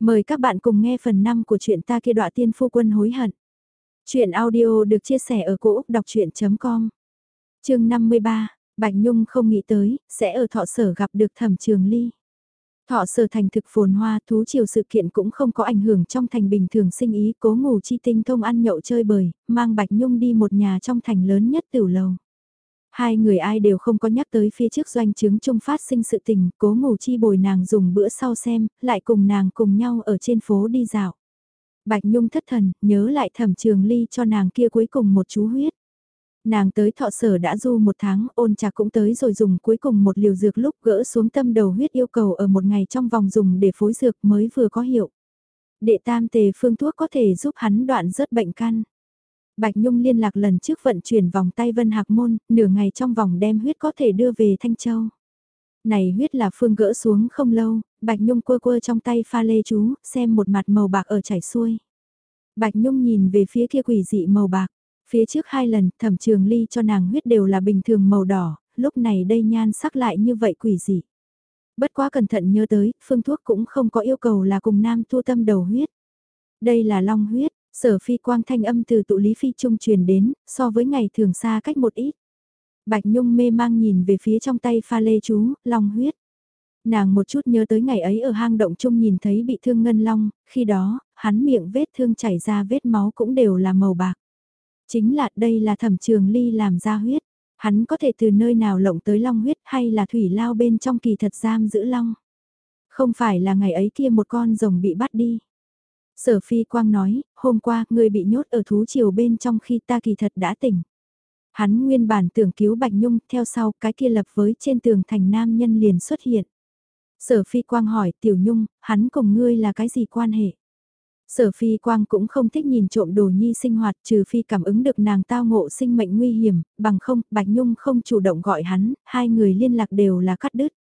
Mời các bạn cùng nghe phần 5 của truyện ta kia đọa tiên phu quân hối hận. Chuyện audio được chia sẻ ở cỗ đọc chuyện.com Trường 53, Bạch Nhung không nghĩ tới, sẽ ở thọ sở gặp được thẩm trường ly. Thọ sở thành thực phồn hoa thú chiều sự kiện cũng không có ảnh hưởng trong thành bình thường sinh ý cố ngủ chi tinh thông ăn nhậu chơi bời, mang Bạch Nhung đi một nhà trong thành lớn nhất tiểu lầu. Hai người ai đều không có nhắc tới phía trước doanh chứng chung phát sinh sự tình, cố ngủ chi bồi nàng dùng bữa sau xem, lại cùng nàng cùng nhau ở trên phố đi dạo. Bạch Nhung thất thần, nhớ lại thẩm trường ly cho nàng kia cuối cùng một chú huyết. Nàng tới thọ sở đã du một tháng, ôn trà cũng tới rồi dùng cuối cùng một liều dược lúc gỡ xuống tâm đầu huyết yêu cầu ở một ngày trong vòng dùng để phối dược mới vừa có hiệu. Đệ tam tề phương thuốc có thể giúp hắn đoạn rớt bệnh căn. Bạch Nhung liên lạc lần trước vận chuyển vòng tay Vân Hạc Môn, nửa ngày trong vòng đem huyết có thể đưa về Thanh Châu. Này huyết là phương gỡ xuống không lâu, Bạch Nhung quơ quơ trong tay pha lê chú, xem một mặt màu bạc ở chảy xuôi. Bạch Nhung nhìn về phía kia quỷ dị màu bạc, phía trước hai lần thẩm trường ly cho nàng huyết đều là bình thường màu đỏ, lúc này đây nhan sắc lại như vậy quỷ dị. Bất quá cẩn thận nhớ tới, phương thuốc cũng không có yêu cầu là cùng nam thu tâm đầu huyết. Đây là long huyết, Sở phi quang thanh âm từ tụ lý phi trung truyền đến, so với ngày thường xa cách một ít. Bạch Nhung mê mang nhìn về phía trong tay pha lê chú, long huyết. Nàng một chút nhớ tới ngày ấy ở hang động trung nhìn thấy bị thương ngân long, khi đó, hắn miệng vết thương chảy ra vết máu cũng đều là màu bạc. Chính là đây là thẩm trường ly làm ra huyết. Hắn có thể từ nơi nào lộng tới long huyết hay là thủy lao bên trong kỳ thật giam giữ long. Không phải là ngày ấy kia một con rồng bị bắt đi. Sở Phi Quang nói, hôm qua ngươi bị nhốt ở thú chiều bên trong khi ta kỳ thật đã tỉnh. Hắn nguyên bản tưởng cứu Bạch Nhung, theo sau cái kia lập với trên tường thành nam nhân liền xuất hiện. Sở Phi Quang hỏi Tiểu Nhung, hắn cùng ngươi là cái gì quan hệ? Sở Phi Quang cũng không thích nhìn trộm đồ nhi sinh hoạt trừ phi cảm ứng được nàng tao ngộ sinh mệnh nguy hiểm, bằng không, Bạch Nhung không chủ động gọi hắn, hai người liên lạc đều là cắt đứt.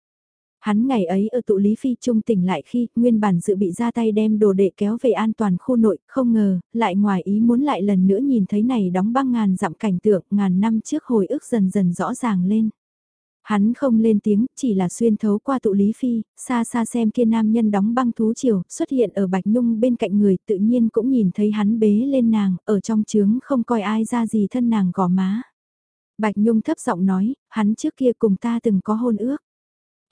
Hắn ngày ấy ở tụ Lý Phi Trung tỉnh lại khi nguyên bản dự bị ra tay đem đồ đệ kéo về an toàn khu nội, không ngờ, lại ngoài ý muốn lại lần nữa nhìn thấy này đóng băng ngàn dặm cảnh tượng ngàn năm trước hồi ức dần dần rõ ràng lên. Hắn không lên tiếng, chỉ là xuyên thấu qua tụ Lý Phi, xa xa xem kia nam nhân đóng băng thú chiều, xuất hiện ở Bạch Nhung bên cạnh người tự nhiên cũng nhìn thấy hắn bế lên nàng, ở trong trướng không coi ai ra gì thân nàng gò má. Bạch Nhung thấp giọng nói, hắn trước kia cùng ta từng có hôn ước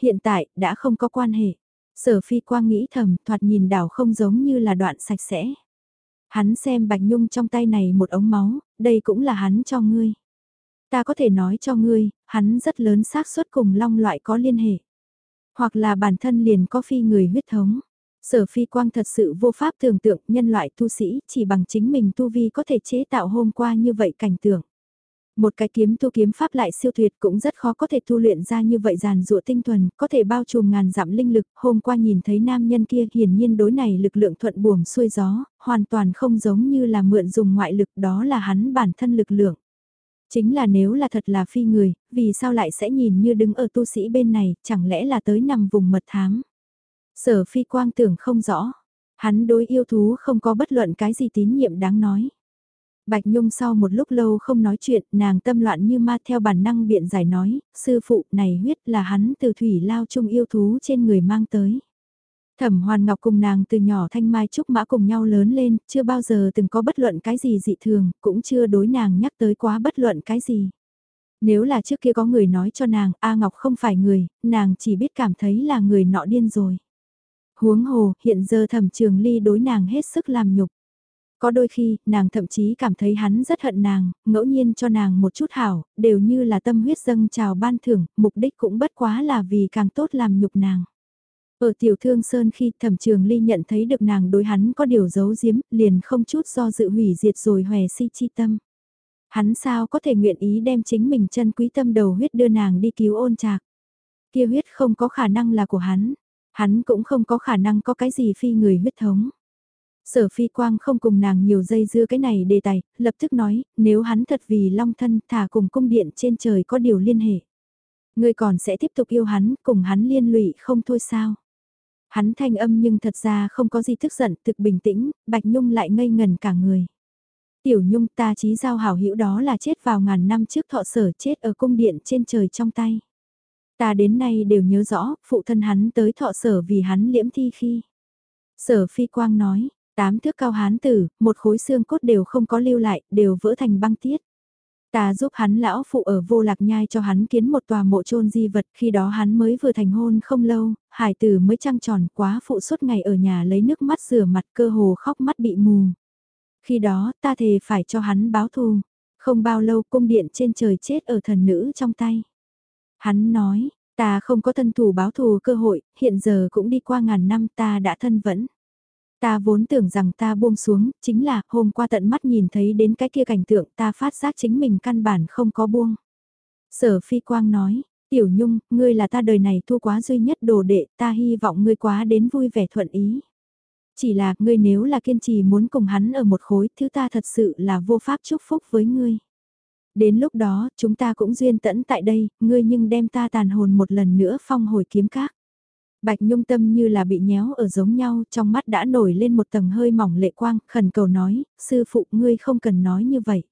hiện tại đã không có quan hệ. Sở phi quang nghĩ thầm, thoạt nhìn đảo không giống như là đoạn sạch sẽ. Hắn xem Bạch Nhung trong tay này một ống máu, đây cũng là hắn cho ngươi. Ta có thể nói cho ngươi, hắn rất lớn xác suất cùng long loại có liên hệ. Hoặc là bản thân liền có phi người huyết thống. Sở phi quang thật sự vô pháp tưởng tượng nhân loại tu sĩ chỉ bằng chính mình tu vi có thể chế tạo hôm qua như vậy cảnh tượng. Một cái kiếm tu kiếm pháp lại siêu tuyệt cũng rất khó có thể tu luyện ra như vậy giàn rụa tinh thuần, có thể bao trùm ngàn dặm linh lực, hôm qua nhìn thấy nam nhân kia hiển nhiên đối này lực lượng thuận buồm xuôi gió, hoàn toàn không giống như là mượn dùng ngoại lực đó là hắn bản thân lực lượng. Chính là nếu là thật là phi người, vì sao lại sẽ nhìn như đứng ở tu sĩ bên này, chẳng lẽ là tới nằm vùng mật thám. Sở phi quang tưởng không rõ, hắn đối yêu thú không có bất luận cái gì tín nhiệm đáng nói. Bạch Nhung sau một lúc lâu không nói chuyện, nàng tâm loạn như ma theo bản năng biện giải nói, sư phụ này huyết là hắn từ thủy lao chung yêu thú trên người mang tới. Thẩm Hoàn Ngọc cùng nàng từ nhỏ thanh mai trúc mã cùng nhau lớn lên, chưa bao giờ từng có bất luận cái gì dị thường, cũng chưa đối nàng nhắc tới quá bất luận cái gì. Nếu là trước kia có người nói cho nàng, A Ngọc không phải người, nàng chỉ biết cảm thấy là người nọ điên rồi. Huống hồ, hiện giờ thẩm trường ly đối nàng hết sức làm nhục. Có đôi khi, nàng thậm chí cảm thấy hắn rất hận nàng, ngẫu nhiên cho nàng một chút hảo, đều như là tâm huyết dâng trào ban thưởng, mục đích cũng bất quá là vì càng tốt làm nhục nàng. Ở tiểu thương sơn khi thẩm trường ly nhận thấy được nàng đối hắn có điều giấu giếm, liền không chút do dự hủy diệt rồi hòe si chi tâm. Hắn sao có thể nguyện ý đem chính mình chân quý tâm đầu huyết đưa nàng đi cứu ôn trạc. Kia huyết không có khả năng là của hắn, hắn cũng không có khả năng có cái gì phi người huyết thống. Sở phi quang không cùng nàng nhiều dây dưa cái này đề tài, lập tức nói, nếu hắn thật vì long thân thả cùng cung điện trên trời có điều liên hệ. Người còn sẽ tiếp tục yêu hắn, cùng hắn liên lụy không thôi sao. Hắn thanh âm nhưng thật ra không có gì tức giận, thực bình tĩnh, Bạch Nhung lại ngây ngần cả người. Tiểu Nhung ta trí giao hảo hữu đó là chết vào ngàn năm trước thọ sở chết ở cung điện trên trời trong tay. Ta đến nay đều nhớ rõ, phụ thân hắn tới thọ sở vì hắn liễm thi khi. Sở phi quang nói, tám thước cao hán tử, một khối xương cốt đều không có lưu lại, đều vỡ thành băng tiết. Ta giúp hắn lão phụ ở vô lạc nhai cho hắn kiến một tòa mộ chôn di vật khi đó hắn mới vừa thành hôn không lâu, hải tử mới trăng tròn quá phụ suốt ngày ở nhà lấy nước mắt rửa mặt cơ hồ khóc mắt bị mù. Khi đó ta thề phải cho hắn báo thù, không bao lâu cung điện trên trời chết ở thần nữ trong tay. Hắn nói, ta không có thân thủ báo thù cơ hội, hiện giờ cũng đi qua ngàn năm ta đã thân vẫn. Ta vốn tưởng rằng ta buông xuống, chính là hôm qua tận mắt nhìn thấy đến cái kia cảnh tượng ta phát giác chính mình căn bản không có buông. Sở Phi Quang nói, Tiểu Nhung, ngươi là ta đời này thu quá duy nhất đồ đệ, ta hy vọng ngươi quá đến vui vẻ thuận ý. Chỉ là, ngươi nếu là kiên trì muốn cùng hắn ở một khối, thứ ta thật sự là vô pháp chúc phúc với ngươi. Đến lúc đó, chúng ta cũng duyên tẫn tại đây, ngươi nhưng đem ta tàn hồn một lần nữa phong hồi kiếm các. Bạch Nhung tâm như là bị nhéo ở giống nhau, trong mắt đã nổi lên một tầng hơi mỏng lệ quang, khẩn cầu nói, sư phụ ngươi không cần nói như vậy.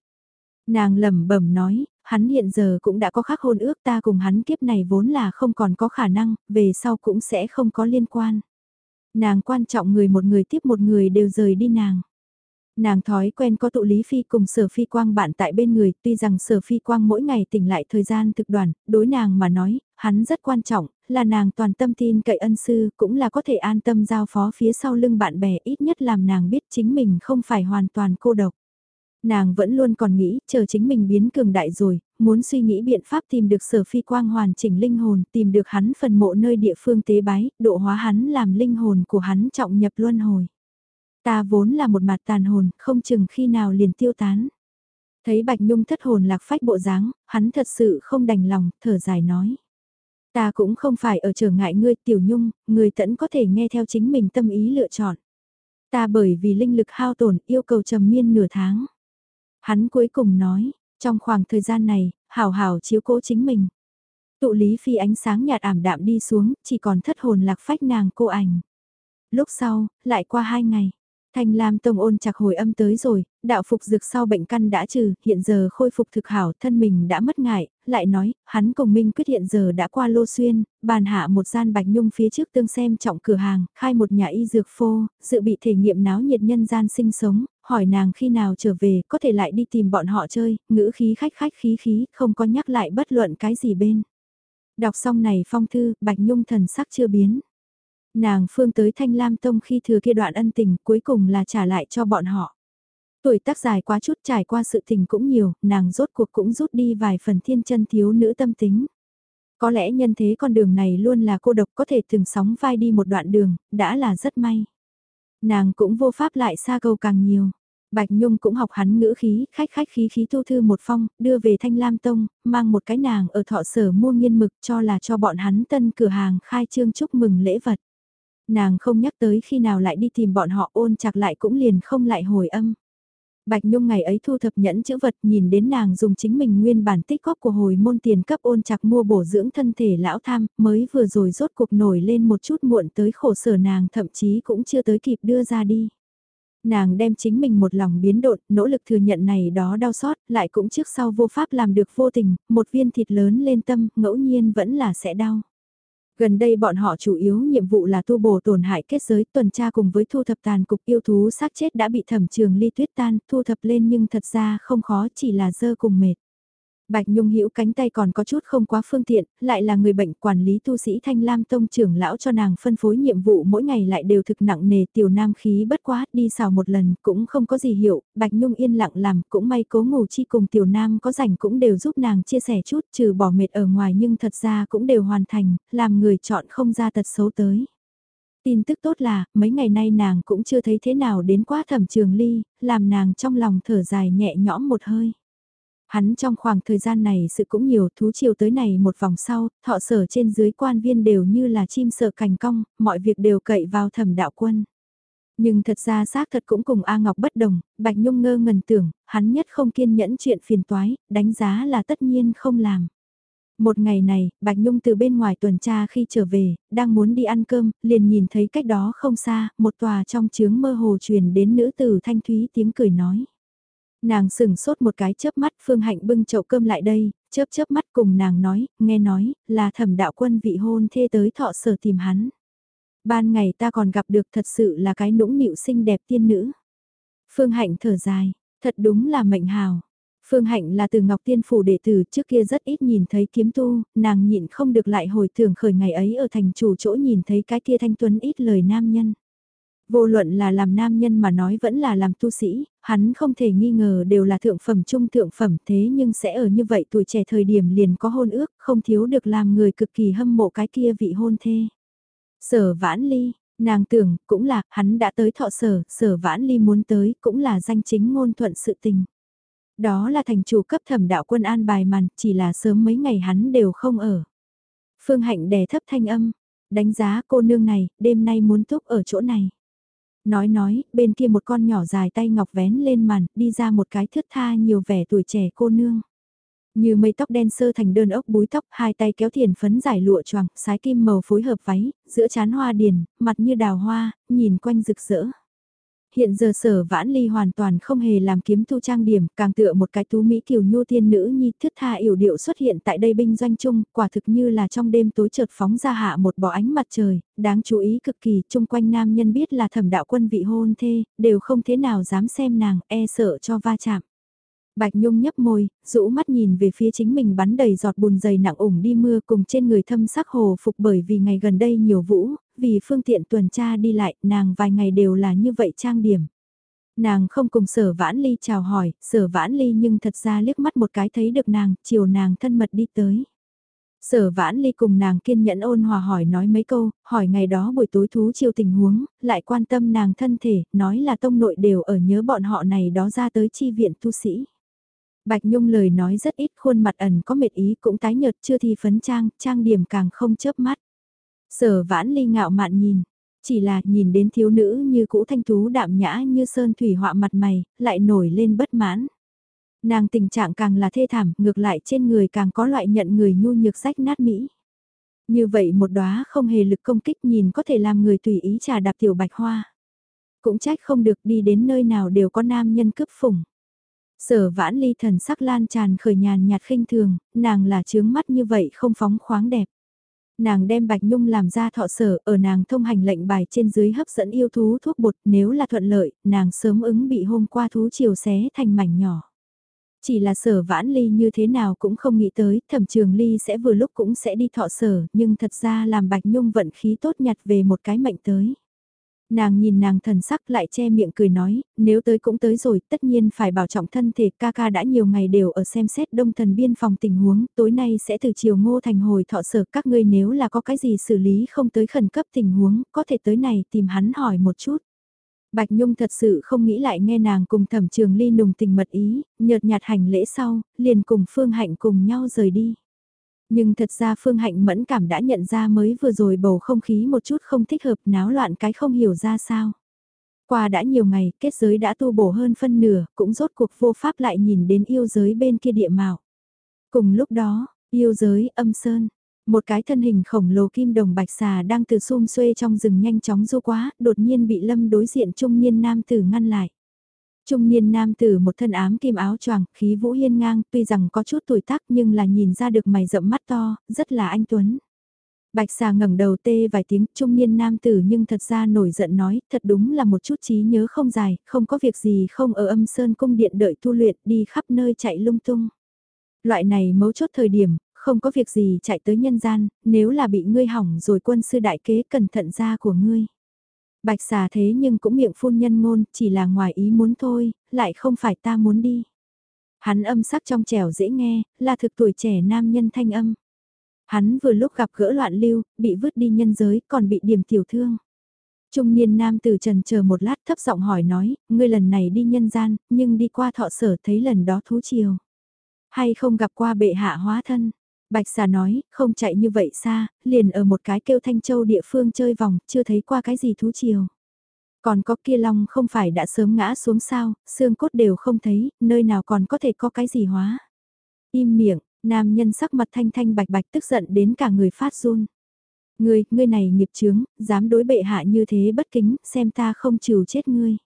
Nàng lẩm bẩm nói, hắn hiện giờ cũng đã có khắc hôn ước ta cùng hắn kiếp này vốn là không còn có khả năng, về sau cũng sẽ không có liên quan. Nàng quan trọng người một người tiếp một người đều rời đi nàng. Nàng thói quen có tụ Lý Phi cùng Sở Phi Quang bạn tại bên người, tuy rằng Sở Phi Quang mỗi ngày tỉnh lại thời gian thực đoàn, đối nàng mà nói, hắn rất quan trọng, là nàng toàn tâm tin cậy ân sư, cũng là có thể an tâm giao phó phía sau lưng bạn bè ít nhất làm nàng biết chính mình không phải hoàn toàn cô độc. Nàng vẫn luôn còn nghĩ, chờ chính mình biến cường đại rồi, muốn suy nghĩ biện pháp tìm được sở phi quang hoàn chỉnh linh hồn, tìm được hắn phần mộ nơi địa phương tế bái, độ hóa hắn làm linh hồn của hắn trọng nhập luân hồi. Ta vốn là một mặt tàn hồn, không chừng khi nào liền tiêu tán. Thấy Bạch Nhung thất hồn lạc phách bộ dáng, hắn thật sự không đành lòng, thở dài nói. Ta cũng không phải ở trở ngại ngươi tiểu nhung, người tẫn có thể nghe theo chính mình tâm ý lựa chọn. Ta bởi vì linh lực hao tổn yêu cầu trầm miên nửa tháng. Hắn cuối cùng nói, trong khoảng thời gian này, hảo hảo chiếu cố chính mình. Tụ lý phi ánh sáng nhạt ảm đạm đi xuống, chỉ còn thất hồn lạc phách nàng cô ảnh. Lúc sau, lại qua hai ngày, Thanh Lam Tông ôn chặt hồi âm tới rồi, đạo phục dược sau bệnh căn đã trừ, hiện giờ khôi phục thực hảo, thân mình đã mất ngại, lại nói, hắn cùng Minh quyết hiện giờ đã qua lô xuyên, bàn hạ một gian bạch nhung phía trước tương xem trọng cửa hàng, khai một nhà y dược phô, dự bị thể nghiệm náo nhiệt nhân gian sinh sống, hỏi nàng khi nào trở về, có thể lại đi tìm bọn họ chơi, ngữ khí khách khách khí khí, không có nhắc lại bất luận cái gì bên. Đọc xong này phong thư, bạch nhung thần sắc chưa biến. Nàng phương tới Thanh Lam Tông khi thừa kia đoạn ân tình cuối cùng là trả lại cho bọn họ. Tuổi tác dài quá chút trải qua sự tình cũng nhiều, nàng rốt cuộc cũng rút đi vài phần thiên chân thiếu nữ tâm tính. Có lẽ nhân thế con đường này luôn là cô độc có thể từng sóng vai đi một đoạn đường, đã là rất may. Nàng cũng vô pháp lại xa cầu càng nhiều. Bạch Nhung cũng học hắn ngữ khí, khách khách khí khí thu thư một phong, đưa về Thanh Lam Tông, mang một cái nàng ở thọ sở mua nghiên mực cho là cho bọn hắn tân cửa hàng khai trương chúc mừng lễ vật. Nàng không nhắc tới khi nào lại đi tìm bọn họ ôn chặt lại cũng liền không lại hồi âm. Bạch Nhung ngày ấy thu thập nhẫn chữ vật nhìn đến nàng dùng chính mình nguyên bản tích góp của hồi môn tiền cấp ôn chặt mua bổ dưỡng thân thể lão tham, mới vừa rồi rốt cuộc nổi lên một chút muộn tới khổ sở nàng thậm chí cũng chưa tới kịp đưa ra đi. Nàng đem chính mình một lòng biến độn, nỗ lực thừa nhận này đó đau xót, lại cũng trước sau vô pháp làm được vô tình, một viên thịt lớn lên tâm, ngẫu nhiên vẫn là sẽ đau. Gần đây bọn họ chủ yếu nhiệm vụ là tu bổ tổn hại kết giới tuần tra cùng với thu thập tàn cục yêu thú xác chết đã bị thẩm trường ly tuyết tan, thu thập lên nhưng thật ra không khó chỉ là dơ cùng mệt. Bạch Nhung hữu cánh tay còn có chút không quá phương tiện, lại là người bệnh quản lý tu sĩ Thanh Lam Tông trưởng lão cho nàng phân phối nhiệm vụ mỗi ngày lại đều thực nặng nề tiểu nam khí bất quá đi xào một lần cũng không có gì hiệu, Bạch Nhung yên lặng làm cũng may cố ngủ chi cùng tiểu nam có rảnh cũng đều giúp nàng chia sẻ chút trừ bỏ mệt ở ngoài nhưng thật ra cũng đều hoàn thành, làm người chọn không ra tật xấu tới. Tin tức tốt là, mấy ngày nay nàng cũng chưa thấy thế nào đến quá thẩm trường ly, làm nàng trong lòng thở dài nhẹ nhõm một hơi. Hắn trong khoảng thời gian này sự cũng nhiều thú chiều tới này một vòng sau, thọ sở trên dưới quan viên đều như là chim sợ cành cong, mọi việc đều cậy vào thẩm đạo quân. Nhưng thật ra xác thật cũng cùng A Ngọc bất đồng, Bạch Nhung ngơ ngần tưởng, hắn nhất không kiên nhẫn chuyện phiền toái, đánh giá là tất nhiên không làm. Một ngày này, Bạch Nhung từ bên ngoài tuần tra khi trở về, đang muốn đi ăn cơm, liền nhìn thấy cách đó không xa, một tòa trong chướng mơ hồ truyền đến nữ tử thanh thúy tiếng cười nói. Nàng sừng sốt một cái chớp mắt Phương Hạnh bưng chậu cơm lại đây, chớp chớp mắt cùng nàng nói, nghe nói, là thẩm đạo quân vị hôn thê tới thọ sở tìm hắn. Ban ngày ta còn gặp được thật sự là cái nũng nịu xinh đẹp tiên nữ. Phương Hạnh thở dài, thật đúng là mệnh hào. Phương Hạnh là từ Ngọc Tiên Phủ đệ tử trước kia rất ít nhìn thấy kiếm tu, nàng nhịn không được lại hồi tưởng khởi ngày ấy ở thành chủ chỗ nhìn thấy cái kia thanh tuấn ít lời nam nhân. Vô luận là làm nam nhân mà nói vẫn là làm tu sĩ, hắn không thể nghi ngờ đều là thượng phẩm trung thượng phẩm thế nhưng sẽ ở như vậy tuổi trẻ thời điểm liền có hôn ước, không thiếu được làm người cực kỳ hâm mộ cái kia vị hôn thê. Sở vãn ly, nàng tưởng cũng là hắn đã tới thọ sở, sở vãn ly muốn tới cũng là danh chính ngôn thuận sự tình. Đó là thành chủ cấp thẩm đạo quân an bài màn, chỉ là sớm mấy ngày hắn đều không ở. Phương Hạnh đè thấp thanh âm, đánh giá cô nương này, đêm nay muốn túc ở chỗ này. Nói nói, bên kia một con nhỏ dài tay ngọc vén lên màn, đi ra một cái thước tha nhiều vẻ tuổi trẻ cô nương. Như mây tóc đen sơ thành đơn ốc búi tóc, hai tay kéo thiền phấn giải lụa choàng, sái kim màu phối hợp váy, giữa chán hoa điền, mặt như đào hoa, nhìn quanh rực rỡ. Hiện giờ sở vãn ly hoàn toàn không hề làm kiếm thu trang điểm, càng tựa một cái tú Mỹ kiều nhu thiên nữ nhi thước tha yểu điệu xuất hiện tại đây binh doanh chung, quả thực như là trong đêm tối chợt phóng ra hạ một bó ánh mặt trời, đáng chú ý cực kỳ, chung quanh nam nhân biết là thẩm đạo quân vị hôn thê, đều không thế nào dám xem nàng, e sợ cho va chạm. Bạch Nhung nhấp môi, rũ mắt nhìn về phía chính mình bắn đầy giọt bùn dày nặng ủng đi mưa cùng trên người thâm sắc hồ phục bởi vì ngày gần đây nhiều vũ, vì phương tiện tuần tra đi lại, nàng vài ngày đều là như vậy trang điểm. Nàng không cùng sở vãn ly chào hỏi, sở vãn ly nhưng thật ra liếc mắt một cái thấy được nàng, chiều nàng thân mật đi tới. Sở vãn ly cùng nàng kiên nhẫn ôn hòa hỏi nói mấy câu, hỏi ngày đó buổi tối thú chiều tình huống, lại quan tâm nàng thân thể, nói là tông nội đều ở nhớ bọn họ này đó ra tới chi viện tu sĩ. Bạch Nhung lời nói rất ít khuôn mặt ẩn có mệt ý cũng tái nhợt chưa thi phấn trang, trang điểm càng không chớp mắt. Sở vãn ly ngạo mạn nhìn, chỉ là nhìn đến thiếu nữ như cũ thanh tú đạm nhã như sơn thủy họa mặt mày, lại nổi lên bất mãn. Nàng tình trạng càng là thê thảm, ngược lại trên người càng có loại nhận người nhu nhược rách nát mỹ. Như vậy một đóa không hề lực công kích nhìn có thể làm người tùy ý trà đạp tiểu bạch hoa. Cũng trách không được đi đến nơi nào đều có nam nhân cướp phủng. Sở vãn ly thần sắc lan tràn khởi nhàn nhạt khinh thường, nàng là chướng mắt như vậy không phóng khoáng đẹp. Nàng đem Bạch Nhung làm ra thọ sở ở nàng thông hành lệnh bài trên dưới hấp dẫn yêu thú thuốc bột nếu là thuận lợi, nàng sớm ứng bị hôm qua thú chiều xé thành mảnh nhỏ. Chỉ là sở vãn ly như thế nào cũng không nghĩ tới, thẩm trường ly sẽ vừa lúc cũng sẽ đi thọ sở, nhưng thật ra làm Bạch Nhung vận khí tốt nhặt về một cái mệnh tới. Nàng nhìn nàng thần sắc lại che miệng cười nói, nếu tới cũng tới rồi, tất nhiên phải bảo trọng thân thể, ca ca đã nhiều ngày đều ở xem xét đông thần biên phòng tình huống, tối nay sẽ từ chiều ngô thành hồi thọ sở các ngươi nếu là có cái gì xử lý không tới khẩn cấp tình huống, có thể tới này tìm hắn hỏi một chút. Bạch Nhung thật sự không nghĩ lại nghe nàng cùng thẩm trường ly nùng tình mật ý, nhợt nhạt hành lễ sau, liền cùng Phương Hạnh cùng nhau rời đi. Nhưng thật ra Phương Hạnh mẫn cảm đã nhận ra mới vừa rồi bầu không khí một chút không thích hợp náo loạn cái không hiểu ra sao. Qua đã nhiều ngày, kết giới đã tu bổ hơn phân nửa, cũng rốt cuộc vô pháp lại nhìn đến yêu giới bên kia địa mạo. Cùng lúc đó, yêu giới âm sơn, một cái thân hình khổng lồ kim đồng bạch xà đang từ xung xuê trong rừng nhanh chóng du quá, đột nhiên bị lâm đối diện trung niên nam tử ngăn lại. Trung niên nam tử một thân ám kim áo choàng, khí vũ hiên ngang, tuy rằng có chút tuổi tác nhưng là nhìn ra được mày rậm mắt to, rất là anh tuấn. Bạch xà ngẩng đầu tê vài tiếng, trung niên nam tử nhưng thật ra nổi giận nói, thật đúng là một chút trí nhớ không dài, không có việc gì không ở âm sơn cung điện đợi tu luyện, đi khắp nơi chạy lung tung. Loại này mấu chốt thời điểm, không có việc gì chạy tới nhân gian, nếu là bị ngươi hỏng rồi quân sư đại kế cẩn thận ra của ngươi. Bạch xà thế nhưng cũng miệng phun nhân ngôn, chỉ là ngoài ý muốn thôi, lại không phải ta muốn đi. Hắn âm sắc trong trẻo dễ nghe, là thực tuổi trẻ nam nhân thanh âm. Hắn vừa lúc gặp gỡ loạn lưu, bị vứt đi nhân giới, còn bị điểm tiểu thương. Trung niên nam từ trần chờ một lát thấp giọng hỏi nói, ngươi lần này đi nhân gian, nhưng đi qua thọ sở thấy lần đó thú chiều. Hay không gặp qua bệ hạ hóa thân, Bạch xà nói, không chạy như vậy xa, liền ở một cái kêu Thanh Châu địa phương chơi vòng, chưa thấy qua cái gì thú chiều. Còn có kia long không phải đã sớm ngã xuống sao, xương cốt đều không thấy, nơi nào còn có thể có cái gì hóa. Im miệng, nam nhân sắc mặt thanh thanh bạch bạch tức giận đến cả người phát run. Ngươi, ngươi này nghiệp chướng, dám đối bệ hạ như thế bất kính, xem ta không trừ chết ngươi.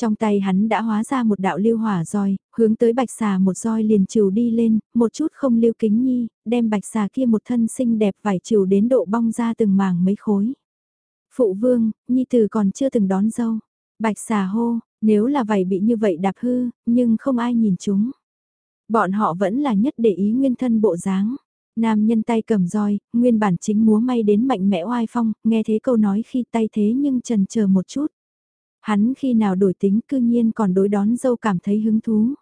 Trong tay hắn đã hóa ra một đạo lưu hỏa roi, hướng tới bạch xà một roi liền trừ đi lên, một chút không lưu kính nhi, đem bạch xà kia một thân xinh đẹp vải trừ đến độ bong ra từng màng mấy khối. Phụ vương, nhi tử còn chưa từng đón dâu. Bạch xà hô, nếu là vậy bị như vậy đạp hư, nhưng không ai nhìn chúng. Bọn họ vẫn là nhất để ý nguyên thân bộ dáng. Nam nhân tay cầm roi, nguyên bản chính múa may đến mạnh mẽ oai phong, nghe thế câu nói khi tay thế nhưng trần chờ một chút. Hắn khi nào đổi tính cư nhiên còn đối đón dâu cảm thấy hứng thú.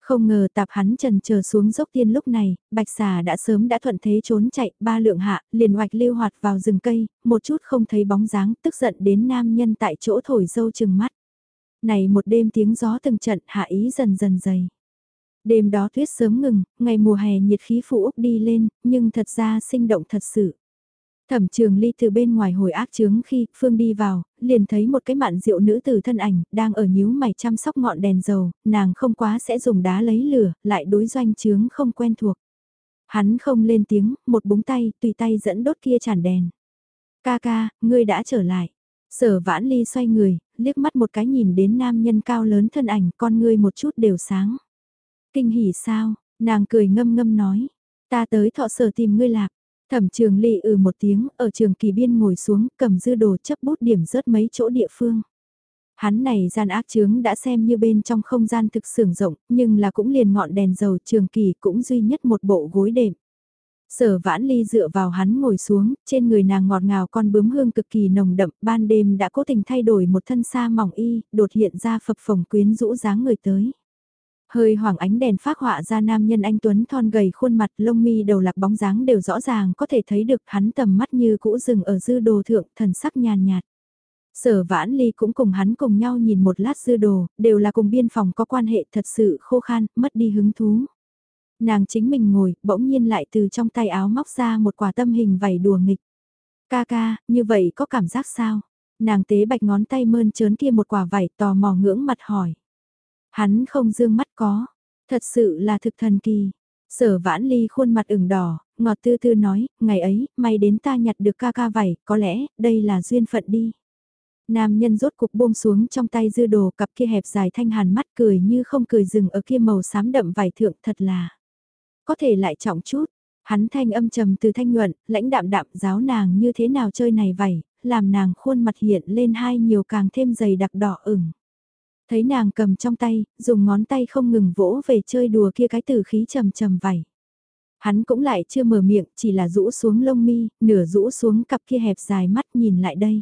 Không ngờ tạp hắn trần chờ xuống dốc tiên lúc này, bạch xà đã sớm đã thuận thế trốn chạy, ba lượng hạ, liền hoạch lưu hoạt vào rừng cây, một chút không thấy bóng dáng, tức giận đến nam nhân tại chỗ thổi dâu chừng mắt. Này một đêm tiếng gió từng trận hạ ý dần dần dày. Đêm đó tuyết sớm ngừng, ngày mùa hè nhiệt khí phụ Úc đi lên, nhưng thật ra sinh động thật sự. Thẩm trường ly từ bên ngoài hồi ác chướng khi Phương đi vào, liền thấy một cái mạn rượu nữ từ thân ảnh, đang ở nhíu mày chăm sóc ngọn đèn dầu, nàng không quá sẽ dùng đá lấy lửa, lại đối doanh chướng không quen thuộc. Hắn không lên tiếng, một búng tay, tùy tay dẫn đốt kia chản đèn. Ca ca, ngươi đã trở lại. Sở vãn ly xoay người, liếc mắt một cái nhìn đến nam nhân cao lớn thân ảnh, con ngươi một chút đều sáng. Kinh hỉ sao, nàng cười ngâm ngâm nói. Ta tới thọ sở tìm ngươi lạc. Thẩm trường ly ừ một tiếng, ở trường kỳ biên ngồi xuống, cầm dư đồ chấp bút điểm rớt mấy chỗ địa phương. Hắn này gian ác chướng đã xem như bên trong không gian thực sưởng rộng, nhưng là cũng liền ngọn đèn dầu trường kỳ cũng duy nhất một bộ gối đệm. Sở vãn ly dựa vào hắn ngồi xuống, trên người nàng ngọt ngào con bướm hương cực kỳ nồng đậm, ban đêm đã cố tình thay đổi một thân xa mỏng y, đột hiện ra phập phồng quyến rũ dáng người tới. Hơi hoảng ánh đèn phát họa ra nam nhân anh Tuấn thon gầy khuôn mặt lông mi đầu lạc bóng dáng đều rõ ràng có thể thấy được hắn tầm mắt như cũ rừng ở dư đồ thượng thần sắc nhàn nhạt. Sở vãn ly cũng cùng hắn cùng nhau nhìn một lát dư đồ, đều là cùng biên phòng có quan hệ thật sự khô khan, mất đi hứng thú. Nàng chính mình ngồi, bỗng nhiên lại từ trong tay áo móc ra một quả tâm hình vảy đùa nghịch. Ca ca, như vậy có cảm giác sao? Nàng tế bạch ngón tay mơn trớn kia một quả vảy tò mò ngưỡng mặt hỏi. Hắn không dương mắt có, thật sự là thực thần kỳ. Sở vãn ly khuôn mặt ửng đỏ, ngọt tư tư nói, ngày ấy, may đến ta nhặt được ca ca vảy, có lẽ, đây là duyên phận đi. Nam nhân rốt cục buông xuống trong tay dư đồ cặp kia hẹp dài thanh hàn mắt cười như không cười dừng ở kia màu xám đậm vải thượng thật là. Có thể lại trọng chút, hắn thanh âm trầm từ thanh nhuận, lãnh đạm đạm giáo nàng như thế nào chơi này vảy, làm nàng khuôn mặt hiện lên hai nhiều càng thêm dày đặc đỏ ửng. Thấy nàng cầm trong tay, dùng ngón tay không ngừng vỗ về chơi đùa kia cái tử khí trầm trầm vảy. Hắn cũng lại chưa mở miệng, chỉ là rũ xuống lông mi, nửa rũ xuống cặp kia hẹp dài mắt nhìn lại đây.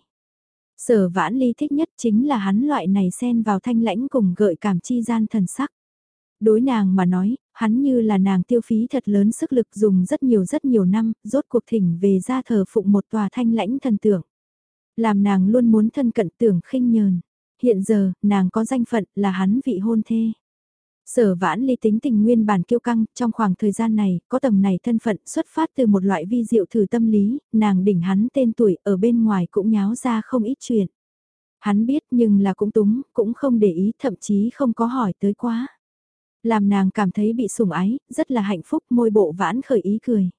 Sở vãn ly thích nhất chính là hắn loại này xen vào thanh lãnh cùng gợi cảm chi gian thần sắc. Đối nàng mà nói, hắn như là nàng tiêu phí thật lớn sức lực dùng rất nhiều rất nhiều năm, rốt cuộc thỉnh về ra thờ phụng một tòa thanh lãnh thần tưởng. Làm nàng luôn muốn thân cận tưởng khinh nhờn hiện giờ, nàng có danh phận là hắn vị hôn thê. Sở vãn ly tính tình nguyên bản kiêu căng, trong khoảng thời gian này, có tầng này thân phận xuất phát từ một loại vi diệu thử tâm lý, nàng đỉnh hắn tên tuổi ở bên ngoài cũng nháo ra không ít chuyện. Hắn biết nhưng là cũng túng, cũng không để ý, thậm chí không có hỏi tới quá. Làm nàng cảm thấy bị sủng ái, rất là hạnh phúc môi bộ vãn khởi ý cười.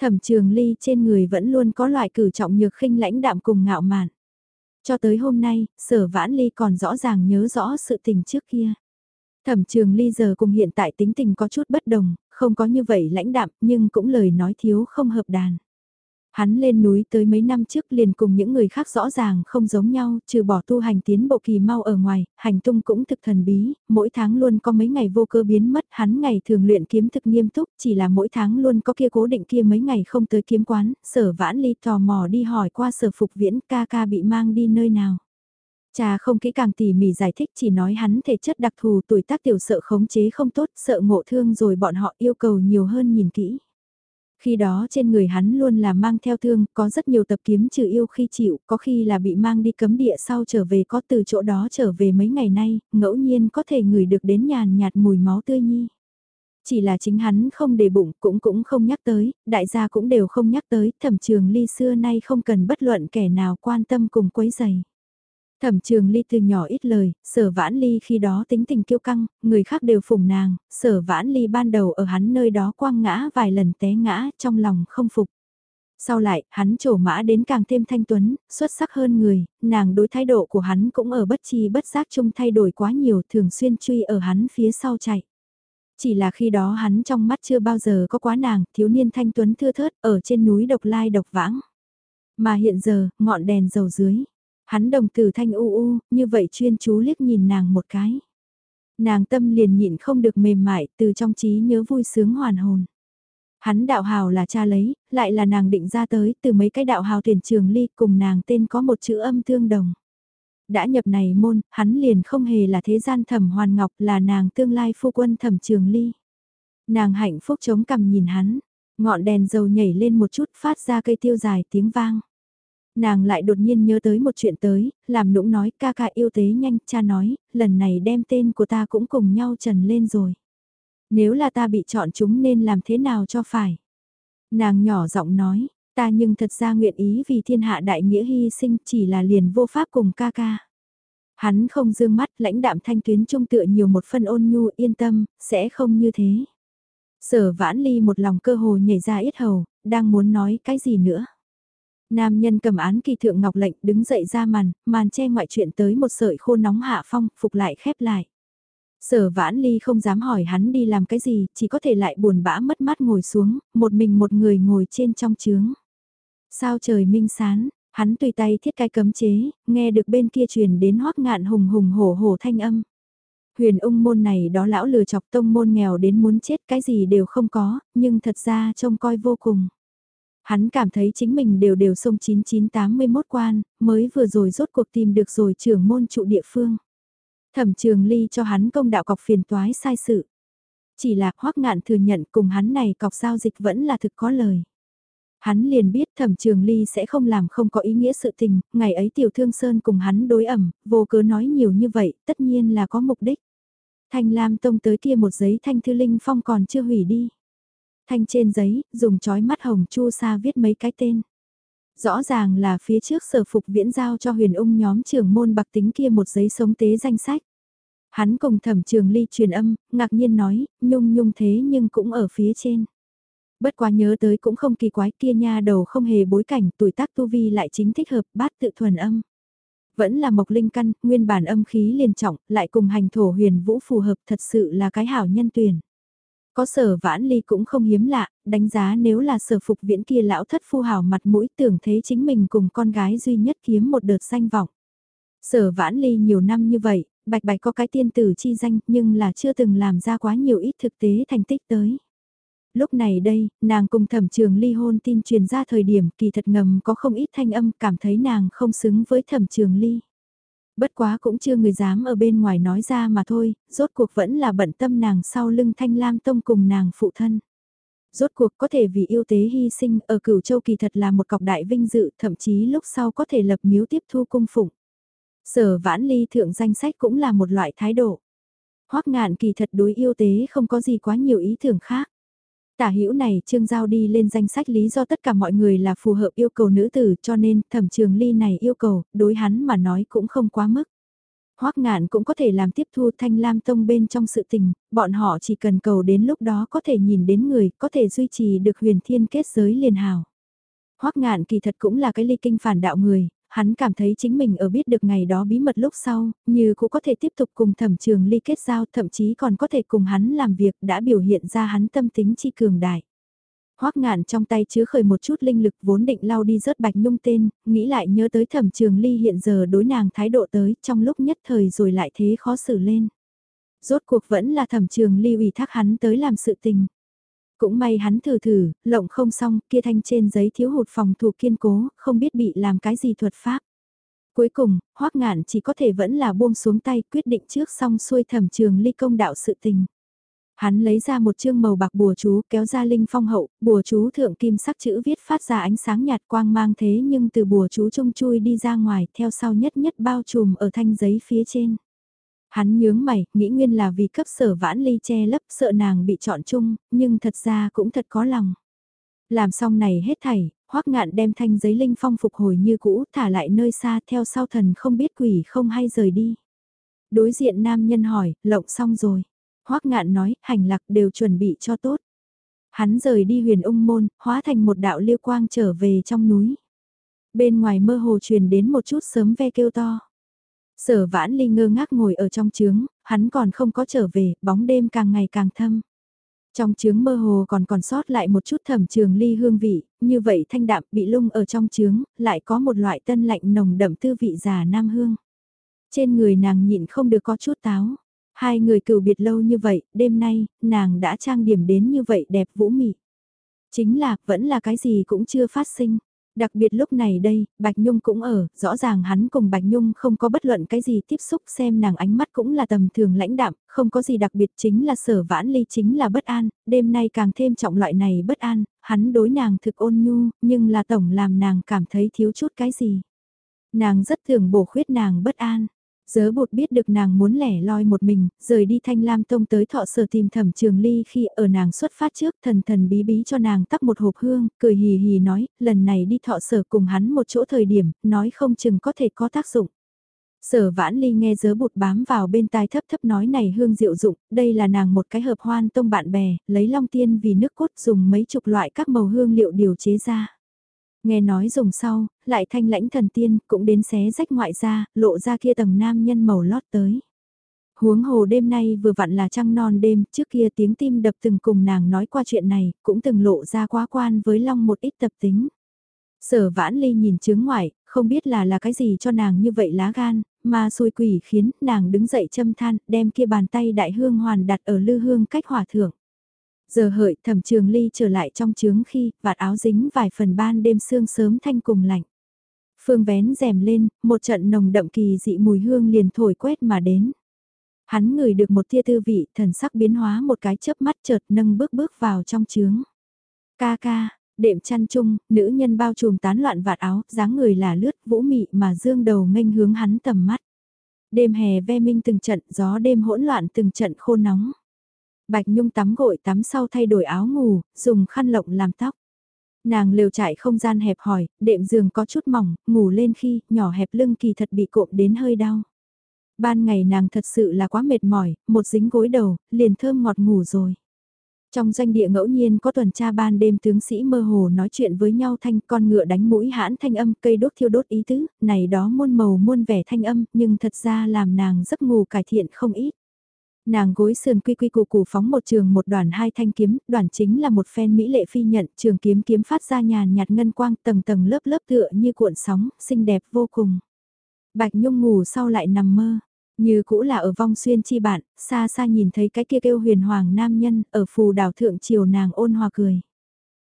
Thẩm trường ly trên người vẫn luôn có loại cử trọng nhược khinh lãnh đạm cùng ngạo mạn. Cho tới hôm nay, sở vãn ly còn rõ ràng nhớ rõ sự tình trước kia. Thẩm trường ly giờ cùng hiện tại tính tình có chút bất đồng, không có như vậy lãnh đạm nhưng cũng lời nói thiếu không hợp đàn. Hắn lên núi tới mấy năm trước liền cùng những người khác rõ ràng không giống nhau, trừ bỏ tu hành tiến bộ kỳ mau ở ngoài, hành tung cũng thực thần bí, mỗi tháng luôn có mấy ngày vô cơ biến mất, hắn ngày thường luyện kiếm thực nghiêm túc, chỉ là mỗi tháng luôn có kia cố định kia mấy ngày không tới kiếm quán, sở vãn ly tò mò đi hỏi qua sở phục viễn ca ca bị mang đi nơi nào. Cha không kỹ càng tỉ mỉ giải thích chỉ nói hắn thể chất đặc thù tuổi tác tiểu sợ khống chế không tốt, sợ ngộ thương rồi bọn họ yêu cầu nhiều hơn nhìn kỹ. Khi đó trên người hắn luôn là mang theo thương, có rất nhiều tập kiếm trừ yêu khi chịu, có khi là bị mang đi cấm địa sau trở về có từ chỗ đó trở về mấy ngày nay, ngẫu nhiên có thể ngửi được đến nhàn nhạt mùi máu tươi nhi. Chỉ là chính hắn không để bụng cũng cũng không nhắc tới, đại gia cũng đều không nhắc tới, thẩm trường ly xưa nay không cần bất luận kẻ nào quan tâm cùng quấy giày. Thẩm trường ly từ nhỏ ít lời, sở vãn ly khi đó tính tình kiêu căng, người khác đều phụng nàng, sở vãn ly ban đầu ở hắn nơi đó quang ngã vài lần té ngã trong lòng không phục. Sau lại, hắn trổ mã đến càng thêm thanh tuấn, xuất sắc hơn người, nàng đối thái độ của hắn cũng ở bất chi bất giác chung thay đổi quá nhiều thường xuyên truy ở hắn phía sau chạy. Chỉ là khi đó hắn trong mắt chưa bao giờ có quá nàng, thiếu niên thanh tuấn thưa thớt ở trên núi độc lai độc vãng. Mà hiện giờ, ngọn đèn dầu dưới. Hắn đồng tử thanh u u, như vậy chuyên chú liếc nhìn nàng một cái. Nàng tâm liền nhịn không được mềm mại, từ trong trí nhớ vui sướng hoàn hồn. Hắn đạo hào là cha lấy, lại là nàng định ra tới, từ mấy cái đạo hào tuyển trường ly cùng nàng tên có một chữ âm tương đồng. Đã nhập này môn, hắn liền không hề là thế gian thẩm hoàn ngọc là nàng tương lai phu quân thẩm trường ly. Nàng hạnh phúc chống cằm nhìn hắn, ngọn đèn dầu nhảy lên một chút phát ra cây tiêu dài tiếng vang. Nàng lại đột nhiên nhớ tới một chuyện tới, làm nũng nói ca ca yêu tế nhanh, cha nói, lần này đem tên của ta cũng cùng nhau trần lên rồi. Nếu là ta bị chọn chúng nên làm thế nào cho phải? Nàng nhỏ giọng nói, ta nhưng thật ra nguyện ý vì thiên hạ đại nghĩa hy sinh chỉ là liền vô pháp cùng ca ca. Hắn không dương mắt lãnh đạm thanh tuyến trung tựa nhiều một phân ôn nhu yên tâm, sẽ không như thế. Sở vãn ly một lòng cơ hồ nhảy ra ít hầu, đang muốn nói cái gì nữa. Nam nhân cầm án kỳ thượng ngọc lệnh đứng dậy ra màn, màn che ngoại chuyện tới một sợi khô nóng hạ phong, phục lại khép lại. Sở vãn ly không dám hỏi hắn đi làm cái gì, chỉ có thể lại buồn bã mất mát ngồi xuống, một mình một người ngồi trên trong trướng. Sao trời minh sán, hắn tùy tay thiết cái cấm chế, nghe được bên kia truyền đến hoắc ngạn hùng hùng hổ hổ thanh âm. Huyền ung môn này đó lão lừa chọc tông môn nghèo đến muốn chết cái gì đều không có, nhưng thật ra trông coi vô cùng. Hắn cảm thấy chính mình đều đều sông 9981 quan, mới vừa rồi rốt cuộc tìm được rồi trưởng môn trụ địa phương. Thẩm trường ly cho hắn công đạo cọc phiền toái sai sự. Chỉ là hoắc ngạn thừa nhận cùng hắn này cọc giao dịch vẫn là thực có lời. Hắn liền biết thẩm trường ly sẽ không làm không có ý nghĩa sự tình, ngày ấy tiểu thương sơn cùng hắn đối ẩm, vô cớ nói nhiều như vậy, tất nhiên là có mục đích. Thanh Lam Tông tới kia một giấy thanh thư linh phong còn chưa hủy đi. Thanh trên giấy, dùng chói mắt hồng chu sa viết mấy cái tên. Rõ ràng là phía trước sở phục viễn giao cho huyền ung nhóm trưởng môn bạc tính kia một giấy sống tế danh sách. Hắn cùng thẩm trường ly truyền âm, ngạc nhiên nói, nhung nhung thế nhưng cũng ở phía trên. Bất quá nhớ tới cũng không kỳ quái kia nha đầu không hề bối cảnh tuổi tác tu vi lại chính thích hợp bát tự thuần âm. Vẫn là mộc linh căn, nguyên bản âm khí liền trọng, lại cùng hành thổ huyền vũ phù hợp thật sự là cái hảo nhân tuyển. Có sở vãn ly cũng không hiếm lạ, đánh giá nếu là sở phục viễn kia lão thất phu hào mặt mũi tưởng thế chính mình cùng con gái duy nhất kiếm một đợt danh vọng. Sở vãn ly nhiều năm như vậy, bạch bạch có cái tiên tử chi danh nhưng là chưa từng làm ra quá nhiều ít thực tế thành tích tới. Lúc này đây, nàng cùng thẩm trường ly hôn tin truyền ra thời điểm kỳ thật ngầm có không ít thanh âm cảm thấy nàng không xứng với thẩm trường ly. Bất quá cũng chưa người dám ở bên ngoài nói ra mà thôi, rốt cuộc vẫn là bận tâm nàng sau lưng thanh lam tông cùng nàng phụ thân. Rốt cuộc có thể vì yêu tế hy sinh ở cửu châu kỳ thật là một cọc đại vinh dự, thậm chí lúc sau có thể lập miếu tiếp thu cung phụng. Sở vãn ly thượng danh sách cũng là một loại thái độ. Hoắc ngạn kỳ thật đối yêu tế không có gì quá nhiều ý tưởng khác. Tả hữu này trương giao đi lên danh sách lý do tất cả mọi người là phù hợp yêu cầu nữ tử cho nên thẩm trường ly này yêu cầu, đối hắn mà nói cũng không quá mức. Hoắc ngạn cũng có thể làm tiếp thu thanh lam tông bên trong sự tình, bọn họ chỉ cần cầu đến lúc đó có thể nhìn đến người, có thể duy trì được huyền thiên kết giới liền hào. Hoắc ngạn kỳ thật cũng là cái ly kinh phản đạo người, hắn cảm thấy chính mình ở biết được ngày đó bí mật lúc sau, như cũng có thể tiếp tục cùng thẩm trường ly kết giao thậm chí còn có thể cùng hắn làm việc đã biểu hiện ra hắn tâm tính chi cường đại. Hoắc ngạn trong tay chứa khởi một chút linh lực vốn định lau đi rớt bạch nhung tên, nghĩ lại nhớ tới thẩm trường ly hiện giờ đối nàng thái độ tới trong lúc nhất thời rồi lại thế khó xử lên. Rốt cuộc vẫn là thẩm trường ly ủy thác hắn tới làm sự tình. Cũng may hắn thử thử, lộng không xong, kia thanh trên giấy thiếu hụt phòng thủ kiên cố, không biết bị làm cái gì thuật pháp. Cuối cùng, hoắc ngạn chỉ có thể vẫn là buông xuống tay quyết định trước xong xuôi thẩm trường ly công đạo sự tình. Hắn lấy ra một chương màu bạc bùa chú kéo ra linh phong hậu, bùa chú thượng kim sắc chữ viết phát ra ánh sáng nhạt quang mang thế nhưng từ bùa chú trông chui đi ra ngoài theo sau nhất nhất bao trùm ở thanh giấy phía trên. Hắn nhướng mày, nghĩ nguyên là vì cấp sở vãn ly che lấp sợ nàng bị chọn chung, nhưng thật ra cũng thật có lòng. Làm xong này hết thảy, hoắc ngạn đem thanh giấy linh phong phục hồi như cũ thả lại nơi xa theo sau thần không biết quỷ không hay rời đi. Đối diện nam nhân hỏi, lộng xong rồi. hoắc ngạn nói, hành lạc đều chuẩn bị cho tốt. Hắn rời đi huyền ung môn, hóa thành một đạo liêu quang trở về trong núi. Bên ngoài mơ hồ truyền đến một chút sớm ve kêu to. Sở vãn ly ngơ ngác ngồi ở trong trướng, hắn còn không có trở về, bóng đêm càng ngày càng thâm. Trong trướng mơ hồ còn còn sót lại một chút thẩm trường ly hương vị, như vậy thanh đạm bị lung ở trong trướng, lại có một loại tân lạnh nồng đậm tư vị già nam hương. Trên người nàng nhịn không được có chút táo. Hai người cựu biệt lâu như vậy, đêm nay, nàng đã trang điểm đến như vậy đẹp vũ mị. Chính là, vẫn là cái gì cũng chưa phát sinh. Đặc biệt lúc này đây, Bạch Nhung cũng ở, rõ ràng hắn cùng Bạch Nhung không có bất luận cái gì tiếp xúc xem nàng ánh mắt cũng là tầm thường lãnh đạm, không có gì đặc biệt chính là sở vãn ly chính là bất an, đêm nay càng thêm trọng loại này bất an, hắn đối nàng thực ôn nhu, nhưng là tổng làm nàng cảm thấy thiếu chút cái gì. Nàng rất thường bổ khuyết nàng bất an. Dớ bột biết được nàng muốn lẻ loi một mình, rời đi thanh lam tông tới thọ sở tìm thẩm trường ly khi ở nàng xuất phát trước thần thần bí bí cho nàng tắp một hộp hương, cười hì hì nói, lần này đi thọ sở cùng hắn một chỗ thời điểm, nói không chừng có thể có tác dụng. Sở vãn ly nghe dớ bụt bám vào bên tai thấp thấp nói này hương diệu dụng, đây là nàng một cái hợp hoan tông bạn bè, lấy long tiên vì nước cốt dùng mấy chục loại các màu hương liệu điều chế ra. Nghe nói dùng sau, lại thanh lãnh thần tiên cũng đến xé rách ngoại ra, lộ ra kia tầng nam nhân màu lót tới. Huống hồ đêm nay vừa vặn là trăng non đêm, trước kia tiếng tim đập từng cùng nàng nói qua chuyện này, cũng từng lộ ra quá quan với Long một ít tập tính. Sở vãn ly nhìn chướng ngoại, không biết là là cái gì cho nàng như vậy lá gan, mà xui quỷ khiến nàng đứng dậy châm than, đem kia bàn tay đại hương hoàn đặt ở lư hương cách hỏa thượng. Giờ hợi thẩm trường ly trở lại trong trướng khi vạt áo dính vài phần ban đêm sương sớm thanh cùng lạnh. Phương vén rèm lên, một trận nồng đậm kỳ dị mùi hương liền thổi quét mà đến. Hắn ngửi được một tia tư vị, thần sắc biến hóa một cái chớp mắt chợt nâng bước bước vào trong trướng. Ca ca, đệm chăn chung, nữ nhân bao trùm tán loạn vạt áo, dáng người là lướt vũ mị mà dương đầu nghênh hướng hắn tầm mắt. Đêm hè ve minh từng trận, gió đêm hỗn loạn từng trận khô nóng. Bạch Nhung tắm gội tắm sau thay đổi áo ngủ, dùng khăn lộng làm tóc. Nàng lều trại không gian hẹp hỏi đệm giường có chút mỏng, ngủ lên khi nhỏ hẹp lưng kỳ thật bị cộm đến hơi đau. Ban ngày nàng thật sự là quá mệt mỏi, một dính gối đầu, liền thơm ngọt ngủ rồi. Trong doanh địa ngẫu nhiên có tuần tra ban đêm tướng sĩ mơ hồ nói chuyện với nhau thanh con ngựa đánh mũi hãn thanh âm cây đốt thiêu đốt ý tứ, này đó muôn màu muôn vẻ thanh âm nhưng thật ra làm nàng giấc ngủ cải thiện không ít. Nàng gối sườn quy quy củ củ phóng một trường một đoàn hai thanh kiếm, đoàn chính là một phen mỹ lệ phi nhận, trường kiếm kiếm phát ra nhàn nhạt ngân quang tầng tầng lớp lớp tựa như cuộn sóng, xinh đẹp vô cùng. Bạch Nhung ngủ sau lại nằm mơ, như cũ là ở vong xuyên chi bạn, xa xa nhìn thấy cái kia kêu huyền hoàng nam nhân, ở phù đảo thượng chiều nàng ôn hòa cười.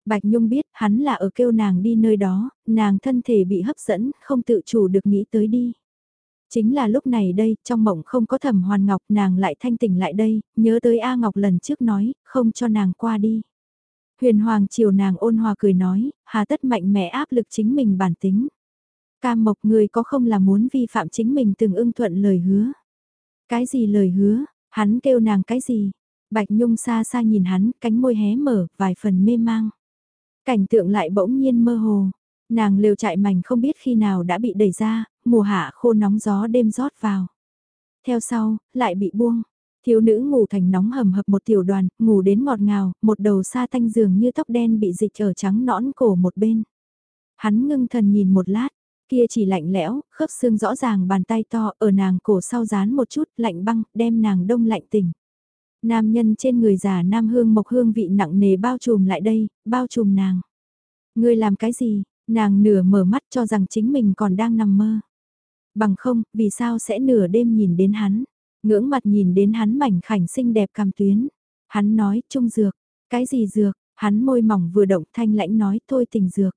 Bạch Nhung biết hắn là ở kêu nàng đi nơi đó, nàng thân thể bị hấp dẫn, không tự chủ được nghĩ tới đi. Chính là lúc này đây, trong mộng không có thẩm hoàn ngọc nàng lại thanh tỉnh lại đây, nhớ tới A Ngọc lần trước nói, không cho nàng qua đi. Huyền Hoàng chiều nàng ôn hòa cười nói, hà tất mạnh mẽ áp lực chính mình bản tính. Cam mộc người có không là muốn vi phạm chính mình từng ưng thuận lời hứa. Cái gì lời hứa, hắn kêu nàng cái gì? Bạch Nhung xa xa nhìn hắn, cánh môi hé mở, vài phần mê mang. Cảnh tượng lại bỗng nhiên mơ hồ. Nàng lều trại mảnh không biết khi nào đã bị đẩy ra, mùa hạ khô nóng gió đêm rót vào. Theo sau, lại bị buông. Thiếu nữ ngủ thành nóng hầm hập một tiểu đoàn, ngủ đến ngọt ngào, một đầu sa tanh giường như tóc đen bị dịch ở trắng nõn cổ một bên. Hắn ngưng thần nhìn một lát, kia chỉ lạnh lẽo, khớp xương rõ ràng bàn tay to ở nàng cổ sau dán một chút, lạnh băng, đem nàng đông lạnh tỉnh. Nam nhân trên người già nam hương mộc hương vị nặng nề bao trùm lại đây, bao trùm nàng. Ngươi làm cái gì? Nàng nửa mở mắt cho rằng chính mình còn đang nằm mơ. Bằng không, vì sao sẽ nửa đêm nhìn đến hắn? Ngưỡng mặt nhìn đến hắn mảnh khảnh xinh đẹp cam tuyến. Hắn nói, trung dược. Cái gì dược? Hắn môi mỏng vừa động thanh lãnh nói, thôi tình dược.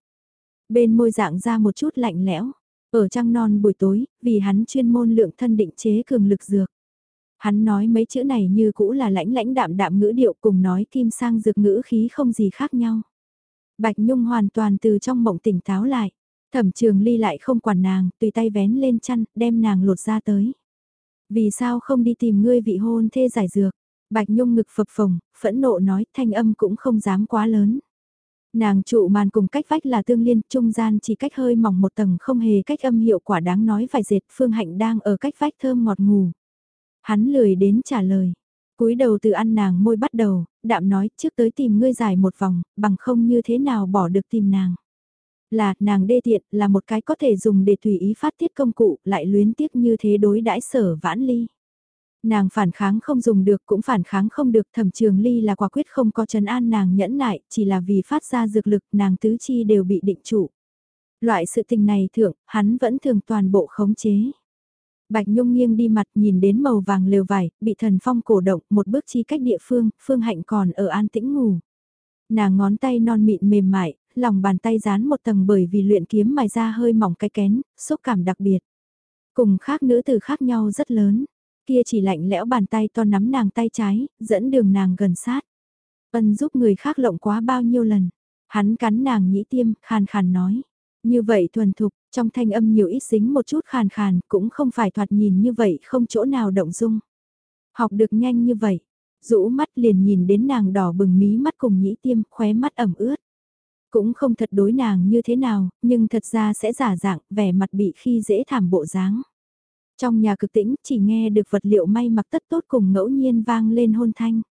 Bên môi dạng ra một chút lạnh lẽo. Ở trăng non buổi tối, vì hắn chuyên môn lượng thân định chế cường lực dược. Hắn nói mấy chữ này như cũ là lãnh lãnh đạm đạm ngữ điệu cùng nói kim sang dược ngữ khí không gì khác nhau. Bạch Nhung hoàn toàn từ trong mộng tỉnh táo lại. Thẩm trường ly lại không quản nàng, tùy tay vén lên chăn, đem nàng lột ra tới. Vì sao không đi tìm ngươi vị hôn thê giải dược? Bạch Nhung ngực phập phồng, phẫn nộ nói thanh âm cũng không dám quá lớn. Nàng trụ màn cùng cách vách là tương liên, trung gian chỉ cách hơi mỏng một tầng không hề cách âm hiệu quả đáng nói phải dệt, Phương Hạnh đang ở cách vách thơm ngọt ngủ. Hắn lười đến trả lời, cúi đầu từ ăn nàng môi bắt đầu, đạm nói trước tới tìm ngươi giải một vòng, bằng không như thế nào bỏ được tìm nàng. Là, nàng đê tiện, là một cái có thể dùng để tùy ý phát tiết công cụ, lại luyến tiếc như thế đối đãi sở vãn ly. Nàng phản kháng không dùng được cũng phản kháng không được thẩm trường ly là quả quyết không có trấn an nàng nhẫn nại, chỉ là vì phát ra dược lực nàng tứ chi đều bị định trụ. Loại sự tình này thượng, hắn vẫn thường toàn bộ khống chế. Bạch Nhung nghiêng đi mặt nhìn đến màu vàng lều vải, bị thần phong cổ động, một bước chi cách địa phương, phương hạnh còn ở an tĩnh ngủ. Nàng ngón tay non mịn mềm mại, lòng bàn tay dán một tầng bởi vì luyện kiếm mài ra hơi mỏng cái kén, xúc cảm đặc biệt. Cùng khác nữ từ khác nhau rất lớn, kia chỉ lạnh lẽo bàn tay to nắm nàng tay trái, dẫn đường nàng gần sát. Ân giúp người khác lộng quá bao nhiêu lần, hắn cắn nàng nhĩ tiêm, khàn khàn nói. Như vậy thuần thục, trong thanh âm nhiều ít dính một chút khàn khàn, cũng không phải thoạt nhìn như vậy không chỗ nào động dung. Học được nhanh như vậy, rũ mắt liền nhìn đến nàng đỏ bừng mí mắt cùng nhĩ tiêm, khóe mắt ẩm ướt. Cũng không thật đối nàng như thế nào, nhưng thật ra sẽ giả dạng, vẻ mặt bị khi dễ thảm bộ dáng. Trong nhà cực tĩnh chỉ nghe được vật liệu may mặc tất tốt cùng ngẫu nhiên vang lên hôn thanh.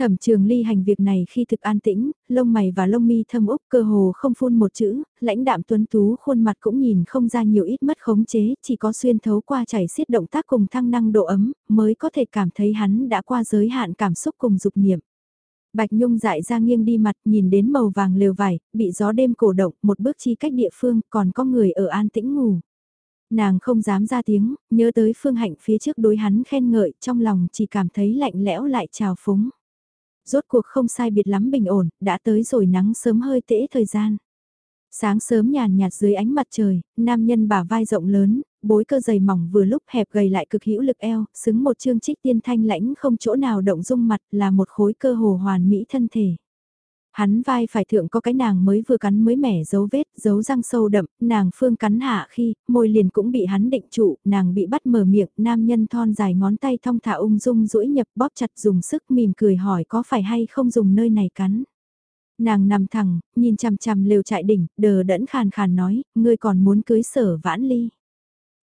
Thẩm trường ly hành việc này khi thực an tĩnh, lông mày và lông mi thâm úc cơ hồ không phun một chữ, lãnh đạm tuấn tú khuôn mặt cũng nhìn không ra nhiều ít mất khống chế, chỉ có xuyên thấu qua chảy xiết động tác cùng thăng năng độ ấm, mới có thể cảm thấy hắn đã qua giới hạn cảm xúc cùng dục niệm. Bạch Nhung dại ra nghiêng đi mặt nhìn đến màu vàng lều vải, bị gió đêm cổ động, một bước chi cách địa phương, còn có người ở an tĩnh ngủ. Nàng không dám ra tiếng, nhớ tới phương hạnh phía trước đối hắn khen ngợi, trong lòng chỉ cảm thấy lạnh lẽo lại trào phúng. Rốt cuộc không sai biệt lắm bình ổn, đã tới rồi nắng sớm hơi tễ thời gian. Sáng sớm nhàn nhạt dưới ánh mặt trời, nam nhân bả vai rộng lớn, bối cơ dày mỏng vừa lúc hẹp gầy lại cực hữu lực eo, xứng một chương trích tiên thanh lãnh không chỗ nào động dung mặt là một khối cơ hồ hoàn mỹ thân thể. Hắn vai phải thượng có cái nàng mới vừa cắn mới mẻ dấu vết, dấu răng sâu đậm, nàng phương cắn hạ khi, môi liền cũng bị hắn định trụ, nàng bị bắt mở miệng, nam nhân thon dài ngón tay thong thả ung dung duỗi nhập bóp chặt dùng sức mỉm cười hỏi có phải hay không dùng nơi này cắn. Nàng nằm thẳng, nhìn chằm chằm lều trại đỉnh, đờ đẫn khàn khàn nói, ngươi còn muốn cưới sở vãn ly.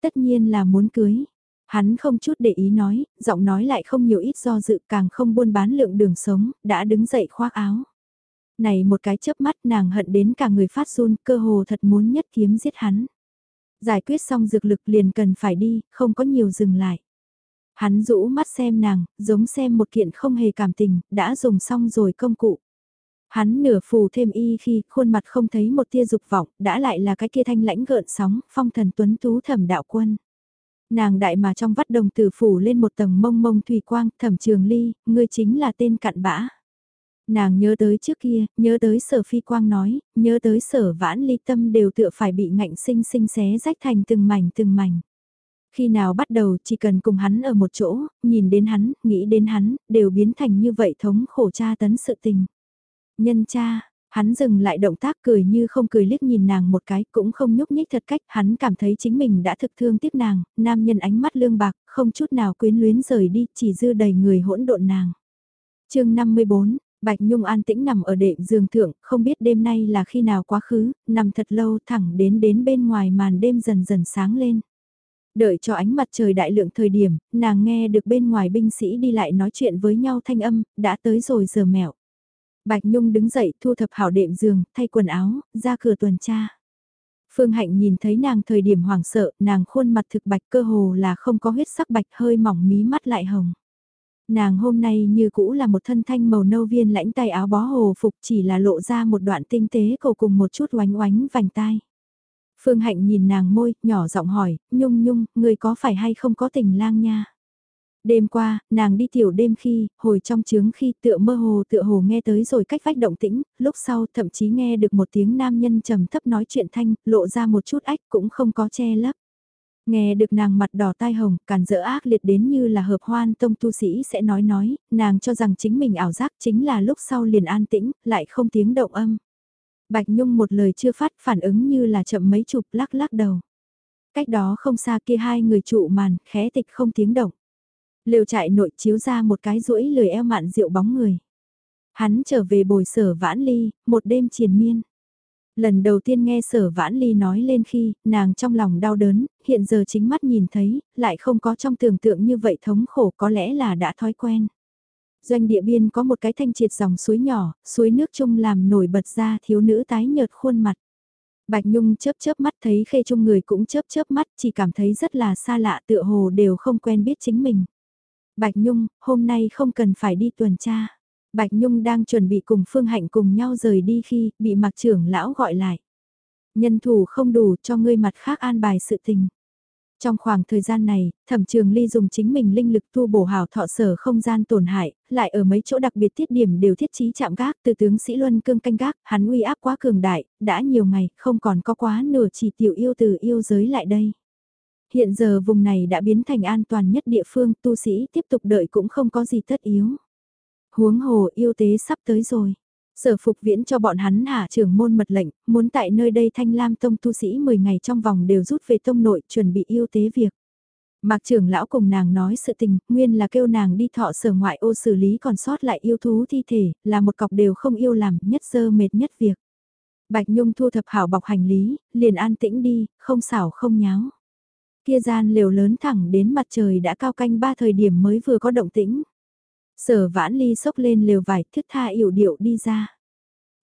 Tất nhiên là muốn cưới. Hắn không chút để ý nói, giọng nói lại không nhiều ít do dự càng không buôn bán lượng đường sống, đã đứng dậy khoác áo. Này một cái chớp mắt nàng hận đến cả người phát run cơ hồ thật muốn nhất kiếm giết hắn. Giải quyết xong dược lực liền cần phải đi, không có nhiều dừng lại. Hắn rũ mắt xem nàng, giống xem một kiện không hề cảm tình, đã dùng xong rồi công cụ. Hắn nửa phù thêm y khi khuôn mặt không thấy một tia dục vọng, đã lại là cái kia thanh lãnh gợn sóng, phong thần tuấn tú thẩm đạo quân. Nàng đại mà trong vắt đồng tử phủ lên một tầng mông mông thủy quang, thẩm trường ly, ngươi chính là tên cặn bã. Nàng nhớ tới trước kia, nhớ tới sở phi quang nói, nhớ tới sở vãn ly tâm đều tựa phải bị ngạnh sinh sinh xé rách thành từng mảnh từng mảnh. Khi nào bắt đầu chỉ cần cùng hắn ở một chỗ, nhìn đến hắn, nghĩ đến hắn, đều biến thành như vậy thống khổ cha tấn sự tình. Nhân cha, hắn dừng lại động tác cười như không cười liếc nhìn nàng một cái cũng không nhúc nhích thật cách, hắn cảm thấy chính mình đã thực thương tiếp nàng, nam nhân ánh mắt lương bạc, không chút nào quyến luyến rời đi, chỉ dư đầy người hỗn độn nàng. chương 54, Bạch Nhung an tĩnh nằm ở đệm giường thượng, không biết đêm nay là khi nào quá khứ, nằm thật lâu thẳng đến đến bên ngoài màn đêm dần dần sáng lên. Đợi cho ánh mặt trời đại lượng thời điểm, nàng nghe được bên ngoài binh sĩ đi lại nói chuyện với nhau thanh âm, đã tới rồi giờ mẹo. Bạch Nhung đứng dậy thu thập hảo đệm giường, thay quần áo, ra cửa tuần tra. Phương Hạnh nhìn thấy nàng thời điểm hoảng sợ, nàng khuôn mặt thực bạch cơ hồ là không có huyết sắc bạch hơi mỏng mí mắt lại hồng. Nàng hôm nay như cũ là một thân thanh màu nâu viên lãnh tay áo bó hồ phục chỉ là lộ ra một đoạn tinh tế cầu cùng một chút oánh oánh vành tai. Phương Hạnh nhìn nàng môi, nhỏ giọng hỏi, nhung nhung, người có phải hay không có tình lang nha? Đêm qua, nàng đi tiểu đêm khi, hồi trong trướng khi tựa mơ hồ tựa hồ nghe tới rồi cách vách động tĩnh, lúc sau thậm chí nghe được một tiếng nam nhân trầm thấp nói chuyện thanh, lộ ra một chút ách cũng không có che lấp. Nghe được nàng mặt đỏ tai hồng, càn dỡ ác liệt đến như là hợp hoan tông tu sĩ sẽ nói nói, nàng cho rằng chính mình ảo giác chính là lúc sau liền an tĩnh, lại không tiếng động âm. Bạch Nhung một lời chưa phát phản ứng như là chậm mấy chục lắc lắc đầu. Cách đó không xa kia hai người trụ màn, khẽ tịch không tiếng động. Liều trại nội chiếu ra một cái rũi lười eo mạn rượu bóng người. Hắn trở về bồi sở vãn ly, một đêm triền miên. Lần đầu tiên nghe sở vãn ly nói lên khi, nàng trong lòng đau đớn, hiện giờ chính mắt nhìn thấy, lại không có trong tưởng tượng như vậy thống khổ có lẽ là đã thói quen. Doanh địa biên có một cái thanh triệt dòng suối nhỏ, suối nước chung làm nổi bật ra thiếu nữ tái nhợt khuôn mặt. Bạch Nhung chớp chớp mắt thấy khê chung người cũng chớp chớp mắt chỉ cảm thấy rất là xa lạ tựa hồ đều không quen biết chính mình. Bạch Nhung, hôm nay không cần phải đi tuần tra. Bạch Nhung đang chuẩn bị cùng Phương Hạnh cùng nhau rời đi khi bị mặc trưởng lão gọi lại. Nhân thủ không đủ cho ngươi mặt khác an bài sự tình. Trong khoảng thời gian này, thẩm trường ly dùng chính mình linh lực tu bổ hào thọ sở không gian tổn hại, lại ở mấy chỗ đặc biệt thiết điểm đều thiết trí chạm gác từ tướng sĩ Luân cương canh gác, hắn uy áp quá cường đại, đã nhiều ngày, không còn có quá nửa chỉ tiểu yêu từ yêu giới lại đây. Hiện giờ vùng này đã biến thành an toàn nhất địa phương, tu sĩ tiếp tục đợi cũng không có gì tất yếu. Huống hồ yêu tế sắp tới rồi. Sở phục viễn cho bọn hắn hạ trưởng môn mật lệnh, muốn tại nơi đây thanh lam tông tu sĩ 10 ngày trong vòng đều rút về tông nội chuẩn bị yêu tế việc. Mạc trưởng lão cùng nàng nói sự tình, nguyên là kêu nàng đi thọ sở ngoại ô xử lý còn sót lại yêu thú thi thể, là một cọc đều không yêu làm, nhất dơ mệt nhất việc. Bạch Nhung thu thập hảo bọc hành lý, liền an tĩnh đi, không xảo không nháo. Kia gian liều lớn thẳng đến mặt trời đã cao canh ba thời điểm mới vừa có động tĩnh. Sở vãn ly sốc lên lều vải thức tha yểu điệu đi ra.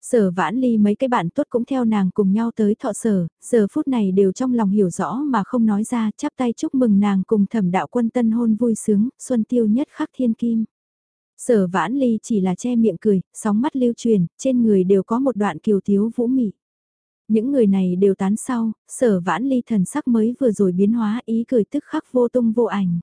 Sở vãn ly mấy cái bạn tốt cũng theo nàng cùng nhau tới thọ sở, giờ phút này đều trong lòng hiểu rõ mà không nói ra, chắp tay chúc mừng nàng cùng thẩm đạo quân tân hôn vui sướng, xuân tiêu nhất khắc thiên kim. Sở vãn ly chỉ là che miệng cười, sóng mắt lưu truyền, trên người đều có một đoạn kiều thiếu vũ mị. Những người này đều tán sau, sở vãn ly thần sắc mới vừa rồi biến hóa ý cười tức khắc vô tung vô ảnh.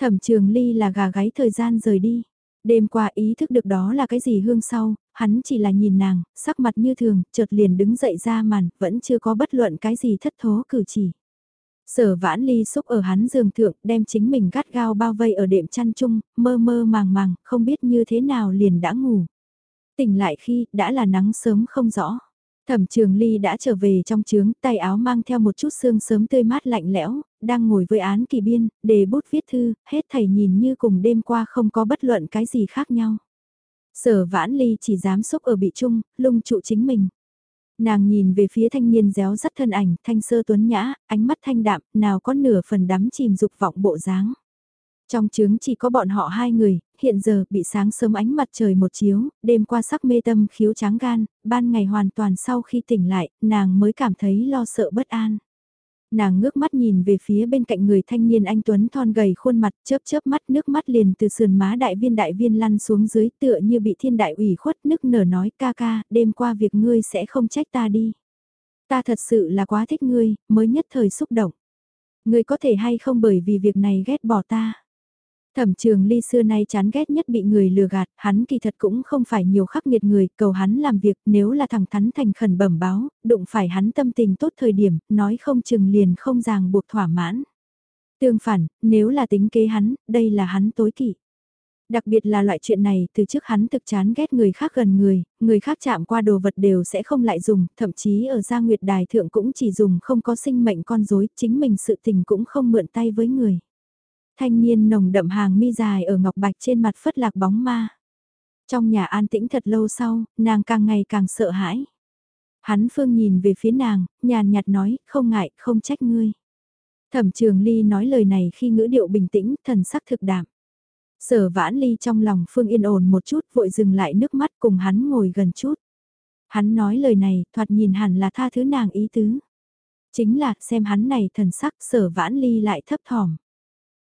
Thẩm trường ly là gà gáy thời gian rời đi. Đêm qua ý thức được đó là cái gì hương sau, hắn chỉ là nhìn nàng, sắc mặt như thường, chợt liền đứng dậy ra màn, vẫn chưa có bất luận cái gì thất thố cử chỉ. Sở vãn ly xúc ở hắn giường thượng, đem chính mình gắt gao bao vây ở đệm chăn chung, mơ mơ màng màng, không biết như thế nào liền đã ngủ. Tỉnh lại khi, đã là nắng sớm không rõ. Thẩm trường ly đã trở về trong trướng, tay áo mang theo một chút sương sớm tươi mát lạnh lẽo, đang ngồi với án kỳ biên, để bút viết thư, hết thầy nhìn như cùng đêm qua không có bất luận cái gì khác nhau. Sở vãn ly chỉ dám xúc ở bị chung, lung trụ chính mình. Nàng nhìn về phía thanh niên réo rắt thân ảnh, thanh sơ tuấn nhã, ánh mắt thanh đạm, nào có nửa phần đắm chìm dục vọng bộ dáng. Trong trướng chỉ có bọn họ hai người, hiện giờ bị sáng sớm ánh mặt trời một chiếu, đêm qua sắc mê tâm khiếu tráng gan, ban ngày hoàn toàn sau khi tỉnh lại, nàng mới cảm thấy lo sợ bất an. Nàng ngước mắt nhìn về phía bên cạnh người thanh niên anh Tuấn thon gầy khuôn mặt chớp chớp mắt nước mắt liền từ sườn má đại viên đại viên lăn xuống dưới tựa như bị thiên đại ủy khuất nức nở nói ca ca, đêm qua việc ngươi sẽ không trách ta đi. Ta thật sự là quá thích ngươi, mới nhất thời xúc động. Ngươi có thể hay không bởi vì việc này ghét bỏ ta. Thẩm trường ly xưa nay chán ghét nhất bị người lừa gạt, hắn kỳ thật cũng không phải nhiều khắc nghiệt người, cầu hắn làm việc nếu là thẳng thắn thành khẩn bẩm báo, đụng phải hắn tâm tình tốt thời điểm, nói không chừng liền không ràng buộc thỏa mãn. Tương phản, nếu là tính kế hắn, đây là hắn tối kỵ. Đặc biệt là loại chuyện này, từ trước hắn thực chán ghét người khác gần người, người khác chạm qua đồ vật đều sẽ không lại dùng, thậm chí ở gia nguyệt đài thượng cũng chỉ dùng không có sinh mệnh con rối chính mình sự tình cũng không mượn tay với người. Thanh niên nồng đậm hàng mi dài ở ngọc bạch trên mặt phất lạc bóng ma. Trong nhà an tĩnh thật lâu sau, nàng càng ngày càng sợ hãi. Hắn phương nhìn về phía nàng, nhàn nhạt nói, không ngại, không trách ngươi. Thẩm trường ly nói lời này khi ngữ điệu bình tĩnh, thần sắc thực đạm. Sở vãn ly trong lòng phương yên ổn một chút vội dừng lại nước mắt cùng hắn ngồi gần chút. Hắn nói lời này thoạt nhìn hẳn là tha thứ nàng ý tứ. Chính là xem hắn này thần sắc sở vãn ly lại thấp thỏm.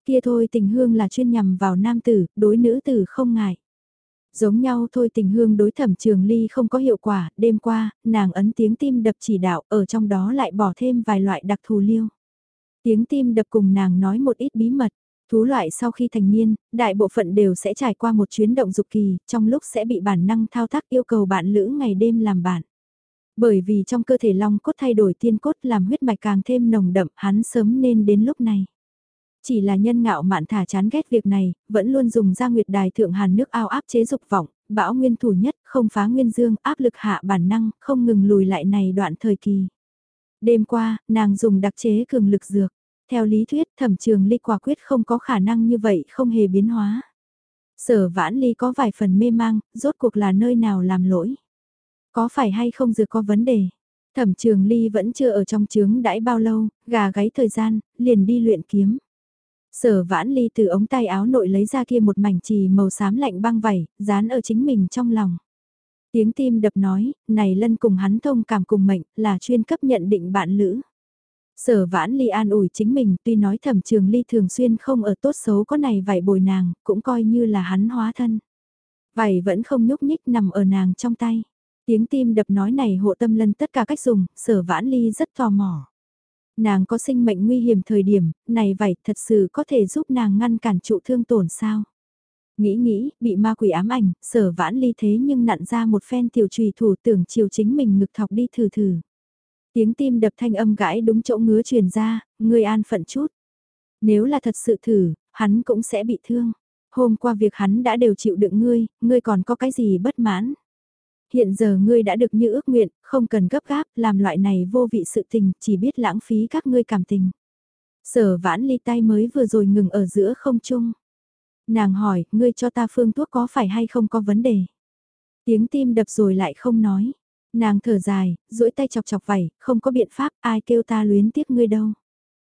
Kia thôi tình hương là chuyên nhằm vào nam tử, đối nữ tử không ngại. Giống nhau thôi tình hương đối thẩm trường ly không có hiệu quả, đêm qua, nàng ấn tiếng tim đập chỉ đạo, ở trong đó lại bỏ thêm vài loại đặc thù liêu. Tiếng tim đập cùng nàng nói một ít bí mật, thú loại sau khi thành niên, đại bộ phận đều sẽ trải qua một chuyến động dục kỳ, trong lúc sẽ bị bản năng thao tác yêu cầu bạn lữ ngày đêm làm bạn. Bởi vì trong cơ thể long cốt thay đổi tiên cốt làm huyết mạch càng thêm nồng đậm, hắn sớm nên đến lúc này. Chỉ là nhân ngạo mạn thả chán ghét việc này, vẫn luôn dùng ra nguyệt đài thượng hàn nước ao áp chế dục vọng, bão nguyên thủ nhất, không phá nguyên dương, áp lực hạ bản năng, không ngừng lùi lại này đoạn thời kỳ. Đêm qua, nàng dùng đặc chế cường lực dược. Theo lý thuyết, thẩm trường ly quả quyết không có khả năng như vậy, không hề biến hóa. Sở vãn ly có vài phần mê mang, rốt cuộc là nơi nào làm lỗi. Có phải hay không dược có vấn đề. Thẩm trường ly vẫn chưa ở trong trướng đãi bao lâu, gà gáy thời gian, liền đi luyện kiếm. Sở vãn ly từ ống tay áo nội lấy ra kia một mảnh trì màu xám lạnh băng vảy, dán ở chính mình trong lòng. Tiếng tim đập nói, này lân cùng hắn thông cảm cùng mệnh, là chuyên cấp nhận định bạn lữ. Sở vãn ly an ủi chính mình tuy nói thẩm trường ly thường xuyên không ở tốt xấu có này vải bồi nàng, cũng coi như là hắn hóa thân. Vảy vẫn không nhúc nhích nằm ở nàng trong tay. Tiếng tim đập nói này hộ tâm lân tất cả cách dùng, sở vãn ly rất tò mò. Nàng có sinh mệnh nguy hiểm thời điểm, này vải thật sự có thể giúp nàng ngăn cản trụ thương tổn sao. Nghĩ nghĩ, bị ma quỷ ám ảnh, sở vãn ly thế nhưng nặn ra một phen tiểu trùy thủ tưởng chiều chính mình ngực thọc đi thử thử. Tiếng tim đập thanh âm gãi đúng chỗ ngứa truyền ra, người an phận chút. Nếu là thật sự thử, hắn cũng sẽ bị thương. Hôm qua việc hắn đã đều chịu đựng ngươi, ngươi còn có cái gì bất mãn. Hiện giờ ngươi đã được như ước nguyện, không cần gấp gáp, làm loại này vô vị sự tình, chỉ biết lãng phí các ngươi cảm tình. Sở vãn ly tay mới vừa rồi ngừng ở giữa không trung. Nàng hỏi, ngươi cho ta phương thuốc có phải hay không có vấn đề? Tiếng tim đập rồi lại không nói. Nàng thở dài, duỗi tay chọc chọc vảy, không có biện pháp, ai kêu ta luyến tiếc ngươi đâu.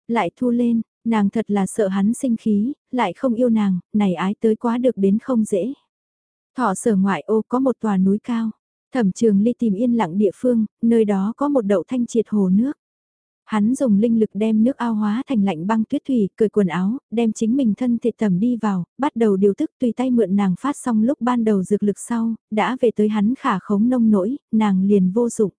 Lại thu lên, nàng thật là sợ hắn sinh khí, lại không yêu nàng, này ái tới quá được đến không dễ. Thọ sở ngoại ô có một tòa núi cao, thẩm trường ly tìm yên lặng địa phương, nơi đó có một đậu thanh triệt hồ nước. Hắn dùng linh lực đem nước ao hóa thành lạnh băng tuyết thủy, cởi quần áo, đem chính mình thân thể tầm đi vào, bắt đầu điều tức tùy tay mượn nàng phát xong lúc ban đầu dược lực sau, đã về tới hắn khả khống nông nỗi, nàng liền vô dụng.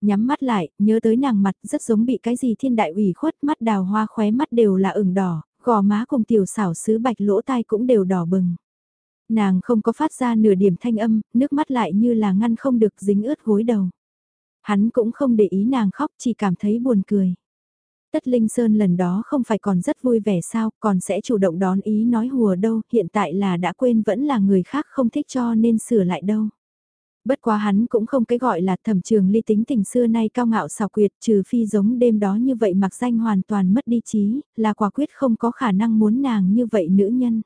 Nhắm mắt lại, nhớ tới nàng mặt rất giống bị cái gì thiên đại ủy khuất mắt đào hoa khóe mắt đều là ửng đỏ, gò má cùng tiểu xảo sứ bạch lỗ tai cũng đều đỏ bừng. Nàng không có phát ra nửa điểm thanh âm, nước mắt lại như là ngăn không được dính ướt gối đầu. Hắn cũng không để ý nàng khóc chỉ cảm thấy buồn cười. Tất Linh Sơn lần đó không phải còn rất vui vẻ sao, còn sẽ chủ động đón ý nói hùa đâu, hiện tại là đã quên vẫn là người khác không thích cho nên sửa lại đâu. Bất quá hắn cũng không cái gọi là thẩm trường ly tính tình xưa nay cao ngạo xào quyệt trừ phi giống đêm đó như vậy mặc danh hoàn toàn mất đi trí, là quả quyết không có khả năng muốn nàng như vậy nữ nhân.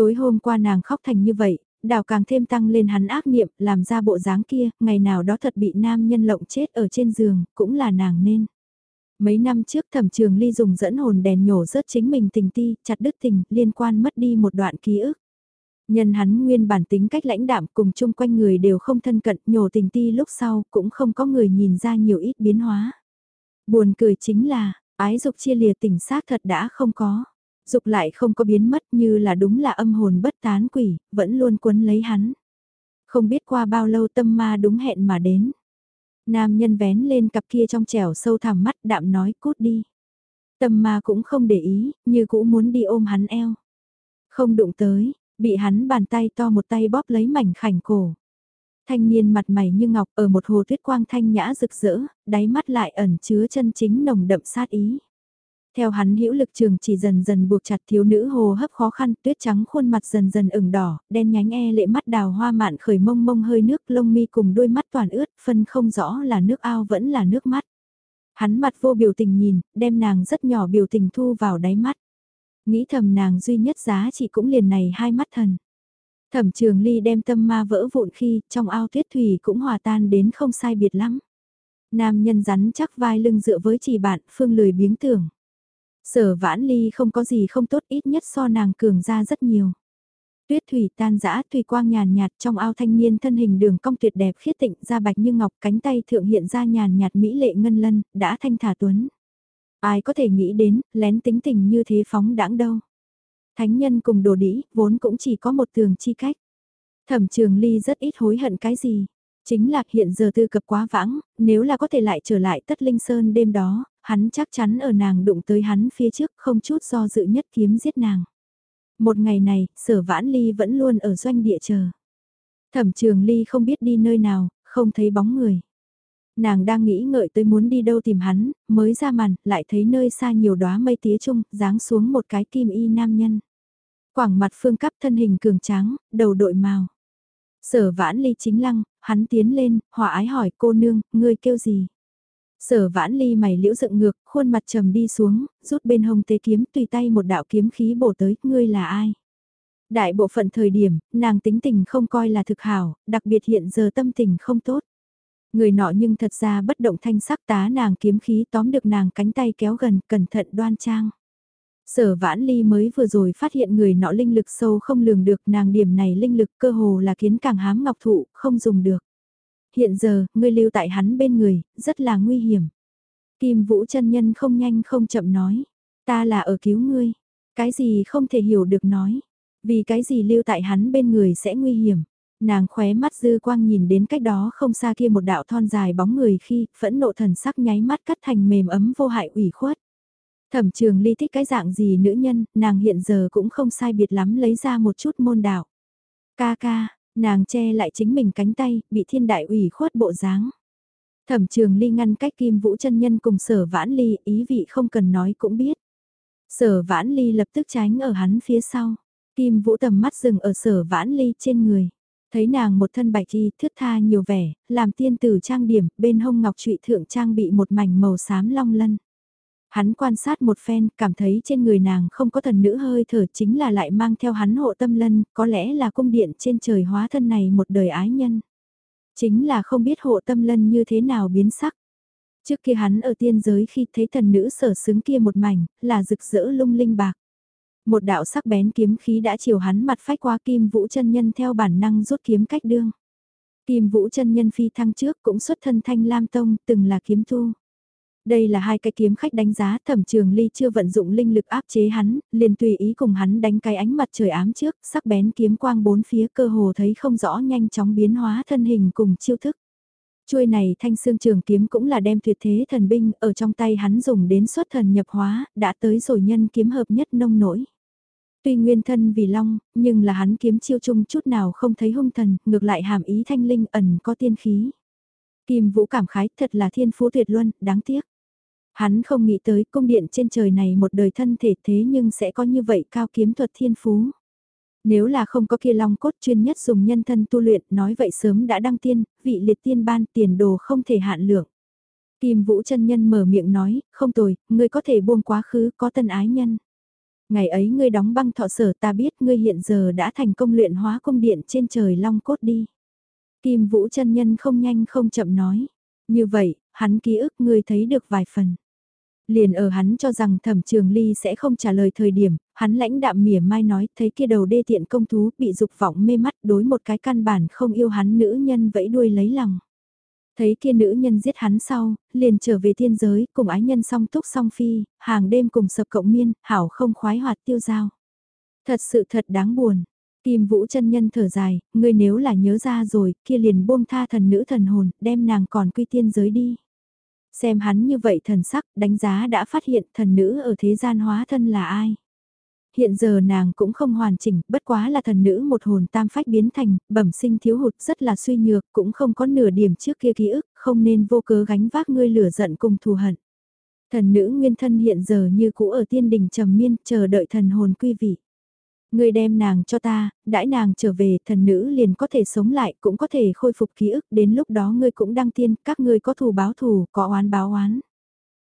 Tối hôm qua nàng khóc thành như vậy, đào càng thêm tăng lên hắn ác niệm, làm ra bộ dáng kia, ngày nào đó thật bị nam nhân lộng chết ở trên giường, cũng là nàng nên. Mấy năm trước thẩm trường ly dùng dẫn hồn đèn nhổ rớt chính mình tình ti, chặt đứt tình, liên quan mất đi một đoạn ký ức. Nhân hắn nguyên bản tính cách lãnh đạm cùng chung quanh người đều không thân cận, nhổ tình ti lúc sau cũng không có người nhìn ra nhiều ít biến hóa. Buồn cười chính là, ái dục chia lìa tình xác thật đã không có dục lại không có biến mất như là đúng là âm hồn bất tán quỷ, vẫn luôn quấn lấy hắn. Không biết qua bao lâu tâm ma đúng hẹn mà đến. Nam nhân vén lên cặp kia trong trẻo sâu thẳm mắt đạm nói cút đi. Tâm ma cũng không để ý, như cũ muốn đi ôm hắn eo. Không đụng tới, bị hắn bàn tay to một tay bóp lấy mảnh khảnh cổ. Thanh niên mặt mày như ngọc ở một hồ tuyết quang thanh nhã rực rỡ, đáy mắt lại ẩn chứa chân chính nồng đậm sát ý. Theo hắn hữu lực trường chỉ dần dần buộc chặt thiếu nữ hồ hấp khó khăn, tuyết trắng khuôn mặt dần dần ửng đỏ, đen nhánh e lệ mắt đào hoa mạn khởi mông mông hơi nước lông mi cùng đôi mắt toàn ướt, phân không rõ là nước ao vẫn là nước mắt. Hắn mặt vô biểu tình nhìn, đem nàng rất nhỏ biểu tình thu vào đáy mắt. Nghĩ thầm nàng duy nhất giá trị cũng liền này hai mắt thần. Thẩm trường ly đem tâm ma vỡ vụn khi trong ao tuyết thủy cũng hòa tan đến không sai biệt lắm. Nam nhân rắn chắc vai lưng dựa với chỉ bạn phương lười biếng tưởng. Sở vãn ly không có gì không tốt ít nhất so nàng cường ra rất nhiều. Tuyết thủy tan dã thủy quang nhàn nhạt trong ao thanh niên thân hình đường cong tuyệt đẹp khiết tịnh da bạch như ngọc cánh tay thượng hiện ra nhàn nhạt mỹ lệ ngân lân, đã thanh thả tuấn. Ai có thể nghĩ đến, lén tính tình như thế phóng đãng đâu. Thánh nhân cùng đồ đĩ, vốn cũng chỉ có một tường chi cách. Thẩm trường ly rất ít hối hận cái gì. Chính là hiện giờ tư cập quá vãng, nếu là có thể lại trở lại tất linh sơn đêm đó, hắn chắc chắn ở nàng đụng tới hắn phía trước không chút do dự nhất kiếm giết nàng. Một ngày này, sở vãn ly vẫn luôn ở doanh địa chờ. Thẩm trường ly không biết đi nơi nào, không thấy bóng người. Nàng đang nghĩ ngợi tới muốn đi đâu tìm hắn, mới ra màn, lại thấy nơi xa nhiều đóa mây tía chung dáng xuống một cái kim y nam nhân. Quảng mặt phương cấp thân hình cường tráng, đầu đội màu. Sở vãn ly chính lăng, hắn tiến lên, hòa ái hỏi cô nương, ngươi kêu gì? Sở vãn ly mày liễu dựng ngược, khuôn mặt trầm đi xuống, rút bên hông tế kiếm tùy tay một đạo kiếm khí bổ tới, ngươi là ai? Đại bộ phận thời điểm, nàng tính tình không coi là thực hảo, đặc biệt hiện giờ tâm tình không tốt. Người nọ nhưng thật ra bất động thanh sắc tá nàng kiếm khí tóm được nàng cánh tay kéo gần, cẩn thận đoan trang. Sở vãn ly mới vừa rồi phát hiện người nọ linh lực sâu không lường được nàng điểm này linh lực cơ hồ là kiến càng hám ngọc thụ, không dùng được hiện giờ, ngươi lưu tại hắn bên người, rất là nguy hiểm. Kim Vũ chân nhân không nhanh không chậm nói, ta là ở cứu ngươi, cái gì không thể hiểu được nói, vì cái gì lưu tại hắn bên người sẽ nguy hiểm. Nàng khóe mắt dư quang nhìn đến cách đó không xa kia một đạo thon dài bóng người khi phẫn nộ thần sắc nháy mắt cắt thành mềm ấm vô hại ủy khuất. Thẩm trường ly thích cái dạng gì nữ nhân, nàng hiện giờ cũng không sai biệt lắm lấy ra một chút môn đạo. Ca ca, nàng che lại chính mình cánh tay, bị thiên đại ủy khuất bộ dáng. Thẩm trường ly ngăn cách kim vũ chân nhân cùng sở vãn ly, ý vị không cần nói cũng biết. Sở vãn ly lập tức tránh ở hắn phía sau. Kim vũ tầm mắt dừng ở sở vãn ly trên người. Thấy nàng một thân bạch y thướt tha nhiều vẻ, làm tiên tử trang điểm, bên hông ngọc trụy thượng trang bị một mảnh màu xám long lân. Hắn quan sát một phen, cảm thấy trên người nàng không có thần nữ hơi thở chính là lại mang theo hắn hộ tâm lân, có lẽ là cung điện trên trời hóa thân này một đời ái nhân. Chính là không biết hộ tâm lân như thế nào biến sắc. Trước kia hắn ở tiên giới khi thấy thần nữ sở xứng kia một mảnh, là rực rỡ lung linh bạc. Một đạo sắc bén kiếm khí đã chiều hắn mặt phách qua kim vũ chân nhân theo bản năng rút kiếm cách đương. Kim vũ chân nhân phi thăng trước cũng xuất thân thanh lam tông từng là kiếm tu. Đây là hai cái kiếm khách đánh giá thẩm trường ly chưa vận dụng linh lực áp chế hắn, liền tùy ý cùng hắn đánh cái ánh mặt trời ám trước, sắc bén kiếm quang bốn phía cơ hồ thấy không rõ nhanh chóng biến hóa thân hình cùng chiêu thức. Chuôi này thanh xương trường kiếm cũng là đem tuyệt thế thần binh ở trong tay hắn dùng đến xuất thần nhập hóa, đã tới rồi nhân kiếm hợp nhất nông nổi. Tuy nguyên thân vì long, nhưng là hắn kiếm chiêu chung chút nào không thấy hung thần, ngược lại hàm ý thanh linh ẩn có tiên khí. Kim Vũ cảm khái thật là thiên phú tuyệt luân, đáng tiếc. Hắn không nghĩ tới cung điện trên trời này một đời thân thể thế nhưng sẽ có như vậy cao kiếm thuật thiên phú. Nếu là không có kia long cốt chuyên nhất dùng nhân thân tu luyện nói vậy sớm đã đăng tiên, vị liệt tiên ban tiền đồ không thể hạn lượng. Kim Vũ chân nhân mở miệng nói, không tồi, ngươi có thể buông quá khứ có tân ái nhân. Ngày ấy ngươi đóng băng thọ sở ta biết ngươi hiện giờ đã thành công luyện hóa cung điện trên trời long cốt đi. Kim Vũ chân nhân không nhanh không chậm nói. Như vậy, hắn ký ức ngươi thấy được vài phần. Liền ở hắn cho rằng thẩm trường ly sẽ không trả lời thời điểm, hắn lãnh đạm mỉa mai nói thấy kia đầu đê tiện công thú bị dục vọng mê mắt đối một cái căn bản không yêu hắn nữ nhân vẫy đuôi lấy lòng. Thấy kia nữ nhân giết hắn sau, liền trở về thiên giới cùng ái nhân song túc song phi, hàng đêm cùng sập cộng miên, hảo không khoái hoạt tiêu giao. Thật sự thật đáng buồn. Kim Vũ chân nhân thở dài, ngươi nếu là nhớ ra rồi, kia liền buông tha thần nữ thần hồn, đem nàng còn quy tiên giới đi. Xem hắn như vậy thần sắc, đánh giá đã phát hiện thần nữ ở thế gian hóa thân là ai. Hiện giờ nàng cũng không hoàn chỉnh, bất quá là thần nữ một hồn tam phách biến thành, bẩm sinh thiếu hụt rất là suy nhược, cũng không có nửa điểm trước kia ký ức, không nên vô cớ gánh vác ngươi lửa giận cùng thù hận. Thần nữ nguyên thân hiện giờ như cũ ở tiên đình trầm miên, chờ đợi thần hồn quy vị. Ngươi đem nàng cho ta, đãi nàng trở về, thần nữ liền có thể sống lại, cũng có thể khôi phục ký ức, đến lúc đó ngươi cũng đăng tiên, các ngươi có thù báo thù, có oán báo oán.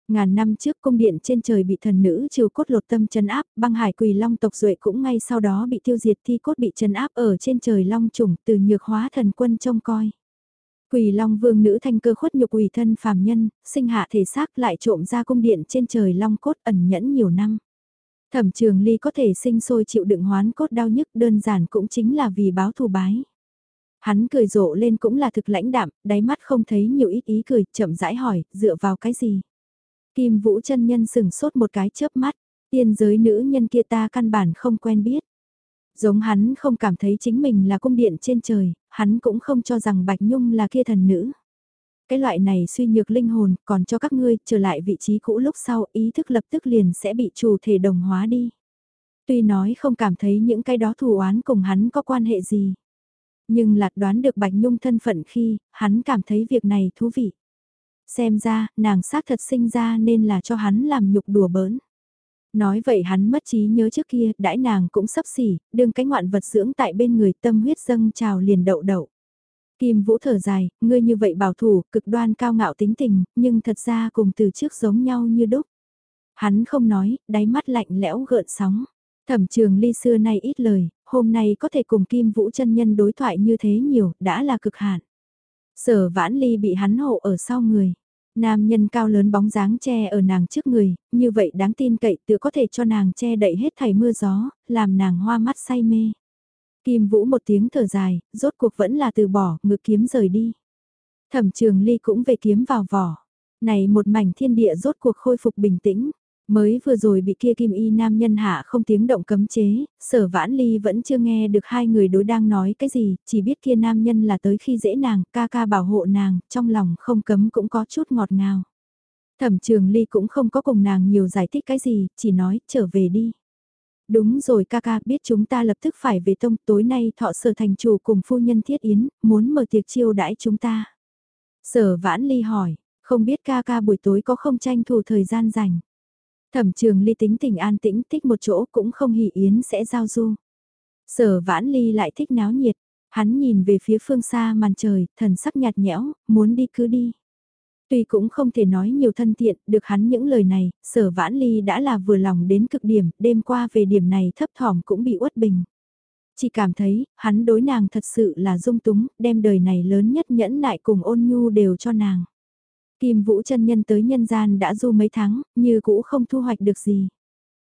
Ngàn năm trước cung điện trên trời bị thần nữ chiều cốt lột tâm chân áp, băng hải quỳ long tộc duệ cũng ngay sau đó bị tiêu diệt thi cốt bị chân áp ở trên trời long trùng từ nhược hóa thần quân trông coi. Quỳ long vương nữ thanh cơ khuất nhục quỳ thân phàm nhân, sinh hạ thể xác lại trộm ra cung điện trên trời long cốt ẩn nhẫn nhiều năm. Thẩm trường ly có thể sinh sôi chịu đựng hoán cốt đau nhức đơn giản cũng chính là vì báo thù bái. Hắn cười rộ lên cũng là thực lãnh đạm, đáy mắt không thấy nhiều ít ý cười, chậm rãi hỏi, dựa vào cái gì? Kim Vũ chân nhân sừng sốt một cái chớp mắt, tiên giới nữ nhân kia ta căn bản không quen biết. Giống hắn không cảm thấy chính mình là cung điện trên trời, hắn cũng không cho rằng Bạch Nhung là kia thần nữ. Cái loại này suy nhược linh hồn còn cho các ngươi trở lại vị trí cũ lúc sau ý thức lập tức liền sẽ bị chủ thể đồng hóa đi. Tuy nói không cảm thấy những cái đó thù oán cùng hắn có quan hệ gì. Nhưng lạc đoán được Bạch Nhung thân phận khi, hắn cảm thấy việc này thú vị. Xem ra, nàng xác thật sinh ra nên là cho hắn làm nhục đùa bỡn. Nói vậy hắn mất trí nhớ trước kia, đãi nàng cũng sắp xỉ, đương cái ngoạn vật dưỡng tại bên người tâm huyết dâng trào liền đậu đậu. Kim Vũ thở dài, ngươi như vậy bảo thủ, cực đoan cao ngạo tính tình, nhưng thật ra cùng từ trước giống nhau như đúc. Hắn không nói, đáy mắt lạnh lẽo gợn sóng. Thẩm trường ly xưa nay ít lời, hôm nay có thể cùng Kim Vũ chân nhân đối thoại như thế nhiều, đã là cực hạn. Sở vãn ly bị hắn hộ ở sau người. Nam nhân cao lớn bóng dáng che ở nàng trước người, như vậy đáng tin cậy tự có thể cho nàng che đậy hết thảy mưa gió, làm nàng hoa mắt say mê. Kim Vũ một tiếng thở dài, rốt cuộc vẫn là từ bỏ, ngực kiếm rời đi. Thẩm trường ly cũng về kiếm vào vỏ. Này một mảnh thiên địa rốt cuộc khôi phục bình tĩnh. Mới vừa rồi bị kia kim y nam nhân hạ không tiếng động cấm chế, sở vãn ly vẫn chưa nghe được hai người đối đang nói cái gì, chỉ biết kia nam nhân là tới khi dễ nàng, ca ca bảo hộ nàng, trong lòng không cấm cũng có chút ngọt ngào. Thẩm trường ly cũng không có cùng nàng nhiều giải thích cái gì, chỉ nói, trở về đi. Đúng rồi ca ca biết chúng ta lập tức phải về tông tối nay thọ sở thành chủ cùng phu nhân thiết yến, muốn mở tiệc chiêu đãi chúng ta. Sở vãn ly hỏi, không biết ca ca buổi tối có không tranh thủ thời gian rảnh. Thẩm trường ly tính tình an tĩnh thích một chỗ cũng không hỉ yến sẽ giao du. Sở vãn ly lại thích náo nhiệt, hắn nhìn về phía phương xa màn trời, thần sắc nhạt nhẽo, muốn đi cứ đi. Tuy cũng không thể nói nhiều thân thiện, được hắn những lời này, sở vãn ly đã là vừa lòng đến cực điểm, đêm qua về điểm này thấp thỏm cũng bị uất bình. Chỉ cảm thấy, hắn đối nàng thật sự là dung túng, đem đời này lớn nhất nhẫn nại cùng ôn nhu đều cho nàng. Kim Vũ chân nhân tới nhân gian đã du mấy tháng, như cũ không thu hoạch được gì.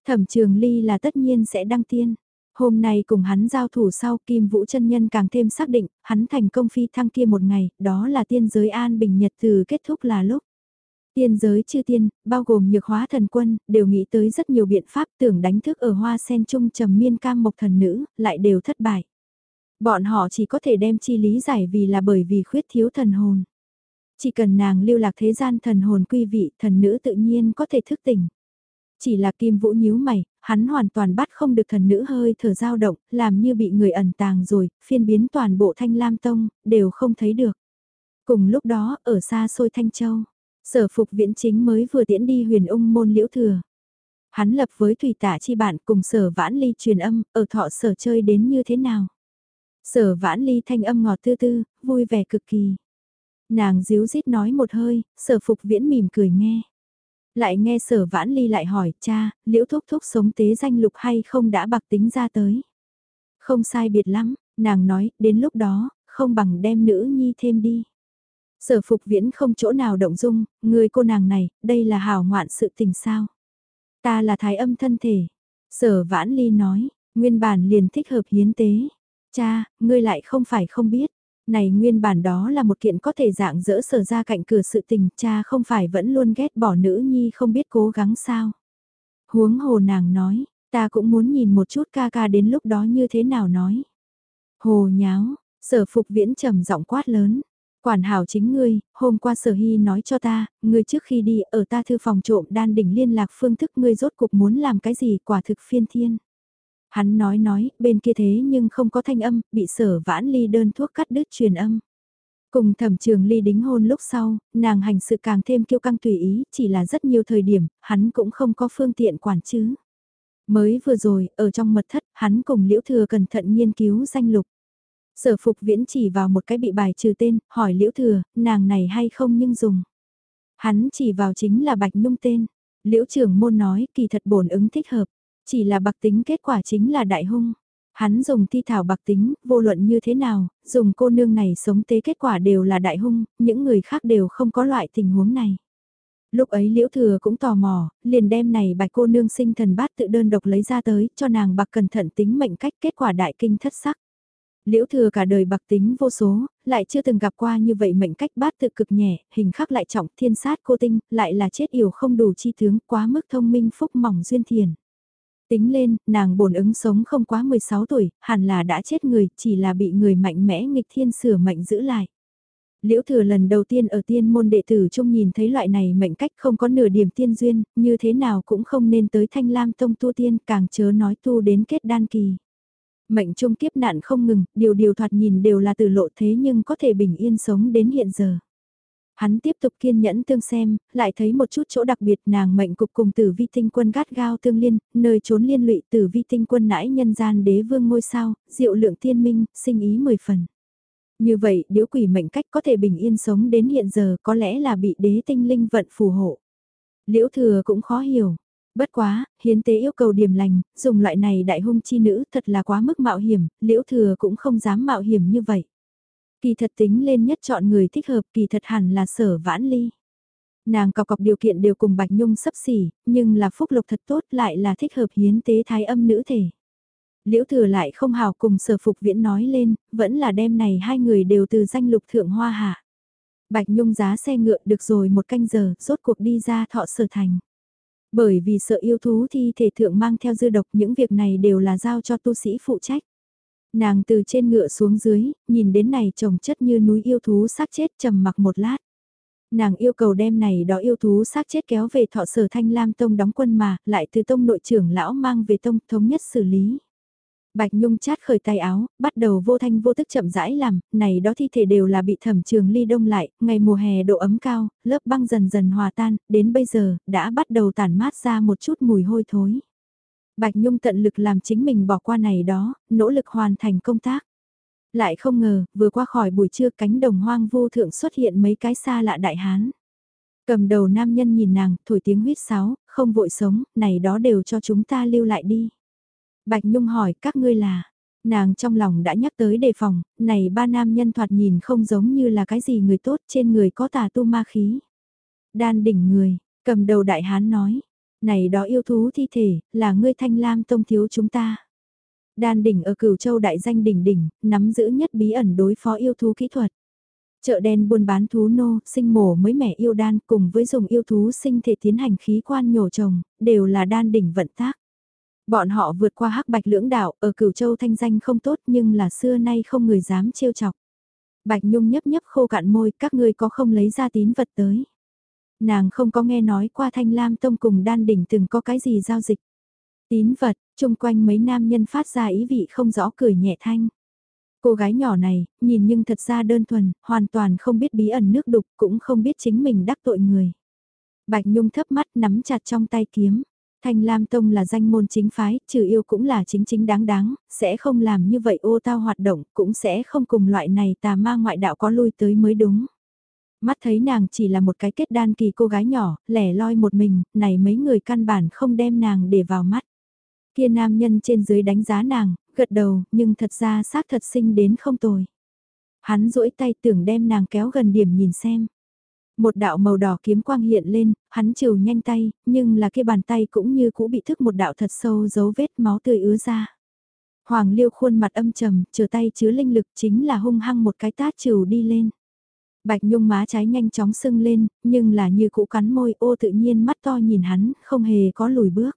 Thẩm trường ly là tất nhiên sẽ đăng tiên. Hôm nay cùng hắn giao thủ sau Kim Vũ chân Nhân càng thêm xác định, hắn thành công phi thăng kia một ngày, đó là tiên giới an bình nhật từ kết thúc là lúc. Tiên giới chư tiên, bao gồm nhược hóa thần quân, đều nghĩ tới rất nhiều biện pháp tưởng đánh thức ở hoa sen trung trầm miên cam mộc thần nữ, lại đều thất bại. Bọn họ chỉ có thể đem chi lý giải vì là bởi vì khuyết thiếu thần hồn. Chỉ cần nàng lưu lạc thế gian thần hồn quy vị, thần nữ tự nhiên có thể thức tỉnh. Chỉ là Kim Vũ nhíu mày, hắn hoàn toàn bắt không được thần nữ hơi thở dao động, làm như bị người ẩn tàng rồi, phiên biến toàn bộ Thanh Lam Tông, đều không thấy được. Cùng lúc đó, ở xa xôi Thanh Châu, sở phục viễn chính mới vừa tiễn đi huyền ung môn liễu thừa. Hắn lập với thủy tả chi bạn cùng sở vãn ly truyền âm, ở thọ sở chơi đến như thế nào. Sở vãn ly thanh âm ngọt tư tư, vui vẻ cực kỳ. Nàng díu dít nói một hơi, sở phục viễn mỉm cười nghe. Lại nghe sở vãn ly lại hỏi, cha, liễu thúc thúc sống tế danh lục hay không đã bạc tính ra tới. Không sai biệt lắm, nàng nói, đến lúc đó, không bằng đem nữ nhi thêm đi. Sở phục viễn không chỗ nào động dung, người cô nàng này, đây là hào ngoạn sự tình sao. Ta là thái âm thân thể. Sở vãn ly nói, nguyên bản liền thích hợp hiến tế. Cha, ngươi lại không phải không biết. Này nguyên bản đó là một kiện có thể dạng dỡ sở ra cạnh cửa sự tình, cha không phải vẫn luôn ghét bỏ nữ nhi không biết cố gắng sao. Huống hồ nàng nói, ta cũng muốn nhìn một chút ca ca đến lúc đó như thế nào nói. Hồ nháo, sở phục viễn trầm giọng quát lớn. Quản hảo chính ngươi, hôm qua sở hy nói cho ta, ngươi trước khi đi ở ta thư phòng trộm đan đỉnh liên lạc phương thức ngươi rốt cục muốn làm cái gì quả thực phiên thiên. Hắn nói nói, bên kia thế nhưng không có thanh âm, bị sở vãn ly đơn thuốc cắt đứt truyền âm. Cùng thẩm trường ly đính hôn lúc sau, nàng hành sự càng thêm kiêu căng tùy ý, chỉ là rất nhiều thời điểm, hắn cũng không có phương tiện quản chứ. Mới vừa rồi, ở trong mật thất, hắn cùng liễu thừa cẩn thận nghiên cứu danh lục. Sở phục viễn chỉ vào một cái bị bài trừ tên, hỏi liễu thừa, nàng này hay không nhưng dùng. Hắn chỉ vào chính là bạch nhung tên. Liễu trưởng môn nói kỳ thật bổn ứng thích hợp. Chỉ là bạc tính kết quả chính là đại hung. Hắn dùng thi thảo bạc tính, vô luận như thế nào, dùng cô nương này sống tế kết quả đều là đại hung, những người khác đều không có loại tình huống này. Lúc ấy liễu thừa cũng tò mò, liền đem này bạch cô nương sinh thần bát tự đơn độc lấy ra tới, cho nàng bạc cẩn thận tính mệnh cách kết quả đại kinh thất sắc. Liễu thừa cả đời bạc tính vô số, lại chưa từng gặp qua như vậy mệnh cách bát tự cực nhẹ, hình khắc lại trọng thiên sát cô tinh, lại là chết yểu không đủ chi tướng quá mức thông minh phúc mỏng duyên thiền. Tính lên, nàng bổn ứng sống không quá 16 tuổi, hẳn là đã chết người, chỉ là bị người mạnh mẽ nghịch thiên sửa mệnh giữ lại. Liễu thừa lần đầu tiên ở tiên môn đệ tử trung nhìn thấy loại này mệnh cách không có nửa điểm tiên duyên, như thế nào cũng không nên tới thanh lam tông tu tiên càng chớ nói tu đến kết đan kỳ. Mệnh trung kiếp nạn không ngừng, điều điều thoạt nhìn đều là từ lộ thế nhưng có thể bình yên sống đến hiện giờ. Hắn tiếp tục kiên nhẫn tương xem, lại thấy một chút chỗ đặc biệt nàng mệnh cục cùng tử vi tinh quân gắt gao tương liên, nơi trốn liên lụy tử vi tinh quân nãi nhân gian đế vương ngôi sao, diệu lượng thiên minh, sinh ý mười phần. Như vậy, điếu quỷ mệnh cách có thể bình yên sống đến hiện giờ có lẽ là bị đế tinh linh vận phù hộ. Liễu thừa cũng khó hiểu. Bất quá, hiến tế yêu cầu điểm lành, dùng loại này đại hung chi nữ thật là quá mức mạo hiểm, liễu thừa cũng không dám mạo hiểm như vậy. Kỳ thật tính lên nhất chọn người thích hợp kỳ thật hẳn là sở vãn ly. Nàng cọc cọc điều kiện đều cùng Bạch Nhung sấp xỉ, nhưng là phúc lục thật tốt lại là thích hợp hiến tế thái âm nữ thể. Liễu thừa lại không hào cùng sở phục viễn nói lên, vẫn là đêm này hai người đều từ danh lục thượng hoa hạ. Bạch Nhung giá xe ngựa được rồi một canh giờ, rốt cuộc đi ra thọ sở thành. Bởi vì sợ yêu thú thi thể thượng mang theo dư độc những việc này đều là giao cho tu sĩ phụ trách. Nàng từ trên ngựa xuống dưới, nhìn đến này trồng chất như núi yêu thú xác chết trầm mặc một lát. Nàng yêu cầu đem này đó yêu thú xác chết kéo về thọ sở thanh lam tông đóng quân mà, lại từ tông nội trưởng lão mang về tông thống nhất xử lý. Bạch Nhung chát khởi tay áo, bắt đầu vô thanh vô tức chậm rãi làm, này đó thi thể đều là bị thẩm trường ly đông lại, ngày mùa hè độ ấm cao, lớp băng dần dần hòa tan, đến bây giờ, đã bắt đầu tản mát ra một chút mùi hôi thối. Bạch Nhung tận lực làm chính mình bỏ qua này đó, nỗ lực hoàn thành công tác. Lại không ngờ, vừa qua khỏi buổi trưa cánh đồng hoang vô thượng xuất hiện mấy cái xa lạ đại hán. Cầm đầu nam nhân nhìn nàng, thổi tiếng huyết sáo, không vội sống, này đó đều cho chúng ta lưu lại đi. Bạch Nhung hỏi các ngươi là, nàng trong lòng đã nhắc tới đề phòng, này ba nam nhân thoạt nhìn không giống như là cái gì người tốt trên người có tà tu ma khí. Đan đỉnh người, cầm đầu đại hán nói, này đó yêu thú thi thể, là ngươi thanh lam tông thiếu chúng ta. Đan đỉnh ở cửu châu đại danh đỉnh đỉnh, nắm giữ nhất bí ẩn đối phó yêu thú kỹ thuật. Chợ đen buôn bán thú nô, sinh mổ mới mẻ yêu đan cùng với dùng yêu thú sinh thể tiến hành khí quan nhổ trồng, đều là đan đỉnh vận tác. Bọn họ vượt qua hắc bạch lưỡng đạo, ở cửu châu thanh danh không tốt nhưng là xưa nay không người dám trêu chọc. Bạch Nhung nhấp nhấp khô cạn môi, các ngươi có không lấy ra tín vật tới. Nàng không có nghe nói qua Thanh Lam Tông cùng đan đỉnh từng có cái gì giao dịch. Tín vật, chung quanh mấy nam nhân phát ra ý vị không rõ cười nhẹ thanh. Cô gái nhỏ này, nhìn nhưng thật ra đơn thuần, hoàn toàn không biết bí ẩn nước đục, cũng không biết chính mình đắc tội người. Bạch Nhung thấp mắt nắm chặt trong tay kiếm. Thanh Lam Tông là danh môn chính phái, trừ yêu cũng là chính chính đáng đáng, sẽ không làm như vậy ô tao hoạt động, cũng sẽ không cùng loại này tà ma ngoại đạo có lui tới mới đúng. Mắt thấy nàng chỉ là một cái kết đan kỳ cô gái nhỏ, lẻ loi một mình, này mấy người căn bản không đem nàng để vào mắt. Kia nam nhân trên dưới đánh giá nàng, gật đầu, nhưng thật ra xác thật sinh đến không tồi. Hắn duỗi tay tưởng đem nàng kéo gần điểm nhìn xem. Một đạo màu đỏ kiếm quang hiện lên, hắn chiều nhanh tay, nhưng là kia bàn tay cũng như cũ bị thức một đạo thật sâu dấu vết máu tươi ứa ra. Hoàng liêu khuôn mặt âm trầm, chờ tay chứa linh lực chính là hung hăng một cái tát chiều đi lên. Bạch Nhung má trái nhanh chóng sưng lên, nhưng là như cũ cắn môi ô tự nhiên mắt to nhìn hắn, không hề có lùi bước.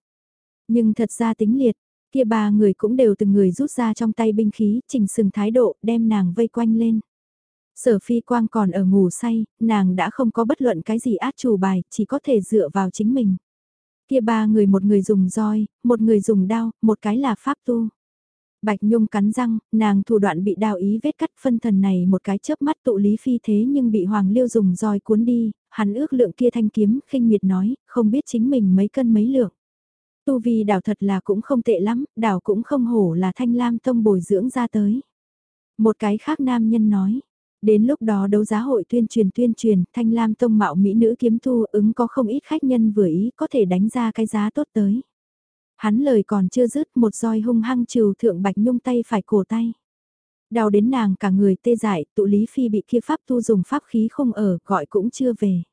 Nhưng thật ra tính liệt, kia ba người cũng đều từng người rút ra trong tay binh khí, chỉnh sừng thái độ, đem nàng vây quanh lên. Sở phi quang còn ở ngủ say, nàng đã không có bất luận cái gì át chủ bài, chỉ có thể dựa vào chính mình. Kia ba người một người dùng roi, một người dùng đao, một cái là pháp tu. Bạch Nhung cắn răng, nàng thủ đoạn bị đào ý vết cắt phân thần này một cái chớp mắt tụ lý phi thế nhưng bị Hoàng Liêu dùng roi cuốn đi, hắn ước lượng kia thanh kiếm, khinh miệt nói, không biết chính mình mấy cân mấy lượng. Tu vi đào thật là cũng không tệ lắm, đào cũng không hổ là thanh lam tông bồi dưỡng ra tới. Một cái khác nam nhân nói, đến lúc đó đấu giá hội tuyên truyền tuyên truyền, thanh lam tông mạo mỹ nữ kiếm thu ứng có không ít khách nhân vừa ý có thể đánh ra cái giá tốt tới. Hắn lời còn chưa dứt một roi hung hăng trừ thượng bạch nhung tay phải cổ tay. Đau đến nàng cả người tê dại, tụ lý phi bị kia pháp tu dùng pháp khí không ở, gọi cũng chưa về.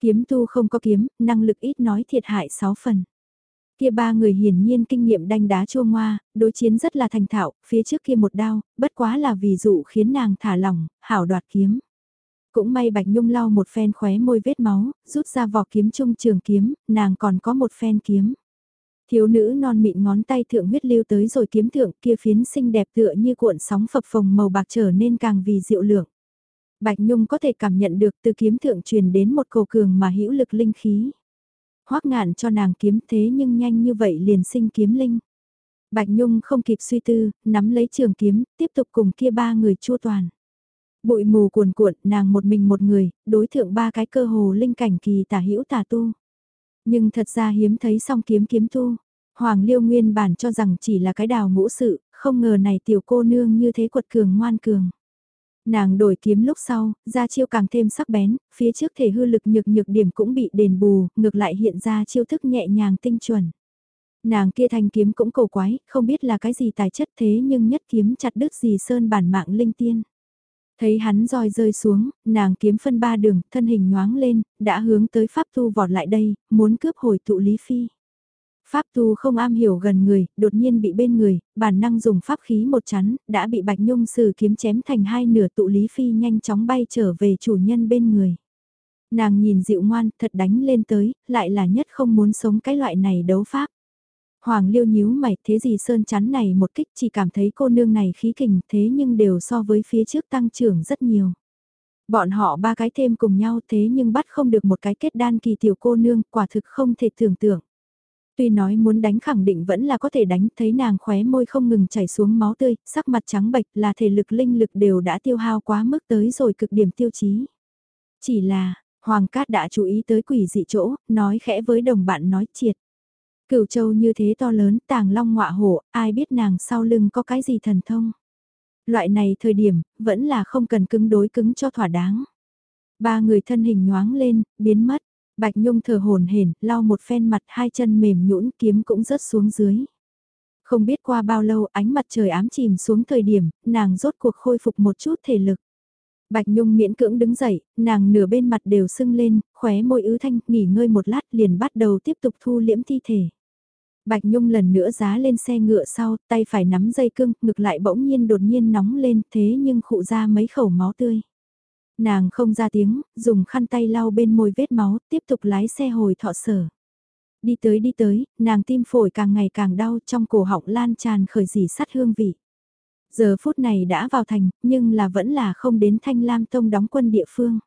Kiếm tu không có kiếm, năng lực ít nói thiệt hại 6 phần. Kia ba người hiển nhiên kinh nghiệm đanh đá chua ngoa, đối chiến rất là thành thạo, phía trước kia một đao, bất quá là vì dụ khiến nàng thả lỏng, hảo đoạt kiếm. Cũng may Bạch Nhung lau một phen khóe môi vết máu, rút ra vỏ kiếm trung trường kiếm, nàng còn có một phen kiếm. Thiếu nữ non mịn ngón tay thượng huyết lưu tới rồi kiếm thượng kia phiến xinh đẹp tựa như cuộn sóng phập phồng màu bạc trở nên càng vì diệu lượng. Bạch Nhung có thể cảm nhận được từ kiếm thượng truyền đến một cầu cường mà hữu lực linh khí. Hoắc ngạn cho nàng kiếm thế nhưng nhanh như vậy liền sinh kiếm linh. Bạch Nhung không kịp suy tư, nắm lấy trường kiếm, tiếp tục cùng kia ba người chua toàn. Bụi mù cuồn cuộn, nàng một mình một người, đối thượng ba cái cơ hồ linh cảnh kỳ tả hữu tà tu. Nhưng thật ra hiếm thấy song kiếm kiếm tu. Hoàng Liêu nguyên bản cho rằng chỉ là cái đào ngũ sự, không ngờ này tiểu cô nương như thế quật cường ngoan cường. Nàng đổi kiếm lúc sau, ra chiêu càng thêm sắc bén, phía trước thể hư lực nhược nhược điểm cũng bị đền bù, ngược lại hiện ra chiêu thức nhẹ nhàng tinh chuẩn. Nàng kia thanh kiếm cũng cầu quái, không biết là cái gì tài chất thế nhưng nhất kiếm chặt đứt gì sơn bản mạng linh tiên. Thấy hắn roi rơi xuống, nàng kiếm phân ba đường, thân hình nhoáng lên, đã hướng tới pháp tu vọt lại đây, muốn cướp hồi tụ Lý Phi. Pháp tu không am hiểu gần người, đột nhiên bị bên người, bản năng dùng pháp khí một chắn, đã bị Bạch Nhung sử kiếm chém thành hai nửa tụ Lý Phi nhanh chóng bay trở về chủ nhân bên người. Nàng nhìn dịu ngoan, thật đánh lên tới, lại là nhất không muốn sống cái loại này đấu pháp. Hoàng liêu nhíu mày, thế gì sơn chắn này một kích chỉ cảm thấy cô nương này khí kình thế nhưng đều so với phía trước tăng trưởng rất nhiều. Bọn họ ba cái thêm cùng nhau thế nhưng bắt không được một cái kết đan kỳ tiểu cô nương, quả thực không thể tưởng tượng. Tuy nói muốn đánh khẳng định vẫn là có thể đánh, thấy nàng khóe môi không ngừng chảy xuống máu tươi, sắc mặt trắng bệch là thể lực linh lực đều đã tiêu hao quá mức tới rồi cực điểm tiêu chí. Chỉ là, Hoàng Cát đã chú ý tới quỷ dị chỗ, nói khẽ với đồng bạn nói triệt. Cửu châu như thế to lớn, tàng long ngọa hổ, ai biết nàng sau lưng có cái gì thần thông. Loại này thời điểm, vẫn là không cần cứng đối cứng cho thỏa đáng. Ba người thân hình nhoáng lên, biến mất. Bạch Nhung thở hồn hển, lau một phen mặt hai chân mềm nhũn kiếm cũng rớt xuống dưới. Không biết qua bao lâu ánh mặt trời ám chìm xuống thời điểm, nàng rốt cuộc khôi phục một chút thể lực. Bạch Nhung miễn cưỡng đứng dậy, nàng nửa bên mặt đều sưng lên, khóe môi ứ thanh, nghỉ ngơi một lát liền bắt đầu tiếp tục thu liễm thi thể. Bạch Nhung lần nữa giá lên xe ngựa sau, tay phải nắm dây cương, ngực lại bỗng nhiên đột nhiên nóng lên thế nhưng khụ ra mấy khẩu máu tươi. Nàng không ra tiếng, dùng khăn tay lau bên môi vết máu, tiếp tục lái xe hồi thọ sở. Đi tới đi tới, nàng tim phổi càng ngày càng đau trong cổ họng lan tràn khởi dì sắt hương vị. Giờ phút này đã vào thành, nhưng là vẫn là không đến Thanh Lam Tông đóng quân địa phương.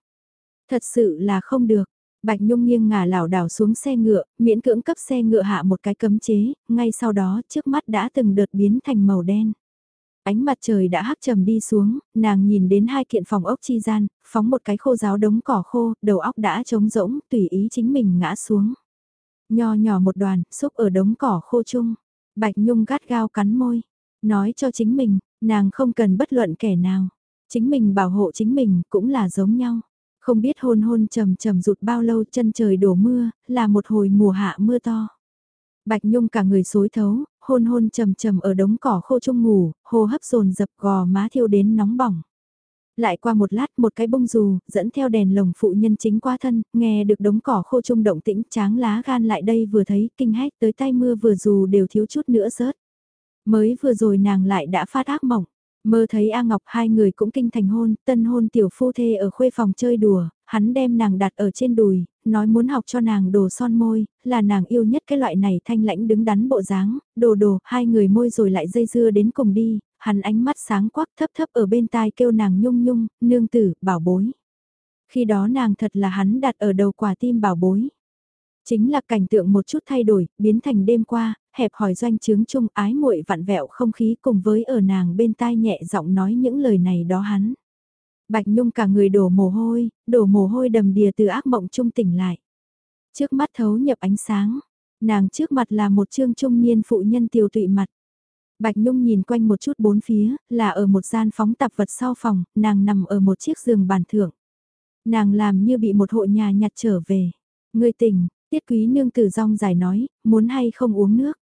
Thật sự là không được. Bạch Nhung nghiêng ngả lảo đảo xuống xe ngựa, miễn cưỡng cấp xe ngựa hạ một cái cấm chế, ngay sau đó trước mắt đã từng đợt biến thành màu đen. Ánh mặt trời đã hắc trầm đi xuống, nàng nhìn đến hai kiện phòng ốc chi gian, phóng một cái khô giáo đống cỏ khô, đầu óc đã trống rỗng, tùy ý chính mình ngã xuống. Nho nhỏ một đoàn, xúc ở đống cỏ khô chung. Bạch Nhung gắt gao cắn môi, nói cho chính mình, nàng không cần bất luận kẻ nào. Chính mình bảo hộ chính mình cũng là giống nhau. Không biết hôn hôn trầm trầm rụt bao lâu chân trời đổ mưa, là một hồi mùa hạ mưa to. Bạch Nhung cả người xối thấu, hôn hôn trầm trầm ở đống cỏ khô trung ngủ, hô hấp dồn dập gò má thiêu đến nóng bỏng. Lại qua một lát một cái bông dù, dẫn theo đèn lồng phụ nhân chính qua thân, nghe được đống cỏ khô trung động tĩnh tráng lá gan lại đây vừa thấy kinh hét tới tay mưa vừa dù đều thiếu chút nữa rớt. Mới vừa rồi nàng lại đã phát ác mộng, mơ thấy A Ngọc hai người cũng kinh thành hôn, tân hôn tiểu phu thê ở khuê phòng chơi đùa, hắn đem nàng đặt ở trên đùi, nói muốn học cho nàng đồ son môi, là nàng yêu nhất cái loại này thanh lãnh đứng đắn bộ dáng, đồ đồ, hai người môi rồi lại dây dưa đến cùng đi, hắn ánh mắt sáng quắc thấp thấp ở bên tai kêu nàng nhung nhung, nương tử, bảo bối. Khi đó nàng thật là hắn đặt ở đầu quả tim bảo bối. Chính là cảnh tượng một chút thay đổi, biến thành đêm qua, hẹp hỏi doanh trướng chung ái muội vặn vẹo không khí cùng với ở nàng bên tai nhẹ giọng nói những lời này đó hắn. Bạch Nhung cả người đổ mồ hôi, đổ mồ hôi đầm đìa từ ác mộng trung tỉnh lại. Trước mắt thấu nhập ánh sáng, nàng trước mặt là một trương trung niên phụ nhân tiều tụy mặt. Bạch Nhung nhìn quanh một chút bốn phía, là ở một gian phóng tạp vật sau phòng, nàng nằm ở một chiếc giường bàn thượng. Nàng làm như bị một hộ nhà nhặt trở về. Người tỉnh, tiết quý nương tử rong dài nói, muốn hay không uống nước.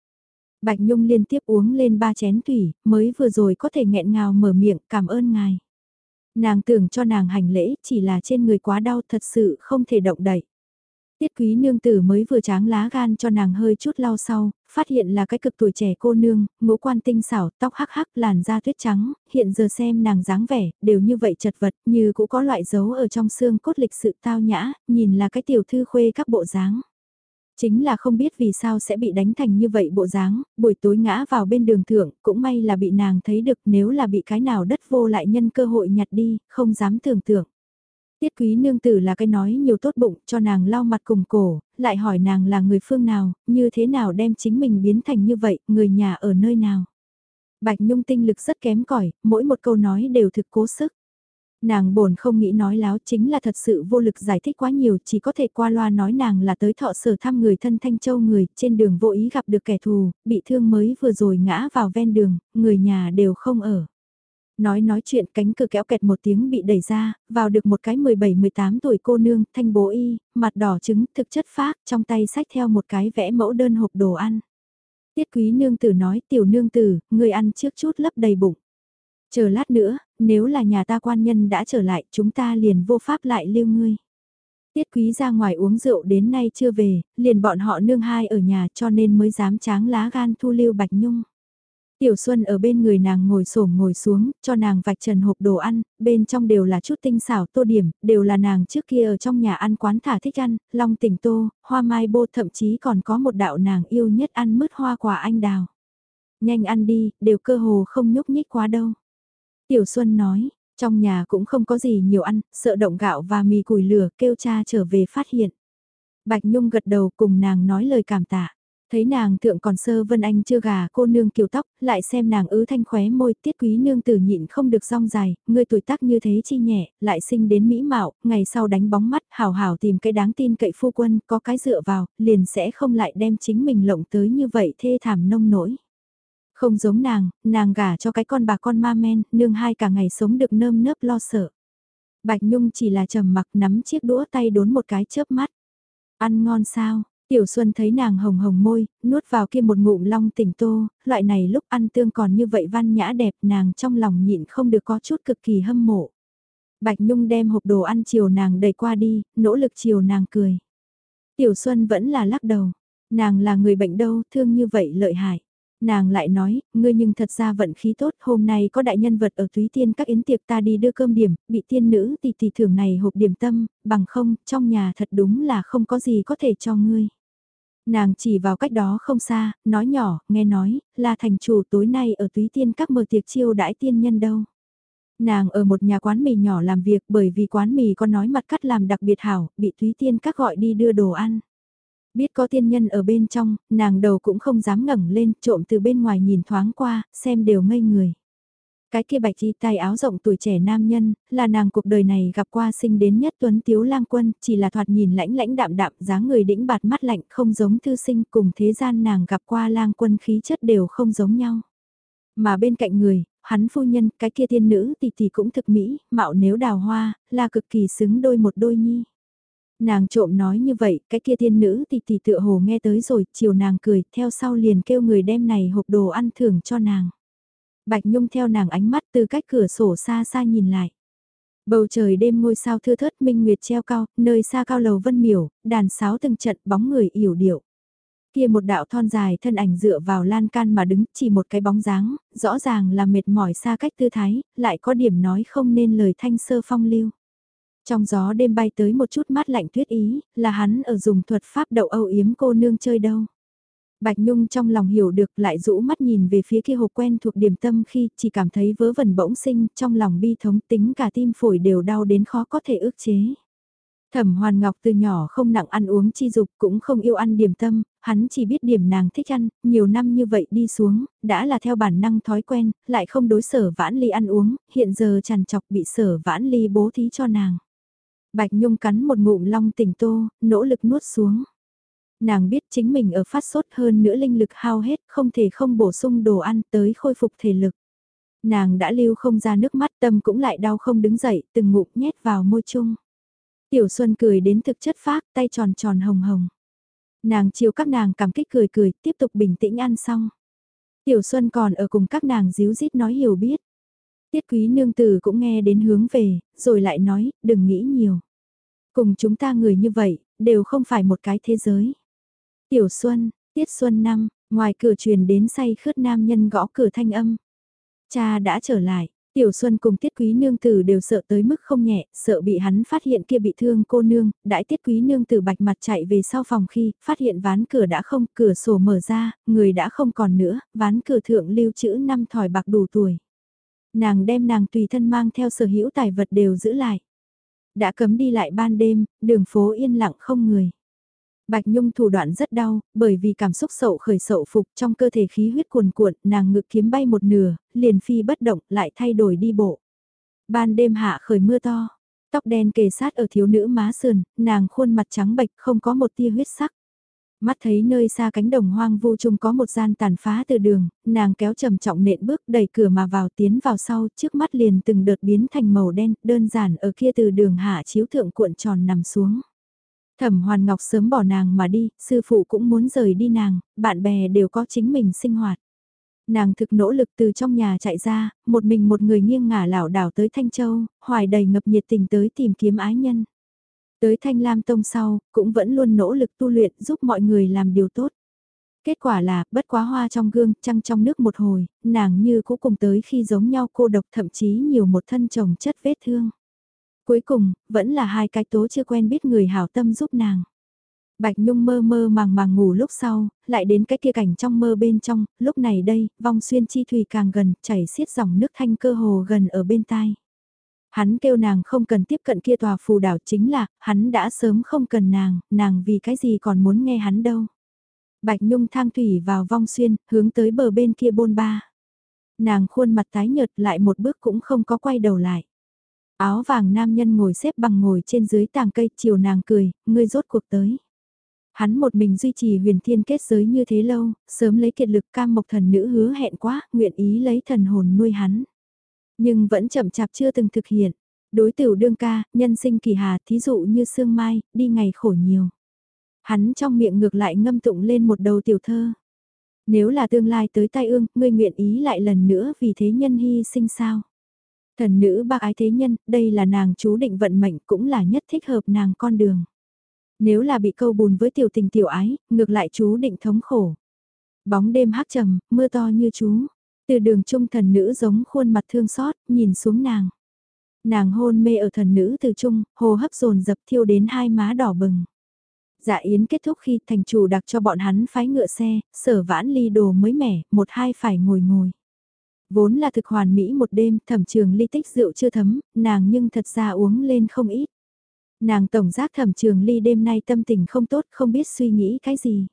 Bạch Nhung liên tiếp uống lên ba chén thủy, mới vừa rồi có thể nghẹn ngào mở miệng cảm ơn ngài. Nàng tưởng cho nàng hành lễ chỉ là trên người quá đau thật sự không thể động đậy. Tiết quý nương tử mới vừa tráng lá gan cho nàng hơi chút lau sau, phát hiện là cái cực tuổi trẻ cô nương, ngũ quan tinh xảo, tóc hắc hắc, làn da tuyết trắng, hiện giờ xem nàng dáng vẻ, đều như vậy chật vật, như cũng có loại dấu ở trong xương cốt lịch sự tao nhã, nhìn là cái tiểu thư khuê các bộ dáng. Chính là không biết vì sao sẽ bị đánh thành như vậy bộ dáng, buổi tối ngã vào bên đường thượng, cũng may là bị nàng thấy được nếu là bị cái nào đất vô lại nhân cơ hội nhặt đi, không dám tưởng tượng. Tiết quý nương tử là cái nói nhiều tốt bụng cho nàng lau mặt cùng cổ, lại hỏi nàng là người phương nào, như thế nào đem chính mình biến thành như vậy, người nhà ở nơi nào. Bạch Nhung tinh lực rất kém cỏi mỗi một câu nói đều thực cố sức. Nàng bổn không nghĩ nói láo chính là thật sự vô lực giải thích quá nhiều chỉ có thể qua loa nói nàng là tới thọ sở thăm người thân Thanh Châu người trên đường vô ý gặp được kẻ thù, bị thương mới vừa rồi ngã vào ven đường, người nhà đều không ở. Nói nói chuyện cánh cửa kéo kẹt một tiếng bị đẩy ra, vào được một cái 17-18 tuổi cô nương, thanh bố y, mặt đỏ trứng, thực chất phác, trong tay sách theo một cái vẽ mẫu đơn hộp đồ ăn. Tiết quý nương tử nói tiểu nương tử, người ăn trước chút lấp đầy bụng. Chờ lát nữa, nếu là nhà ta quan nhân đã trở lại chúng ta liền vô pháp lại lưu ngươi. Tiết quý ra ngoài uống rượu đến nay chưa về, liền bọn họ nương hai ở nhà cho nên mới dám tráng lá gan thu lưu Bạch Nhung. Tiểu Xuân ở bên người nàng ngồi xổm ngồi xuống, cho nàng vạch trần hộp đồ ăn, bên trong đều là chút tinh xảo tô điểm, đều là nàng trước kia ở trong nhà ăn quán thả thích ăn, long tỉnh tô, hoa mai bô thậm chí còn có một đạo nàng yêu nhất ăn mứt hoa quả anh đào. Nhanh ăn đi, đều cơ hồ không nhúc nhích quá đâu. Tiểu Xuân nói, trong nhà cũng không có gì nhiều ăn, sợ động gạo và mì củi lửa kêu cha trở về phát hiện. Bạch Nhung gật đầu cùng nàng nói lời cảm tạ. Thấy nàng thượng còn sơ vân anh chưa gà cô nương kiều tóc, lại xem nàng ứ thanh khóe môi tiết quý nương tử nhịn không được rong dài, người tuổi tác như thế chi nhẹ, lại sinh đến mỹ mạo, ngày sau đánh bóng mắt, hào hào tìm cái đáng tin cậy phu quân, có cái dựa vào, liền sẽ không lại đem chính mình lộng tới như vậy thê thảm nông nỗi. Không giống nàng, nàng gả cho cái con bà con ma men, nương hai cả ngày sống được nơm nớp lo sợ. Bạch Nhung chỉ là trầm mặc nắm chiếc đũa tay đốn một cái chớp mắt. Ăn ngon sao, Tiểu Xuân thấy nàng hồng hồng môi, nuốt vào kia một ngụm long tỉnh tô, loại này lúc ăn tương còn như vậy văn nhã đẹp nàng trong lòng nhịn không được có chút cực kỳ hâm mộ. Bạch Nhung đem hộp đồ ăn chiều nàng đẩy qua đi, nỗ lực chiều nàng cười. Tiểu Xuân vẫn là lắc đầu, nàng là người bệnh đâu, thương như vậy lợi hại. Nàng lại nói, ngươi nhưng thật ra vận khí tốt, hôm nay có đại nhân vật ở thúy tiên các yến tiệc ta đi đưa cơm điểm, bị tiên nữ tỷ tỷ thưởng này hộp điểm tâm, bằng không, trong nhà thật đúng là không có gì có thể cho ngươi. Nàng chỉ vào cách đó không xa, nói nhỏ, nghe nói, là thành chủ tối nay ở túy tiên các mở tiệc chiêu đãi tiên nhân đâu. Nàng ở một nhà quán mì nhỏ làm việc bởi vì quán mì có nói mặt cắt làm đặc biệt hảo, bị túy tiên các gọi đi đưa đồ ăn. Biết có tiên nhân ở bên trong, nàng đầu cũng không dám ngẩng lên, trộm từ bên ngoài nhìn thoáng qua, xem đều ngây người. Cái kia bạch y tay áo rộng tuổi trẻ nam nhân, là nàng cuộc đời này gặp qua sinh đến nhất tuấn tiếu lang quân, chỉ là thoạt nhìn lãnh lãnh đạm đạm, dáng người đĩnh bạt mắt lạnh không giống thư sinh cùng thế gian nàng gặp qua lang quân khí chất đều không giống nhau. Mà bên cạnh người, hắn phu nhân, cái kia tiên nữ tỷ tỷ cũng thực mỹ, mạo nếu đào hoa, là cực kỳ xứng đôi một đôi nhi. Nàng trộm nói như vậy, cái kia tiên nữ thì tỷ tựa hồ nghe tới rồi, chiều nàng cười, theo sau liền kêu người đem này hộp đồ ăn thưởng cho nàng. Bạch Nhung theo nàng ánh mắt từ cách cửa sổ xa xa nhìn lại. Bầu trời đêm ngôi sao thưa thớt minh nguyệt treo cao, nơi xa cao lầu vân miểu, đàn sáo từng trận bóng người yểu điệu. Kia một đạo thon dài thân ảnh dựa vào lan can mà đứng chỉ một cái bóng dáng, rõ ràng là mệt mỏi xa cách tư thái, lại có điểm nói không nên lời thanh sơ phong lưu. Trong gió đêm bay tới một chút mát lạnh tuyết ý, là hắn ở dùng thuật pháp đậu âu yếm cô nương chơi đâu. Bạch Nhung trong lòng hiểu được lại rũ mắt nhìn về phía kia hộp quen thuộc điểm tâm khi chỉ cảm thấy vớ vẩn bỗng sinh trong lòng bi thống tính cả tim phổi đều đau đến khó có thể ước chế. Thẩm Hoàn Ngọc từ nhỏ không nặng ăn uống chi dục cũng không yêu ăn điểm tâm, hắn chỉ biết điểm nàng thích ăn, nhiều năm như vậy đi xuống, đã là theo bản năng thói quen, lại không đối sở vãn ly ăn uống, hiện giờ tràn chọc bị sở vãn ly bố thí cho nàng. Bạch Nhung cắn một ngụm long tỉnh tô, nỗ lực nuốt xuống. Nàng biết chính mình ở phát sốt hơn nữa linh lực hao hết, không thể không bổ sung đồ ăn tới khôi phục thể lực. Nàng đã lưu không ra nước mắt tâm cũng lại đau không đứng dậy, từng ngụm nhét vào môi chung. Tiểu Xuân cười đến thực chất phác, tay tròn tròn hồng hồng. Nàng chiều các nàng cảm kích cười cười, tiếp tục bình tĩnh ăn xong. Tiểu Xuân còn ở cùng các nàng díu dít nói hiểu biết. Tiết quý nương tử cũng nghe đến hướng về, rồi lại nói, đừng nghĩ nhiều. Cùng chúng ta người như vậy, đều không phải một cái thế giới. Tiểu Xuân, Tiết Xuân năm, ngoài cửa truyền đến say khướt nam nhân gõ cửa thanh âm. Cha đã trở lại, Tiểu Xuân cùng Tiết Quý Nương Tử đều sợ tới mức không nhẹ, sợ bị hắn phát hiện kia bị thương cô nương, Đại Tiết Quý Nương Tử bạch mặt chạy về sau phòng khi, phát hiện ván cửa đã không, cửa sổ mở ra, người đã không còn nữa, ván cửa thượng lưu chữ năm thỏi bạc đủ tuổi. Nàng đem nàng tùy thân mang theo sở hữu tài vật đều giữ lại. Đã cấm đi lại ban đêm, đường phố yên lặng không người. Bạch Nhung thủ đoạn rất đau, bởi vì cảm xúc sậu khởi sậu phục trong cơ thể khí huyết cuồn cuộn, nàng ngực kiếm bay một nửa, liền phi bất động, lại thay đổi đi bộ. Ban đêm hạ khởi mưa to, tóc đen kề sát ở thiếu nữ má sườn, nàng khuôn mặt trắng bệch không có một tia huyết sắc. Mắt thấy nơi xa cánh đồng hoang vu chung có một gian tàn phá từ đường, nàng kéo trầm trọng nện bước đẩy cửa mà vào tiến vào sau, trước mắt liền từng đợt biến thành màu đen, đơn giản ở kia từ đường hạ chiếu thượng cuộn tròn nằm xuống. Thẩm Hoàn Ngọc sớm bỏ nàng mà đi, sư phụ cũng muốn rời đi nàng, bạn bè đều có chính mình sinh hoạt. Nàng thực nỗ lực từ trong nhà chạy ra, một mình một người nghiêng ngả lảo đảo tới Thanh Châu, hoài đầy ngập nhiệt tình tới tìm kiếm ái nhân. Tới Thanh Lam Tông sau, cũng vẫn luôn nỗ lực tu luyện giúp mọi người làm điều tốt. Kết quả là, bất quá hoa trong gương, trăng trong nước một hồi, nàng như cũng cùng tới khi giống nhau cô độc thậm chí nhiều một thân chồng chất vết thương. Cuối cùng, vẫn là hai cái tố chưa quen biết người hảo tâm giúp nàng. Bạch Nhung mơ mơ màng màng ngủ lúc sau, lại đến cái kia cảnh trong mơ bên trong, lúc này đây, vong xuyên chi thủy càng gần, chảy xiết dòng nước thanh cơ hồ gần ở bên tai. Hắn kêu nàng không cần tiếp cận kia tòa phù đảo chính là, hắn đã sớm không cần nàng, nàng vì cái gì còn muốn nghe hắn đâu. Bạch Nhung thang thủy vào vong xuyên, hướng tới bờ bên kia bôn ba. Nàng khuôn mặt tái nhợt lại một bước cũng không có quay đầu lại. Áo vàng nam nhân ngồi xếp bằng ngồi trên dưới tàng cây, chiều nàng cười, ngươi rốt cuộc tới. Hắn một mình duy trì huyền thiên kết giới như thế lâu, sớm lấy kiệt lực cam mộc thần nữ hứa hẹn quá, nguyện ý lấy thần hồn nuôi hắn. Nhưng vẫn chậm chạp chưa từng thực hiện. Đối tử đương ca, nhân sinh kỳ hà, thí dụ như sương mai, đi ngày khổ nhiều. Hắn trong miệng ngược lại ngâm tụng lên một đầu tiểu thơ. Nếu là tương lai tới tai ương, ngươi nguyện ý lại lần nữa vì thế nhân hy sinh sao? Thần nữ bác ái thế nhân, đây là nàng chú định vận mệnh cũng là nhất thích hợp nàng con đường. Nếu là bị câu bùn với tiểu tình tiểu ái, ngược lại chú định thống khổ. Bóng đêm hắc trầm, mưa to như chú. Từ đường trung thần nữ giống khuôn mặt thương xót, nhìn xuống nàng. Nàng hôn mê ở thần nữ từ trung, hồ hấp dồn dập thiêu đến hai má đỏ bừng. Dạ yến kết thúc khi thành chủ đặc cho bọn hắn phái ngựa xe, sở vãn ly đồ mới mẻ, một hai phải ngồi ngồi. Vốn là thực hoàn mỹ một đêm, thẩm trường ly tích rượu chưa thấm, nàng nhưng thật ra uống lên không ít. Nàng tổng giác thẩm trường ly đêm nay tâm tình không tốt, không biết suy nghĩ cái gì.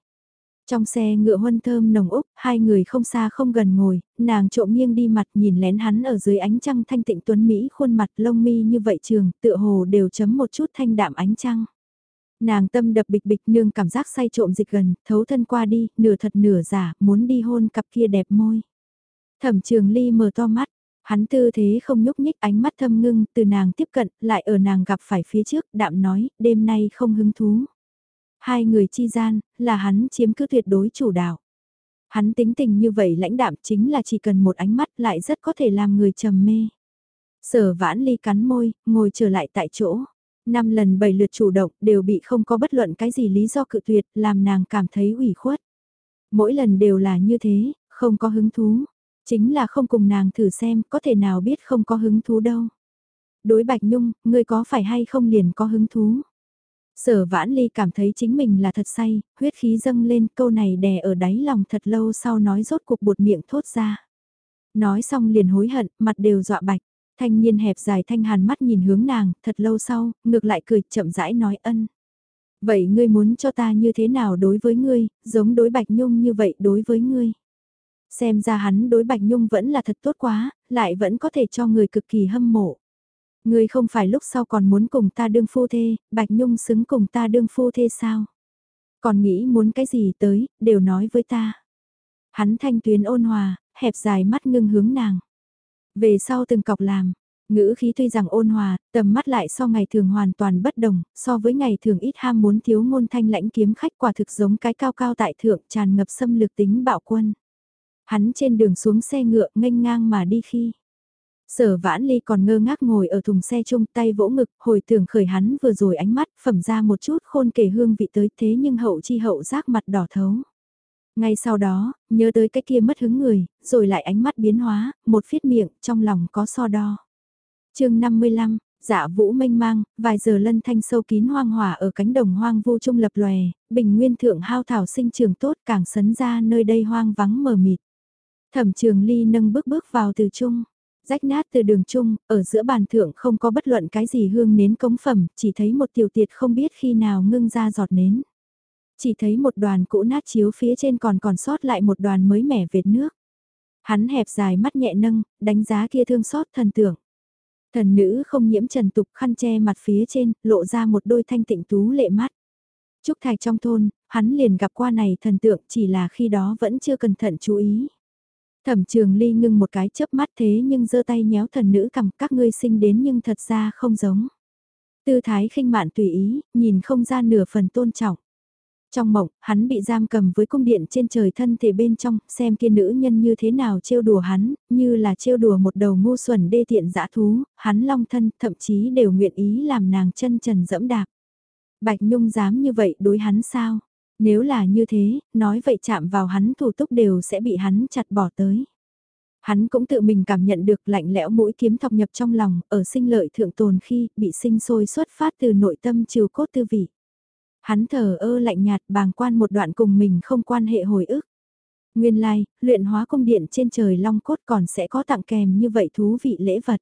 Trong xe ngựa huân thơm nồng úc, hai người không xa không gần ngồi, nàng trộm nghiêng đi mặt nhìn lén hắn ở dưới ánh trăng thanh tịnh tuấn Mỹ khuôn mặt lông mi như vậy trường, tựa hồ đều chấm một chút thanh đạm ánh trăng. Nàng tâm đập bịch bịch nương cảm giác say trộm dịch gần, thấu thân qua đi, nửa thật nửa giả, muốn đi hôn cặp kia đẹp môi. Thẩm trường ly mở to mắt, hắn tư thế không nhúc nhích ánh mắt thâm ngưng từ nàng tiếp cận, lại ở nàng gặp phải phía trước, đạm nói, đêm nay không hứng thú. Hai người chi gian, là hắn chiếm cứ tuyệt đối chủ đạo. Hắn tính tình như vậy lãnh đạm chính là chỉ cần một ánh mắt lại rất có thể làm người trầm mê. Sở vãn ly cắn môi, ngồi trở lại tại chỗ. Năm lần bảy lượt chủ động đều bị không có bất luận cái gì lý do cự tuyệt làm nàng cảm thấy ủy khuất. Mỗi lần đều là như thế, không có hứng thú. Chính là không cùng nàng thử xem có thể nào biết không có hứng thú đâu. Đối Bạch Nhung, ngươi có phải hay không liền có hứng thú? Sở vãn ly cảm thấy chính mình là thật say, huyết khí dâng lên câu này đè ở đáy lòng thật lâu sau nói rốt cuộc buột miệng thốt ra. Nói xong liền hối hận, mặt đều dọa bạch. Thanh niên hẹp dài thanh hàn mắt nhìn hướng nàng, thật lâu sau, ngược lại cười chậm rãi nói ân. Vậy ngươi muốn cho ta như thế nào đối với ngươi, giống đối Bạch Nhung như vậy đối với ngươi? Xem ra hắn đối Bạch Nhung vẫn là thật tốt quá, lại vẫn có thể cho người cực kỳ hâm mộ. Ngươi không phải lúc sau còn muốn cùng ta đương phu thê, Bạch Nhung xứng cùng ta đương phu thê sao? Còn nghĩ muốn cái gì tới, đều nói với ta. Hắn thanh tuyến ôn hòa, hẹp dài mắt ngưng hướng nàng. Về sau từng cọc làm, ngữ khí tuy rằng ôn hòa, tầm mắt lại so ngày thường hoàn toàn bất đồng, so với ngày thường ít ham muốn thiếu ngôn thanh lãnh kiếm khách quả thực giống cái cao cao tại thượng tràn ngập xâm lược tính bạo quân. Hắn trên đường xuống xe ngựa nghênh ngang mà đi khi. Sở vãn ly còn ngơ ngác ngồi ở thùng xe chung tay vỗ ngực, hồi tưởng khởi hắn vừa rồi ánh mắt, phẩm ra một chút khôn kể hương vị tới thế nhưng hậu chi hậu giác mặt đỏ thấu. Ngay sau đó, nhớ tới cái kia mất hứng người, rồi lại ánh mắt biến hóa, một phiết miệng, trong lòng có so đo. chương 55, dạ vũ mênh mang, vài giờ lân thanh sâu kín hoang hỏa ở cánh đồng hoang vu trung lập lòe, bình nguyên thượng hao thảo sinh trường tốt càng sấn ra nơi đây hoang vắng mờ mịt. Thẩm trường ly nâng bước bước vào từ trung, rách nát từ đường trung, ở giữa bàn thượng không có bất luận cái gì hương nến cống phẩm, chỉ thấy một tiểu tiệt không biết khi nào ngưng ra giọt nến. Chỉ thấy một đoàn cũ nát chiếu phía trên còn còn sót lại một đoàn mới mẻ vệt nước. Hắn hẹp dài mắt nhẹ nâng, đánh giá kia thương xót thần tượng. Thần nữ không nhiễm trần tục khăn che mặt phía trên, lộ ra một đôi thanh tịnh tú lệ mắt. Trúc Thạch trong thôn, hắn liền gặp qua này thần tượng chỉ là khi đó vẫn chưa cẩn thận chú ý. Thẩm trường ly ngưng một cái chớp mắt thế nhưng giơ tay nhéo thần nữ cầm các ngươi sinh đến nhưng thật ra không giống. Tư thái khinh mạn tùy ý, nhìn không ra nửa phần tôn trọng. Trong mộng, hắn bị giam cầm với cung điện trên trời thân thể bên trong, xem kia nữ nhân như thế nào trêu đùa hắn, như là trêu đùa một đầu ngu xuẩn đê tiện dã thú, hắn long thân, thậm chí đều nguyện ý làm nàng chân trần dẫm đạp. Bạch Nhung dám như vậy đối hắn sao? Nếu là như thế, nói vậy chạm vào hắn thủ túc đều sẽ bị hắn chặt bỏ tới. Hắn cũng tự mình cảm nhận được lạnh lẽo mũi kiếm thọc nhập trong lòng, ở sinh lợi thượng tồn khi bị sinh sôi xuất phát từ nội tâm chiều cốt tư vị. Hắn thờ ơ lạnh nhạt bàng quan một đoạn cùng mình không quan hệ hồi ức. Nguyên lai, like, luyện hóa cung điện trên trời long cốt còn sẽ có tặng kèm như vậy thú vị lễ vật.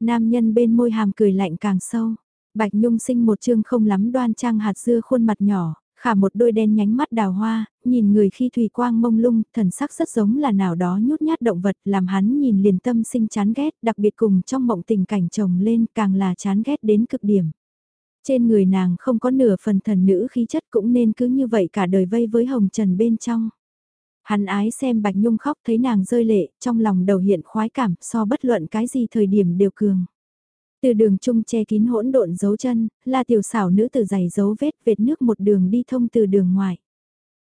Nam nhân bên môi hàm cười lạnh càng sâu. Bạch Nhung sinh một chương không lắm đoan trang hạt dưa khuôn mặt nhỏ, khả một đôi đen nhánh mắt đào hoa, nhìn người khi thủy quang mông lung, thần sắc rất giống là nào đó nhút nhát động vật, làm hắn nhìn liền tâm sinh chán ghét, đặc biệt cùng trong mộng tình cảnh chồng lên càng là chán ghét đến cực điểm. Trên người nàng không có nửa phần thần nữ khí chất cũng nên cứ như vậy cả đời vây với hồng trần bên trong. Hắn ái xem Bạch Nhung khóc thấy nàng rơi lệ, trong lòng đầu hiện khoái cảm so bất luận cái gì thời điểm đều cường. Từ đường trung che kín hỗn độn dấu chân, là tiểu xảo nữ tử giày dấu vết vệt nước một đường đi thông từ đường ngoài.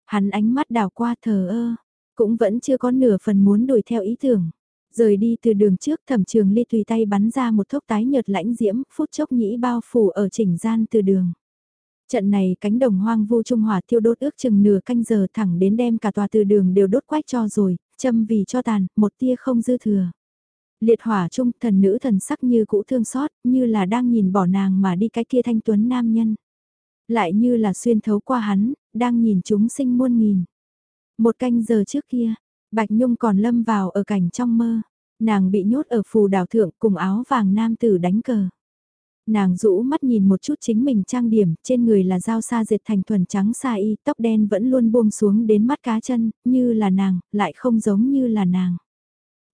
Hắn ánh mắt đào qua thờ ơ, cũng vẫn chưa có nửa phần muốn đuổi theo ý tưởng. Rời đi từ đường trước thẩm trường ly tùy tay bắn ra một thốc tái nhợt lãnh diễm, phút chốc nhĩ bao phủ ở chỉnh gian từ đường. Trận này cánh đồng hoang vu trung hỏa thiêu đốt ước chừng nửa canh giờ thẳng đến đem cả tòa từ đường đều đốt quách cho rồi, châm vì cho tàn, một tia không dư thừa. Liệt hỏa trung thần nữ thần sắc như cũ thương xót, như là đang nhìn bỏ nàng mà đi cái kia thanh tuấn nam nhân. Lại như là xuyên thấu qua hắn, đang nhìn chúng sinh muôn nghìn. Một canh giờ trước kia, Bạch Nhung còn lâm vào ở cảnh trong mơ. Nàng bị nhốt ở phù đảo thượng cùng áo vàng nam tử đánh cờ. Nàng rũ mắt nhìn một chút chính mình trang điểm, trên người là dao sa dệt thành thuần trắng sa y, tóc đen vẫn luôn buông xuống đến mắt cá chân, như là nàng, lại không giống như là nàng.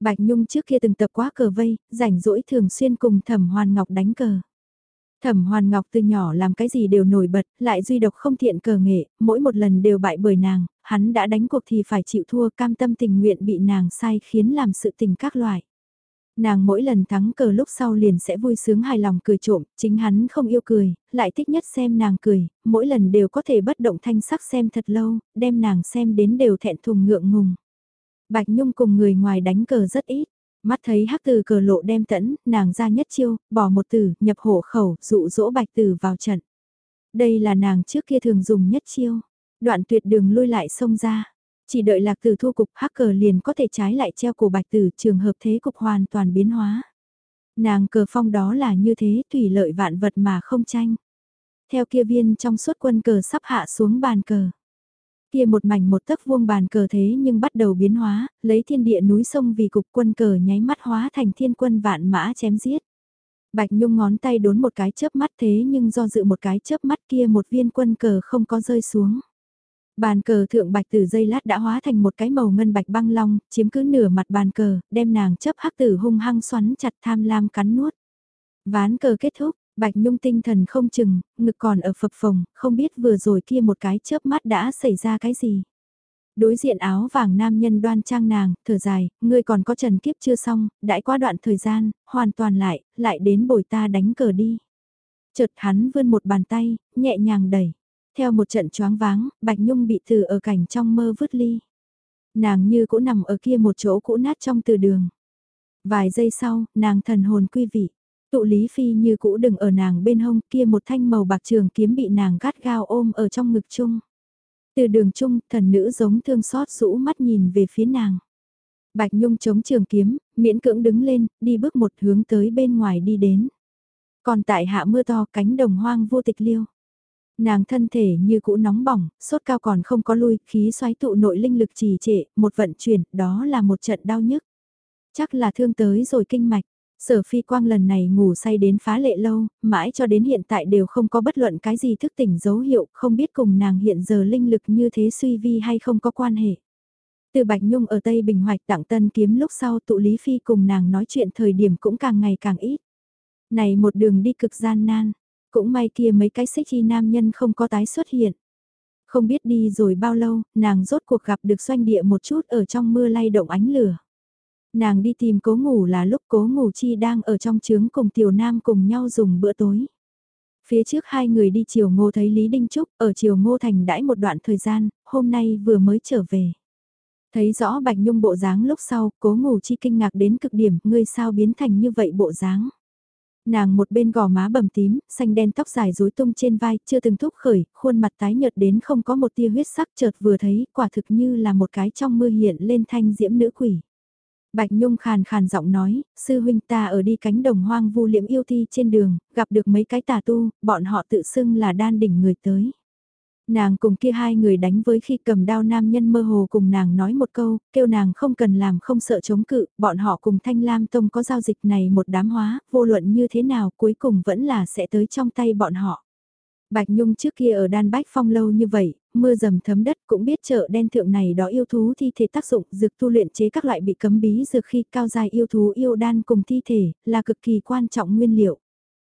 Bạch Nhung trước kia từng tập quá cờ vây, rảnh rỗi thường xuyên cùng Thẩm Hoàn Ngọc đánh cờ. Thẩm Hoàn Ngọc từ nhỏ làm cái gì đều nổi bật, lại duy độc không thiện cờ nghệ, mỗi một lần đều bại bởi nàng, hắn đã đánh cuộc thì phải chịu thua cam tâm tình nguyện bị nàng sai khiến làm sự tình các loại. Nàng mỗi lần thắng cờ lúc sau liền sẽ vui sướng hài lòng cười trộm, chính hắn không yêu cười, lại thích nhất xem nàng cười, mỗi lần đều có thể bất động thanh sắc xem thật lâu, đem nàng xem đến đều thẹn thùng ngượng ngùng. Bạch Nhung cùng người ngoài đánh cờ rất ít, mắt thấy hắc từ cờ lộ đem tẫn, nàng ra nhất chiêu, bỏ một từ, nhập hộ khẩu, dụ dỗ bạch tử vào trận. Đây là nàng trước kia thường dùng nhất chiêu, đoạn tuyệt đường lui lại xông ra. Chỉ đợi lạc tử thua cục hắc cờ liền có thể trái lại treo cổ bạch tử trường hợp thế cục hoàn toàn biến hóa. Nàng cờ phong đó là như thế tùy lợi vạn vật mà không tranh. Theo kia viên trong suốt quân cờ sắp hạ xuống bàn cờ. Kia một mảnh một tấc vuông bàn cờ thế nhưng bắt đầu biến hóa, lấy thiên địa núi sông vì cục quân cờ nháy mắt hóa thành thiên quân vạn mã chém giết. Bạch Nhung ngón tay đốn một cái chớp mắt thế nhưng do dự một cái chớp mắt kia một viên quân cờ không có rơi xuống. Bàn cờ thượng bạch tử dây lát đã hóa thành một cái màu ngân bạch băng long, chiếm cứ nửa mặt bàn cờ, đem nàng chấp hắc tử hung hăng xoắn chặt tham lam cắn nuốt. Ván cờ kết thúc, bạch nhung tinh thần không chừng, ngực còn ở phập phồng, không biết vừa rồi kia một cái chớp mắt đã xảy ra cái gì. Đối diện áo vàng nam nhân đoan trang nàng, thở dài, ngươi còn có trần kiếp chưa xong, đãi qua đoạn thời gian, hoàn toàn lại, lại đến bồi ta đánh cờ đi. Chợt hắn vươn một bàn tay, nhẹ nhàng đẩy. Theo một trận choáng váng, Bạch Nhung bị từ ở cảnh trong mơ vứt ly. Nàng như cũ nằm ở kia một chỗ cũ nát trong từ đường. Vài giây sau, nàng thần hồn quy vị. Tụ Lý Phi như cũ đừng ở nàng bên hông kia một thanh màu bạc trường kiếm bị nàng gắt gao ôm ở trong ngực chung. Từ đường chung, thần nữ giống thương xót rũ mắt nhìn về phía nàng. Bạch Nhung chống trường kiếm, miễn cưỡng đứng lên, đi bước một hướng tới bên ngoài đi đến. Còn tại hạ mưa to cánh đồng hoang vô tịch liêu. Nàng thân thể như cũ nóng bỏng, sốt cao còn không có lui, khí xoáy tụ nội linh lực trì trệ, một vận chuyển, đó là một trận đau nhức. Chắc là thương tới rồi kinh mạch. Sở phi quang lần này ngủ say đến phá lệ lâu, mãi cho đến hiện tại đều không có bất luận cái gì thức tỉnh dấu hiệu, không biết cùng nàng hiện giờ linh lực như thế suy vi hay không có quan hệ. Từ Bạch Nhung ở Tây Bình Hoạch tặng tân kiếm lúc sau tụ Lý Phi cùng nàng nói chuyện thời điểm cũng càng ngày càng ít. Này một đường đi cực gian nan, cũng may kia mấy cái xích chi nam nhân không có tái xuất hiện. Không biết đi rồi bao lâu, nàng rốt cuộc gặp được doanh địa một chút ở trong mưa lay động ánh lửa. Nàng đi tìm cố ngủ là lúc cố ngủ chi đang ở trong trướng cùng tiểu nam cùng nhau dùng bữa tối. Phía trước hai người đi chiều ngô thấy Lý Đinh Trúc ở chiều ngô thành đãi một đoạn thời gian, hôm nay vừa mới trở về. Thấy rõ Bạch Nhung bộ dáng lúc sau, cố ngủ chi kinh ngạc đến cực điểm, ngươi sao biến thành như vậy bộ dáng. Nàng một bên gò má bầm tím, xanh đen tóc dài rối tung trên vai, chưa từng thúc khởi, khuôn mặt tái nhợt đến không có một tia huyết sắc chợt vừa thấy, quả thực như là một cái trong mưa hiện lên thanh diễm nữ quỷ. Bạch Nhung khàn khàn giọng nói, sư huynh ta ở đi cánh đồng hoang vu liễm yêu thi trên đường, gặp được mấy cái tà tu, bọn họ tự xưng là đan đỉnh người tới. Nàng cùng kia hai người đánh với khi cầm đao nam nhân mơ hồ cùng nàng nói một câu, kêu nàng không cần làm không sợ chống cự, bọn họ cùng Thanh Lam Tông có giao dịch này một đám hóa, vô luận như thế nào cuối cùng vẫn là sẽ tới trong tay bọn họ. Bạch Nhung trước kia ở Đan Bách Phong lâu như vậy, mưa dầm thấm đất cũng biết chợ đen thượng này đó yêu thú thi thể tác dụng dược tu luyện chế các loại bị cấm bí dược khi cao dài yêu thú yêu đan cùng thi thể là cực kỳ quan trọng nguyên liệu.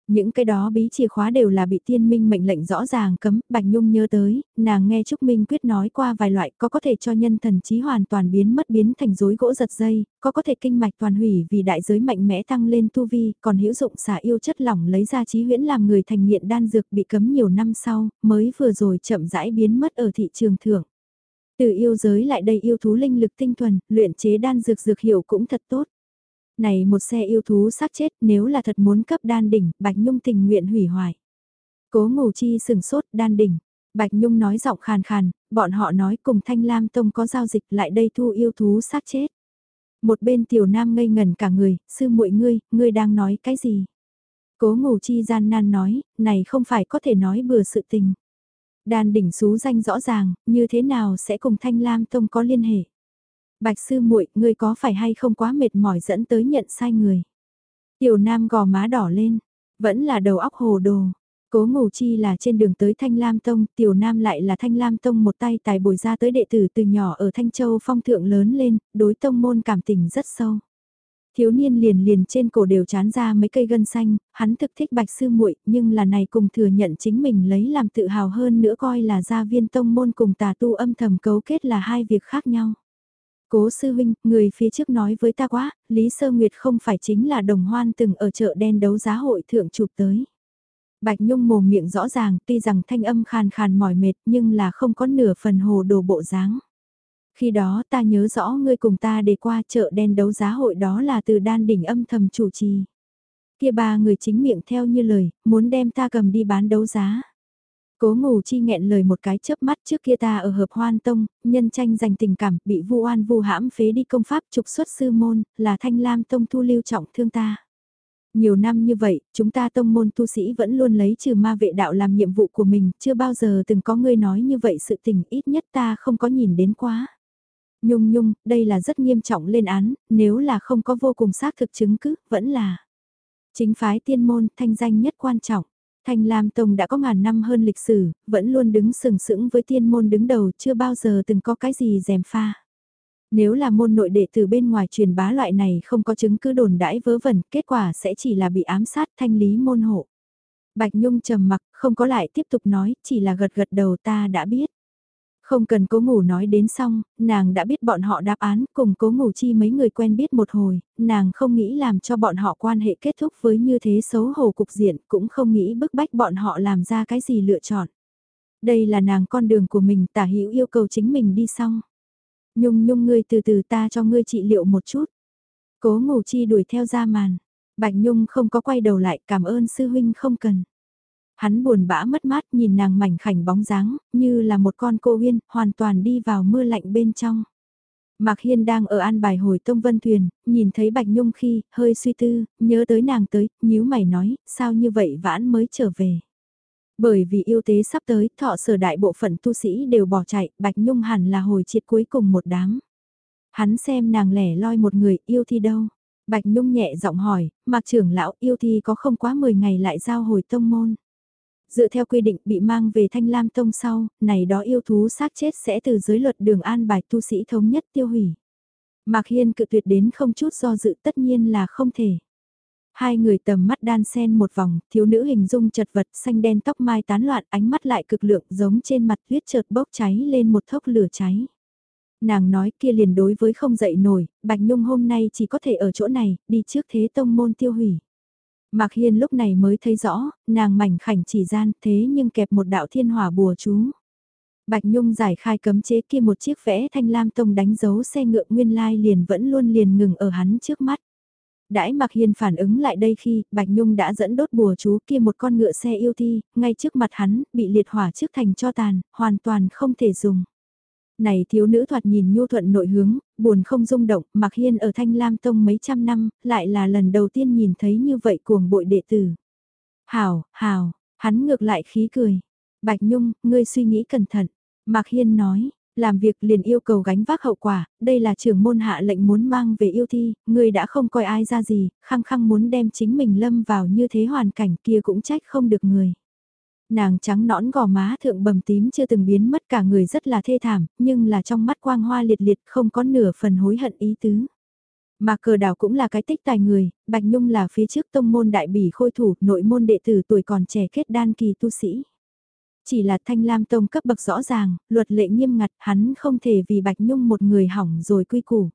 Những cái đó bí chìa khóa đều là bị tiên minh mệnh lệnh rõ ràng cấm, Bạch Nhung nhớ tới, nàng nghe Trúc Minh quyết nói qua vài loại có có thể cho nhân thần trí hoàn toàn biến mất biến thành rối gỗ giật dây, có có thể kinh mạch toàn hủy vì đại giới mạnh mẽ tăng lên tu vi, còn hữu dụng xả yêu chất lỏng lấy ra trí huyễn làm người thành nghiện đan dược bị cấm nhiều năm sau, mới vừa rồi chậm rãi biến mất ở thị trường thưởng. Từ yêu giới lại đây yêu thú linh lực tinh thuần, luyện chế đan dược dược hiệu cũng thật tốt. Này một xe yêu thú xác chết nếu là thật muốn cấp đan đỉnh, Bạch Nhung tình nguyện hủy hoại. Cố ngủ chi sừng sốt đan đỉnh. Bạch Nhung nói giọng khàn khàn, bọn họ nói cùng Thanh Lam Tông có giao dịch lại đây thu yêu thú xác chết. Một bên tiểu nam ngây ngần cả người, sư muội ngươi, ngươi đang nói cái gì? Cố ngủ chi gian nan nói, này không phải có thể nói bừa sự tình. Đan đỉnh xú danh rõ ràng, như thế nào sẽ cùng Thanh Lam Tông có liên hệ? Bạch sư muội, ngươi có phải hay không quá mệt mỏi dẫn tới nhận sai người. Tiểu Nam gò má đỏ lên, vẫn là đầu óc hồ đồ. Cố ngủ chi là trên đường tới Thanh Lam Tông, Tiểu Nam lại là Thanh Lam Tông một tay tài bồi ra tới đệ tử từ nhỏ ở Thanh Châu phong thượng lớn lên, đối tông môn cảm tình rất sâu. Thiếu niên liền liền trên cổ đều chán ra mấy cây gân xanh, hắn thực thích bạch sư muội nhưng là này cùng thừa nhận chính mình lấy làm tự hào hơn nữa coi là gia viên tông môn cùng tà tu âm thầm cấu kết là hai việc khác nhau. Cố sư huynh, người phía trước nói với ta quá, Lý Sơ Nguyệt không phải chính là đồng hoan từng ở chợ đen đấu giá hội thượng chụp tới. Bạch Nhung mồm miệng rõ ràng, tuy rằng thanh âm khàn khàn mỏi mệt nhưng là không có nửa phần hồ đồ bộ dáng. Khi đó ta nhớ rõ ngươi cùng ta để qua chợ đen đấu giá hội đó là từ đan đỉnh âm thầm chủ trì. Kia ba người chính miệng theo như lời, muốn đem ta cầm đi bán đấu giá. Cố ngủ chi nghẹn lời một cái chớp mắt trước kia ta ở hợp hoan tông, nhân tranh giành tình cảm, bị vu oan vu hãm phế đi công pháp trục xuất sư môn, là thanh lam tông thu lưu trọng thương ta. Nhiều năm như vậy, chúng ta tông môn tu sĩ vẫn luôn lấy trừ ma vệ đạo làm nhiệm vụ của mình, chưa bao giờ từng có người nói như vậy sự tình ít nhất ta không có nhìn đến quá. Nhung nhung, đây là rất nghiêm trọng lên án, nếu là không có vô cùng xác thực chứng cứ, vẫn là. Chính phái tiên môn, thanh danh nhất quan trọng. Thanh Lam Tông đã có ngàn năm hơn lịch sử, vẫn luôn đứng sừng sững với tiên môn đứng đầu chưa bao giờ từng có cái gì dèm pha. Nếu là môn nội đệ từ bên ngoài truyền bá loại này không có chứng cứ đồn đãi vớ vẩn, kết quả sẽ chỉ là bị ám sát thanh lý môn hộ. Bạch Nhung trầm mặc, không có lại tiếp tục nói, chỉ là gật gật đầu ta đã biết. Không cần cố ngủ nói đến xong, nàng đã biết bọn họ đáp án, cùng cố ngủ chi mấy người quen biết một hồi, nàng không nghĩ làm cho bọn họ quan hệ kết thúc với như thế xấu hổ cục diện, cũng không nghĩ bức bách bọn họ làm ra cái gì lựa chọn. Đây là nàng con đường của mình, tả hữu yêu cầu chính mình đi xong. Nhung nhung ngươi từ từ ta cho ngươi trị liệu một chút. Cố ngủ chi đuổi theo ra màn. Bạch Nhung không có quay đầu lại cảm ơn sư huynh không cần. Hắn buồn bã mất mát nhìn nàng mảnh khảnh bóng dáng, như là một con cô uyên, hoàn toàn đi vào mưa lạnh bên trong. Mạc Hiên đang ở an bài hồi tông vân thuyền, nhìn thấy Bạch Nhung khi, hơi suy tư, nhớ tới nàng tới, nhíu mày nói, sao như vậy vãn mới trở về. Bởi vì yêu tế sắp tới, thọ sở đại bộ phận tu sĩ đều bỏ chạy, Bạch Nhung hẳn là hồi triệt cuối cùng một đám. Hắn xem nàng lẻ loi một người, yêu thi đâu. Bạch Nhung nhẹ giọng hỏi, Mạc trưởng lão yêu thi có không quá 10 ngày lại giao hồi tông môn dựa theo quy định bị mang về Thanh Lam Tông sau, này đó yêu thú xác chết sẽ từ dưới luật đường an bài tu sĩ thống nhất tiêu hủy. Mạc Hiên cự tuyệt đến không chút do dự tất nhiên là không thể. Hai người tầm mắt đan sen một vòng, thiếu nữ hình dung chật vật xanh đen tóc mai tán loạn ánh mắt lại cực lượng giống trên mặt huyết chợt bốc cháy lên một thốc lửa cháy. Nàng nói kia liền đối với không dậy nổi, Bạch Nhung hôm nay chỉ có thể ở chỗ này, đi trước thế tông môn tiêu hủy. Mạc Hiên lúc này mới thấy rõ, nàng mảnh khảnh chỉ gian thế nhưng kẹp một đạo thiên hỏa bùa chú. Bạch Nhung giải khai cấm chế kia một chiếc vẽ thanh lam tông đánh dấu xe ngựa nguyên lai liền vẫn luôn liền ngừng ở hắn trước mắt. Đãi Mạc Hiên phản ứng lại đây khi Bạch Nhung đã dẫn đốt bùa chú kia một con ngựa xe yêu thi, ngay trước mặt hắn, bị liệt hỏa trước thành cho tàn, hoàn toàn không thể dùng. Này thiếu nữ thoạt nhìn nhu thuận nội hướng, buồn không rung động, Mạc Hiên ở Thanh Lam Tông mấy trăm năm, lại là lần đầu tiên nhìn thấy như vậy cuồng bội đệ tử. Hảo, hảo, hắn ngược lại khí cười. Bạch Nhung, ngươi suy nghĩ cẩn thận. Mạc Hiên nói, làm việc liền yêu cầu gánh vác hậu quả, đây là trưởng môn hạ lệnh muốn mang về yêu thi, ngươi đã không coi ai ra gì, khăng khăng muốn đem chính mình lâm vào như thế hoàn cảnh kia cũng trách không được người. Nàng trắng nõn gò má thượng bầm tím chưa từng biến mất cả người rất là thê thảm, nhưng là trong mắt quang hoa liệt liệt không có nửa phần hối hận ý tứ. Mà cờ đảo cũng là cái tích tài người, Bạch Nhung là phía trước tông môn đại bỉ khôi thủ, nội môn đệ tử tuổi còn trẻ kết đan kỳ tu sĩ. Chỉ là thanh lam tông cấp bậc rõ ràng, luật lệ nghiêm ngặt, hắn không thể vì Bạch Nhung một người hỏng rồi quy củ.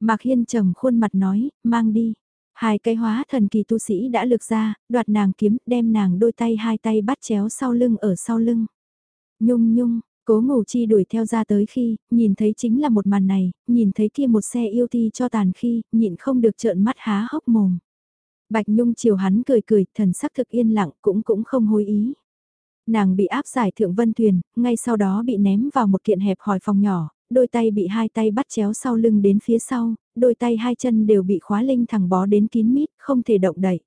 Mạc Hiên trầm khuôn mặt nói, mang đi. Hai cái hóa thần kỳ tu sĩ đã lược ra, đoạt nàng kiếm, đem nàng đôi tay hai tay bắt chéo sau lưng ở sau lưng. Nhung nhung, cố ngủ chi đuổi theo ra tới khi, nhìn thấy chính là một màn này, nhìn thấy kia một xe yêu thi cho tàn khi, nhịn không được trợn mắt há hốc mồm. Bạch Nhung chiều hắn cười cười, thần sắc thực yên lặng cũng cũng không hối ý. Nàng bị áp giải thượng vân thuyền, ngay sau đó bị ném vào một kiện hẹp hỏi phòng nhỏ, đôi tay bị hai tay bắt chéo sau lưng đến phía sau, đôi tay hai chân đều bị khóa linh thẳng bó đến kín mít, không thể động đậy.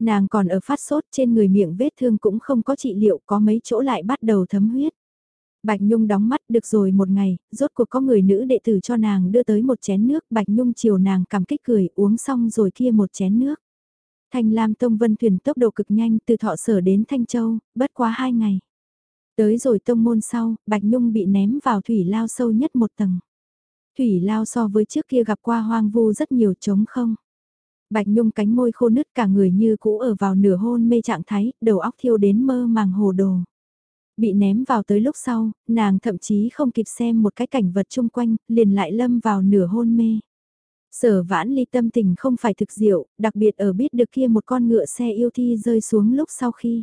Nàng còn ở phát sốt trên người miệng vết thương cũng không có trị liệu, có mấy chỗ lại bắt đầu thấm huyết. Bạch Nhung đóng mắt được rồi một ngày, rốt cuộc có người nữ đệ tử cho nàng đưa tới một chén nước, Bạch Nhung chiều nàng cảm kích cười uống xong rồi kia một chén nước. Thanh Lam Tông Vân thuyền tốc độ cực nhanh từ thọ sở đến Thanh Châu, bất quá hai ngày. Tới rồi tông môn sau, Bạch Nhung bị ném vào thủy lao sâu nhất một tầng. Thủy lao so với trước kia gặp qua hoang vu rất nhiều trống không. Bạch Nhung cánh môi khô nứt cả người như cũ ở vào nửa hôn mê trạng thái, đầu óc thiêu đến mơ màng hồ đồ. Bị ném vào tới lúc sau, nàng thậm chí không kịp xem một cái cảnh vật chung quanh, liền lại lâm vào nửa hôn mê. Sở vãn ly tâm tình không phải thực diệu, đặc biệt ở biết được kia một con ngựa xe yêu thi rơi xuống lúc sau khi.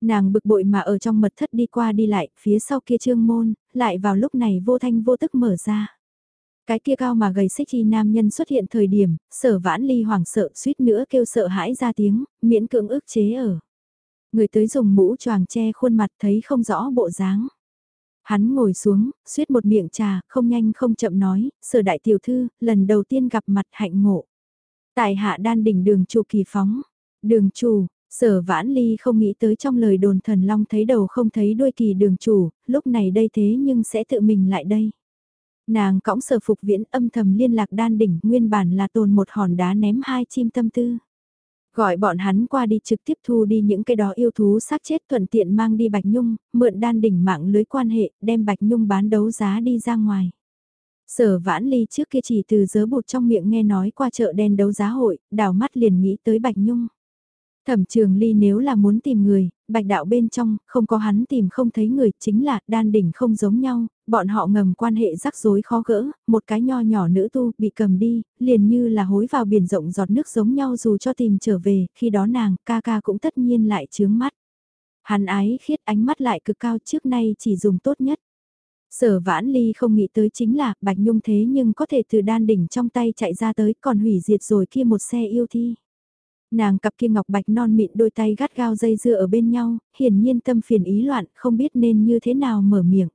Nàng bực bội mà ở trong mật thất đi qua đi lại, phía sau kia trương môn, lại vào lúc này vô thanh vô tức mở ra. Cái kia cao mà gầy xích chi nam nhân xuất hiện thời điểm, sở vãn ly hoảng sợ suýt nữa kêu sợ hãi ra tiếng, miễn cưỡng ức chế ở. Người tới dùng mũ choàng che khuôn mặt thấy không rõ bộ dáng. Hắn ngồi xuống, suýt một miệng trà, không nhanh không chậm nói, sở đại tiểu thư, lần đầu tiên gặp mặt hạnh ngộ. Tại hạ đan đỉnh đường chủ kỳ phóng. Đường chủ, sở vãn ly không nghĩ tới trong lời đồn thần long thấy đầu không thấy đuôi kỳ đường chủ, lúc này đây thế nhưng sẽ tự mình lại đây. Nàng cõng sở phục viễn âm thầm liên lạc đan đỉnh nguyên bản là tồn một hòn đá ném hai chim tâm tư. Gọi bọn hắn qua đi trực tiếp thu đi những cái đó yêu thú xác chết thuận tiện mang đi Bạch Nhung, mượn đan đỉnh mạng lưới quan hệ, đem Bạch Nhung bán đấu giá đi ra ngoài. Sở vãn ly trước kia chỉ từ dớ bụt trong miệng nghe nói qua chợ đen đấu giá hội, đào mắt liền nghĩ tới Bạch Nhung. Thẩm trường ly nếu là muốn tìm người, bạch đạo bên trong, không có hắn tìm không thấy người, chính là đan đỉnh không giống nhau, bọn họ ngầm quan hệ rắc rối khó gỡ, một cái nho nhỏ nữ tu bị cầm đi, liền như là hối vào biển rộng giọt nước giống nhau dù cho tìm trở về, khi đó nàng, ca ca cũng tất nhiên lại chướng mắt. Hắn ái khiết ánh mắt lại cực cao trước nay chỉ dùng tốt nhất. Sở vãn ly không nghĩ tới chính là Bạch Nhung thế nhưng có thể từ đan đỉnh trong tay chạy ra tới còn hủy diệt rồi kia một xe yêu thi. Nàng cặp kia ngọc bạch non mịn đôi tay gắt gao dây dưa ở bên nhau, hiển nhiên tâm phiền ý loạn, không biết nên như thế nào mở miệng.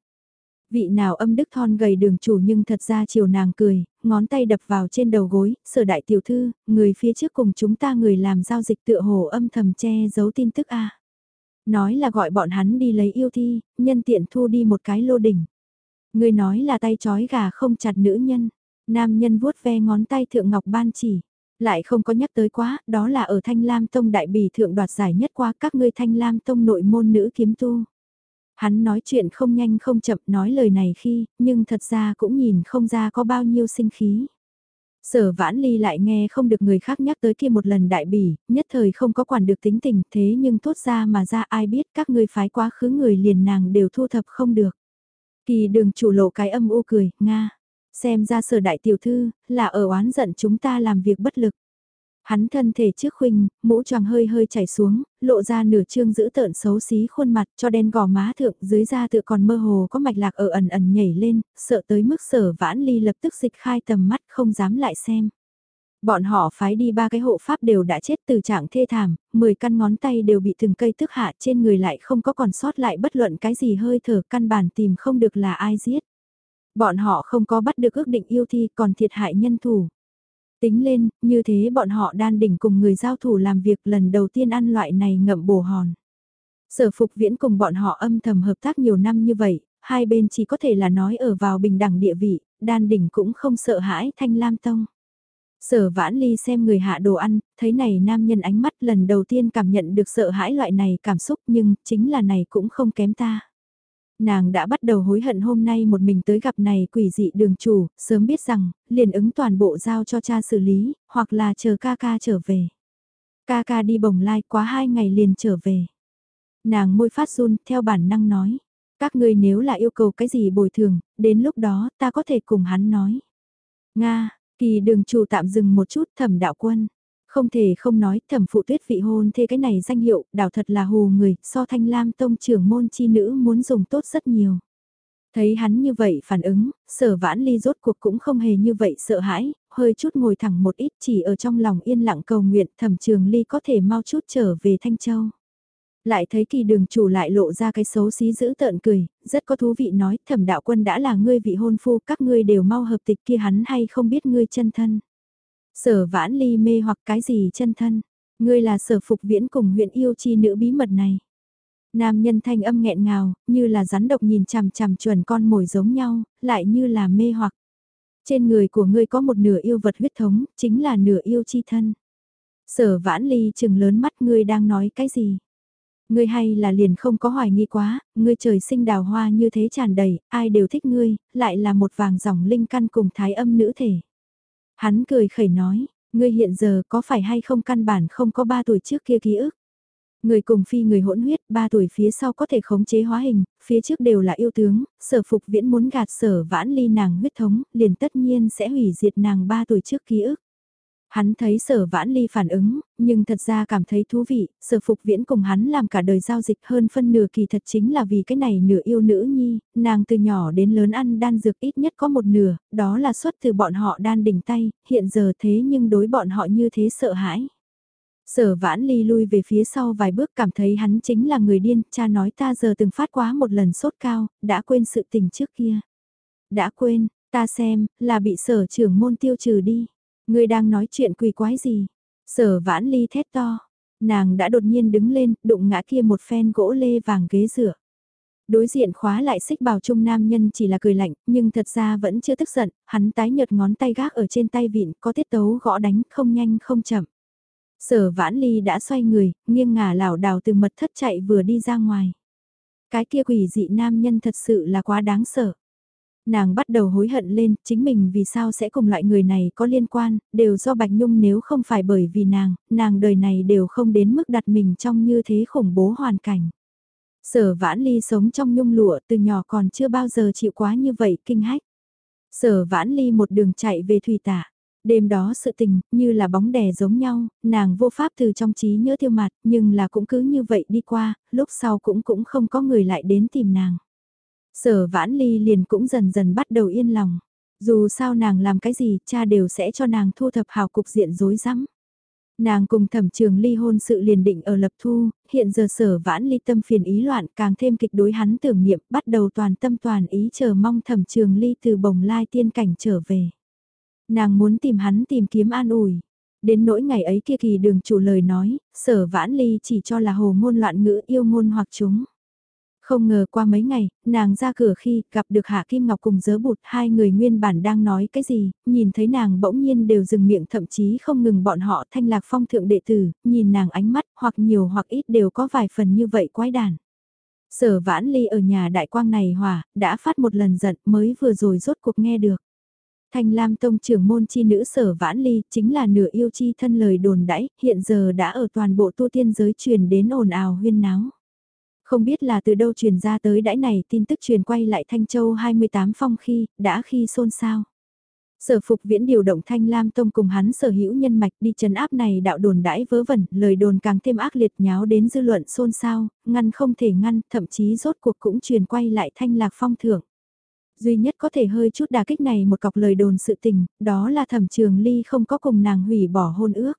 Vị nào âm đức thon gầy đường chủ nhưng thật ra chiều nàng cười, ngón tay đập vào trên đầu gối, sở đại tiểu thư, người phía trước cùng chúng ta người làm giao dịch tựa hồ âm thầm che giấu tin tức a Nói là gọi bọn hắn đi lấy yêu thi, nhân tiện thu đi một cái lô đỉnh. Người nói là tay chói gà không chặt nữ nhân, nam nhân vuốt ve ngón tay thượng ngọc ban chỉ. Lại không có nhắc tới quá, đó là ở Thanh Lam Tông đại bỉ thượng đoạt giải nhất qua các ngươi Thanh Lam Tông nội môn nữ kiếm tu. Hắn nói chuyện không nhanh không chậm nói lời này khi, nhưng thật ra cũng nhìn không ra có bao nhiêu sinh khí. Sở vãn ly lại nghe không được người khác nhắc tới kia một lần đại bỉ, nhất thời không có quản được tính tình thế nhưng thốt ra mà ra ai biết các ngươi phái quá khứ người liền nàng đều thu thập không được. Kỳ đường chủ lộ cái âm u cười, Nga. Xem ra sở đại tiểu thư, là ở oán giận chúng ta làm việc bất lực. Hắn thân thể trước khuynh, mũ choàng hơi hơi chảy xuống, lộ ra nửa trương giữ tợn xấu xí khuôn mặt cho đen gò má thượng dưới da tự còn mơ hồ có mạch lạc ở ẩn ẩn nhảy lên, sợ tới mức sở vãn ly lập tức dịch khai tầm mắt không dám lại xem. Bọn họ phái đi ba cái hộ pháp đều đã chết từ trạng thê thảm, 10 căn ngón tay đều bị từng cây tức hạ trên người lại không có còn sót lại bất luận cái gì hơi thở căn bản tìm không được là ai giết. Bọn họ không có bắt được ước định yêu thi còn thiệt hại nhân thủ. Tính lên, như thế bọn họ đan đỉnh cùng người giao thủ làm việc lần đầu tiên ăn loại này ngậm bổ hòn. Sở phục viễn cùng bọn họ âm thầm hợp tác nhiều năm như vậy, hai bên chỉ có thể là nói ở vào bình đẳng địa vị, đan đỉnh cũng không sợ hãi thanh lam tông. Sở vãn ly xem người hạ đồ ăn, thấy này nam nhân ánh mắt lần đầu tiên cảm nhận được sợ hãi loại này cảm xúc nhưng chính là này cũng không kém ta. Nàng đã bắt đầu hối hận hôm nay một mình tới gặp này quỷ dị đường chủ, sớm biết rằng, liền ứng toàn bộ giao cho cha xử lý, hoặc là chờ ca ca trở về. Ca ca đi bồng lai quá hai ngày liền trở về. Nàng môi phát run, theo bản năng nói. Các ngươi nếu là yêu cầu cái gì bồi thường, đến lúc đó ta có thể cùng hắn nói. Nga, kỳ đường chủ tạm dừng một chút thẩm đạo quân. Không thể không nói thẩm phụ tuyết vị hôn thế cái này danh hiệu, đảo thật là hù người, so thanh lam tông trưởng môn chi nữ muốn dùng tốt rất nhiều. Thấy hắn như vậy phản ứng, sở vãn ly rốt cuộc cũng không hề như vậy sợ hãi, hơi chút ngồi thẳng một ít chỉ ở trong lòng yên lặng cầu nguyện thẩm trường ly có thể mau chút trở về Thanh Châu. Lại thấy kỳ đường chủ lại lộ ra cái xấu xí giữ tợn cười, rất có thú vị nói thẩm đạo quân đã là ngươi vị hôn phu các ngươi đều mau hợp tịch kia hắn hay không biết ngươi chân thân. Sở vãn ly mê hoặc cái gì chân thân, ngươi là sở phục viễn cùng huyện yêu chi nữ bí mật này. Nam nhân thanh âm nghẹn ngào, như là rắn độc nhìn chằm chằm chuẩn con mồi giống nhau, lại như là mê hoặc. Trên người của ngươi có một nửa yêu vật huyết thống, chính là nửa yêu chi thân. Sở vãn ly chừng lớn mắt ngươi đang nói cái gì? Ngươi hay là liền không có hoài nghi quá, ngươi trời sinh đào hoa như thế tràn đầy, ai đều thích ngươi, lại là một vàng dòng linh căn cùng thái âm nữ thể. Hắn cười khẩy nói, ngươi hiện giờ có phải hay không căn bản không có ba tuổi trước kia ký ức. Người cùng phi người hỗn huyết, ba tuổi phía sau có thể khống chế hóa hình, phía trước đều là yêu tướng, sở phục viễn muốn gạt sở vãn ly nàng huyết thống, liền tất nhiên sẽ hủy diệt nàng ba tuổi trước ký ức. Hắn thấy sở vãn ly phản ứng, nhưng thật ra cảm thấy thú vị, sở phục viễn cùng hắn làm cả đời giao dịch hơn phân nửa kỳ thật chính là vì cái này nửa yêu nữ nhi, nàng từ nhỏ đến lớn ăn đan dược ít nhất có một nửa, đó là xuất từ bọn họ đan đỉnh tay, hiện giờ thế nhưng đối bọn họ như thế sợ hãi. Sở vãn ly lui về phía sau vài bước cảm thấy hắn chính là người điên, cha nói ta giờ từng phát quá một lần sốt cao, đã quên sự tình trước kia. Đã quên, ta xem, là bị sở trưởng môn tiêu trừ đi. Ngươi đang nói chuyện quỷ quái gì? Sở vãn ly thét to. Nàng đã đột nhiên đứng lên, đụng ngã kia một phen gỗ lê vàng ghế rửa. Đối diện khóa lại xích bào trung nam nhân chỉ là cười lạnh, nhưng thật ra vẫn chưa tức giận, hắn tái nhợt ngón tay gác ở trên tay vịn, có tiết tấu gõ đánh, không nhanh không chậm. Sở vãn ly đã xoay người, nghiêng ngả lảo đảo từ mật thất chạy vừa đi ra ngoài. Cái kia quỷ dị nam nhân thật sự là quá đáng sợ. Nàng bắt đầu hối hận lên, chính mình vì sao sẽ cùng loại người này có liên quan, đều do Bạch Nhung nếu không phải bởi vì nàng, nàng đời này đều không đến mức đặt mình trong như thế khủng bố hoàn cảnh. Sở vãn ly sống trong nhung lụa từ nhỏ còn chưa bao giờ chịu quá như vậy kinh hách. Sở vãn ly một đường chạy về thủy tả. Đêm đó sự tình, như là bóng đè giống nhau, nàng vô pháp từ trong trí nhớ tiêu mặt, nhưng là cũng cứ như vậy đi qua, lúc sau cũng cũng không có người lại đến tìm nàng. Sở vãn ly liền cũng dần dần bắt đầu yên lòng. Dù sao nàng làm cái gì, cha đều sẽ cho nàng thu thập hào cục diện rối rắm. Nàng cùng thẩm trường ly hôn sự liền định ở lập thu, hiện giờ sở vãn ly tâm phiền ý loạn càng thêm kịch đối hắn tưởng niệm bắt đầu toàn tâm toàn ý chờ mong thẩm trường ly từ bồng lai tiên cảnh trở về. Nàng muốn tìm hắn tìm kiếm an ủi. Đến nỗi ngày ấy kia kỳ đường chủ lời nói, sở vãn ly chỉ cho là hồ ngôn loạn ngữ yêu ngôn hoặc chúng. Không ngờ qua mấy ngày, nàng ra cửa khi gặp được Hạ Kim Ngọc cùng dớ bụt hai người nguyên bản đang nói cái gì, nhìn thấy nàng bỗng nhiên đều dừng miệng thậm chí không ngừng bọn họ thanh lạc phong thượng đệ tử, nhìn nàng ánh mắt hoặc nhiều hoặc ít đều có vài phần như vậy quái đản. Sở vãn ly ở nhà đại quang này hòa, đã phát một lần giận mới vừa rồi rốt cuộc nghe được. Thanh Lam Tông trưởng môn chi nữ sở vãn ly chính là nửa yêu chi thân lời đồn đãi, hiện giờ đã ở toàn bộ tu tiên giới truyền đến ồn ào huyên náo. Không biết là từ đâu truyền ra tới đãi này tin tức truyền quay lại Thanh Châu 28 phong khi, đã khi xôn xao. Sở phục viễn điều động Thanh Lam Tông cùng hắn sở hữu nhân mạch đi trấn áp này đạo đồn đãi vớ vẩn, lời đồn càng thêm ác liệt nháo đến dư luận xôn xao, ngăn không thể ngăn, thậm chí rốt cuộc cũng truyền quay lại Thanh Lạc Phong thưởng. Duy nhất có thể hơi chút đà kích này một cọc lời đồn sự tình, đó là thẩm trường ly không có cùng nàng hủy bỏ hôn ước.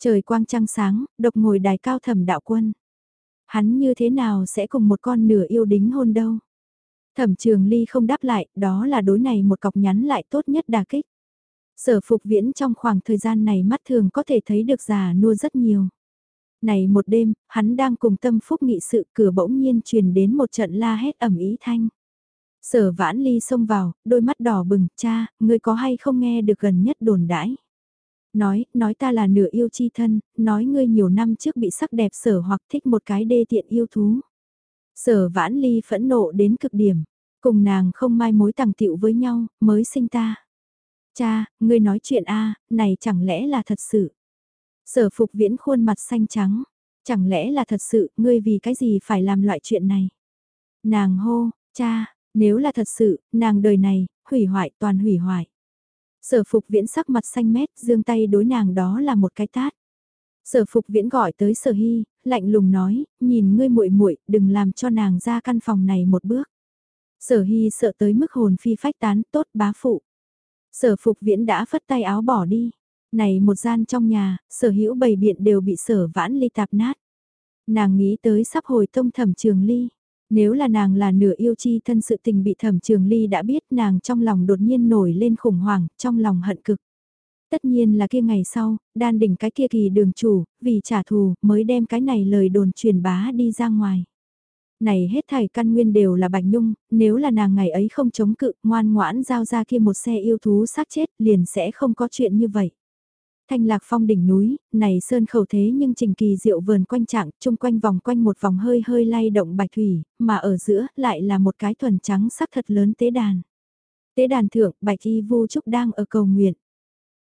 Trời quang trăng sáng, độc ngồi đài cao thẩm đạo quân. Hắn như thế nào sẽ cùng một con nửa yêu đính hôn đâu? Thẩm trường ly không đáp lại, đó là đối này một cọc nhắn lại tốt nhất đà kích. Sở phục viễn trong khoảng thời gian này mắt thường có thể thấy được già nua rất nhiều. Này một đêm, hắn đang cùng tâm phúc nghị sự cửa bỗng nhiên truyền đến một trận la hét ẩm ý thanh. Sở vãn ly xông vào, đôi mắt đỏ bừng, cha, ngươi có hay không nghe được gần nhất đồn đãi. Nói, nói ta là nửa yêu chi thân, nói ngươi nhiều năm trước bị sắc đẹp sở hoặc thích một cái đê tiện yêu thú. Sở vãn ly phẫn nộ đến cực điểm, cùng nàng không mai mối tàng tiệu với nhau, mới sinh ta. Cha, ngươi nói chuyện a này chẳng lẽ là thật sự. Sở phục viễn khuôn mặt xanh trắng, chẳng lẽ là thật sự, ngươi vì cái gì phải làm loại chuyện này. Nàng hô, cha, nếu là thật sự, nàng đời này, hủy hoại toàn hủy hoại. Sở phục viễn sắc mặt xanh mét, dương tay đối nàng đó là một cái tát. Sở phục viễn gọi tới sở hy, lạnh lùng nói, nhìn ngươi muội muội đừng làm cho nàng ra căn phòng này một bước. Sở hy sợ tới mức hồn phi phách tán, tốt bá phụ. Sở phục viễn đã phất tay áo bỏ đi. Này một gian trong nhà, sở hữu bầy biện đều bị sở vãn ly tạp nát. Nàng nghĩ tới sắp hồi tông thẩm trường ly. Nếu là nàng là nửa yêu chi thân sự tình bị thẩm trường ly đã biết nàng trong lòng đột nhiên nổi lên khủng hoảng, trong lòng hận cực. Tất nhiên là kia ngày sau, đan đỉnh cái kia kỳ đường chủ, vì trả thù, mới đem cái này lời đồn truyền bá đi ra ngoài. Này hết thảy căn nguyên đều là Bạch Nhung, nếu là nàng ngày ấy không chống cự, ngoan ngoãn giao ra kia một xe yêu thú xác chết, liền sẽ không có chuyện như vậy. Thanh lạc phong đỉnh núi, này sơn khẩu thế nhưng trình kỳ diệu vườn quanh trạng, chung quanh vòng quanh một vòng hơi hơi lay động bạch thủy, mà ở giữa lại là một cái thuần trắng sắc thật lớn tế đàn. Tế đàn thượng, bạch y vu trúc đang ở cầu nguyện.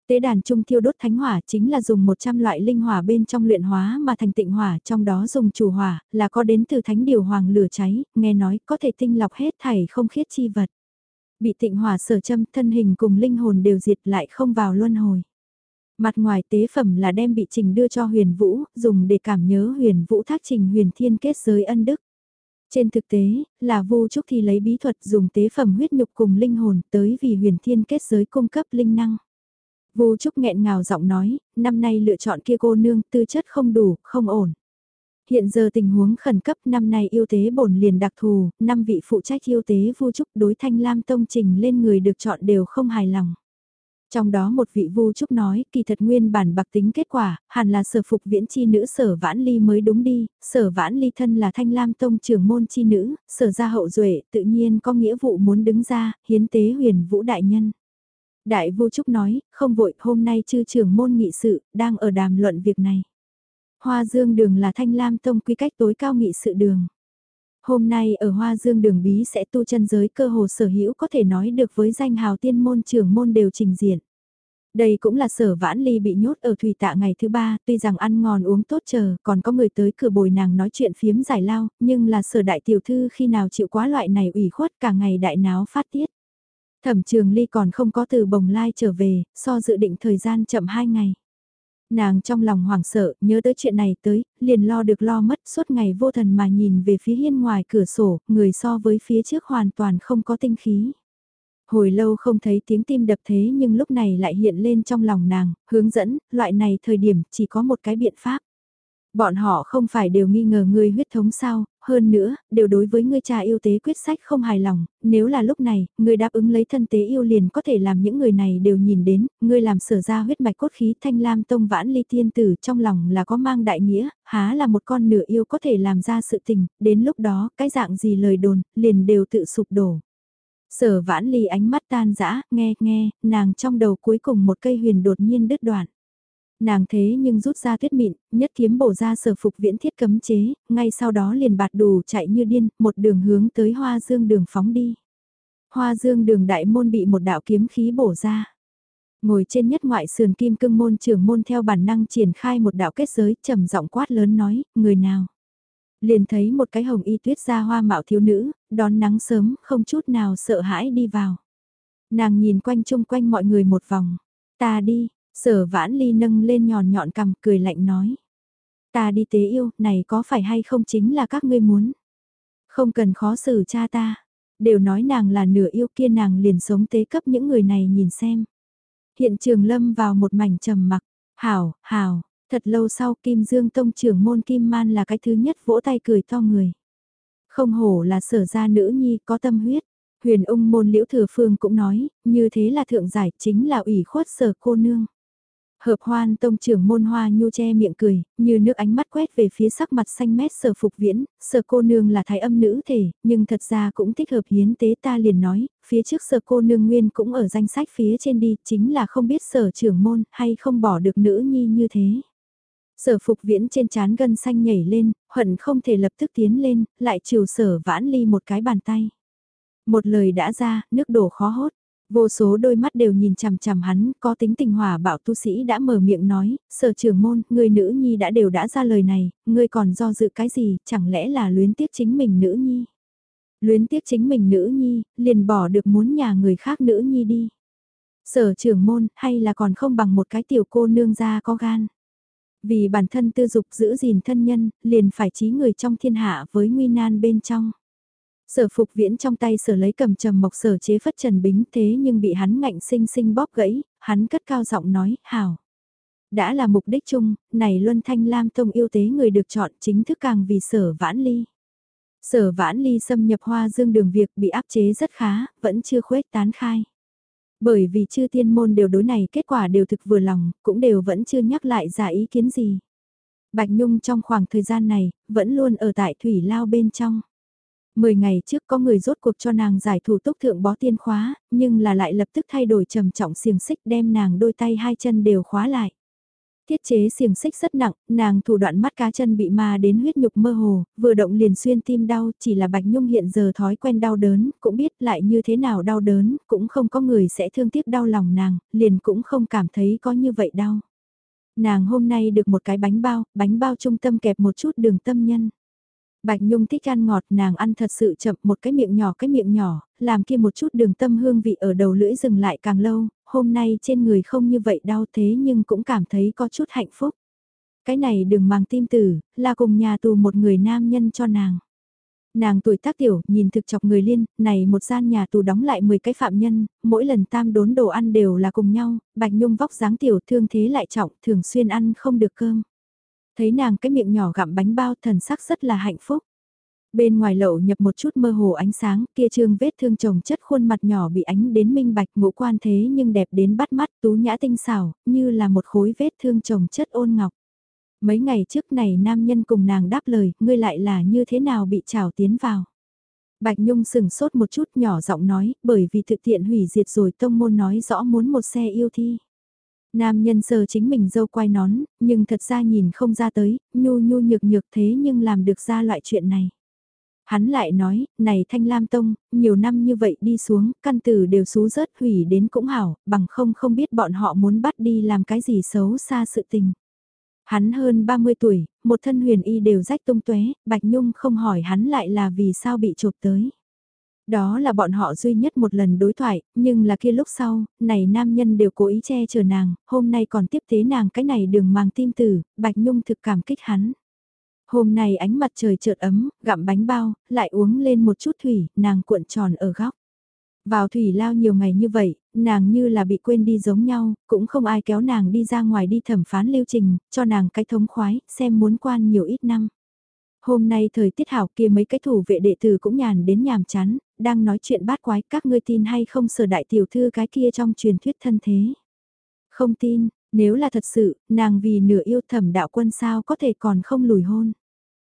Tế đàn trung thiêu đốt thánh hỏa chính là dùng 100 loại linh hỏa bên trong luyện hóa mà thành tịnh hỏa, trong đó dùng chủ hỏa, là có đến từ thánh điều hoàng lửa cháy, nghe nói có thể tinh lọc hết thảy không khiết chi vật. Bị tịnh hỏa sở châm thân hình cùng linh hồn đều diệt lại không vào luân hồi. Mặt ngoài tế phẩm là đem bị trình đưa cho huyền vũ, dùng để cảm nhớ huyền vũ thác trình huyền thiên kết giới ân đức. Trên thực tế, là vô trúc thì lấy bí thuật dùng tế phẩm huyết nhục cùng linh hồn tới vì huyền thiên kết giới cung cấp linh năng. Vô Trúc nghẹn ngào giọng nói, năm nay lựa chọn kia cô nương tư chất không đủ, không ổn. Hiện giờ tình huống khẩn cấp năm nay yêu tế bổn liền đặc thù, năm vị phụ trách yêu tế Vô Trúc đối thanh lam tông trình lên người được chọn đều không hài lòng. Trong đó một vị vu trúc nói, kỳ thật nguyên bản bạc tính kết quả, hẳn là sở phục viễn chi nữ sở vãn ly mới đúng đi, sở vãn ly thân là thanh lam tông trưởng môn chi nữ, sở gia hậu duệ tự nhiên có nghĩa vụ muốn đứng ra, hiến tế huyền vũ đại nhân. Đại vu trúc nói, không vội, hôm nay chư trưởng môn nghị sự, đang ở đàm luận việc này. Hoa Dương đường là thanh lam tông quy cách tối cao nghị sự đường. Hôm nay ở Hoa Dương đường bí sẽ tu chân giới cơ hồ sở hữu có thể nói được với danh hào tiên môn trưởng môn đều trình diện. Đây cũng là sở vãn ly bị nhốt ở thủy tạ ngày thứ ba, tuy rằng ăn ngon uống tốt chờ, còn có người tới cửa bồi nàng nói chuyện phiếm giải lao, nhưng là sở đại tiểu thư khi nào chịu quá loại này ủy khuất cả ngày đại náo phát tiết. Thẩm trường ly còn không có từ bồng lai trở về, so dự định thời gian chậm 2 ngày. Nàng trong lòng hoảng sợ, nhớ tới chuyện này tới, liền lo được lo mất suốt ngày vô thần mà nhìn về phía hiên ngoài cửa sổ, người so với phía trước hoàn toàn không có tinh khí. Hồi lâu không thấy tiếng tim đập thế nhưng lúc này lại hiện lên trong lòng nàng, hướng dẫn, loại này thời điểm chỉ có một cái biện pháp. Bọn họ không phải đều nghi ngờ ngươi huyết thống sao, hơn nữa, đều đối với ngươi cha yêu tế quyết sách không hài lòng, nếu là lúc này, ngươi đáp ứng lấy thân tế yêu liền có thể làm những người này đều nhìn đến, ngươi làm sở ra huyết mạch cốt khí thanh lam tông vãn ly tiên tử trong lòng là có mang đại nghĩa, há là một con nửa yêu có thể làm ra sự tình, đến lúc đó, cái dạng gì lời đồn, liền đều tự sụp đổ. Sở vãn ly ánh mắt tan dã nghe, nghe, nàng trong đầu cuối cùng một cây huyền đột nhiên đứt đoạn. Nàng thế nhưng rút ra tuyết mịn, nhất kiếm bổ ra sở phục viễn thiết cấm chế, ngay sau đó liền bạt đủ chạy như điên, một đường hướng tới hoa dương đường phóng đi. Hoa dương đường đại môn bị một đạo kiếm khí bổ ra. Ngồi trên nhất ngoại sườn kim cưng môn trưởng môn theo bản năng triển khai một đạo kết giới trầm giọng quát lớn nói, người nào. Liền thấy một cái hồng y tuyết ra hoa mạo thiếu nữ, đón nắng sớm, không chút nào sợ hãi đi vào. Nàng nhìn quanh chung quanh mọi người một vòng. Ta đi, Sở vãn ly nâng lên nhòn nhọn cằm cười lạnh nói. Ta đi tế yêu, này có phải hay không chính là các ngươi muốn. Không cần khó xử cha ta. Đều nói nàng là nửa yêu kia nàng liền sống tế cấp những người này nhìn xem. Hiện trường lâm vào một mảnh trầm mặc, hảo, hảo, thật lâu sau Kim Dương Tông trưởng môn Kim Man là cái thứ nhất vỗ tay cười to người. Không hổ là sở gia nữ nhi có tâm huyết. Huyền ung môn liễu thừa phương cũng nói, như thế là thượng giải chính là ủy khuất sở cô nương. Hợp hoan tông trưởng môn hoa nhu che miệng cười, như nước ánh mắt quét về phía sắc mặt xanh mét sở phục viễn, sở cô nương là thái âm nữ thể, nhưng thật ra cũng thích hợp hiến tế ta liền nói, phía trước sở cô nương nguyên cũng ở danh sách phía trên đi, chính là không biết sở trưởng môn hay không bỏ được nữ nhi như thế. Sở phục viễn trên chán gân xanh nhảy lên, hận không thể lập tức tiến lên, lại chiều sở vãn ly một cái bàn tay. Một lời đã ra, nước đổ khó hốt. Vô số đôi mắt đều nhìn chằm chằm hắn, có tính tình hòa bạo tu sĩ đã mở miệng nói, sở trường môn, người nữ nhi đã đều đã ra lời này, ngươi còn do dự cái gì, chẳng lẽ là luyến tiếc chính mình nữ nhi. Luyến tiếc chính mình nữ nhi, liền bỏ được muốn nhà người khác nữ nhi đi. Sở trường môn, hay là còn không bằng một cái tiểu cô nương ra có gan. Vì bản thân tư dục giữ gìn thân nhân, liền phải trí người trong thiên hạ với nguy nan bên trong. Sở phục viễn trong tay sở lấy cầm trầm mộc sở chế phất trần bính thế nhưng bị hắn ngạnh sinh sinh bóp gãy, hắn cất cao giọng nói, hào. Đã là mục đích chung, này Luân Thanh Lam Tông yêu tế người được chọn chính thức càng vì sở vãn ly. Sở vãn ly xâm nhập hoa dương đường việc bị áp chế rất khá, vẫn chưa khuếch tán khai. Bởi vì chư tiên môn đều đối này kết quả đều thực vừa lòng, cũng đều vẫn chưa nhắc lại ra ý kiến gì. Bạch Nhung trong khoảng thời gian này, vẫn luôn ở tại thủy lao bên trong. Mười ngày trước có người rốt cuộc cho nàng giải thủ túc thượng bó tiên khóa, nhưng là lại lập tức thay đổi trầm trọng xiềng xích đem nàng đôi tay hai chân đều khóa lại. Thiết chế xiềng xích rất nặng, nàng thủ đoạn mắt cá chân bị ma đến huyết nhục mơ hồ, vừa động liền xuyên tim đau, chỉ là Bạch Nhung hiện giờ thói quen đau đớn, cũng biết lại như thế nào đau đớn, cũng không có người sẽ thương tiếc đau lòng nàng, liền cũng không cảm thấy có như vậy đau. Nàng hôm nay được một cái bánh bao, bánh bao trung tâm kẹp một chút đường tâm nhân. Bạch Nhung thích ăn ngọt nàng ăn thật sự chậm một cái miệng nhỏ cái miệng nhỏ, làm kia một chút đường tâm hương vị ở đầu lưỡi dừng lại càng lâu, hôm nay trên người không như vậy đau thế nhưng cũng cảm thấy có chút hạnh phúc. Cái này đừng mang tim tử, là cùng nhà tù một người nam nhân cho nàng. Nàng tuổi tác tiểu, nhìn thực chọc người liên, này một gian nhà tù đóng lại 10 cái phạm nhân, mỗi lần tam đốn đồ ăn đều là cùng nhau, Bạch Nhung vóc dáng tiểu thương thế lại trọng, thường xuyên ăn không được cơm. Thấy nàng cái miệng nhỏ gặm bánh bao thần sắc rất là hạnh phúc. Bên ngoài lậu nhập một chút mơ hồ ánh sáng, kia trương vết thương chồng chất khuôn mặt nhỏ bị ánh đến minh bạch ngũ quan thế nhưng đẹp đến bắt mắt tú nhã tinh xảo, như là một khối vết thương chồng chất ôn ngọc. Mấy ngày trước này nam nhân cùng nàng đáp lời, ngươi lại là như thế nào bị trào tiến vào. Bạch Nhung sừng sốt một chút nhỏ giọng nói, bởi vì thực tiện hủy diệt rồi tông môn nói rõ muốn một xe yêu thi. Nam nhân sờ chính mình dâu quai nón, nhưng thật ra nhìn không ra tới, nhu nhu nhược nhược thế nhưng làm được ra loại chuyện này. Hắn lại nói, này Thanh Lam Tông, nhiều năm như vậy đi xuống, căn tử đều xú rớt hủy đến cũng hảo, bằng không không biết bọn họ muốn bắt đi làm cái gì xấu xa sự tình. Hắn hơn 30 tuổi, một thân huyền y đều rách tung tuế, Bạch Nhung không hỏi hắn lại là vì sao bị chụp tới. Đó là bọn họ duy nhất một lần đối thoại, nhưng là kia lúc sau, này nam nhân đều cố ý che chở nàng, hôm nay còn tiếp tế nàng cái này đường mang tim tử, Bạch Nhung thực cảm kích hắn. Hôm nay ánh mặt trời chợt ấm, gặm bánh bao, lại uống lên một chút thủy, nàng cuộn tròn ở góc. Vào thủy lao nhiều ngày như vậy, nàng như là bị quên đi giống nhau, cũng không ai kéo nàng đi ra ngoài đi thẩm phán lưu trình, cho nàng cái thống khoái, xem muốn quan nhiều ít năm. Hôm nay thời tiết hảo kia mấy cái thủ vệ đệ tử cũng nhàn đến nhàm chán, đang nói chuyện bát quái các ngươi tin hay không sở đại tiểu thư cái kia trong truyền thuyết thân thế. Không tin, nếu là thật sự, nàng vì nửa yêu thẩm đạo quân sao có thể còn không lùi hôn.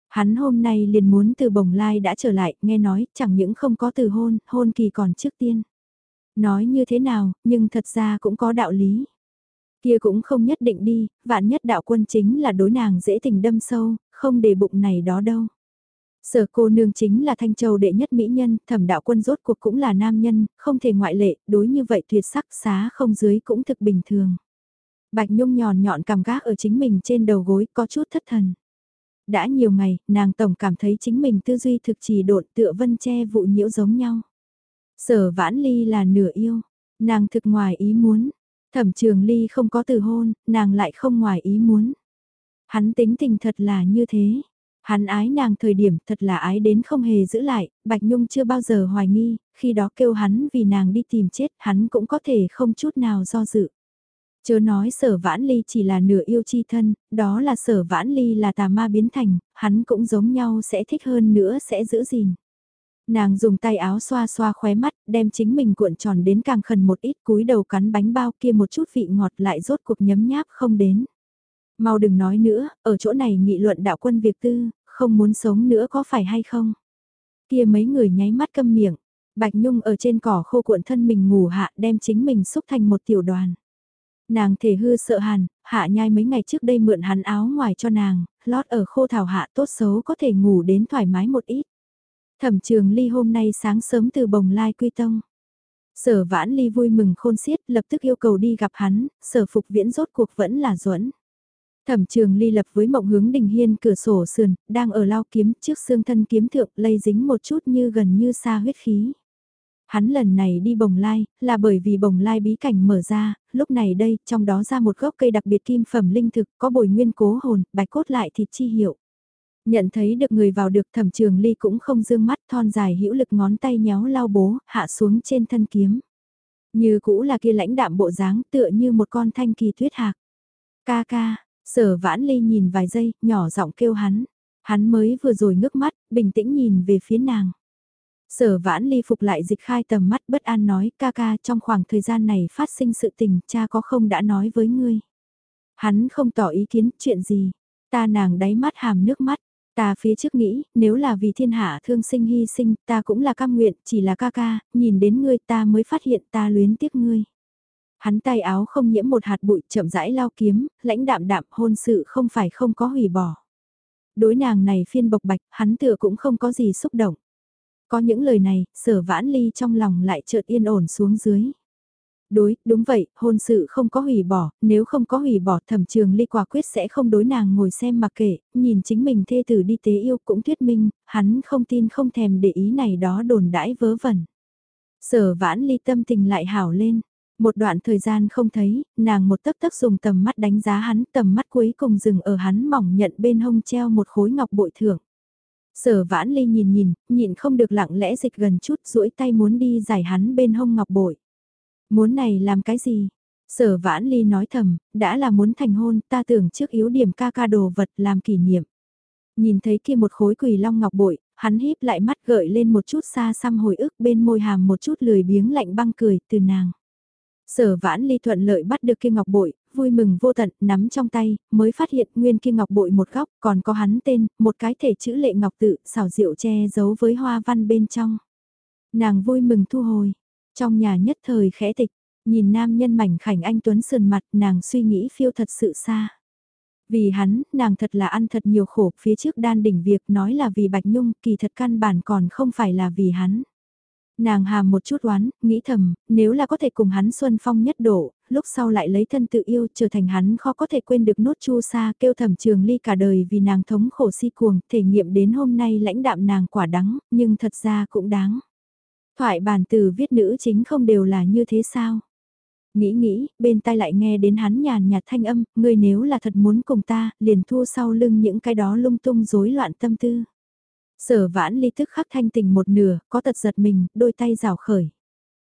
Hắn hôm nay liền muốn từ bồng lai đã trở lại, nghe nói chẳng những không có từ hôn, hôn kỳ còn trước tiên. Nói như thế nào, nhưng thật ra cũng có đạo lý. Kia cũng không nhất định đi, vạn nhất đạo quân chính là đối nàng dễ tình đâm sâu, không để bụng này đó đâu. Sở cô nương chính là Thanh Châu đệ nhất mỹ nhân, thẩm đạo quân rốt cuộc cũng là nam nhân, không thể ngoại lệ, đối như vậy tuyệt sắc xá không dưới cũng thực bình thường. Bạch Nhung nhòn nhọn cảm gác ở chính mình trên đầu gối có chút thất thần. Đã nhiều ngày, nàng tổng cảm thấy chính mình tư duy thực trì độn tựa vân che vụ nhiễu giống nhau. Sở vãn ly là nửa yêu, nàng thực ngoài ý muốn. Thẩm trường ly không có từ hôn, nàng lại không ngoài ý muốn. Hắn tính tình thật là như thế. Hắn ái nàng thời điểm thật là ái đến không hề giữ lại, Bạch Nhung chưa bao giờ hoài nghi, khi đó kêu hắn vì nàng đi tìm chết hắn cũng có thể không chút nào do dự. Chớ nói sở vãn ly chỉ là nửa yêu chi thân, đó là sở vãn ly là tà ma biến thành, hắn cũng giống nhau sẽ thích hơn nữa sẽ giữ gìn. Nàng dùng tay áo xoa xoa khóe mắt, đem chính mình cuộn tròn đến càng khẩn một ít cúi đầu cắn bánh bao kia một chút vị ngọt lại rốt cuộc nhấm nháp không đến. Mau đừng nói nữa, ở chỗ này nghị luận đạo quân việc tư, không muốn sống nữa có phải hay không? Kia mấy người nháy mắt câm miệng, Bạch Nhung ở trên cỏ khô cuộn thân mình ngủ hạ đem chính mình xúc thành một tiểu đoàn. Nàng thể hư sợ hàn, hạ nhai mấy ngày trước đây mượn hắn áo ngoài cho nàng, lót ở khô thảo hạ tốt xấu có thể ngủ đến thoải mái một ít. Thẩm trường ly hôm nay sáng sớm từ bồng lai quy tông. Sở vãn ly vui mừng khôn xiết lập tức yêu cầu đi gặp hắn, sở phục viễn rốt cuộc vẫn là duẫn Thẩm trường ly lập với mộng hướng đình hiên cửa sổ sườn, đang ở lao kiếm trước xương thân kiếm thượng lây dính một chút như gần như xa huyết khí. Hắn lần này đi bồng lai, là bởi vì bồng lai bí cảnh mở ra, lúc này đây, trong đó ra một gốc cây đặc biệt kim phẩm linh thực, có bồi nguyên cố hồn, bạch cốt lại thịt chi hiệu. Nhận thấy được người vào được thẩm trường ly cũng không dương mắt thon dài hữu lực ngón tay nhéo lao bố, hạ xuống trên thân kiếm. Như cũ là kia lãnh đạm bộ dáng tựa như một con thanh kỳ tuyết hạc. Ca ca, sở vãn ly nhìn vài giây, nhỏ giọng kêu hắn. Hắn mới vừa rồi ngước mắt, bình tĩnh nhìn về phía nàng. Sở vãn ly phục lại dịch khai tầm mắt bất an nói ca ca trong khoảng thời gian này phát sinh sự tình cha có không đã nói với ngươi. Hắn không tỏ ý kiến chuyện gì, ta nàng đáy mắt hàm nước mắt, ta phía trước nghĩ nếu là vì thiên hạ thương sinh hy sinh ta cũng là cam nguyện chỉ là ca ca, nhìn đến ngươi ta mới phát hiện ta luyến tiếc ngươi. Hắn tay áo không nhiễm một hạt bụi chậm rãi lao kiếm, lãnh đạm đạm hôn sự không phải không có hủy bỏ. Đối nàng này phiên bộc bạch, hắn tựa cũng không có gì xúc động. Có những lời này, sở vãn ly trong lòng lại chợt yên ổn xuống dưới. Đối, đúng vậy, hôn sự không có hủy bỏ, nếu không có hủy bỏ thẩm trường ly quả quyết sẽ không đối nàng ngồi xem mà kể, nhìn chính mình thê tử đi tế yêu cũng thuyết minh, hắn không tin không thèm để ý này đó đồn đãi vớ vẩn. Sở vãn ly tâm tình lại hảo lên, một đoạn thời gian không thấy, nàng một tấc tấc dùng tầm mắt đánh giá hắn, tầm mắt cuối cùng dừng ở hắn mỏng nhận bên hông treo một khối ngọc bội thưởng. Sở vãn ly nhìn nhìn, nhịn không được lặng lẽ dịch gần chút duỗi tay muốn đi giải hắn bên hông ngọc bội. Muốn này làm cái gì? Sở vãn ly nói thầm, đã là muốn thành hôn, ta tưởng trước yếu điểm ca ca đồ vật làm kỷ niệm. Nhìn thấy kia một khối quỳ long ngọc bội, hắn híp lại mắt gợi lên một chút xa xăm hồi ức bên môi hàm một chút lười biếng lạnh băng cười từ nàng. Sở vãn ly thuận lợi bắt được kia ngọc bội, vui mừng vô tận, nắm trong tay, mới phát hiện nguyên kia ngọc bội một góc, còn có hắn tên, một cái thể chữ lệ ngọc tự, xảo diệu che giấu với hoa văn bên trong. Nàng vui mừng thu hồi, trong nhà nhất thời khẽ tịch, nhìn nam nhân mảnh khảnh anh Tuấn sườn mặt, nàng suy nghĩ phiêu thật sự xa. Vì hắn, nàng thật là ăn thật nhiều khổ, phía trước đan đỉnh việc nói là vì Bạch Nhung, kỳ thật căn bản còn không phải là vì hắn. Nàng hàm một chút oán, nghĩ thầm, nếu là có thể cùng hắn xuân phong nhất độ, lúc sau lại lấy thân tự yêu trở thành hắn khó có thể quên được nốt chu sa kêu thẩm trường ly cả đời vì nàng thống khổ si cuồng, thể nghiệm đến hôm nay lãnh đạm nàng quả đắng, nhưng thật ra cũng đáng. Thoại bản từ viết nữ chính không đều là như thế sao? Nghĩ nghĩ, bên tai lại nghe đến hắn nhàn nhạt thanh âm, ngươi nếu là thật muốn cùng ta, liền thua sau lưng những cái đó lung tung rối loạn tâm tư. Sở vãn ly tức khắc thanh tình một nửa, có tật giật mình, đôi tay rào khởi.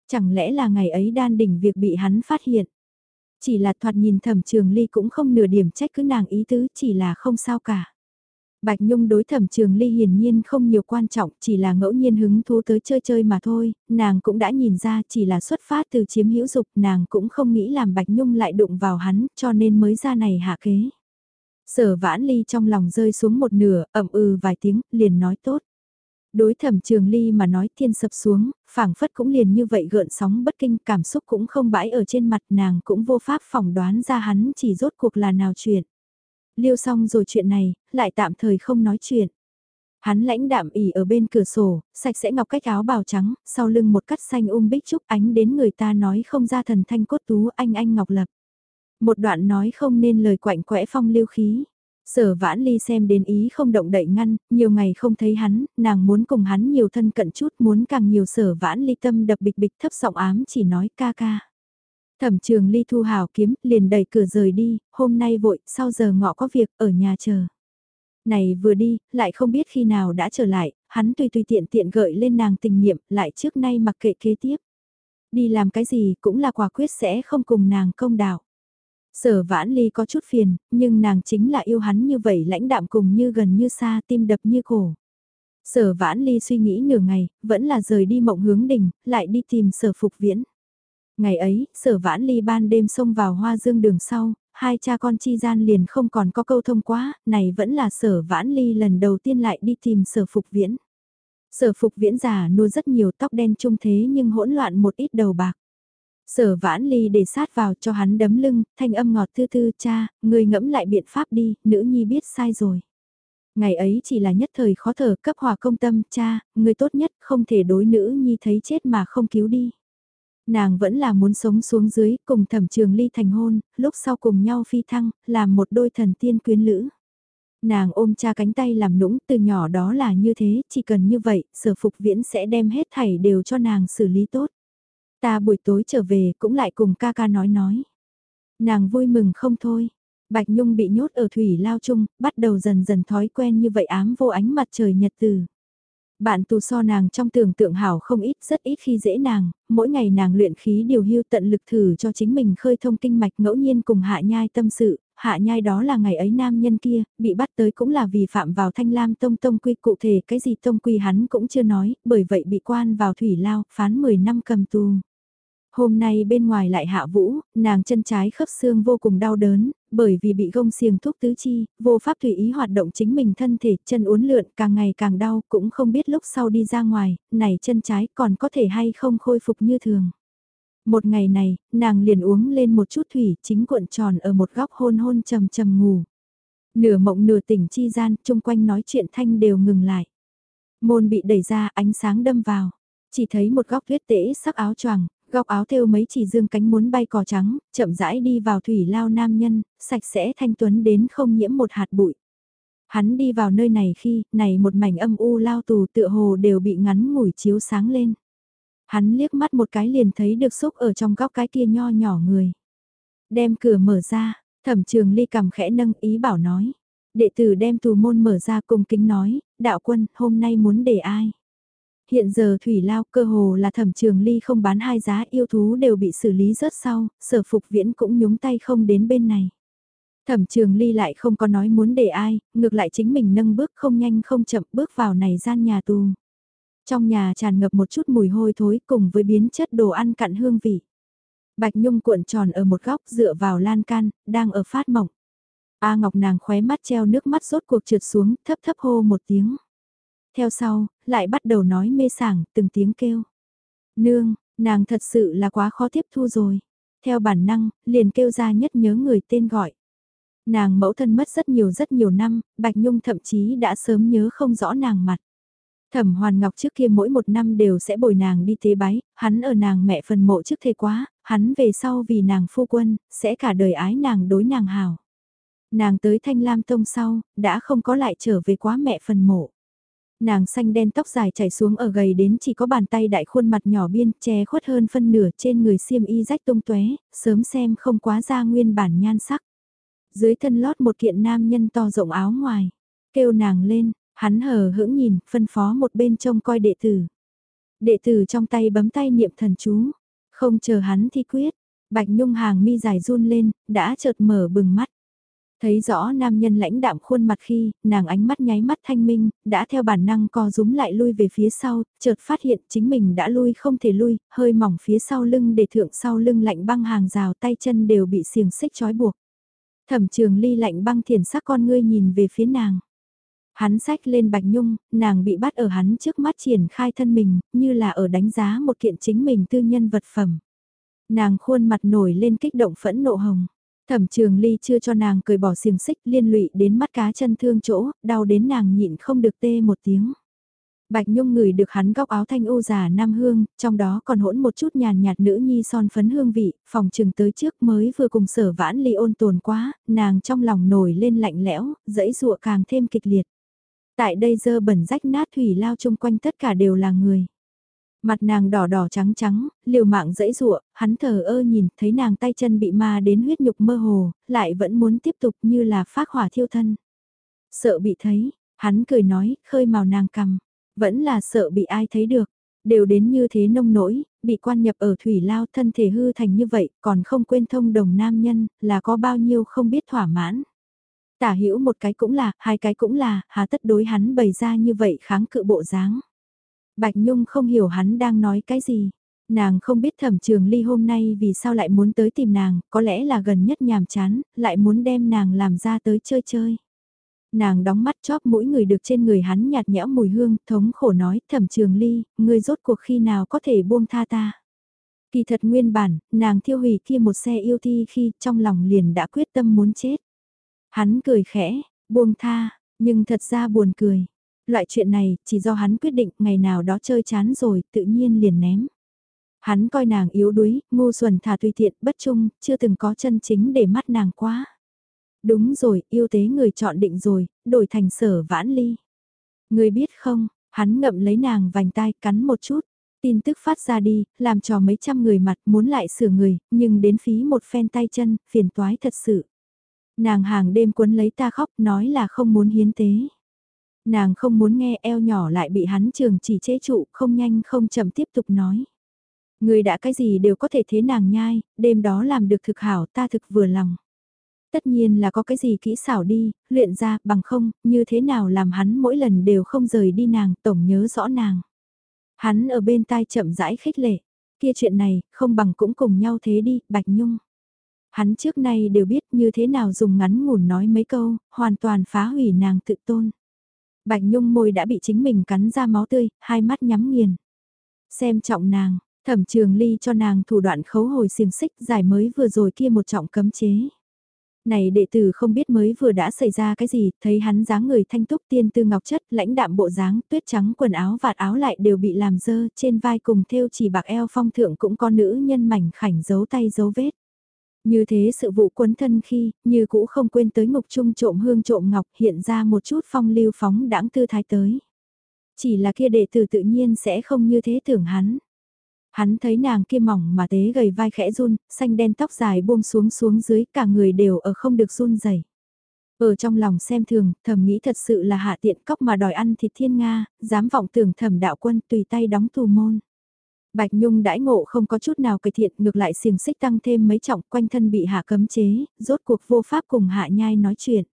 Chẳng lẽ là ngày ấy đan đỉnh việc bị hắn phát hiện. Chỉ là thoạt nhìn thẩm trường ly cũng không nửa điểm trách cứ nàng ý tứ, chỉ là không sao cả. Bạch Nhung đối thẩm trường ly hiển nhiên không nhiều quan trọng, chỉ là ngẫu nhiên hứng thú tới chơi chơi mà thôi, nàng cũng đã nhìn ra chỉ là xuất phát từ chiếm hữu dục, nàng cũng không nghĩ làm Bạch Nhung lại đụng vào hắn, cho nên mới ra này hạ kế. Sở vãn ly trong lòng rơi xuống một nửa, ẩm ừ vài tiếng, liền nói tốt. Đối thẩm trường ly mà nói thiên sập xuống, phảng phất cũng liền như vậy gợn sóng bất kinh, cảm xúc cũng không bãi ở trên mặt nàng cũng vô pháp phỏng đoán ra hắn chỉ rốt cuộc là nào chuyện. Liêu xong rồi chuyện này, lại tạm thời không nói chuyện. Hắn lãnh đạm ỉ ở bên cửa sổ, sạch sẽ ngọc cách áo bào trắng, sau lưng một cắt xanh um bích trúc ánh đến người ta nói không ra thần thanh cốt tú anh anh ngọc lập. Một đoạn nói không nên lời quạnh quẽ phong lưu khí. Sở vãn ly xem đến ý không động đậy ngăn, nhiều ngày không thấy hắn, nàng muốn cùng hắn nhiều thân cận chút, muốn càng nhiều sở vãn ly tâm đập bịch bịch thấp giọng ám chỉ nói ca ca. Thẩm trường ly thu hào kiếm, liền đẩy cửa rời đi, hôm nay vội, sau giờ ngọ có việc, ở nhà chờ. Này vừa đi, lại không biết khi nào đã trở lại, hắn tùy tùy tiện tiện gợi lên nàng tình niệm, lại trước nay mặc kệ kế tiếp. Đi làm cái gì cũng là quả quyết sẽ không cùng nàng công đạo. Sở vãn ly có chút phiền, nhưng nàng chính là yêu hắn như vậy lãnh đạm cùng như gần như xa tim đập như cổ. Sở vãn ly suy nghĩ nửa ngày, vẫn là rời đi mộng hướng đỉnh, lại đi tìm sở phục viễn. Ngày ấy, sở vãn ly ban đêm xông vào hoa dương đường sau, hai cha con chi gian liền không còn có câu thông quá, này vẫn là sở vãn ly lần đầu tiên lại đi tìm sở phục viễn. Sở phục viễn già nua rất nhiều tóc đen trung thế nhưng hỗn loạn một ít đầu bạc. Sở vãn ly để sát vào cho hắn đấm lưng, thanh âm ngọt thư thư cha, người ngẫm lại biện pháp đi, nữ nhi biết sai rồi. Ngày ấy chỉ là nhất thời khó thở cấp hòa công tâm, cha, người tốt nhất không thể đối nữ nhi thấy chết mà không cứu đi. Nàng vẫn là muốn sống xuống dưới cùng thẩm trường ly thành hôn, lúc sau cùng nhau phi thăng, làm một đôi thần tiên quyến lữ. Nàng ôm cha cánh tay làm nũng từ nhỏ đó là như thế, chỉ cần như vậy, sở phục viễn sẽ đem hết thảy đều cho nàng xử lý tốt. Ta buổi tối trở về cũng lại cùng ca ca nói nói. Nàng vui mừng không thôi. Bạch Nhung bị nhốt ở thủy lao chung, bắt đầu dần dần thói quen như vậy ám vô ánh mặt trời nhật từ. Bạn tù so nàng trong tưởng tượng hảo không ít, rất ít khi dễ nàng, mỗi ngày nàng luyện khí điều hưu tận lực thử cho chính mình khơi thông kinh mạch ngẫu nhiên cùng hạ nhai tâm sự, hạ nhai đó là ngày ấy nam nhân kia, bị bắt tới cũng là vì phạm vào thanh lam tông tông quy cụ thể cái gì tông quy hắn cũng chưa nói, bởi vậy bị quan vào thủy lao, phán 10 năm cầm tù. Hôm nay bên ngoài lại hạ vũ, nàng chân trái khớp xương vô cùng đau đớn, bởi vì bị gông xiềng thuốc tứ chi, vô pháp tùy ý hoạt động chính mình thân thể, chân uốn lượn càng ngày càng đau, cũng không biết lúc sau đi ra ngoài, này chân trái còn có thể hay không khôi phục như thường. Một ngày này, nàng liền uống lên một chút thủy, chính cuộn tròn ở một góc hôn hôn trầm trầm ngủ. Nửa mộng nửa tỉnh chi gian, chung quanh nói chuyện thanh đều ngừng lại. Môn bị đẩy ra, ánh sáng đâm vào. Chỉ thấy một góc tuyết tễ sắc áo choàng, Góc áo thêu mấy chỉ dương cánh muốn bay cò trắng, chậm rãi đi vào thủy lao nam nhân, sạch sẽ thanh tuấn đến không nhiễm một hạt bụi. Hắn đi vào nơi này khi, này một mảnh âm u lao tù tựa hồ đều bị ngắn ngủi chiếu sáng lên. Hắn liếc mắt một cái liền thấy được xúc ở trong góc cái kia nho nhỏ người. Đem cửa mở ra, thẩm trường ly cầm khẽ nâng ý bảo nói. Đệ tử đem tù môn mở ra cùng kính nói, đạo quân, hôm nay muốn để ai? Hiện giờ thủy lao cơ hồ là thẩm trường ly không bán hai giá yêu thú đều bị xử lý rớt sau, sở phục viễn cũng nhúng tay không đến bên này. Thẩm trường ly lại không có nói muốn để ai, ngược lại chính mình nâng bước không nhanh không chậm bước vào này gian nhà tù. Trong nhà tràn ngập một chút mùi hôi thối cùng với biến chất đồ ăn cặn hương vị. Bạch Nhung cuộn tròn ở một góc dựa vào lan can, đang ở phát mộng. A Ngọc nàng khóe mắt treo nước mắt rốt cuộc trượt xuống, thấp thấp hô một tiếng. Theo sau, lại bắt đầu nói mê sảng, từng tiếng kêu. Nương, nàng thật sự là quá khó tiếp thu rồi. Theo bản năng, liền kêu ra nhất nhớ người tên gọi. Nàng mẫu thân mất rất nhiều rất nhiều năm, Bạch Nhung thậm chí đã sớm nhớ không rõ nàng mặt. Thẩm Hoàn Ngọc trước kia mỗi một năm đều sẽ bồi nàng đi tế bái, hắn ở nàng mẹ phần mộ trước thề quá, hắn về sau vì nàng phu quân, sẽ cả đời ái nàng đối nàng hào. Nàng tới Thanh Lam Tông sau, đã không có lại trở về quá mẹ phần mộ. Nàng xanh đen tóc dài chảy xuống ở gầy đến chỉ có bàn tay đại khuôn mặt nhỏ biên, che khuất hơn phân nửa trên người xiêm y rách tung tóe, sớm xem không quá ra nguyên bản nhan sắc. Dưới thân lót một kiện nam nhân to rộng áo ngoài, kêu nàng lên, hắn hờ hững nhìn, phân phó một bên trông coi đệ tử. Đệ tử trong tay bấm tay niệm thần chú, không chờ hắn thi quyết, Bạch Nhung hàng mi dài run lên, đã chợt mở bừng mắt. Thấy rõ nam nhân lãnh đạm khuôn mặt khi, nàng ánh mắt nháy mắt thanh minh, đã theo bản năng co rúm lại lui về phía sau, chợt phát hiện chính mình đã lui không thể lui, hơi mỏng phía sau lưng để thượng sau lưng lạnh băng hàng rào tay chân đều bị xiềng xích trói buộc. Thẩm trường ly lạnh băng thiền sắc con ngươi nhìn về phía nàng. Hắn sách lên bạch nhung, nàng bị bắt ở hắn trước mắt triển khai thân mình, như là ở đánh giá một kiện chính mình tư nhân vật phẩm. Nàng khuôn mặt nổi lên kích động phẫn nộ hồng. Thẩm trường ly chưa cho nàng cười bỏ xiềng xích liên lụy đến mắt cá chân thương chỗ, đau đến nàng nhịn không được tê một tiếng. Bạch Nhung ngửi được hắn góc áo thanh ô già nam hương, trong đó còn hỗn một chút nhàn nhạt nữ nhi son phấn hương vị, phòng trừng tới trước mới vừa cùng sở vãn ly ôn tồn quá, nàng trong lòng nổi lên lạnh lẽo, dẫy dụa càng thêm kịch liệt. Tại đây dơ bẩn rách nát thủy lao chung quanh tất cả đều là người. Mặt nàng đỏ đỏ trắng trắng, liều mạng dẫy rụa, hắn thờ ơ nhìn, thấy nàng tay chân bị ma đến huyết nhục mơ hồ, lại vẫn muốn tiếp tục như là phát hỏa thiêu thân. Sợ bị thấy, hắn cười nói, khơi màu nàng cầm, vẫn là sợ bị ai thấy được. Đều đến như thế nông nỗi, bị quan nhập ở thủy lao thân thể hư thành như vậy, còn không quên thông đồng nam nhân, là có bao nhiêu không biết thỏa mãn. Tả hữu một cái cũng là, hai cái cũng là, hà tất đối hắn bày ra như vậy kháng cự bộ dáng. Bạch Nhung không hiểu hắn đang nói cái gì. Nàng không biết thẩm trường ly hôm nay vì sao lại muốn tới tìm nàng, có lẽ là gần nhất nhàm chán, lại muốn đem nàng làm ra tới chơi chơi. Nàng đóng mắt chóp mũi người được trên người hắn nhạt nhẽo mùi hương, thống khổ nói, thẩm trường ly, ngươi rốt cuộc khi nào có thể buông tha ta. Kỳ thật nguyên bản, nàng thiêu hủy kia một xe yêu thi khi trong lòng liền đã quyết tâm muốn chết. Hắn cười khẽ, buông tha, nhưng thật ra buồn cười. Loại chuyện này, chỉ do hắn quyết định ngày nào đó chơi chán rồi, tự nhiên liền ném. Hắn coi nàng yếu đuối, ngu xuẩn thà tùy tiện, bất trung, chưa từng có chân chính để mắt nàng quá. Đúng rồi, yêu tế người chọn định rồi, đổi thành sở vãn ly. Người biết không, hắn ngậm lấy nàng vành tai cắn một chút. Tin tức phát ra đi, làm cho mấy trăm người mặt muốn lại sửa người, nhưng đến phí một phen tay chân, phiền toái thật sự. Nàng hàng đêm cuốn lấy ta khóc nói là không muốn hiến tế. Nàng không muốn nghe eo nhỏ lại bị hắn trường chỉ chế trụ, không nhanh không chậm tiếp tục nói. Người đã cái gì đều có thể thế nàng nhai, đêm đó làm được thực hảo ta thực vừa lòng. Tất nhiên là có cái gì kỹ xảo đi, luyện ra bằng không, như thế nào làm hắn mỗi lần đều không rời đi nàng, tổng nhớ rõ nàng. Hắn ở bên tai chậm rãi khích lệ, kia chuyện này, không bằng cũng cùng nhau thế đi, Bạch Nhung. Hắn trước nay đều biết như thế nào dùng ngắn ngủn nói mấy câu, hoàn toàn phá hủy nàng tự tôn. Bạch Nhung môi đã bị chính mình cắn ra máu tươi, hai mắt nhắm nghiền. Xem trọng nàng, thẩm trường ly cho nàng thủ đoạn khấu hồi xiềng xích giải mới vừa rồi kia một trọng cấm chế. Này đệ tử không biết mới vừa đã xảy ra cái gì, thấy hắn dáng người thanh túc tiên tư ngọc chất, lãnh đạm bộ dáng, tuyết trắng quần áo vạt áo lại đều bị làm dơ, trên vai cùng thêu chỉ bạc eo phong thượng cũng có nữ nhân mảnh khảnh giấu tay giấu vết. Như thế sự vụ quấn thân khi, như cũ không quên tới ngục trung trộm hương trộm ngọc hiện ra một chút phong lưu phóng đãng tư thái tới. Chỉ là kia đệ tử tự nhiên sẽ không như thế tưởng hắn. Hắn thấy nàng kia mỏng mà tế gầy vai khẽ run, xanh đen tóc dài buông xuống xuống dưới cả người đều ở không được run dày Ở trong lòng xem thường, thầm nghĩ thật sự là hạ tiện cóc mà đòi ăn thịt thiên Nga, dám vọng tưởng thẩm đạo quân tùy tay đóng tù môn. Bạch Nhung đãi ngộ không có chút nào cải thiện ngược lại xiềng xích tăng thêm mấy trọng quanh thân bị hạ cấm chế, rốt cuộc vô pháp cùng hạ nhai nói chuyện.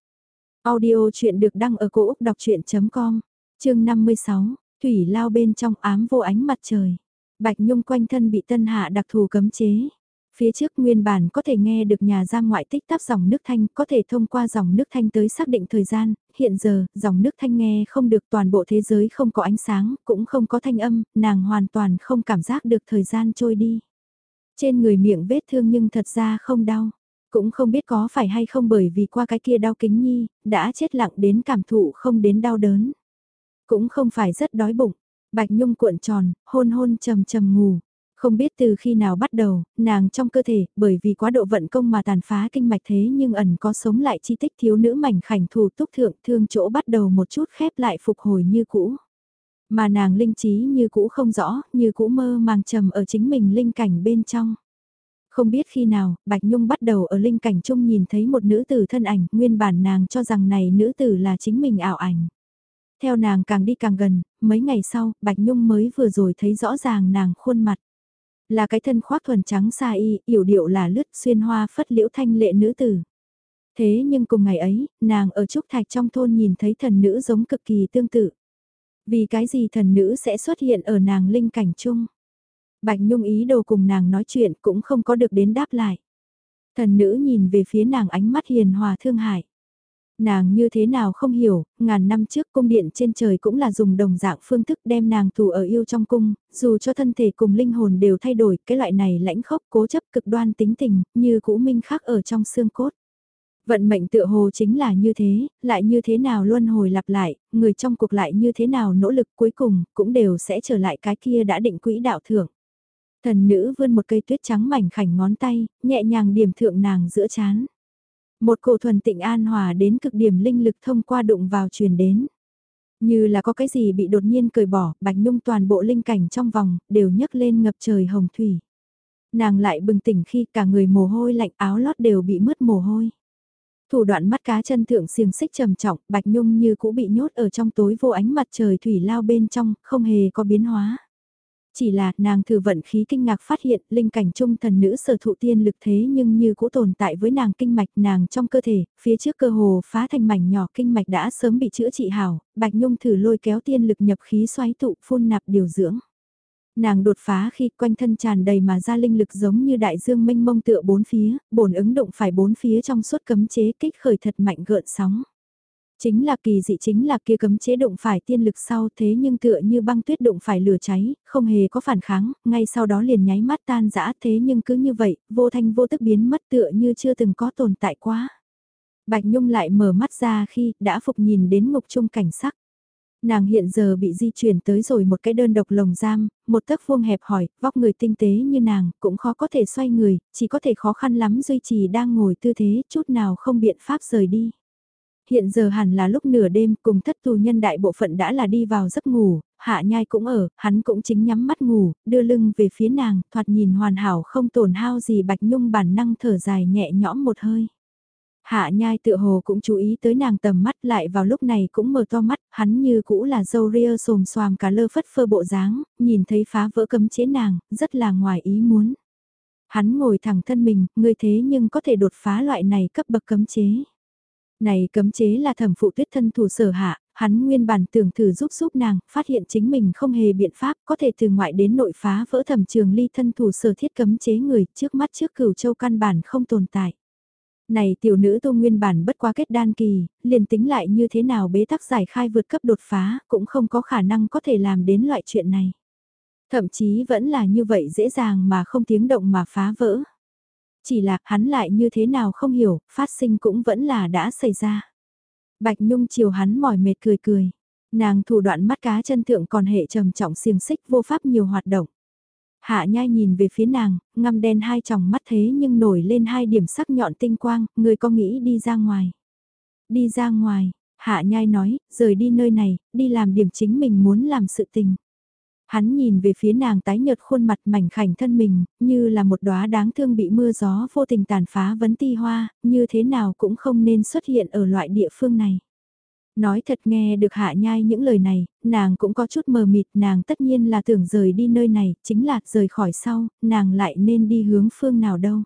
Audio chuyện được đăng ở cổ Úc đọc chuyện.com, chương 56, Thủy lao bên trong ám vô ánh mặt trời. Bạch Nhung quanh thân bị tân hạ đặc thù cấm chế. Phía trước nguyên bản có thể nghe được nhà ra ngoại tích tắp dòng nước thanh, có thể thông qua dòng nước thanh tới xác định thời gian, hiện giờ, dòng nước thanh nghe không được toàn bộ thế giới không có ánh sáng, cũng không có thanh âm, nàng hoàn toàn không cảm giác được thời gian trôi đi. Trên người miệng vết thương nhưng thật ra không đau, cũng không biết có phải hay không bởi vì qua cái kia đau kính nhi, đã chết lặng đến cảm thụ không đến đau đớn. Cũng không phải rất đói bụng, Bạch Nhung cuộn tròn, hôn hôn trầm trầm ngủ. Không biết từ khi nào bắt đầu, nàng trong cơ thể, bởi vì quá độ vận công mà tàn phá kinh mạch thế nhưng ẩn có sống lại chi tích thiếu nữ mảnh khảnh thủ túc thượng thương chỗ bắt đầu một chút khép lại phục hồi như cũ. Mà nàng linh trí như cũ không rõ, như cũ mơ màng trầm ở chính mình linh cảnh bên trong. Không biết khi nào, Bạch Nhung bắt đầu ở linh cảnh chung nhìn thấy một nữ tử thân ảnh, nguyên bản nàng cho rằng này nữ tử là chính mình ảo ảnh. Theo nàng càng đi càng gần, mấy ngày sau, Bạch Nhung mới vừa rồi thấy rõ ràng nàng khuôn mặt. Là cái thân khoác thuần trắng xa y, yểu điệu là lướt xuyên hoa phất liễu thanh lệ nữ tử. Thế nhưng cùng ngày ấy, nàng ở Trúc Thạch trong thôn nhìn thấy thần nữ giống cực kỳ tương tự. Vì cái gì thần nữ sẽ xuất hiện ở nàng linh cảnh chung? Bạch Nhung ý đồ cùng nàng nói chuyện cũng không có được đến đáp lại. Thần nữ nhìn về phía nàng ánh mắt hiền hòa thương hại. Nàng như thế nào không hiểu, ngàn năm trước cung điện trên trời cũng là dùng đồng dạng phương thức đem nàng tù ở yêu trong cung, dù cho thân thể cùng linh hồn đều thay đổi, cái loại này lãnh khốc cố chấp cực đoan tính tình, như cũ minh khắc ở trong xương cốt. Vận mệnh tựa hồ chính là như thế, lại như thế nào luân hồi lặp lại, người trong cuộc lại như thế nào nỗ lực cuối cùng, cũng đều sẽ trở lại cái kia đã định quỹ đạo thưởng. Thần nữ vươn một cây tuyết trắng mảnh khảnh ngón tay, nhẹ nhàng điểm thượng nàng giữa chán. Một cổ thuần tịnh an hòa đến cực điểm linh lực thông qua đụng vào truyền đến. Như là có cái gì bị đột nhiên cởi bỏ, bạch nhung toàn bộ linh cảnh trong vòng, đều nhấc lên ngập trời hồng thủy. Nàng lại bừng tỉnh khi cả người mồ hôi lạnh áo lót đều bị mướt mồ hôi. Thủ đoạn mắt cá chân thượng xiềng xích trầm trọng, Bạch Nhung như cũ bị nhốt ở trong tối vô ánh mặt trời thủy lao bên trong, không hề có biến hóa. Chỉ là nàng thử vận khí kinh ngạc phát hiện linh cảnh trung thần nữ sở thụ tiên lực thế nhưng như cũ tồn tại với nàng kinh mạch nàng trong cơ thể, phía trước cơ hồ phá thành mảnh nhỏ kinh mạch đã sớm bị chữa trị hảo, Bạch Nhung thử lôi kéo tiên lực nhập khí xoáy tụ phun nạp điều dưỡng. Nàng đột phá khi quanh thân tràn đầy mà ra linh lực giống như đại dương mênh mông tựa bốn phía, bổn ứng động phải bốn phía trong suốt cấm chế kích khởi thật mạnh gợn sóng. Chính là kỳ dị chính là kia cấm chế đụng phải tiên lực sau thế nhưng tựa như băng tuyết đụng phải lửa cháy, không hề có phản kháng, ngay sau đó liền nháy mắt tan rã thế nhưng cứ như vậy, vô thanh vô tức biến mất tựa như chưa từng có tồn tại quá. Bạch Nhung lại mở mắt ra khi đã phục nhìn đến ngục trung cảnh sắc. Nàng hiện giờ bị di chuyển tới rồi một cái đơn độc lồng giam, một tấc vuông hẹp hỏi, vóc người tinh tế như nàng, cũng khó có thể xoay người, chỉ có thể khó khăn lắm duy trì đang ngồi tư thế, chút nào không biện pháp rời đi hiện giờ hẳn là lúc nửa đêm cùng thất tù nhân đại bộ phận đã là đi vào giấc ngủ, hạ nhai cũng ở, hắn cũng chính nhắm mắt ngủ, đưa lưng về phía nàng, thoạt nhìn hoàn hảo không tổn hao gì bạch nhung bản năng thở dài nhẹ nhõm một hơi. Hạ nhai tựa hồ cũng chú ý tới nàng tầm mắt lại vào lúc này cũng mở to mắt, hắn như cũ là dâu ria xồm xoàm cả lơ phất phơ bộ dáng, nhìn thấy phá vỡ cấm chế nàng, rất là ngoài ý muốn. Hắn ngồi thẳng thân mình, người thế nhưng có thể đột phá loại này cấp bậc cấm chế. Này cấm chế là thẩm phụ tuyết thân thủ sở hạ, hắn nguyên bản tưởng thử giúp giúp nàng, phát hiện chính mình không hề biện pháp có thể từ ngoại đến nội phá vỡ thẩm trường ly thân thủ sở thiết cấm chế người trước mắt trước cửu châu căn bản không tồn tại. Này tiểu nữ tô nguyên bản bất quá kết đan kỳ, liền tính lại như thế nào bế tắc giải khai vượt cấp đột phá, cũng không có khả năng có thể làm đến loại chuyện này. Thậm chí vẫn là như vậy dễ dàng mà không tiếng động mà phá vỡ. Chỉ là hắn lại như thế nào không hiểu, phát sinh cũng vẫn là đã xảy ra. Bạch Nhung chiều hắn mỏi mệt cười cười. Nàng thủ đoạn mắt cá chân thượng còn hệ trầm trọng xiềng xích vô pháp nhiều hoạt động. Hạ nhai nhìn về phía nàng, ngăm đen hai tròng mắt thế nhưng nổi lên hai điểm sắc nhọn tinh quang, người có nghĩ đi ra ngoài. Đi ra ngoài, hạ nhai nói, rời đi nơi này, đi làm điểm chính mình muốn làm sự tình. Hắn nhìn về phía nàng tái nhợt khuôn mặt mảnh khảnh thân mình, như là một đóa đáng thương bị mưa gió vô tình tàn phá vấn ti hoa, như thế nào cũng không nên xuất hiện ở loại địa phương này. Nói thật nghe được hạ nhai những lời này, nàng cũng có chút mờ mịt, nàng tất nhiên là tưởng rời đi nơi này, chính là rời khỏi sau, nàng lại nên đi hướng phương nào đâu.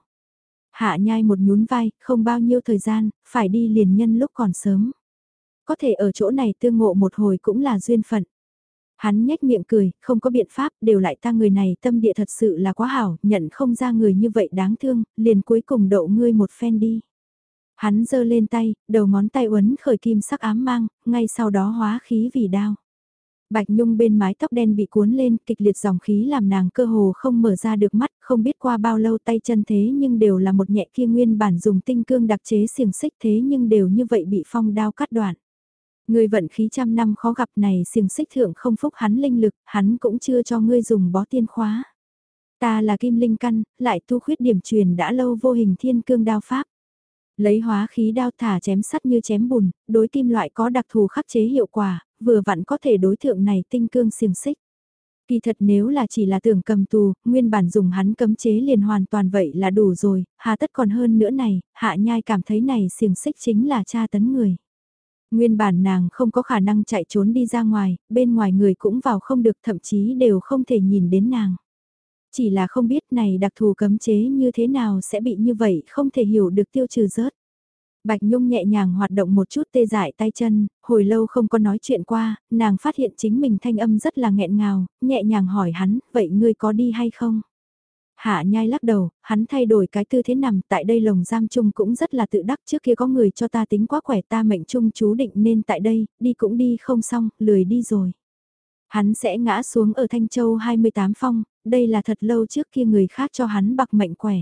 Hạ nhai một nhún vai, không bao nhiêu thời gian, phải đi liền nhân lúc còn sớm. Có thể ở chỗ này tương ngộ một hồi cũng là duyên phận. Hắn nhếch miệng cười, không có biện pháp, đều lại ta người này tâm địa thật sự là quá hảo, nhận không ra người như vậy đáng thương, liền cuối cùng đậu ngươi một phen đi. Hắn giơ lên tay, đầu ngón tay uốn khởi kim sắc ám mang, ngay sau đó hóa khí vì đao. Bạch Nhung bên mái tóc đen bị cuốn lên, kịch liệt dòng khí làm nàng cơ hồ không mở ra được mắt, không biết qua bao lâu tay chân thế nhưng đều là một nhẹ kia nguyên bản dùng tinh cương đặc chế xiềng xích thế nhưng đều như vậy bị phong đao cắt đoạn. Người vận khí trăm năm khó gặp này xiềng xích thượng không phúc hắn linh lực, hắn cũng chưa cho ngươi dùng bó tiên khóa. Ta là kim linh căn, lại tu khuyết điểm truyền đã lâu vô hình thiên cương đao pháp. Lấy hóa khí đao thả chém sắt như chém bùn, đối kim loại có đặc thù khắc chế hiệu quả, vừa vặn có thể đối thượng này tinh cương xiềng xích. Kỳ thật nếu là chỉ là tưởng cầm tù, nguyên bản dùng hắn cấm chế liền hoàn toàn vậy là đủ rồi, hà tất còn hơn nữa này, hạ nhai cảm thấy này xiềng xích chính là cha tấn người. Nguyên bản nàng không có khả năng chạy trốn đi ra ngoài, bên ngoài người cũng vào không được thậm chí đều không thể nhìn đến nàng. Chỉ là không biết này đặc thù cấm chế như thế nào sẽ bị như vậy không thể hiểu được tiêu trừ rớt. Bạch Nhung nhẹ nhàng hoạt động một chút tê dại tay chân, hồi lâu không có nói chuyện qua, nàng phát hiện chính mình thanh âm rất là nghẹn ngào, nhẹ nhàng hỏi hắn, vậy ngươi có đi hay không? Hạ nhai lắc đầu, hắn thay đổi cái tư thế nằm tại đây lồng giam chung cũng rất là tự đắc trước kia có người cho ta tính quá khỏe ta mệnh chung chú định nên tại đây, đi cũng đi không xong, lười đi rồi. Hắn sẽ ngã xuống ở Thanh Châu 28 phong, đây là thật lâu trước kia người khác cho hắn bạc mệnh khỏe.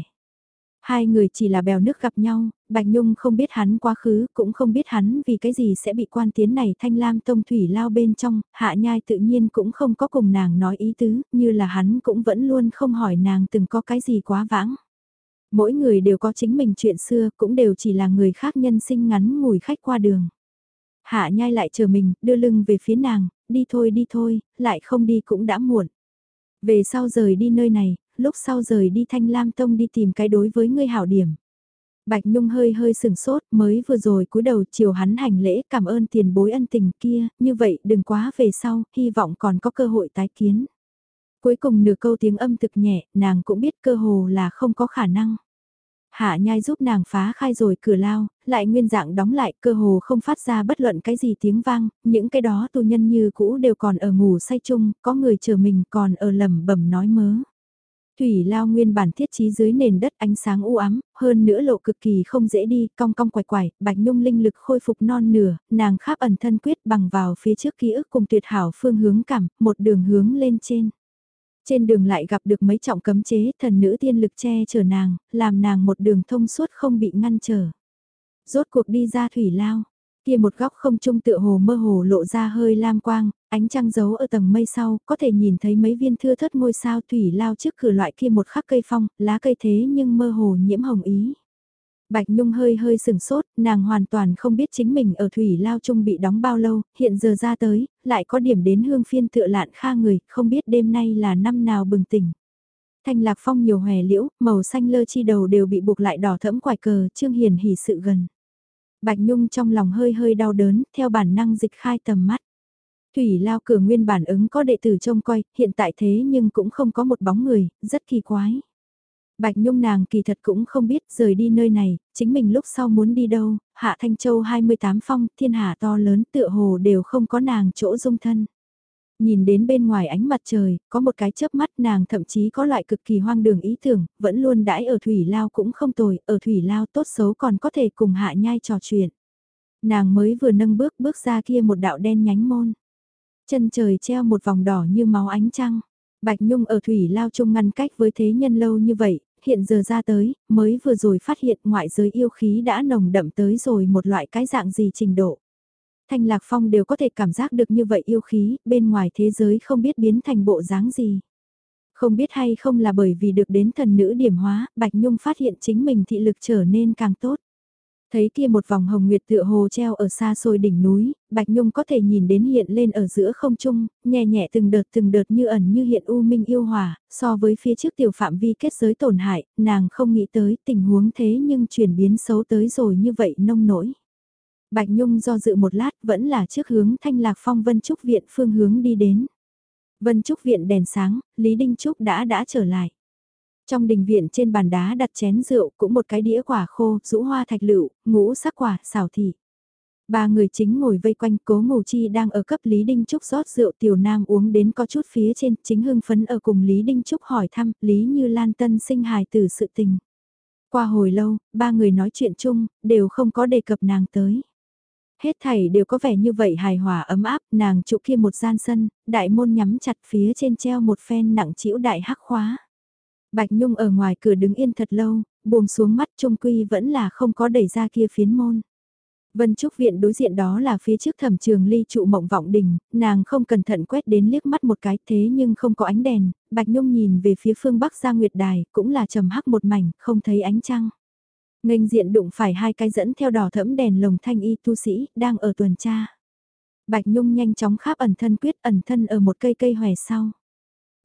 Hai người chỉ là bèo nước gặp nhau, Bạch Nhung không biết hắn quá khứ, cũng không biết hắn vì cái gì sẽ bị quan tiến này thanh lam tông thủy lao bên trong, hạ nhai tự nhiên cũng không có cùng nàng nói ý tứ, như là hắn cũng vẫn luôn không hỏi nàng từng có cái gì quá vãng. Mỗi người đều có chính mình chuyện xưa, cũng đều chỉ là người khác nhân sinh ngắn ngủi khách qua đường. Hạ nhai lại chờ mình, đưa lưng về phía nàng, đi thôi đi thôi, lại không đi cũng đã muộn. Về sau rời đi nơi này, lúc sau rời đi Thanh Lam Tông đi tìm cái đối với ngươi hảo điểm. Bạch Nhung hơi hơi sừng sốt, mới vừa rồi cúi đầu chiều hắn hành lễ cảm ơn tiền bối ân tình kia, như vậy đừng quá về sau, hy vọng còn có cơ hội tái kiến. Cuối cùng nửa câu tiếng âm thực nhẹ, nàng cũng biết cơ hồ là không có khả năng. Hạ nhai giúp nàng phá khai rồi cửa lao, lại nguyên dạng đóng lại cơ hồ không phát ra bất luận cái gì tiếng vang, những cái đó tù nhân như cũ đều còn ở ngủ say chung, có người chờ mình còn ở lầm bẩm nói mớ. Thủy lao nguyên bản thiết trí dưới nền đất ánh sáng u ám, hơn nữa lộ cực kỳ không dễ đi, cong cong quải quải, bạch nhung linh lực khôi phục non nửa, nàng kháp ẩn thân quyết bằng vào phía trước ký ức cùng tuyệt hảo phương hướng cảm, một đường hướng lên trên. Trên đường lại gặp được mấy trọng cấm chế thần nữ tiên lực che chở nàng, làm nàng một đường thông suốt không bị ngăn trở. Rốt cuộc đi ra thủy lao, kia một góc không trung tựa hồ mơ hồ lộ ra hơi lam quang, ánh trăng giấu ở tầng mây sau, có thể nhìn thấy mấy viên thưa thất ngôi sao thủy lao trước cửa loại kia một khắc cây phong, lá cây thế nhưng mơ hồ nhiễm hồng ý. Bạch Nhung hơi hơi sừng sốt, nàng hoàn toàn không biết chính mình ở thủy lao chung bị đóng bao lâu, hiện giờ ra tới, lại có điểm đến hương phiên tựa lạn kha người, không biết đêm nay là năm nào bừng tỉnh. Thanh lạc phong nhiều hòe liễu, màu xanh lơ chi đầu đều bị buộc lại đỏ thẫm quải cờ, trương hiền hỉ sự gần. Bạch Nhung trong lòng hơi hơi đau đớn, theo bản năng dịch khai tầm mắt. Thủy lao cửa nguyên bản ứng có đệ tử trông coi, hiện tại thế nhưng cũng không có một bóng người, rất kỳ quái. Bạch Nhung nàng kỳ thật cũng không biết rời đi nơi này, chính mình lúc sau muốn đi đâu, Hạ Thanh Châu 28 phong, thiên hạ to lớn tựa hồ đều không có nàng chỗ dung thân. Nhìn đến bên ngoài ánh mặt trời, có một cái chớp mắt nàng thậm chí có loại cực kỳ hoang đường ý tưởng, vẫn luôn đãi ở Thủy Lao cũng không tồi, ở Thủy Lao tốt xấu còn có thể cùng Hạ Nhai trò chuyện. Nàng mới vừa nâng bước bước ra kia một đạo đen nhánh môn. Chân trời treo một vòng đỏ như máu ánh trăng. Bạch Nhung ở Thủy Lao chung ngăn cách với thế nhân lâu như vậy, hiện giờ ra tới, mới vừa rồi phát hiện ngoại giới yêu khí đã nồng đậm tới rồi một loại cái dạng gì trình độ. Thanh Lạc Phong đều có thể cảm giác được như vậy yêu khí, bên ngoài thế giới không biết biến thành bộ dáng gì. Không biết hay không là bởi vì được đến thần nữ điểm hóa, Bạch Nhung phát hiện chính mình thị lực trở nên càng tốt. Thấy kia một vòng hồng nguyệt tựa hồ treo ở xa xôi đỉnh núi, Bạch Nhung có thể nhìn đến hiện lên ở giữa không trung, nhẹ nhẹ từng đợt từng đợt như ẩn như hiện u minh yêu hòa, so với phía trước tiểu phạm vi kết giới tổn hại, nàng không nghĩ tới tình huống thế nhưng chuyển biến xấu tới rồi như vậy nông nổi. Bạch Nhung do dự một lát vẫn là trước hướng thanh lạc phong Vân Trúc Viện phương hướng đi đến. Vân Trúc Viện đèn sáng, Lý Đinh Trúc đã đã trở lại. Trong đình viện trên bàn đá đặt chén rượu cũng một cái đĩa quả khô, rũ hoa thạch lựu, ngũ sắc quả, xào thị. Ba người chính ngồi vây quanh cố ngủ chi đang ở cấp Lý Đinh Trúc rót rượu tiểu nam uống đến có chút phía trên, chính hưng phấn ở cùng Lý Đinh Trúc hỏi thăm Lý Như Lan Tân sinh hài từ sự tình. Qua hồi lâu, ba người nói chuyện chung, đều không có đề cập nàng tới. Hết thảy đều có vẻ như vậy hài hòa ấm áp, nàng trụ kia một gian sân, đại môn nhắm chặt phía trên treo một phen nặng chĩu đại hắc khóa. Bạch Nhung ở ngoài cửa đứng yên thật lâu, buông xuống mắt trung quy vẫn là không có đẩy ra kia phiến môn. Vân Trúc Viện đối diện đó là phía trước thẩm trường ly trụ mộng vọng đình, nàng không cẩn thận quét đến liếc mắt một cái thế nhưng không có ánh đèn, Bạch Nhung nhìn về phía phương Bắc ra Nguyệt Đài, cũng là trầm hắc một mảnh, không thấy ánh trăng. Nghênh diện đụng phải hai cái dẫn theo đỏ thẫm đèn lồng thanh y tu sĩ, đang ở tuần tra. Bạch Nhung nhanh chóng kháp ẩn thân quyết ẩn thân ở một cây cây hòe sau.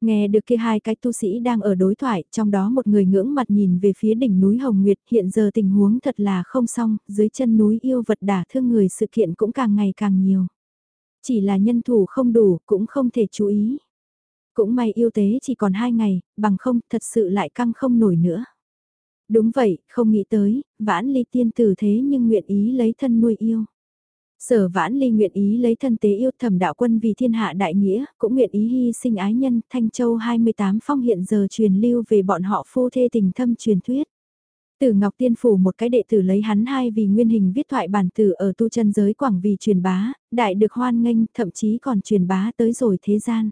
Nghe được kia hai cái tu sĩ đang ở đối thoại, trong đó một người ngưỡng mặt nhìn về phía đỉnh núi Hồng Nguyệt, hiện giờ tình huống thật là không xong, dưới chân núi yêu vật đả thương người sự kiện cũng càng ngày càng nhiều. Chỉ là nhân thủ không đủ, cũng không thể chú ý. Cũng may yêu tế chỉ còn hai ngày, bằng không thật sự lại căng không nổi nữa. Đúng vậy, không nghĩ tới, vãn ly tiên tử thế nhưng nguyện ý lấy thân nuôi yêu. Sở vãn ly nguyện ý lấy thân tế yêu thẩm đạo quân vì thiên hạ đại nghĩa, cũng nguyện ý hy sinh ái nhân, Thanh Châu 28 phong hiện giờ truyền lưu về bọn họ phu thê tình thâm truyền thuyết. Tử Ngọc Tiên Phủ một cái đệ tử lấy hắn hai vì nguyên hình viết thoại bản tử ở tu chân giới quảng vì truyền bá, đại được hoan nghênh, thậm chí còn truyền bá tới rồi thế gian.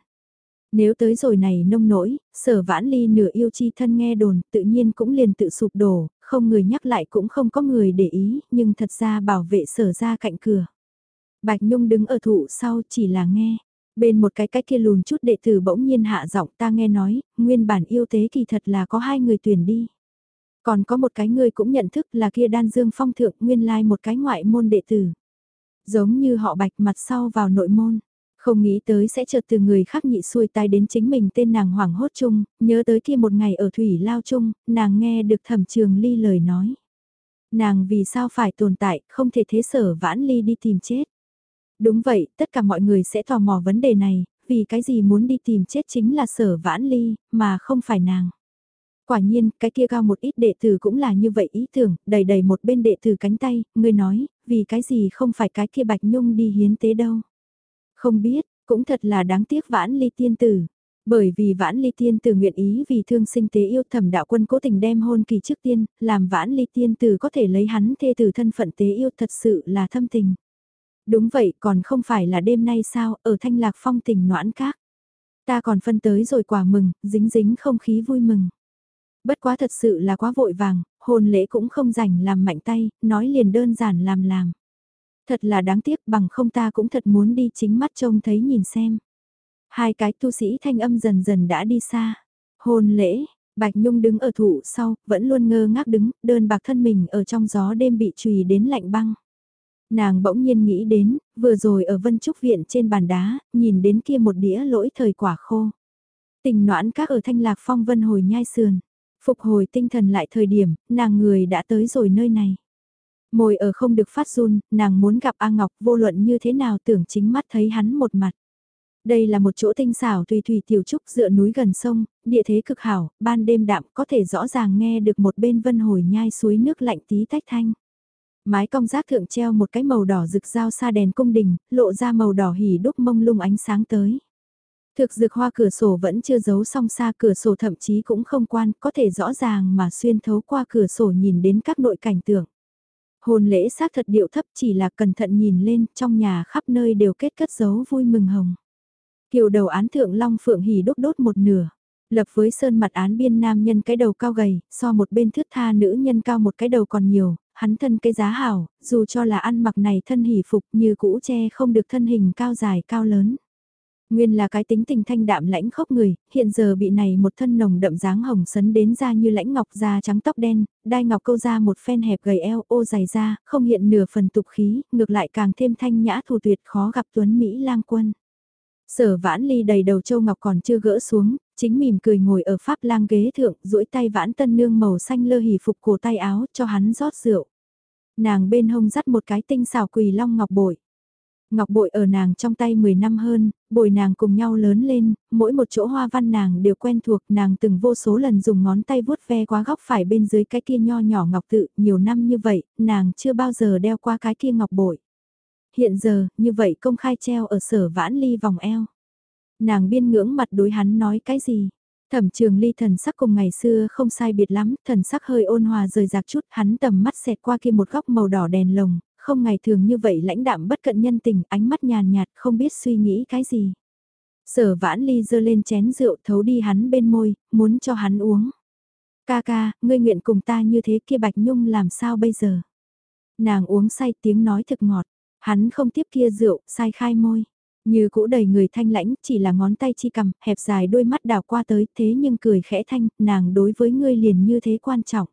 Nếu tới rồi này nông nỗi, sở vãn ly nửa yêu chi thân nghe đồn, tự nhiên cũng liền tự sụp đổ, không người nhắc lại cũng không có người để ý, nhưng thật ra bảo vệ sở ra cạnh cửa. Bạch Nhung đứng ở thụ sau chỉ là nghe. Bên một cái cách kia lùn chút đệ tử bỗng nhiên hạ giọng ta nghe nói, nguyên bản yêu tế kỳ thật là có hai người tuyển đi. Còn có một cái người cũng nhận thức là kia đan dương phong thượng nguyên lai một cái ngoại môn đệ tử. Giống như họ bạch mặt sau vào nội môn. Không nghĩ tới sẽ chợt từ người khác nhị xuôi tai đến chính mình tên nàng hoảng hốt chung, nhớ tới kia một ngày ở thủy lao chung, nàng nghe được thẩm trường ly lời nói. Nàng vì sao phải tồn tại, không thể thế sở vãn ly đi tìm chết. Đúng vậy, tất cả mọi người sẽ tò mò vấn đề này, vì cái gì muốn đi tìm chết chính là sở vãn ly, mà không phải nàng. Quả nhiên, cái kia cao một ít đệ tử cũng là như vậy ý tưởng, đầy đầy một bên đệ tử cánh tay, người nói, vì cái gì không phải cái kia bạch nhung đi hiến tế đâu. Không biết, cũng thật là đáng tiếc vãn ly tiên tử. Bởi vì vãn ly tiên tử nguyện ý vì thương sinh tế yêu thẩm đạo quân cố tình đem hôn kỳ trước tiên, làm vãn ly tiên tử có thể lấy hắn thê từ thân phận tế yêu thật sự là thâm tình. Đúng vậy còn không phải là đêm nay sao, ở thanh lạc phong tình noãn các. Ta còn phân tới rồi quả mừng, dính dính không khí vui mừng. Bất quá thật sự là quá vội vàng, hôn lễ cũng không rảnh làm mạnh tay, nói liền đơn giản làm làm. Thật là đáng tiếc bằng không ta cũng thật muốn đi chính mắt trông thấy nhìn xem. Hai cái tu sĩ thanh âm dần dần đã đi xa. Hôn lễ, Bạch Nhung đứng ở thụ sau, vẫn luôn ngơ ngác đứng, đơn bạc thân mình ở trong gió đêm bị trùy đến lạnh băng. Nàng bỗng nhiên nghĩ đến, vừa rồi ở Vân Trúc Viện trên bàn đá, nhìn đến kia một đĩa lỗi thời quả khô. Tình noãn các ở thanh lạc phong vân hồi nhai sườn. Phục hồi tinh thần lại thời điểm, nàng người đã tới rồi nơi này. Môi ở không được phát run, nàng muốn gặp A Ngọc vô luận như thế nào tưởng chính mắt thấy hắn một mặt. Đây là một chỗ tinh xảo tùy thủy tiểu trúc dựa núi gần sông, địa thế cực hảo, ban đêm đạm có thể rõ ràng nghe được một bên vân hồi nhai suối nước lạnh tí tách thanh. Mái cong rác thượng treo một cái màu đỏ rực dao xa đèn cung đình, lộ ra màu đỏ hỉ đúc mông lung ánh sáng tới. Thực dược hoa cửa sổ vẫn chưa giấu song xa cửa sổ thậm chí cũng không quan, có thể rõ ràng mà xuyên thấu qua cửa sổ nhìn đến các nội cảnh tượng. Hồn lễ xác thật điệu thấp chỉ là cẩn thận nhìn lên, trong nhà khắp nơi đều kết cất dấu vui mừng hồng. Kiều đầu án thượng long phượng hỉ đốt đốt một nửa. Lập với sơn mặt án biên nam nhân cái đầu cao gầy, so một bên thước tha nữ nhân cao một cái đầu còn nhiều, hắn thân cái giá hảo, dù cho là ăn mặc này thân hỉ phục như cũ che không được thân hình cao dài cao lớn. Nguyên là cái tính tình thanh đạm lãnh khốc người, hiện giờ bị này một thân nồng đậm dáng hồng sấn đến ra như lãnh ngọc da trắng tóc đen, đai ngọc câu ra một phen hẹp gầy eo ô dày da, không hiện nửa phần tục khí, ngược lại càng thêm thanh nhã thù tuyệt khó gặp tuấn Mỹ lang quân. Sở vãn ly đầy đầu châu ngọc còn chưa gỡ xuống, chính mỉm cười ngồi ở pháp lang ghế thượng, duỗi tay vãn tân nương màu xanh lơ hỉ phục cổ tay áo cho hắn rót rượu. Nàng bên hông dắt một cái tinh xào quỳ long ngọc bội. Ngọc bội ở nàng trong tay 10 năm hơn, bồi nàng cùng nhau lớn lên, mỗi một chỗ hoa văn nàng đều quen thuộc, nàng từng vô số lần dùng ngón tay vuốt ve qua góc phải bên dưới cái kia nho nhỏ ngọc tự, nhiều năm như vậy, nàng chưa bao giờ đeo qua cái kia ngọc bội. Hiện giờ, như vậy công khai treo ở sở vãn ly vòng eo. Nàng biên ngưỡng mặt đối hắn nói cái gì? Thẩm trường ly thần sắc cùng ngày xưa không sai biệt lắm, thần sắc hơi ôn hòa rời rạc chút, hắn tầm mắt xẹt qua kia một góc màu đỏ đèn lồng, không ngày thường như vậy lãnh đạm bất cận nhân tình, ánh mắt nhàn nhạt, không biết suy nghĩ cái gì. Sở vãn ly dơ lên chén rượu thấu đi hắn bên môi, muốn cho hắn uống. Ca ca, ngươi nguyện cùng ta như thế kia Bạch Nhung làm sao bây giờ? Nàng uống say tiếng nói thực ngọt, hắn không tiếp kia rượu, sai khai môi. Như cũ đầy người thanh lãnh, chỉ là ngón tay chi cầm, hẹp dài đôi mắt đào qua tới, thế nhưng cười khẽ thanh, nàng đối với ngươi liền như thế quan trọng.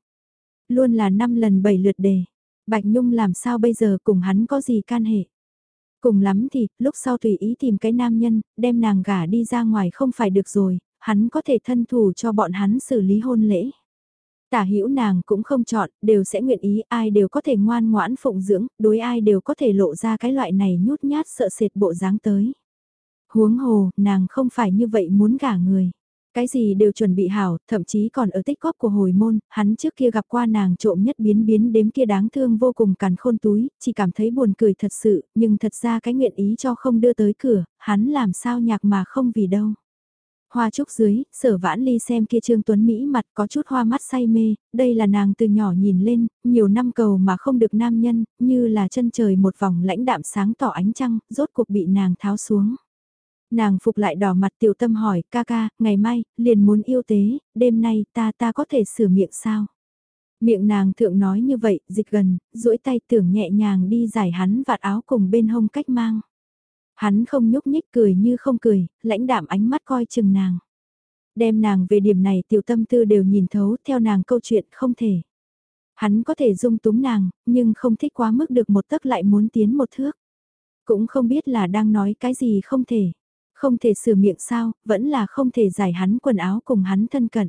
Luôn là năm lần bảy lượt đề. Bạch Nhung làm sao bây giờ cùng hắn có gì can hệ? Cùng lắm thì, lúc sau tùy ý tìm cái nam nhân, đem nàng gả đi ra ngoài không phải được rồi, hắn có thể thân thủ cho bọn hắn xử lý hôn lễ. Tả hữu nàng cũng không chọn, đều sẽ nguyện ý, ai đều có thể ngoan ngoãn phụng dưỡng, đối ai đều có thể lộ ra cái loại này nhút nhát sợ sệt bộ dáng tới. Huống hồ, nàng không phải như vậy muốn gả người. Cái gì đều chuẩn bị hảo, thậm chí còn ở tích góp của hồi môn, hắn trước kia gặp qua nàng trộm nhất biến biến đếm kia đáng thương vô cùng càn khôn túi, chỉ cảm thấy buồn cười thật sự, nhưng thật ra cái nguyện ý cho không đưa tới cửa, hắn làm sao nhạc mà không vì đâu. Hoa trúc dưới, sở vãn ly xem kia trương tuấn Mỹ mặt có chút hoa mắt say mê, đây là nàng từ nhỏ nhìn lên, nhiều năm cầu mà không được nam nhân, như là chân trời một vòng lãnh đạm sáng tỏ ánh trăng, rốt cuộc bị nàng tháo xuống. Nàng phục lại đỏ mặt tiểu tâm hỏi, ca ca, ngày mai, liền muốn yêu tế, đêm nay ta ta có thể sửa miệng sao? Miệng nàng thượng nói như vậy, dịch gần, duỗi tay tưởng nhẹ nhàng đi giải hắn vạt áo cùng bên hông cách mang. Hắn không nhúc nhích cười như không cười, lãnh đạm ánh mắt coi chừng nàng. Đem nàng về điểm này tiểu tâm tư đều nhìn thấu theo nàng câu chuyện không thể. Hắn có thể dung túng nàng, nhưng không thích quá mức được một tấc lại muốn tiến một thước. Cũng không biết là đang nói cái gì không thể. Không thể sửa miệng sao, vẫn là không thể giải hắn quần áo cùng hắn thân cận.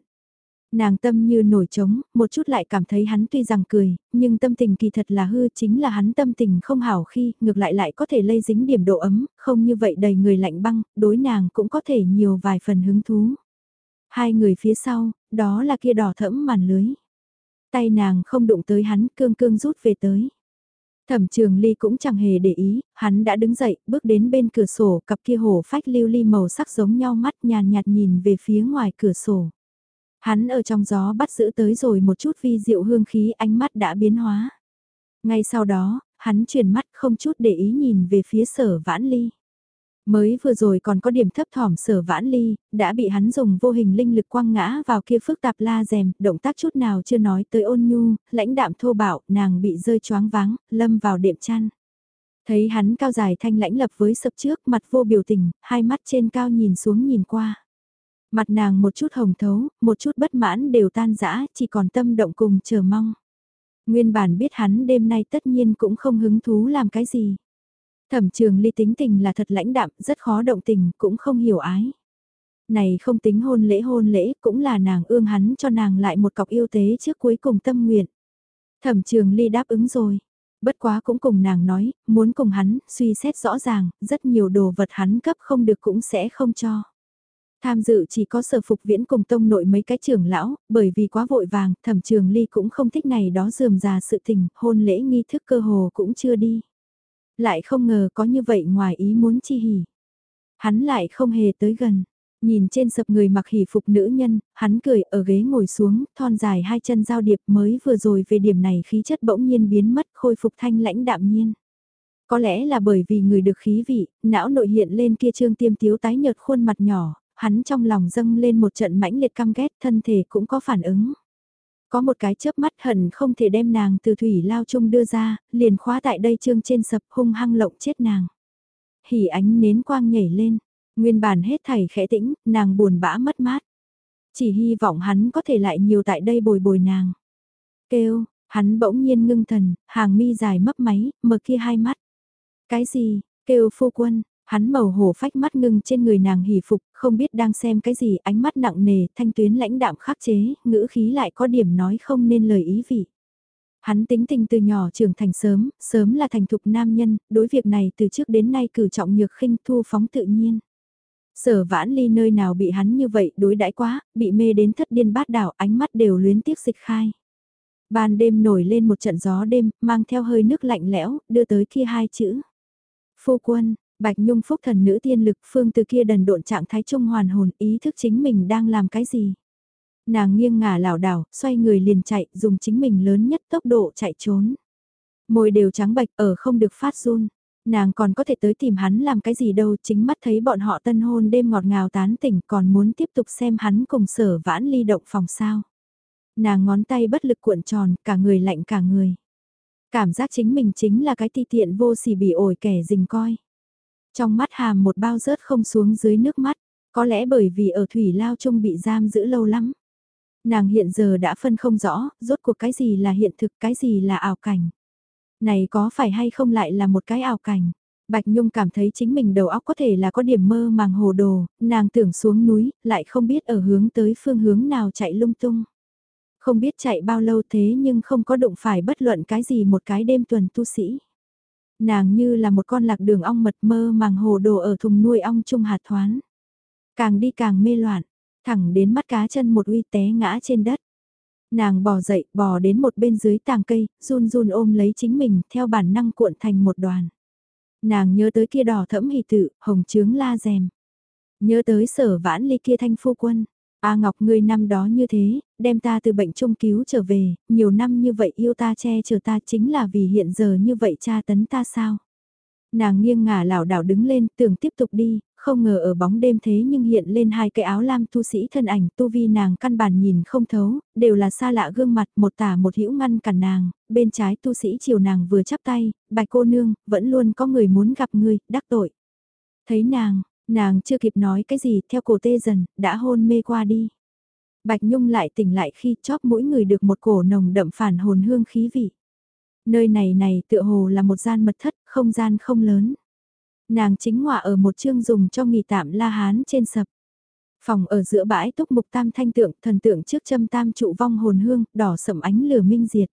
Nàng tâm như nổi trống, một chút lại cảm thấy hắn tuy rằng cười, nhưng tâm tình kỳ thật là hư chính là hắn tâm tình không hảo khi, ngược lại lại có thể lây dính điểm độ ấm, không như vậy đầy người lạnh băng, đối nàng cũng có thể nhiều vài phần hứng thú. Hai người phía sau, đó là kia đỏ thẫm màn lưới. Tay nàng không đụng tới hắn, cương cương rút về tới. Thẩm trường ly cũng chẳng hề để ý, hắn đã đứng dậy, bước đến bên cửa sổ, cặp kia hổ phách lưu ly màu sắc giống nhau mắt nhàn nhạt nhìn về phía ngoài cửa sổ. Hắn ở trong gió bắt giữ tới rồi một chút vi diệu hương khí ánh mắt đã biến hóa. Ngay sau đó, hắn chuyển mắt không chút để ý nhìn về phía sở vãn ly. Mới vừa rồi còn có điểm thấp thỏm sở vãn ly, đã bị hắn dùng vô hình linh lực quăng ngã vào kia phức tạp la rèm, động tác chút nào chưa nói tới ôn nhu, lãnh đạm thô bạo, nàng bị rơi choáng váng, lâm vào đệm chăn. Thấy hắn cao dài thanh lãnh lập với sập trước, mặt vô biểu tình, hai mắt trên cao nhìn xuống nhìn qua. Mặt nàng một chút hồng thấu, một chút bất mãn đều tan rã, chỉ còn tâm động cùng chờ mong. Nguyên bản biết hắn đêm nay tất nhiên cũng không hứng thú làm cái gì. Thẩm trường ly tính tình là thật lãnh đạm, rất khó động tình, cũng không hiểu ái. Này không tính hôn lễ hôn lễ, cũng là nàng ương hắn cho nàng lại một cọc yêu tế trước cuối cùng tâm nguyện. Thẩm trường ly đáp ứng rồi. Bất quá cũng cùng nàng nói, muốn cùng hắn, suy xét rõ ràng, rất nhiều đồ vật hắn cấp không được cũng sẽ không cho. Tham dự chỉ có sở phục viễn cùng tông nội mấy cái trưởng lão, bởi vì quá vội vàng, thẩm trường ly cũng không thích này đó dườm già sự tình, hôn lễ nghi thức cơ hồ cũng chưa đi. Lại không ngờ có như vậy ngoài ý muốn chi hỉ. Hắn lại không hề tới gần. Nhìn trên sập người mặc hỉ phục nữ nhân, hắn cười ở ghế ngồi xuống, thon dài hai chân giao điệp mới vừa rồi về điểm này khí chất bỗng nhiên biến mất khôi phục thanh lãnh đạm nhiên. Có lẽ là bởi vì người được khí vị, não nội hiện lên kia trương tiêm tiếu tái nhợt khuôn mặt nhỏ, hắn trong lòng dâng lên một trận mãnh liệt căm ghét thân thể cũng có phản ứng. Có một cái chớp mắt hận không thể đem nàng từ thủy lao chung đưa ra, liền khóa tại đây trương trên sập hung hăng lộng chết nàng. Hỉ ánh nến quang nhảy lên, nguyên bản hết thảy khẽ tĩnh, nàng buồn bã mất mát. Chỉ hy vọng hắn có thể lại nhiều tại đây bồi bồi nàng. Kêu, hắn bỗng nhiên ngưng thần, hàng mi dài mấp máy, mở kia hai mắt. Cái gì, kêu phu quân, Hắn màu hổ phách mắt ngưng trên người nàng hỉ phục, không biết đang xem cái gì, ánh mắt nặng nề, thanh tuyến lãnh đạm khắc chế, ngữ khí lại có điểm nói không nên lời ý vị. Hắn tính tình từ nhỏ trưởng thành sớm, sớm là thành thục nam nhân, đối việc này từ trước đến nay cử trọng nhược khinh thu phóng tự nhiên. Sở vãn ly nơi nào bị hắn như vậy đối đãi quá, bị mê đến thất điên bát đảo ánh mắt đều luyến tiếc dịch khai. Ban đêm nổi lên một trận gió đêm, mang theo hơi nước lạnh lẽo, đưa tới kia hai chữ. Phu quân, Bạch Nhung phúc thần nữ tiên lực phương từ kia đần độn trạng thái trung hoàn hồn ý thức chính mình đang làm cái gì. Nàng nghiêng ngả lảo đảo, xoay người liền chạy, dùng chính mình lớn nhất tốc độ chạy trốn. Môi đều trắng bạch ở không được phát run. Nàng còn có thể tới tìm hắn làm cái gì đâu, chính mắt thấy bọn họ tân hôn đêm ngọt ngào tán tỉnh còn muốn tiếp tục xem hắn cùng sở vãn ly động phòng sao. Nàng ngón tay bất lực cuộn tròn, cả người lạnh cả người. Cảm giác chính mình chính là cái ti tiện vô sỉ bị ổi kẻ dình coi. Trong mắt hàm một bao rớt không xuống dưới nước mắt, có lẽ bởi vì ở thủy lao chung bị giam giữ lâu lắm. Nàng hiện giờ đã phân không rõ, rốt cuộc cái gì là hiện thực, cái gì là ảo cảnh. Này có phải hay không lại là một cái ảo cảnh. Bạch Nhung cảm thấy chính mình đầu óc có thể là có điểm mơ màng hồ đồ, nàng tưởng xuống núi, lại không biết ở hướng tới phương hướng nào chạy lung tung. Không biết chạy bao lâu thế nhưng không có đụng phải bất luận cái gì một cái đêm tuần tu sĩ. Nàng như là một con lạc đường ong mật mơ màng hồ đồ ở thùng nuôi ong chung hạt thoán. Càng đi càng mê loạn, thẳng đến mắt cá chân một uy té ngã trên đất. Nàng bò dậy, bò đến một bên dưới tàng cây, run run ôm lấy chính mình, theo bản năng cuộn thành một đoàn. Nàng nhớ tới kia đỏ thẫm hỷ tự, hồng trướng la rèm. Nhớ tới sở vãn ly kia thanh phu quân. A Ngọc ngươi năm đó như thế, đem ta từ bệnh trung cứu trở về, nhiều năm như vậy yêu ta che chở ta chính là vì hiện giờ như vậy cha tấn ta sao? Nàng nghiêng ngả lảo đảo đứng lên, tưởng tiếp tục đi, không ngờ ở bóng đêm thế nhưng hiện lên hai cái áo lam tu sĩ thân ảnh tu vi nàng căn bản nhìn không thấu, đều là xa lạ gương mặt một tả một hữu ngăn cản nàng, bên trái tu sĩ chiều nàng vừa chắp tay, bạch cô nương, vẫn luôn có người muốn gặp ngươi, đắc tội. Thấy nàng, Nàng chưa kịp nói cái gì theo cổ tê dần, đã hôn mê qua đi. Bạch Nhung lại tỉnh lại khi chóp mỗi người được một cổ nồng đậm phản hồn hương khí vị. Nơi này này tựa hồ là một gian mật thất, không gian không lớn. Nàng chính ngọa ở một chương dùng cho nghỉ tạm la hán trên sập. Phòng ở giữa bãi túc mục tam thanh tượng, thần tượng trước châm tam trụ vong hồn hương, đỏ sẩm ánh lửa minh diệt.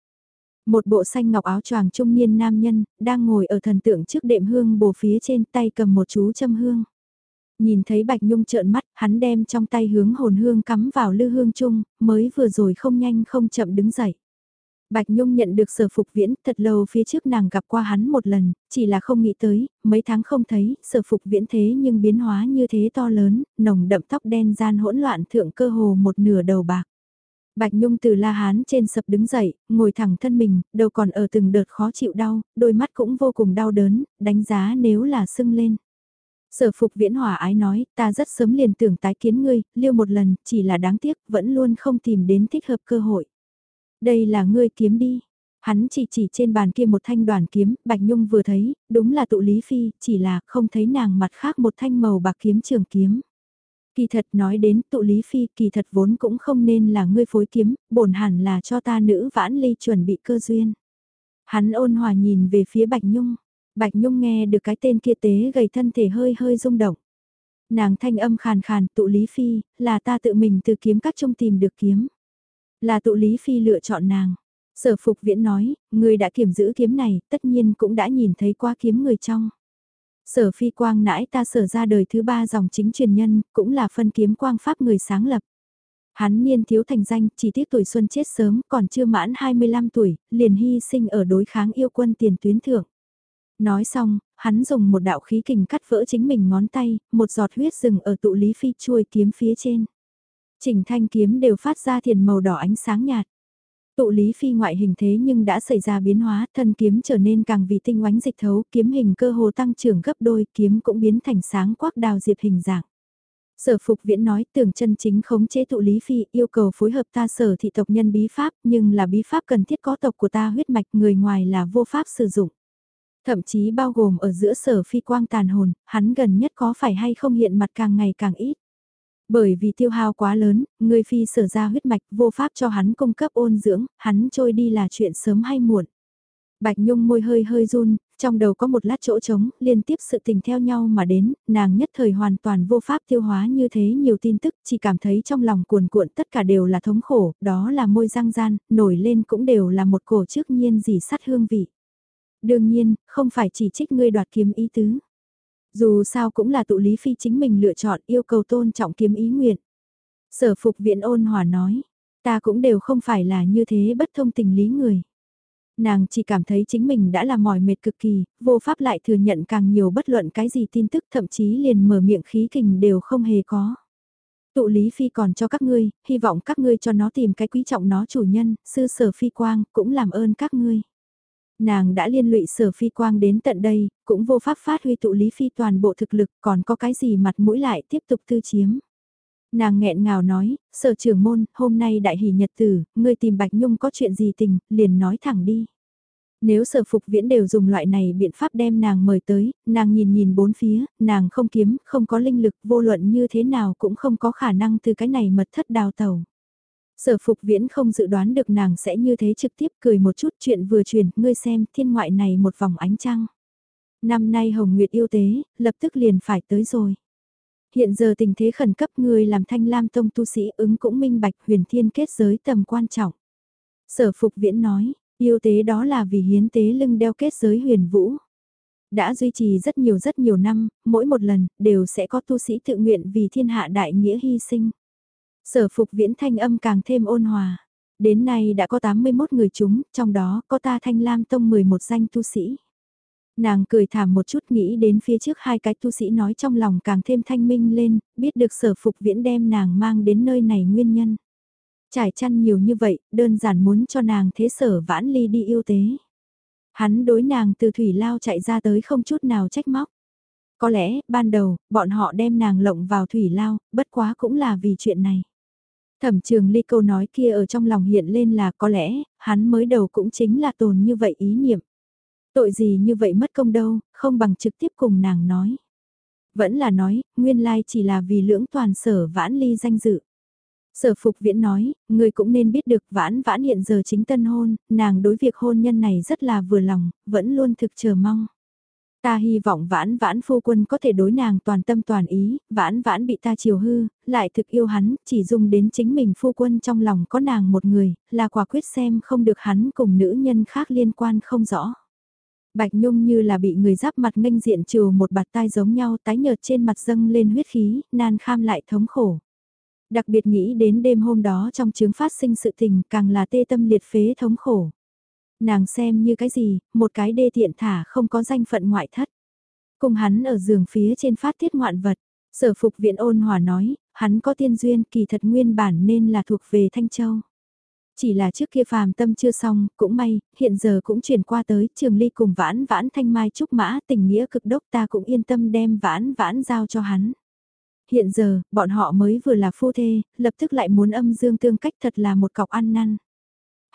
Một bộ xanh ngọc áo choàng trung niên nam nhân, đang ngồi ở thần tượng trước đệm hương bồ phía trên tay cầm một chú châm hương. Nhìn thấy Bạch Nhung trợn mắt, hắn đem trong tay hướng hồn hương cắm vào lư hương chung, mới vừa rồi không nhanh không chậm đứng dậy. Bạch Nhung nhận được sở phục viễn, thật lâu phía trước nàng gặp qua hắn một lần, chỉ là không nghĩ tới, mấy tháng không thấy, sở phục viễn thế nhưng biến hóa như thế to lớn, nồng đậm tóc đen gian hỗn loạn thượng cơ hồ một nửa đầu bạc. Bạch Nhung từ la hán trên sập đứng dậy, ngồi thẳng thân mình, đầu còn ở từng đợt khó chịu đau, đôi mắt cũng vô cùng đau đớn, đánh giá nếu là sưng lên. Sở phục viễn hòa ái nói, ta rất sớm liền tưởng tái kiến ngươi, liêu một lần, chỉ là đáng tiếc, vẫn luôn không tìm đến thích hợp cơ hội. Đây là ngươi kiếm đi. Hắn chỉ chỉ trên bàn kia một thanh đoàn kiếm, Bạch Nhung vừa thấy, đúng là tụ Lý Phi, chỉ là không thấy nàng mặt khác một thanh màu bạc kiếm trường kiếm. Kỳ thật nói đến tụ Lý Phi, kỳ thật vốn cũng không nên là ngươi phối kiếm, bổn hẳn là cho ta nữ vãn ly chuẩn bị cơ duyên. Hắn ôn hòa nhìn về phía Bạch Nhung. Bạch Nhung nghe được cái tên kia tế gầy thân thể hơi hơi rung động. Nàng thanh âm khàn khàn tụ Lý Phi, là ta tự mình từ kiếm các trung tìm được kiếm. Là tụ Lý Phi lựa chọn nàng. Sở Phục Viễn nói, người đã kiểm giữ kiếm này, tất nhiên cũng đã nhìn thấy qua kiếm người trong. Sở Phi Quang nãi ta sở ra đời thứ ba dòng chính truyền nhân, cũng là phân kiếm quang pháp người sáng lập. Hắn niên thiếu thành danh, chỉ tiếc tuổi xuân chết sớm, còn chưa mãn 25 tuổi, liền hy sinh ở đối kháng yêu quân tiền tuyến thượng. Nói xong, hắn dùng một đạo khí kình cắt vỡ chính mình ngón tay, một giọt huyết rừng ở tụ lý phi chuôi kiếm phía trên. Chỉnh thanh kiếm đều phát ra thiền màu đỏ ánh sáng nhạt. Tụ lý phi ngoại hình thế nhưng đã xảy ra biến hóa, thân kiếm trở nên càng vì tinh oánh dịch thấu, kiếm hình cơ hồ tăng trưởng gấp đôi, kiếm cũng biến thành sáng quắc đào diệp hình dạng. Sở Phục Viễn nói tưởng chân chính khống chế tụ lý phi yêu cầu phối hợp ta sở thị tộc nhân bí pháp nhưng là bí pháp cần thiết có tộc của ta huyết mạch người ngoài là vô pháp sử dụng. Thậm chí bao gồm ở giữa sở phi quang tàn hồn, hắn gần nhất có phải hay không hiện mặt càng ngày càng ít. Bởi vì tiêu hao quá lớn, người phi sở ra huyết mạch vô pháp cho hắn cung cấp ôn dưỡng, hắn trôi đi là chuyện sớm hay muộn. Bạch Nhung môi hơi hơi run, trong đầu có một lát chỗ trống, liên tiếp sự tình theo nhau mà đến, nàng nhất thời hoàn toàn vô pháp tiêu hóa như thế nhiều tin tức, chỉ cảm thấy trong lòng cuồn cuộn tất cả đều là thống khổ, đó là môi răng gian, nổi lên cũng đều là một cổ trước nhiên gì sắt hương vị. Đương nhiên, không phải chỉ trích ngươi đoạt kiếm ý tứ. Dù sao cũng là tụ lý phi chính mình lựa chọn yêu cầu tôn trọng kiếm ý nguyện. Sở phục viện ôn hòa nói, ta cũng đều không phải là như thế bất thông tình lý người. Nàng chỉ cảm thấy chính mình đã là mỏi mệt cực kỳ, vô pháp lại thừa nhận càng nhiều bất luận cái gì tin tức thậm chí liền mở miệng khí kình đều không hề có. Tụ Lý Phi còn cho các ngươi, hy vọng các ngươi cho nó tìm cái quý trọng nó chủ nhân, sư sở phi quang, cũng làm ơn các ngươi. Nàng đã liên lụy sở phi quang đến tận đây, cũng vô pháp phát huy tụ lý phi toàn bộ thực lực còn có cái gì mặt mũi lại tiếp tục tư chiếm. Nàng nghẹn ngào nói, sở trưởng môn, hôm nay đại hỷ nhật tử, ngươi tìm Bạch Nhung có chuyện gì tình, liền nói thẳng đi. Nếu sở phục viễn đều dùng loại này biện pháp đem nàng mời tới, nàng nhìn nhìn bốn phía, nàng không kiếm, không có linh lực, vô luận như thế nào cũng không có khả năng từ cái này mật thất đào tàu. Sở phục viễn không dự đoán được nàng sẽ như thế trực tiếp cười một chút chuyện vừa truyền, ngươi xem thiên ngoại này một vòng ánh trăng. Năm nay Hồng Nguyệt yêu tế, lập tức liền phải tới rồi. Hiện giờ tình thế khẩn cấp người làm thanh lam tông tu sĩ ứng cũng minh bạch huyền thiên kết giới tầm quan trọng. Sở phục viễn nói, yêu tế đó là vì hiến tế lưng đeo kết giới huyền vũ. Đã duy trì rất nhiều rất nhiều năm, mỗi một lần, đều sẽ có tu sĩ tự nguyện vì thiên hạ đại nghĩa hy sinh. Sở phục viễn thanh âm càng thêm ôn hòa. Đến nay đã có 81 người chúng, trong đó có ta thanh lam tông 11 danh tu sĩ. Nàng cười thảm một chút nghĩ đến phía trước hai cái tu sĩ nói trong lòng càng thêm thanh minh lên, biết được sở phục viễn đem nàng mang đến nơi này nguyên nhân. Trải chăn nhiều như vậy, đơn giản muốn cho nàng thế sở vãn ly đi yêu tế. Hắn đối nàng từ thủy lao chạy ra tới không chút nào trách móc. Có lẽ, ban đầu, bọn họ đem nàng lộng vào thủy lao, bất quá cũng là vì chuyện này. Thẩm trường ly câu nói kia ở trong lòng hiện lên là có lẽ, hắn mới đầu cũng chính là tồn như vậy ý niệm. Tội gì như vậy mất công đâu, không bằng trực tiếp cùng nàng nói. Vẫn là nói, nguyên lai chỉ là vì lưỡng toàn sở vãn ly danh dự. Sở phục viễn nói, người cũng nên biết được vãn vãn hiện giờ chính tân hôn, nàng đối việc hôn nhân này rất là vừa lòng, vẫn luôn thực chờ mong. Ta hy vọng vãn vãn phu quân có thể đối nàng toàn tâm toàn ý, vãn vãn bị ta chiều hư, lại thực yêu hắn, chỉ dùng đến chính mình phu quân trong lòng có nàng một người, là quả quyết xem không được hắn cùng nữ nhân khác liên quan không rõ. Bạch Nhung như là bị người giáp mặt nghênh diện trừ một bạt tai giống nhau tái nhợt trên mặt dâng lên huyết khí, nan kham lại thống khổ. Đặc biệt nghĩ đến đêm hôm đó trong chứng phát sinh sự tình càng là tê tâm liệt phế thống khổ. Nàng xem như cái gì, một cái đê tiện thả không có danh phận ngoại thất. Cùng hắn ở giường phía trên phát tiết ngoạn vật, sở phục viện ôn hòa nói, hắn có tiên duyên kỳ thật nguyên bản nên là thuộc về Thanh Châu. Chỉ là trước kia phàm tâm chưa xong, cũng may, hiện giờ cũng chuyển qua tới, trường ly cùng vãn vãn thanh mai trúc mã, tình nghĩa cực đốc ta cũng yên tâm đem vãn vãn giao cho hắn. Hiện giờ, bọn họ mới vừa là phu thê, lập tức lại muốn âm dương tương cách thật là một cọc ăn năn.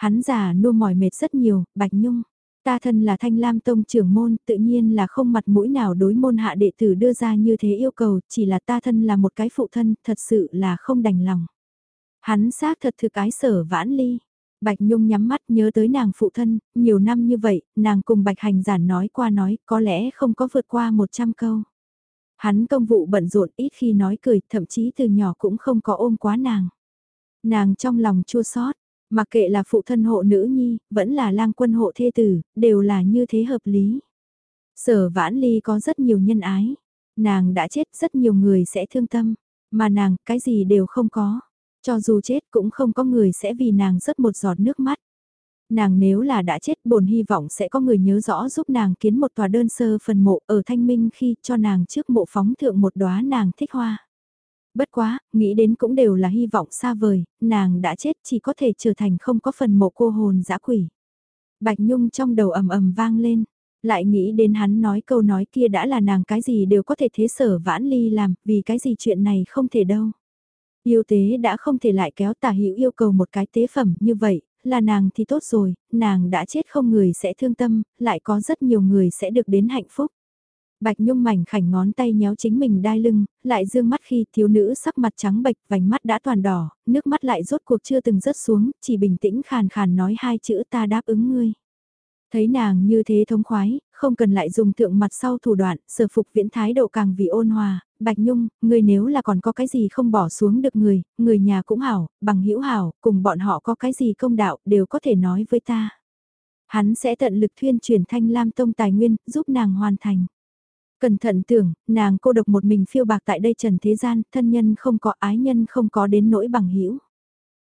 Hắn già nua mỏi mệt rất nhiều, Bạch Nhung. Ta thân là thanh lam tông trưởng môn, tự nhiên là không mặt mũi nào đối môn hạ đệ tử đưa ra như thế yêu cầu, chỉ là ta thân là một cái phụ thân, thật sự là không đành lòng. Hắn xác thật thực ái sở vãn ly. Bạch Nhung nhắm mắt nhớ tới nàng phụ thân, nhiều năm như vậy, nàng cùng Bạch Hành giản nói qua nói, có lẽ không có vượt qua 100 câu. Hắn công vụ bận rộn ít khi nói cười, thậm chí từ nhỏ cũng không có ôm quá nàng. Nàng trong lòng chua xót mặc kệ là phụ thân hộ nữ nhi, vẫn là lang quân hộ thê tử, đều là như thế hợp lý. Sở vãn ly có rất nhiều nhân ái, nàng đã chết rất nhiều người sẽ thương tâm, mà nàng cái gì đều không có. Cho dù chết cũng không có người sẽ vì nàng rớt một giọt nước mắt. Nàng nếu là đã chết bồn hy vọng sẽ có người nhớ rõ giúp nàng kiến một tòa đơn sơ phần mộ ở thanh minh khi cho nàng trước mộ phóng thượng một đóa nàng thích hoa. Bất quá, nghĩ đến cũng đều là hy vọng xa vời, nàng đã chết chỉ có thể trở thành không có phần mộ cô hồn dã quỷ. Bạch Nhung trong đầu ầm ầm vang lên, lại nghĩ đến hắn nói câu nói kia đã là nàng cái gì đều có thể thế sở vãn ly làm, vì cái gì chuyện này không thể đâu. Yêu tế đã không thể lại kéo tả hữu yêu cầu một cái tế phẩm như vậy, là nàng thì tốt rồi, nàng đã chết không người sẽ thương tâm, lại có rất nhiều người sẽ được đến hạnh phúc. Bạch Nhung mảnh khảnh ngón tay nhéo chính mình đai lưng, lại dương mắt khi thiếu nữ sắc mặt trắng bệch, vành mắt đã toàn đỏ, nước mắt lại rốt cuộc chưa từng rớt xuống, chỉ bình tĩnh khàn khàn nói hai chữ ta đáp ứng ngươi. Thấy nàng như thế thống khoái, không cần lại dùng thượng mặt sau thủ đoạn, sở phục viễn thái độ càng vì ôn hòa, Bạch Nhung, người nếu là còn có cái gì không bỏ xuống được người, người nhà cũng hảo, bằng hữu hảo, cùng bọn họ có cái gì công đạo, đều có thể nói với ta. Hắn sẽ tận lực thuyên truyền thanh lam tông tài nguyên, giúp nàng hoàn thành. Cẩn thận tưởng, nàng cô độc một mình phiêu bạc tại đây trần thế gian, thân nhân không có ái nhân không có đến nỗi bằng hữu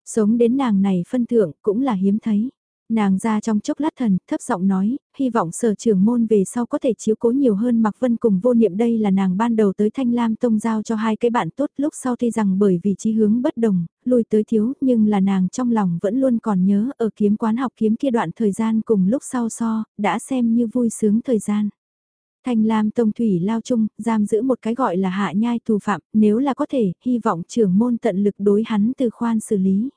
Sống đến nàng này phân thượng cũng là hiếm thấy. Nàng ra trong chốc lát thần, thấp giọng nói, hy vọng sở trưởng môn về sau có thể chiếu cố nhiều hơn Mạc Vân cùng vô niệm đây là nàng ban đầu tới Thanh Lam Tông giao cho hai cái bạn tốt lúc sau thì rằng bởi vì chí hướng bất đồng, lùi tới thiếu nhưng là nàng trong lòng vẫn luôn còn nhớ ở kiếm quán học kiếm kia đoạn thời gian cùng lúc sau so, đã xem như vui sướng thời gian. Thanh Lam Tông Thủy lao chung, giam giữ một cái gọi là hạ nhai tù phạm, nếu là có thể, hy vọng trưởng môn tận lực đối hắn từ khoan xử lý.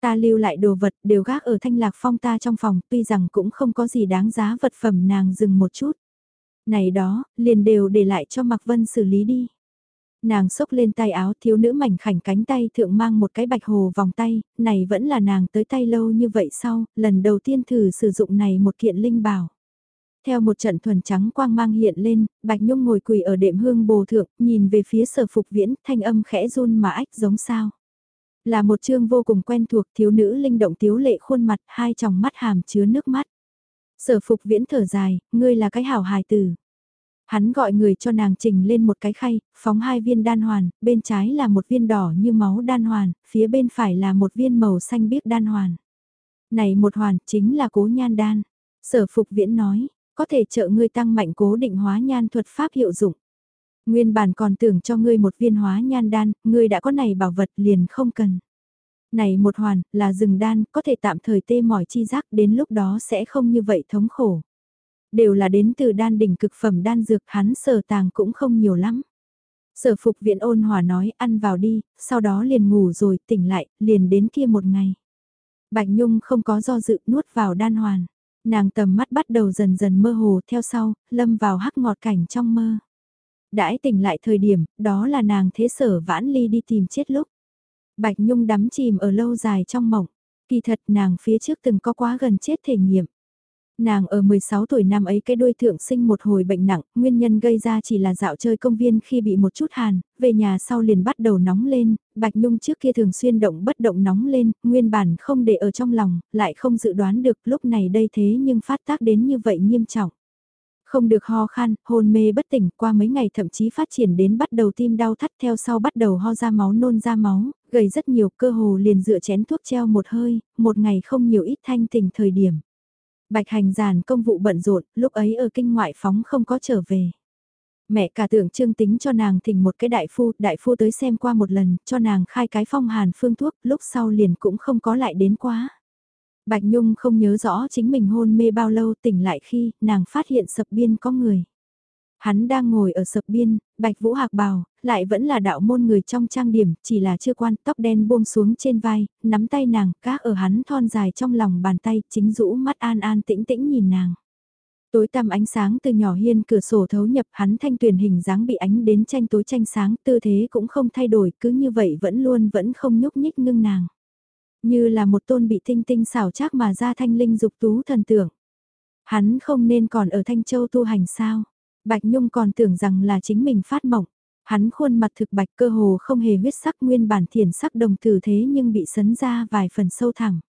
Ta lưu lại đồ vật đều gác ở thanh lạc phong ta trong phòng, tuy rằng cũng không có gì đáng giá vật phẩm nàng dừng một chút. Này đó, liền đều để lại cho Mạc Vân xử lý đi. Nàng xốc lên tay áo thiếu nữ mảnh khảnh cánh tay thượng mang một cái bạch hồ vòng tay, này vẫn là nàng tới tay lâu như vậy sau, lần đầu tiên thử sử dụng này một kiện linh bảo. Theo một trận thuần trắng quang mang hiện lên, Bạch Nhung ngồi quỳ ở đệm hương bồ thượng, nhìn về phía sở phục viễn, thanh âm khẽ run mà ách giống sao. Là một chương vô cùng quen thuộc thiếu nữ linh động tiếu lệ khuôn mặt, hai tròng mắt hàm chứa nước mắt. Sở phục viễn thở dài, ngươi là cái hảo hài tử. Hắn gọi người cho nàng trình lên một cái khay, phóng hai viên đan hoàn, bên trái là một viên đỏ như máu đan hoàn, phía bên phải là một viên màu xanh biếc đan hoàn. Này một hoàn chính là cố nhan đan. Sở phục viễn nói, có thể trợ ngươi tăng mạnh cố định hóa nhan thuật pháp hiệu dụng. Nguyên bản còn tưởng cho ngươi một viên hóa nhan đan, ngươi đã có này bảo vật liền không cần. Này một hoàn, là rừng đan, có thể tạm thời tê mỏi chi giác đến lúc đó sẽ không như vậy thống khổ. Đều là đến từ đan đỉnh cực phẩm đan dược hắn sở tàng cũng không nhiều lắm. Sở phục viện ôn hòa nói ăn vào đi, sau đó liền ngủ rồi tỉnh lại, liền đến kia một ngày. Bạch Nhung không có do dự nuốt vào đan hoàn. Nàng tầm mắt bắt đầu dần dần mơ hồ theo sau, lâm vào hắc ngọt cảnh trong mơ. Đãi tỉnh lại thời điểm, đó là nàng thế sở vãn ly đi tìm chết lúc. Bạch Nhung đắm chìm ở lâu dài trong mộng. Kỳ thật nàng phía trước từng có quá gần chết thể nghiệm. Nàng ở 16 tuổi năm ấy cái đuôi thượng sinh một hồi bệnh nặng, nguyên nhân gây ra chỉ là dạo chơi công viên khi bị một chút hàn, về nhà sau liền bắt đầu nóng lên, Bạch Nhung trước kia thường xuyên động bất động nóng lên, nguyên bản không để ở trong lòng, lại không dự đoán được lúc này đây thế nhưng phát tác đến như vậy nghiêm trọng. Không được ho khan, hôn mê bất tỉnh, qua mấy ngày thậm chí phát triển đến bắt đầu tim đau thắt theo sau bắt đầu ho ra máu nôn ra máu, gầy rất nhiều cơ hồ liền dựa chén thuốc treo một hơi, một ngày không nhiều ít thanh tỉnh thời điểm. Bạch hành giàn công vụ bận rộn, lúc ấy ở kinh ngoại phóng không có trở về. Mẹ cả tưởng trương tính cho nàng thỉnh một cái đại phu, đại phu tới xem qua một lần, cho nàng khai cái phong hàn phương thuốc, lúc sau liền cũng không có lại đến quá. Bạch Nhung không nhớ rõ chính mình hôn mê bao lâu tỉnh lại khi nàng phát hiện sập biên có người. Hắn đang ngồi ở sập biên, Bạch Vũ Hạc bào, lại vẫn là đạo môn người trong trang điểm, chỉ là chưa quan, tóc đen buông xuống trên vai, nắm tay nàng, cá ở hắn thon dài trong lòng bàn tay, chính rũ mắt an an tĩnh tĩnh nhìn nàng. Tối tăm ánh sáng từ nhỏ hiên cửa sổ thấu nhập hắn thanh tuyển hình dáng bị ánh đến tranh tối tranh sáng, tư thế cũng không thay đổi, cứ như vậy vẫn luôn vẫn không nhúc nhích ngưng nàng. Như là một tôn bị tinh tinh xảo chắc mà ra thanh linh dục tú thần tưởng. Hắn không nên còn ở Thanh Châu tu hành sao? Bạch Nhung còn tưởng rằng là chính mình phát mộng. Hắn khuôn mặt thực bạch cơ hồ không hề huyết sắc nguyên bản thiền sắc đồng tử thế nhưng bị sấn ra vài phần sâu thẳng.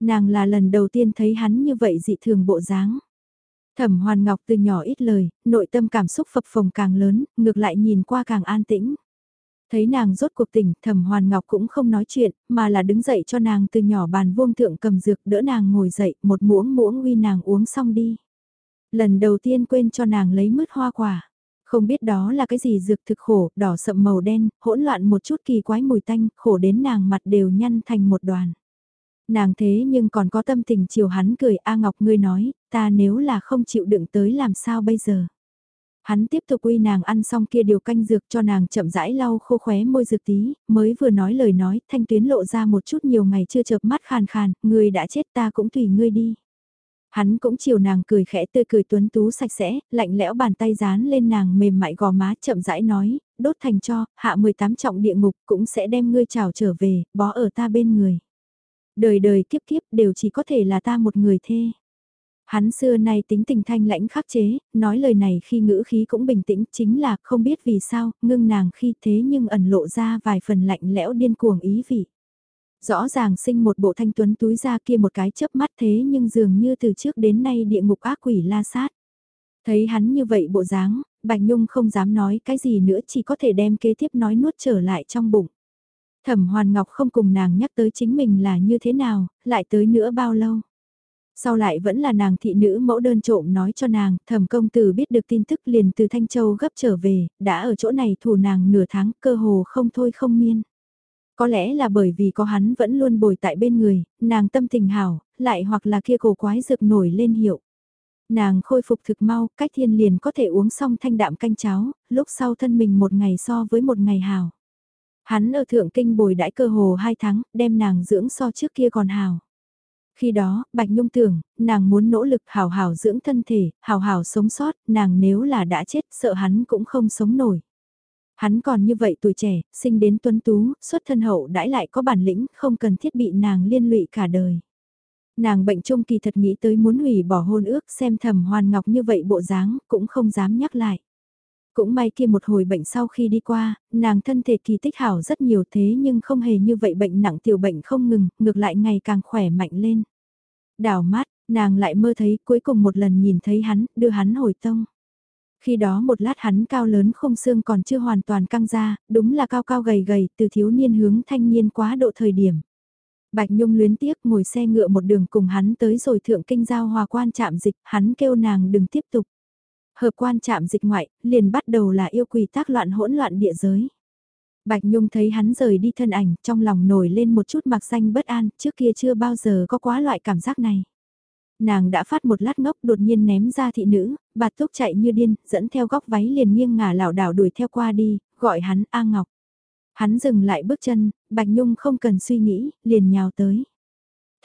Nàng là lần đầu tiên thấy hắn như vậy dị thường bộ dáng. Thẩm Hoàn Ngọc từ nhỏ ít lời, nội tâm cảm xúc phập phồng càng lớn, ngược lại nhìn qua càng an tĩnh. Thấy nàng rốt cuộc tỉnh, thẩm hoàn ngọc cũng không nói chuyện, mà là đứng dậy cho nàng từ nhỏ bàn vuông thượng cầm dược đỡ nàng ngồi dậy, một muỗng muỗng uy nàng uống xong đi. Lần đầu tiên quên cho nàng lấy mứt hoa quả. Không biết đó là cái gì dược thực khổ, đỏ sậm màu đen, hỗn loạn một chút kỳ quái mùi tanh, khổ đến nàng mặt đều nhăn thành một đoàn. Nàng thế nhưng còn có tâm tình chiều hắn cười A Ngọc ngươi nói, ta nếu là không chịu đựng tới làm sao bây giờ. Hắn tiếp tục uy nàng ăn xong kia điều canh dược cho nàng chậm rãi lau khô khóe môi dược tí, mới vừa nói lời nói, thanh tuyến lộ ra một chút nhiều ngày chưa chợp mắt khàn khàn, người đã chết ta cũng tùy ngươi đi. Hắn cũng chiều nàng cười khẽ tươi cười tuấn tú sạch sẽ, lạnh lẽo bàn tay dán lên nàng mềm mại gò má chậm rãi nói, đốt thành cho, hạ 18 trọng địa ngục cũng sẽ đem ngươi trào trở về, bó ở ta bên người. Đời đời kiếp kiếp đều chỉ có thể là ta một người thê. Hắn xưa nay tính tình thanh lãnh khắc chế, nói lời này khi ngữ khí cũng bình tĩnh chính là không biết vì sao, ngưng nàng khi thế nhưng ẩn lộ ra vài phần lạnh lẽo điên cuồng ý vị. Rõ ràng sinh một bộ thanh tuấn túi ra kia một cái chớp mắt thế nhưng dường như từ trước đến nay địa ngục ác quỷ la sát. Thấy hắn như vậy bộ dáng, Bạch Nhung không dám nói cái gì nữa chỉ có thể đem kế tiếp nói nuốt trở lại trong bụng. Thẩm Hoàn Ngọc không cùng nàng nhắc tới chính mình là như thế nào, lại tới nữa bao lâu. Sau lại vẫn là nàng thị nữ mẫu đơn trộm nói cho nàng, thẩm công tử biết được tin tức liền từ Thanh Châu gấp trở về, đã ở chỗ này thủ nàng nửa tháng cơ hồ không thôi không miên. Có lẽ là bởi vì có hắn vẫn luôn bồi tại bên người, nàng tâm tình hảo, lại hoặc là kia cổ quái rực nổi lên hiệu. Nàng khôi phục thực mau, cách thiên liền có thể uống xong thanh đạm canh cháo, lúc sau thân mình một ngày so với một ngày hảo. Hắn ở thượng kinh bồi đãi cơ hồ hai tháng, đem nàng dưỡng so trước kia còn hảo. Khi đó, Bạch Nhung tưởng, nàng muốn nỗ lực hào hào dưỡng thân thể, hào hào sống sót, nàng nếu là đã chết sợ hắn cũng không sống nổi. Hắn còn như vậy tuổi trẻ, sinh đến tuấn tú, xuất thân hậu đãi lại có bản lĩnh, không cần thiết bị nàng liên lụy cả đời. Nàng bệnh trung kỳ thật nghĩ tới muốn hủy bỏ hôn ước xem thầm hoàn ngọc như vậy bộ dáng, cũng không dám nhắc lại. Cũng may kia một hồi bệnh sau khi đi qua, nàng thân thể kỳ tích hảo rất nhiều thế nhưng không hề như vậy bệnh nặng tiểu bệnh không ngừng, ngược lại ngày càng khỏe mạnh lên. Đào mắt, nàng lại mơ thấy cuối cùng một lần nhìn thấy hắn, đưa hắn hồi tông. Khi đó một lát hắn cao lớn không xương còn chưa hoàn toàn căng ra, đúng là cao cao gầy gầy từ thiếu niên hướng thanh niên quá độ thời điểm. Bạch Nhung luyến tiếc ngồi xe ngựa một đường cùng hắn tới rồi thượng kinh giao hòa quan chạm dịch, hắn kêu nàng đừng tiếp tục. Hợp quan chạm dịch ngoại, liền bắt đầu là yêu quỷ tác loạn hỗn loạn địa giới. Bạch Nhung thấy hắn rời đi thân ảnh, trong lòng nổi lên một chút mặc xanh bất an, trước kia chưa bao giờ có quá loại cảm giác này. Nàng đã phát một lát ngốc đột nhiên ném ra thị nữ, bạt túc chạy như điên, dẫn theo góc váy liền nghiêng ngả lảo đảo đuổi theo qua đi, gọi hắn A Ngọc. Hắn dừng lại bước chân, Bạch Nhung không cần suy nghĩ, liền nhào tới.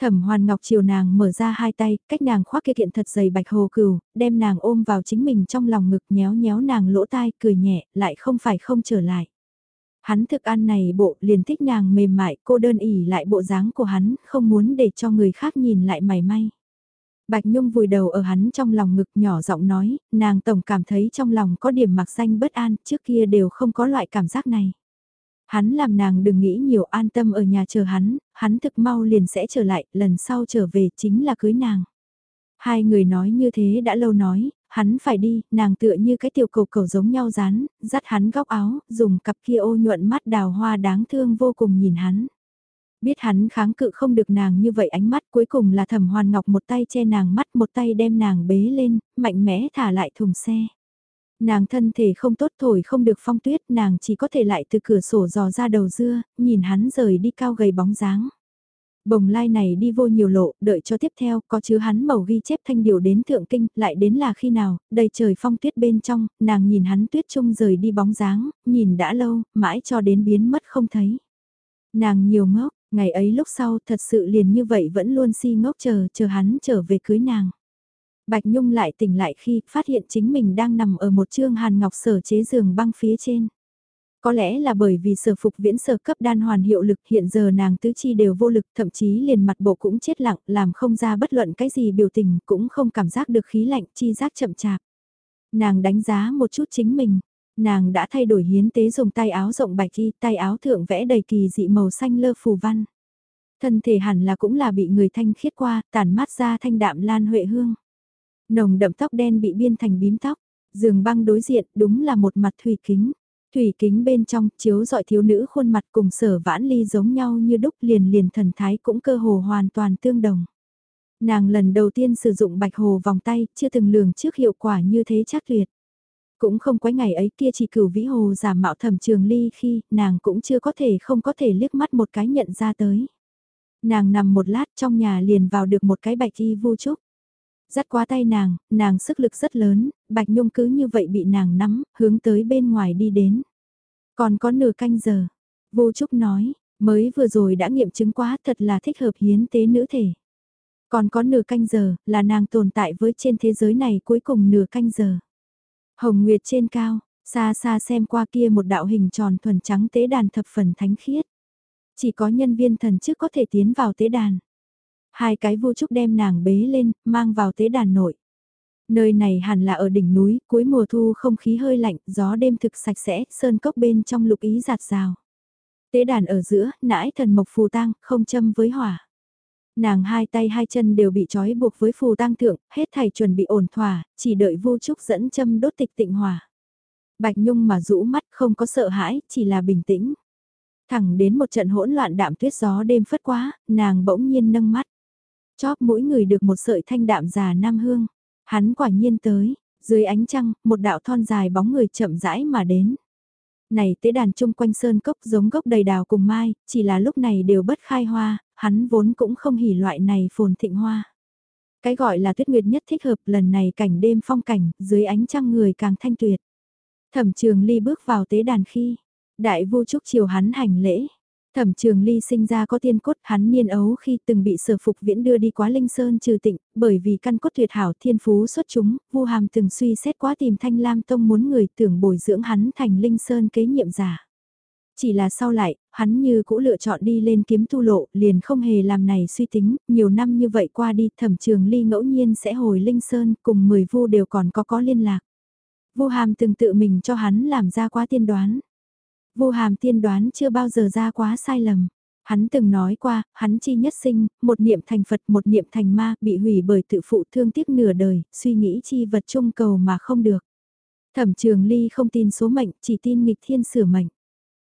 Thẩm Hoàn Ngọc chiều nàng mở ra hai tay, cách nàng khoác kia kiện thật dày bạch hồ cừu, đem nàng ôm vào chính mình trong lòng ngực nhéo nhéo nàng lỗ tai cười nhẹ, lại không phải không trở lại. Hắn thực ăn này bộ liền thích nàng mềm mại, cô đơn ỉ lại bộ dáng của hắn, không muốn để cho người khác nhìn lại mày may. Bạch Nhung vùi đầu ở hắn trong lòng ngực nhỏ giọng nói, nàng tổng cảm thấy trong lòng có điểm mặc xanh bất an, trước kia đều không có loại cảm giác này. Hắn làm nàng đừng nghĩ nhiều an tâm ở nhà chờ hắn, hắn thực mau liền sẽ trở lại, lần sau trở về chính là cưới nàng. Hai người nói như thế đã lâu nói, hắn phải đi, nàng tựa như cái tiểu cầu cầu giống nhau dán, dắt hắn góc áo, dùng cặp kia ô nhuận mắt đào hoa đáng thương vô cùng nhìn hắn. Biết hắn kháng cự không được nàng như vậy ánh mắt cuối cùng là thẩm hoàn ngọc một tay che nàng mắt một tay đem nàng bế lên, mạnh mẽ thả lại thùng xe. Nàng thân thể không tốt thổi không được phong tuyết, nàng chỉ có thể lại từ cửa sổ dò ra đầu dưa, nhìn hắn rời đi cao gầy bóng dáng. Bồng lai này đi vô nhiều lộ, đợi cho tiếp theo, có chứa hắn màu ghi chép thanh điều đến thượng kinh, lại đến là khi nào, đầy trời phong tuyết bên trong, nàng nhìn hắn tuyết trung rời đi bóng dáng, nhìn đã lâu, mãi cho đến biến mất không thấy. Nàng nhiều ngốc, ngày ấy lúc sau thật sự liền như vậy vẫn luôn si ngốc chờ, chờ hắn trở về cưới nàng. Bạch Nhung lại tỉnh lại khi phát hiện chính mình đang nằm ở một trương hàn ngọc sở chế giường băng phía trên. Có lẽ là bởi vì sở phục viễn sở cấp đan hoàn hiệu lực hiện giờ nàng tứ chi đều vô lực thậm chí liền mặt bộ cũng chết lặng làm không ra bất luận cái gì biểu tình cũng không cảm giác được khí lạnh chi giác chậm chạp. Nàng đánh giá một chút chính mình, nàng đã thay đổi hiến tế dùng tay áo rộng bạch y tay áo thượng vẽ đầy kỳ dị màu xanh lơ phù văn. Thân thể hẳn là cũng là bị người thanh khiết qua, tản mát ra thanh đạm lan huệ hương. Nồng đậm tóc đen bị biên thành bím tóc, giường băng đối diện đúng là một mặt thủy kính. Thủy kính bên trong chiếu dọi thiếu nữ khuôn mặt cùng sở vãn ly giống nhau như đúc liền liền thần thái cũng cơ hồ hoàn toàn tương đồng. Nàng lần đầu tiên sử dụng bạch hồ vòng tay, chưa từng lường trước hiệu quả như thế chắc tuyệt. Cũng không quấy ngày ấy kia chỉ cửu vĩ hồ giả mạo thẩm trường ly khi nàng cũng chưa có thể không có thể liếc mắt một cái nhận ra tới. Nàng nằm một lát trong nhà liền vào được một cái bạch y vu trúc. Dắt qua tay nàng, nàng sức lực rất lớn, Bạch Nhung cứ như vậy bị nàng nắm, hướng tới bên ngoài đi đến. Còn có nửa canh giờ, vô trúc nói, mới vừa rồi đã nghiệm chứng quá thật là thích hợp hiến tế nữ thể. Còn có nửa canh giờ, là nàng tồn tại với trên thế giới này cuối cùng nửa canh giờ. Hồng Nguyệt trên cao, xa xa xem qua kia một đạo hình tròn thuần trắng tế đàn thập phần thánh khiết. Chỉ có nhân viên thần chức có thể tiến vào tế đàn. Hai cái vu trúc đem nàng bế lên, mang vào tế đàn nội. Nơi này hẳn là ở đỉnh núi, cuối mùa thu không khí hơi lạnh, gió đêm thực sạch sẽ, sơn cốc bên trong lục ý giạt rào. Tế đàn ở giữa, nãi thần mộc phù tang, không châm với hỏa. Nàng hai tay hai chân đều bị trói buộc với phù tang thượng, hết thảy chuẩn bị ổn thỏa, chỉ đợi vu trúc dẫn châm đốt tịch tịnh hỏa. Bạch Nhung mà rũ mắt không có sợ hãi, chỉ là bình tĩnh. Thẳng đến một trận hỗn loạn đạm tuyết gió đêm phất quá, nàng bỗng nhiên nâng mắt. Chóp mỗi người được một sợi thanh đạm già nam hương. Hắn quả nhiên tới, dưới ánh trăng, một đạo thon dài bóng người chậm rãi mà đến. Này tế đàn chung quanh sơn cốc giống gốc đầy đào cùng mai, chỉ là lúc này đều bất khai hoa, hắn vốn cũng không hỉ loại này phồn thịnh hoa. Cái gọi là tuyết nguyệt nhất thích hợp lần này cảnh đêm phong cảnh, dưới ánh trăng người càng thanh tuyệt. Thẩm trường ly bước vào tế đàn khi, đại vu trúc chiều hắn hành lễ. Thẩm trường ly sinh ra có tiên cốt hắn niên ấu khi từng bị sở phục viễn đưa đi quá linh sơn trừ tịnh, bởi vì căn cốt tuyệt hảo thiên phú xuất chúng, vu hàm từng suy xét quá tìm thanh lam tông muốn người tưởng bồi dưỡng hắn thành linh sơn kế nhiệm giả. Chỉ là sau lại, hắn như cũ lựa chọn đi lên kiếm tu lộ, liền không hề làm này suy tính, nhiều năm như vậy qua đi thẩm trường ly ngẫu nhiên sẽ hồi linh sơn cùng 10 vu đều còn có có liên lạc. Vu hàm từng tự mình cho hắn làm ra quá tiên đoán. Vô hàm tiên đoán chưa bao giờ ra quá sai lầm. Hắn từng nói qua, hắn chi nhất sinh, một niệm thành Phật một niệm thành ma, bị hủy bởi tự phụ thương tiếc nửa đời, suy nghĩ chi vật trung cầu mà không được. Thẩm trường ly không tin số mệnh, chỉ tin nghịch thiên sửa mệnh.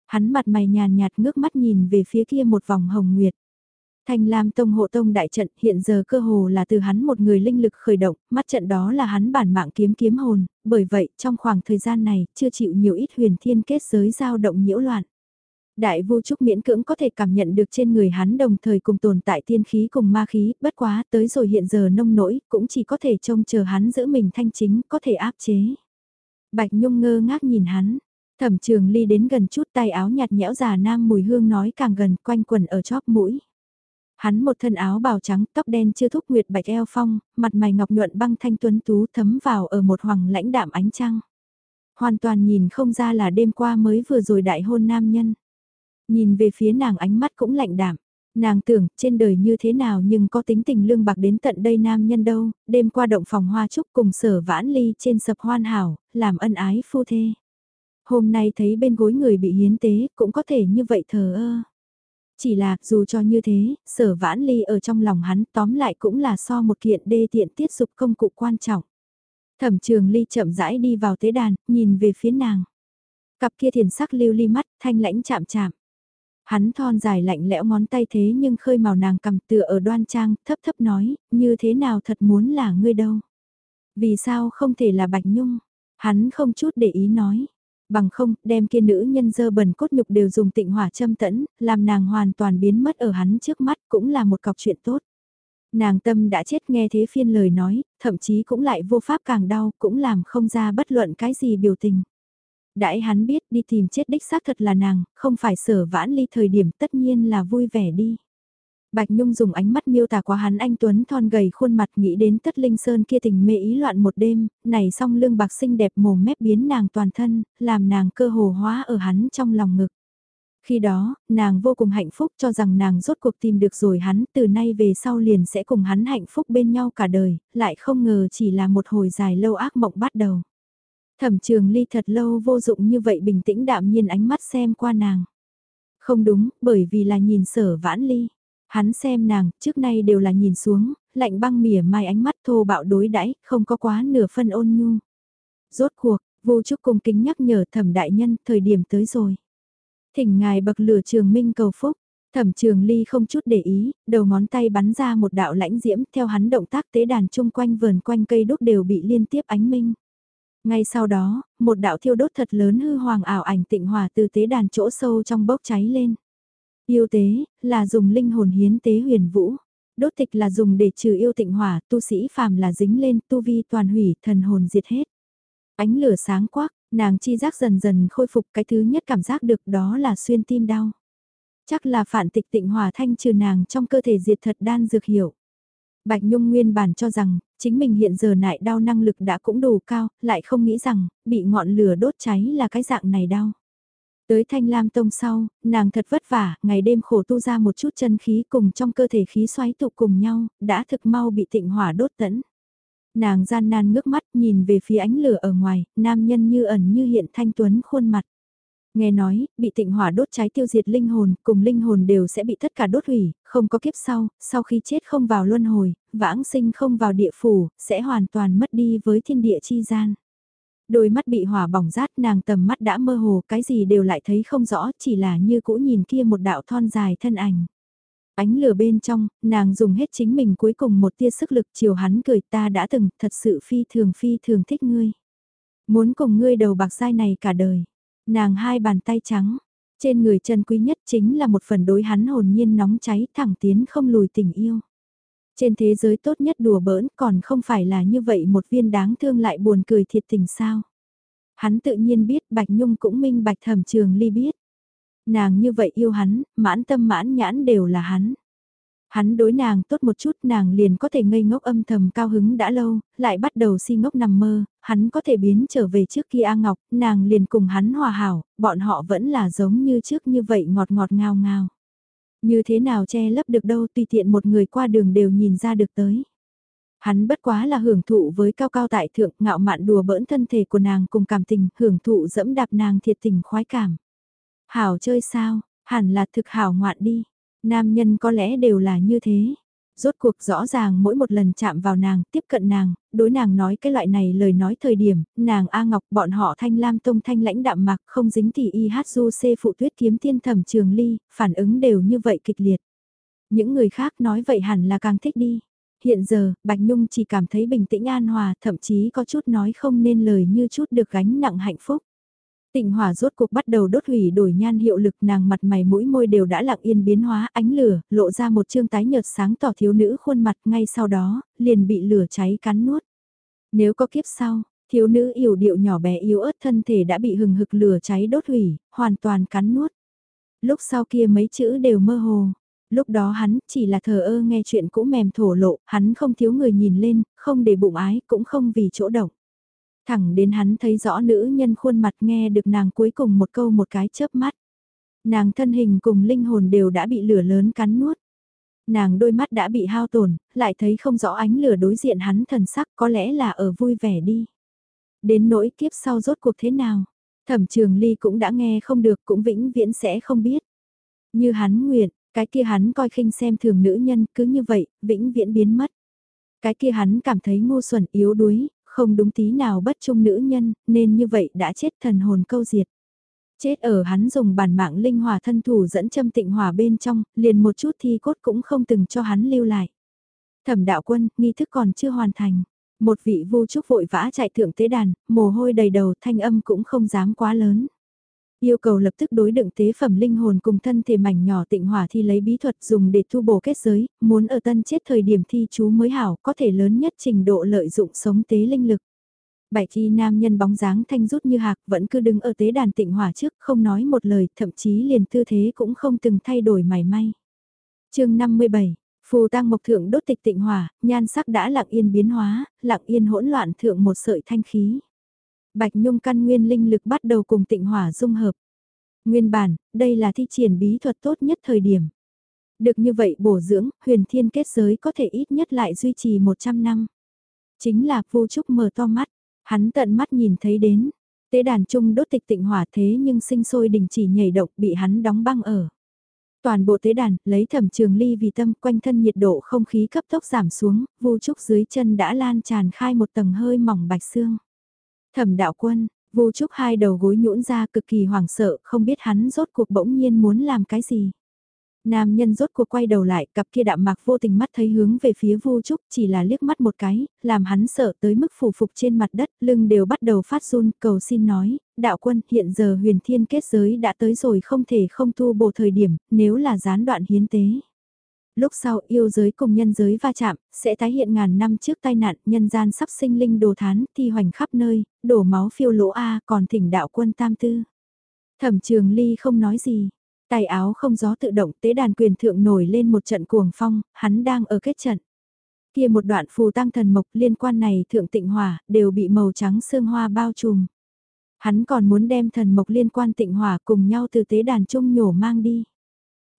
Hắn mặt mày nhàn nhạt ngước mắt nhìn về phía kia một vòng hồng nguyệt. Thanh Lam Tông hộ tông đại trận hiện giờ cơ hồ là từ hắn một người linh lực khởi động, mắt trận đó là hắn bản mạng kiếm kiếm hồn, bởi vậy trong khoảng thời gian này chưa chịu nhiều ít huyền thiên kết giới dao động nhiễu loạn. Đại vô trúc miễn cưỡng có thể cảm nhận được trên người hắn đồng thời cùng tồn tại tiên khí cùng ma khí, bất quá tới rồi hiện giờ nông nỗi, cũng chỉ có thể trông chờ hắn giữ mình thanh chính, có thể áp chế. Bạch Nhung ngơ ngác nhìn hắn, thẩm trường ly đến gần chút tay áo nhạt nhẽo già nam mùi hương nói càng gần quanh quần ở chóp mũi. Hắn một thân áo bào trắng, tóc đen chưa thúc nguyệt bạch eo phong, mặt mày ngọc nhuận băng thanh tuấn tú thấm vào ở một hoàng lãnh đạm ánh trăng. Hoàn toàn nhìn không ra là đêm qua mới vừa rồi đại hôn nam nhân. Nhìn về phía nàng ánh mắt cũng lạnh đạm. Nàng tưởng trên đời như thế nào nhưng có tính tình lương bạc đến tận đây nam nhân đâu, đêm qua động phòng hoa trúc cùng sở vãn ly trên sập hoan hảo, làm ân ái phu thê. Hôm nay thấy bên gối người bị hiến tế cũng có thể như vậy thờ ơ. Chỉ là dù cho như thế, sở vãn ly ở trong lòng hắn tóm lại cũng là so một kiện đê tiện tiết dục công cụ quan trọng. Thẩm trường ly chậm rãi đi vào tế đàn, nhìn về phía nàng. Cặp kia thiền sắc lưu ly mắt, thanh lãnh chạm chạm. Hắn thon dài lạnh lẽo ngón tay thế nhưng khơi màu nàng cầm tựa ở đoan trang, thấp thấp nói, như thế nào thật muốn là ngươi đâu. Vì sao không thể là Bạch Nhung? Hắn không chút để ý nói. Bằng không, đem kia nữ nhân dơ bẩn cốt nhục đều dùng tịnh hỏa châm tẫn, làm nàng hoàn toàn biến mất ở hắn trước mắt cũng là một cọc chuyện tốt. Nàng tâm đã chết nghe thế phiên lời nói, thậm chí cũng lại vô pháp càng đau, cũng làm không ra bất luận cái gì biểu tình. Đãi hắn biết đi tìm chết đích xác thật là nàng, không phải sở vãn ly thời điểm tất nhiên là vui vẻ đi. Bạch Nhung dùng ánh mắt miêu tả quá hắn anh Tuấn thon gầy khuôn mặt nghĩ đến tất linh sơn kia tình mê ý loạn một đêm, này song lương bạc xinh đẹp mồm mép biến nàng toàn thân, làm nàng cơ hồ hóa ở hắn trong lòng ngực. Khi đó, nàng vô cùng hạnh phúc cho rằng nàng rốt cuộc tìm được rồi hắn từ nay về sau liền sẽ cùng hắn hạnh phúc bên nhau cả đời, lại không ngờ chỉ là một hồi dài lâu ác mộng bắt đầu. Thẩm trường ly thật lâu vô dụng như vậy bình tĩnh đạm nhiên ánh mắt xem qua nàng. Không đúng, bởi vì là nhìn sở vãn ly. Hắn xem nàng, trước nay đều là nhìn xuống, lạnh băng mỉa mai ánh mắt thô bạo đối đãi không có quá nửa phân ôn nhu. Rốt cuộc, vô chúc cung kính nhắc nhở thẩm đại nhân, thời điểm tới rồi. Thỉnh ngài bậc lửa trường minh cầu phúc, thẩm trường ly không chút để ý, đầu ngón tay bắn ra một đạo lãnh diễm theo hắn động tác tế đàn chung quanh vườn quanh cây đúc đều bị liên tiếp ánh minh. Ngay sau đó, một đạo thiêu đốt thật lớn hư hoàng ảo ảnh tịnh hòa từ tế đàn chỗ sâu trong bốc cháy lên. Yêu tế, là dùng linh hồn hiến tế huyền vũ. Đốt tịch là dùng để trừ yêu tịnh hỏa, tu sĩ phàm là dính lên, tu vi toàn hủy, thần hồn diệt hết. Ánh lửa sáng quắc, nàng chi giác dần dần khôi phục cái thứ nhất cảm giác được đó là xuyên tim đau. Chắc là phản tịch tịnh hỏa thanh trừ nàng trong cơ thể diệt thật đan dược hiểu. Bạch Nhung nguyên bản cho rằng, chính mình hiện giờ nại đau năng lực đã cũng đủ cao, lại không nghĩ rằng, bị ngọn lửa đốt cháy là cái dạng này đau. Tới Thanh Lam Tông sau, nàng thật vất vả, ngày đêm khổ tu ra một chút chân khí cùng trong cơ thể khí xoáy tụ cùng nhau, đã thực mau bị tịnh hỏa đốt tẫn. Nàng gian nan ngước mắt nhìn về phía ánh lửa ở ngoài, nam nhân như ẩn như hiện thanh tuấn khuôn mặt. Nghe nói, bị tịnh hỏa đốt cháy tiêu diệt linh hồn, cùng linh hồn đều sẽ bị tất cả đốt hủy, không có kiếp sau, sau khi chết không vào luân hồi, vãng sinh không vào địa phủ, sẽ hoàn toàn mất đi với thiên địa chi gian. Đôi mắt bị hỏa bỏng rát nàng tầm mắt đã mơ hồ cái gì đều lại thấy không rõ chỉ là như cũ nhìn kia một đạo thon dài thân ảnh. Ánh lửa bên trong, nàng dùng hết chính mình cuối cùng một tia sức lực chiều hắn cười ta đã từng thật sự phi thường phi thường thích ngươi. Muốn cùng ngươi đầu bạc dai này cả đời. Nàng hai bàn tay trắng, trên người chân quý nhất chính là một phần đối hắn hồn nhiên nóng cháy thẳng tiến không lùi tình yêu. Trên thế giới tốt nhất đùa bỡn còn không phải là như vậy một viên đáng thương lại buồn cười thiệt tình sao. Hắn tự nhiên biết Bạch Nhung cũng minh Bạch Thẩm Trường Ly biết. Nàng như vậy yêu hắn, mãn tâm mãn nhãn đều là hắn. Hắn đối nàng tốt một chút nàng liền có thể ngây ngốc âm thầm cao hứng đã lâu, lại bắt đầu si ngốc nằm mơ, hắn có thể biến trở về trước kia A Ngọc, nàng liền cùng hắn hòa hảo, bọn họ vẫn là giống như trước như vậy ngọt ngọt ngào ngào. Như thế nào che lấp được đâu tùy tiện một người qua đường đều nhìn ra được tới. Hắn bất quá là hưởng thụ với cao cao tại thượng ngạo mạn đùa bỡn thân thể của nàng cùng cảm tình, hưởng thụ dẫm đạp nàng thiệt tình khoái cảm. Hảo chơi sao, hẳn là thực hảo ngoạn đi. Nam nhân có lẽ đều là như thế. Rốt cuộc rõ ràng mỗi một lần chạm vào nàng, tiếp cận nàng, đối nàng nói cái loại này lời nói thời điểm, nàng A Ngọc bọn họ thanh lam tông thanh lãnh đạm mạc không dính thì y hát du xê phụ tuyết kiếm tiên thẩm trường ly, phản ứng đều như vậy kịch liệt. Những người khác nói vậy hẳn là càng thích đi. Hiện giờ, Bạch Nhung chỉ cảm thấy bình tĩnh an hòa, thậm chí có chút nói không nên lời như chút được gánh nặng hạnh phúc. Tịnh hỏa rốt cuộc bắt đầu đốt hủy đổi nhan hiệu lực nàng mặt mày mũi môi đều đã lặng yên biến hóa ánh lửa, lộ ra một chương tái nhợt sáng tỏ thiếu nữ khuôn mặt ngay sau đó, liền bị lửa cháy cắn nuốt. Nếu có kiếp sau, thiếu nữ yểu điệu nhỏ bé yếu ớt thân thể đã bị hừng hực lửa cháy đốt hủy, hoàn toàn cắn nuốt. Lúc sau kia mấy chữ đều mơ hồ. Lúc đó hắn chỉ là thờ ơ nghe chuyện cũ mềm thổ lộ, hắn không thiếu người nhìn lên, không để bụng ái, cũng không vì chỗ động. Thẳng đến hắn thấy rõ nữ nhân khuôn mặt nghe được nàng cuối cùng một câu một cái chớp mắt. Nàng thân hình cùng linh hồn đều đã bị lửa lớn cắn nuốt. Nàng đôi mắt đã bị hao tổn, lại thấy không rõ ánh lửa đối diện hắn thần sắc có lẽ là ở vui vẻ đi. Đến nỗi kiếp sau rốt cuộc thế nào, thẩm trường ly cũng đã nghe không được cũng vĩnh viễn sẽ không biết. Như hắn nguyện, cái kia hắn coi khinh xem thường nữ nhân cứ như vậy, vĩnh viễn biến mất. Cái kia hắn cảm thấy ngu xuẩn yếu đuối, không đúng tí nào bất trung nữ nhân, nên như vậy đã chết thần hồn câu diệt. Chết ở hắn dùng bản mạng linh hỏa thân thủ dẫn châm tịnh hỏa bên trong, liền một chút thi cốt cũng không từng cho hắn lưu lại. Thẩm đạo quân, nghi thức còn chưa hoàn thành. Một vị vu trúc vội vã chạy thượng tế đàn, mồ hôi đầy đầu thanh âm cũng không dám quá lớn. Yêu cầu lập tức đối đựng tế phẩm linh hồn cùng thân thể mảnh nhỏ tịnh hỏa thi lấy bí thuật dùng để thu bổ kết giới, muốn ở tân chết thời điểm thi chú mới hảo có thể lớn nhất trình độ lợi dụng sống tế linh lực. Bảy thi nam nhân bóng dáng thanh rút như hạc vẫn cứ đứng ở tế đàn tịnh hỏa trước không nói một lời thậm chí liền tư thế cũng không từng thay đổi mảy may. chương 57 Phù tăng mộc thượng đốt tịch tịnh hỏa, nhan sắc đã lặng yên biến hóa, lặng yên hỗn loạn thượng một sợi thanh khí. Bạch Nhung căn nguyên linh lực bắt đầu cùng tịnh hỏa dung hợp. Nguyên bản, đây là thi triển bí thuật tốt nhất thời điểm. Được như vậy bổ dưỡng, huyền thiên kết giới có thể ít nhất lại duy trì 100 năm. Chính là vô trúc mở to mắt, hắn tận mắt nhìn thấy đến. Tế đàn trung đốt tịch tịnh hỏa thế nhưng sinh sôi đình chỉ nhảy động bị hắn đóng băng ở. Toàn bộ tế đàn, lấy thẩm trường ly vì tâm quanh thân nhiệt độ không khí cấp tốc giảm xuống, Vô trúc dưới chân đã lan tràn khai một tầng hơi mỏng bạch xương. Thẩm đạo quân, Vu Trúc hai đầu gối nhũn ra cực kỳ hoảng sợ, không biết hắn rốt cuộc bỗng nhiên muốn làm cái gì. Nam nhân rốt cuộc quay đầu lại, cặp kia đạm mạc vô tình mắt thấy hướng về phía Vu Trúc, chỉ là liếc mắt một cái, làm hắn sợ tới mức phủ phục trên mặt đất, lưng đều bắt đầu phát run, cầu xin nói, đạo quân, hiện giờ huyền thiên kết giới đã tới rồi không thể không thu bổ thời điểm, nếu là gián đoạn hiến tế lúc sau yêu giới cùng nhân giới va chạm, sẽ tái hiện ngàn năm trước tai nạn, nhân gian sắp sinh linh đồ thán, thi hoành khắp nơi, đổ máu phiêu lỗ A còn thỉnh đạo quân tam tư. Thẩm trường ly không nói gì, tay áo không gió tự động tế đàn quyền thượng nổi lên một trận cuồng phong, hắn đang ở kết trận. Kia một đoạn phù tăng thần mộc liên quan này thượng tịnh hỏa, đều bị màu trắng sương hoa bao trùm. Hắn còn muốn đem thần mộc liên quan tịnh hỏa cùng nhau từ tế đàn trung nhổ mang đi.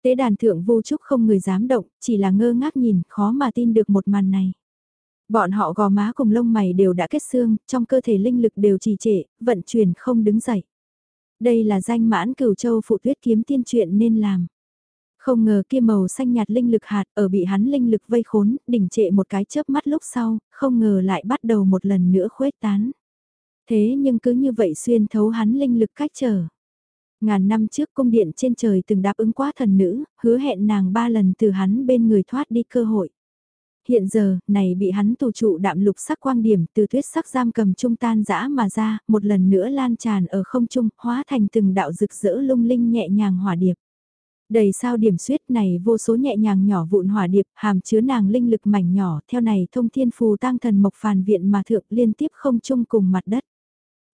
Tế đàn thượng vô trúc không người dám động, chỉ là ngơ ngác nhìn, khó mà tin được một màn này. Bọn họ gò má cùng lông mày đều đã kết xương, trong cơ thể linh lực đều trì trệ, vận chuyển không đứng dậy. Đây là danh mãn cửu châu phụ tuyết kiếm tiên truyện nên làm. Không ngờ kia màu xanh nhạt linh lực hạt ở bị hắn linh lực vây khốn, đỉnh trệ một cái chớp mắt lúc sau, không ngờ lại bắt đầu một lần nữa khuếch tán. Thế nhưng cứ như vậy xuyên thấu hắn linh lực cách trở. Ngàn năm trước cung điện trên trời từng đáp ứng quá thần nữ, hứa hẹn nàng ba lần từ hắn bên người thoát đi cơ hội. Hiện giờ, này bị hắn tù trụ đạm lục sắc quang điểm từ tuyết sắc giam cầm trung tan dã mà ra, một lần nữa lan tràn ở không trung, hóa thành từng đạo rực rỡ lung linh nhẹ nhàng hỏa điệp. Đầy sao điểm suyết này vô số nhẹ nhàng nhỏ vụn hỏa điệp, hàm chứa nàng linh lực mảnh nhỏ, theo này thông thiên phù tăng thần mộc phàn viện mà thượng liên tiếp không chung cùng mặt đất.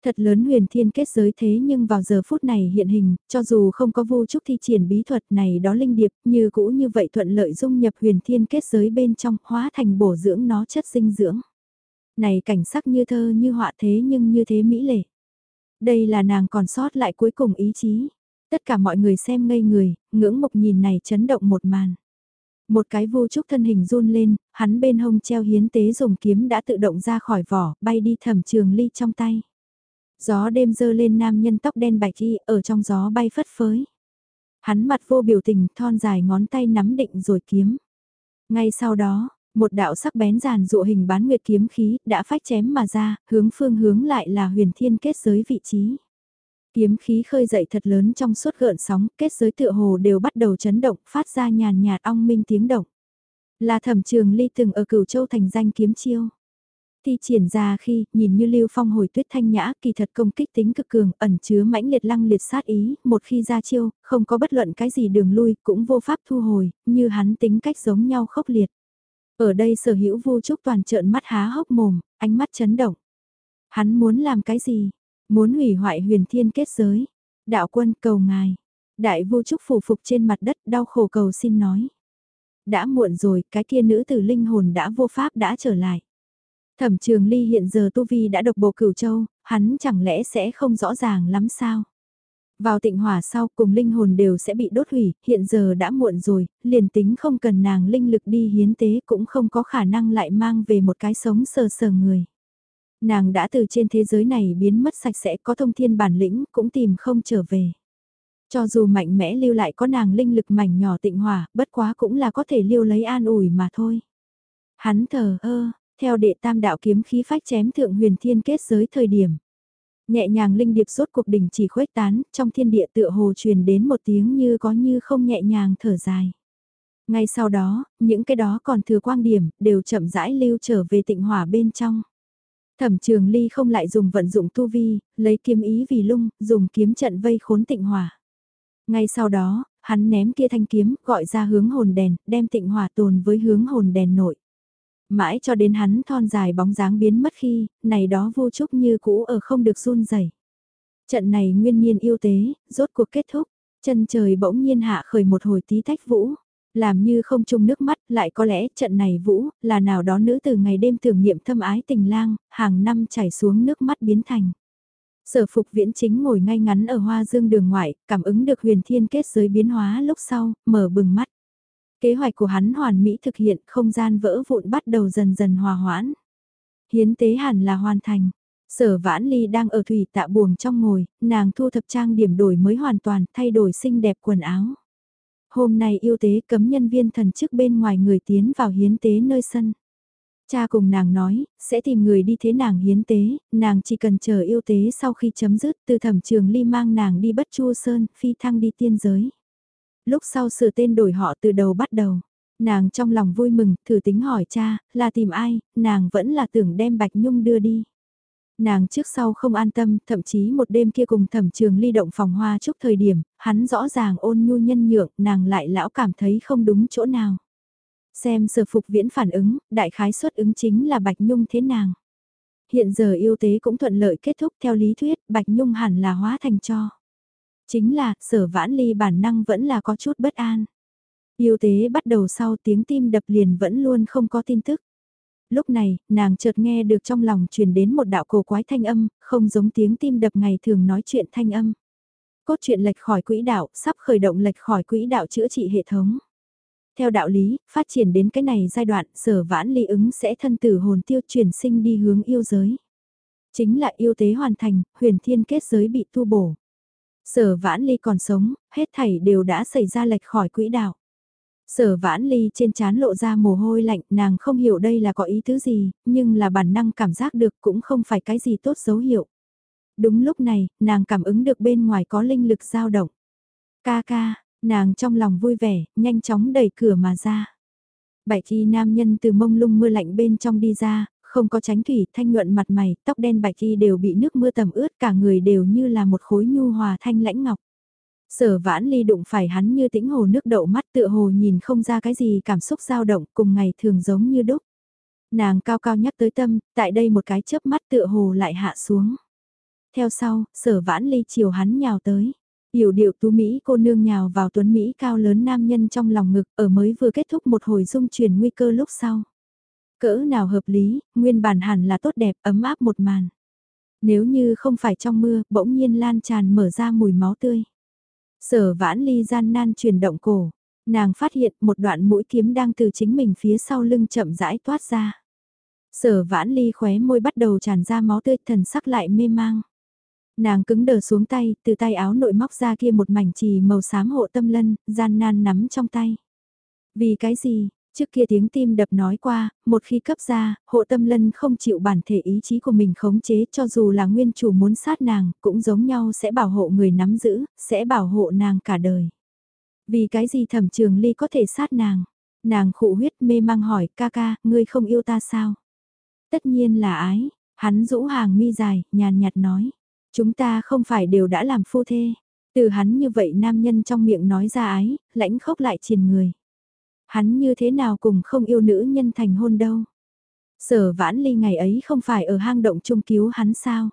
Thật lớn huyền thiên kết giới thế nhưng vào giờ phút này hiện hình, cho dù không có vô trúc thi triển bí thuật này đó linh điệp như cũ như vậy thuận lợi dung nhập huyền thiên kết giới bên trong hóa thành bổ dưỡng nó chất dinh dưỡng. Này cảnh sắc như thơ như họa thế nhưng như thế mỹ lệ. Đây là nàng còn sót lại cuối cùng ý chí. Tất cả mọi người xem ngây người, ngưỡng mục nhìn này chấn động một màn. Một cái vô trúc thân hình run lên, hắn bên hông treo hiến tế dùng kiếm đã tự động ra khỏi vỏ, bay đi thẩm trường ly trong tay. Gió đêm dơ lên nam nhân tóc đen bạch y ở trong gió bay phất phới. Hắn mặt vô biểu tình thon dài ngón tay nắm định rồi kiếm. Ngay sau đó, một đạo sắc bén giàn dụ hình bán nguyệt kiếm khí đã phách chém mà ra, hướng phương hướng lại là huyền thiên kết giới vị trí. Kiếm khí khơi dậy thật lớn trong suốt gợn sóng, kết giới tựa hồ đều bắt đầu chấn động, phát ra nhàn nhạt ong minh tiếng động. Là thẩm trường ly từng ở cửu châu thành danh kiếm chiêu thi triển ra khi, nhìn như lưu phong hồi tuyết thanh nhã, kỳ thật công kích tính cực cường, ẩn chứa mãnh liệt lăng liệt sát ý, một khi ra chiêu, không có bất luận cái gì đường lui, cũng vô pháp thu hồi, như hắn tính cách giống nhau khốc liệt. Ở đây sở hữu vô trúc toàn trợn mắt há hốc mồm, ánh mắt chấn động. Hắn muốn làm cái gì? Muốn hủy hoại huyền thiên kết giới. Đạo quân cầu ngài. Đại vô trúc phủ phục trên mặt đất đau khổ cầu xin nói. Đã muộn rồi, cái kia nữ tử linh hồn đã vô pháp đã trở lại. Thẩm trường ly hiện giờ Tu Vi đã độc bộ cửu châu, hắn chẳng lẽ sẽ không rõ ràng lắm sao? Vào tịnh hỏa sau cùng linh hồn đều sẽ bị đốt hủy, hiện giờ đã muộn rồi, liền tính không cần nàng linh lực đi hiến tế cũng không có khả năng lại mang về một cái sống sờ sờ người. Nàng đã từ trên thế giới này biến mất sạch sẽ có thông thiên bản lĩnh cũng tìm không trở về. Cho dù mạnh mẽ lưu lại có nàng linh lực mảnh nhỏ tịnh hỏa, bất quá cũng là có thể lưu lấy an ủi mà thôi. Hắn thờ ơ, theo đệ tam đạo kiếm khí phách chém thượng huyền thiên kết giới thời điểm. Nhẹ nhàng linh điệp suốt cuộc đỉnh chỉ khuếch tán, trong thiên địa tựa hồ truyền đến một tiếng như có như không nhẹ nhàng thở dài. Ngay sau đó, những cái đó còn thừa quang điểm, đều chậm rãi lưu trở về tịnh hỏa bên trong. Thẩm trường ly không lại dùng vận dụng tu vi, lấy kiếm ý vì lung, dùng kiếm trận vây khốn tịnh hỏa. Ngay sau đó, hắn ném kia thanh kiếm, gọi ra hướng hồn đèn, đem tịnh hỏa tồn với hướng hồn đèn nội. Mãi cho đến hắn thon dài bóng dáng biến mất khi, này đó vô trúc như cũ ở không được run rẩy. Trận này nguyên nhiên yêu tế, rốt cuộc kết thúc, chân trời bỗng nhiên hạ khởi một hồi tí tách vũ. Làm như không chung nước mắt, lại có lẽ trận này vũ, là nào đó nữ từ ngày đêm tưởng niệm thâm ái tình lang, hàng năm chảy xuống nước mắt biến thành. Sở phục viễn chính ngồi ngay ngắn ở hoa dương đường ngoại, cảm ứng được huyền thiên kết giới biến hóa lúc sau, mở bừng mắt. Kế hoạch của hắn hoàn mỹ thực hiện, không gian vỡ vụn bắt đầu dần dần hòa hoãn. Hiến tế hẳn là hoàn thành. Sở vãn ly đang ở thủy tạ buồng trong ngồi, nàng thu thập trang điểm đổi mới hoàn toàn, thay đổi xinh đẹp quần áo. Hôm nay yêu tế cấm nhân viên thần chức bên ngoài người tiến vào hiến tế nơi sân. Cha cùng nàng nói, sẽ tìm người đi thế nàng hiến tế, nàng chỉ cần chờ yêu tế sau khi chấm dứt từ thẩm trường ly mang nàng đi bất chu sơn, phi thăng đi tiên giới. Lúc sau sửa tên đổi họ từ đầu bắt đầu. Nàng trong lòng vui mừng, thử tính hỏi cha, là tìm ai, nàng vẫn là tưởng đem Bạch Nhung đưa đi. Nàng trước sau không an tâm, thậm chí một đêm kia cùng thẩm trường ly động phòng hoa chúc thời điểm, hắn rõ ràng ôn nhu nhân nhượng, nàng lại lão cảm thấy không đúng chỗ nào. Xem sở phục viễn phản ứng, đại khái xuất ứng chính là Bạch Nhung thế nàng. Hiện giờ yêu tế cũng thuận lợi kết thúc theo lý thuyết, Bạch Nhung hẳn là hóa thành cho. Chính là, sở vãn ly bản năng vẫn là có chút bất an. Yêu tế bắt đầu sau tiếng tim đập liền vẫn luôn không có tin tức. Lúc này, nàng chợt nghe được trong lòng truyền đến một đạo cổ quái thanh âm, không giống tiếng tim đập ngày thường nói chuyện thanh âm. Cốt truyện lệch khỏi quỹ đạo, sắp khởi động lệch khỏi quỹ đạo chữa trị hệ thống. Theo đạo lý, phát triển đến cái này giai đoạn, sở vãn ly ứng sẽ thân tử hồn tiêu chuyển sinh đi hướng yêu giới. Chính là yêu tế hoàn thành, huyền thiên kết giới bị tu bổ. Sở vãn ly còn sống, hết thảy đều đã xảy ra lệch khỏi quỹ đạo. Sở vãn ly trên chán lộ ra mồ hôi lạnh, nàng không hiểu đây là có ý thứ gì, nhưng là bản năng cảm giác được cũng không phải cái gì tốt dấu hiệu. Đúng lúc này, nàng cảm ứng được bên ngoài có linh lực dao động. Ca ca, nàng trong lòng vui vẻ, nhanh chóng đẩy cửa mà ra. Bảy thi nam nhân từ mông lung mưa lạnh bên trong đi ra, không có tránh thủy, thanh nhuận mặt mày, tóc đen bạch y đều bị nước mưa tầm ướt cả người đều như là một khối nhu hòa thanh lãnh ngọc. Sở vãn ly đụng phải hắn như tĩnh hồ nước đậu mắt tựa hồ nhìn không ra cái gì cảm xúc dao động cùng ngày thường giống như đúc. Nàng cao cao nhắc tới tâm, tại đây một cái chớp mắt tựa hồ lại hạ xuống. Theo sau, sở vãn ly chiều hắn nhào tới. Hiểu điệu tú Mỹ cô nương nhào vào tuấn Mỹ cao lớn nam nhân trong lòng ngực ở mới vừa kết thúc một hồi dung chuyển nguy cơ lúc sau. Cỡ nào hợp lý, nguyên bản hẳn là tốt đẹp, ấm áp một màn. Nếu như không phải trong mưa, bỗng nhiên lan tràn mở ra mùi máu tươi. Sở vãn ly gian nan chuyển động cổ, nàng phát hiện một đoạn mũi kiếm đang từ chính mình phía sau lưng chậm rãi toát ra. Sở vãn ly khóe môi bắt đầu tràn ra máu tươi thần sắc lại mê mang. Nàng cứng đờ xuống tay, từ tay áo nội móc ra kia một mảnh trì màu xám hộ tâm lân, gian nan nắm trong tay. Vì cái gì, Trước kia tiếng tim đập nói qua, một khi cấp ra, hộ tâm lân không chịu bản thể ý chí của mình khống chế cho dù là nguyên chủ muốn sát nàng, cũng giống nhau sẽ bảo hộ người nắm giữ, sẽ bảo hộ nàng cả đời. Vì cái gì thẩm trường ly có thể sát nàng? Nàng khụ huyết mê mang hỏi, ca ca, ngươi không yêu ta sao? Tất nhiên là ái, hắn rũ hàng mi dài, nhàn nhạt nói. Chúng ta không phải đều đã làm phu thê. Từ hắn như vậy nam nhân trong miệng nói ra ái, lãnh khốc lại triền người. Hắn như thế nào cùng không yêu nữ nhân thành hôn đâu. Sở vãn ly ngày ấy không phải ở hang động chung cứu hắn sao.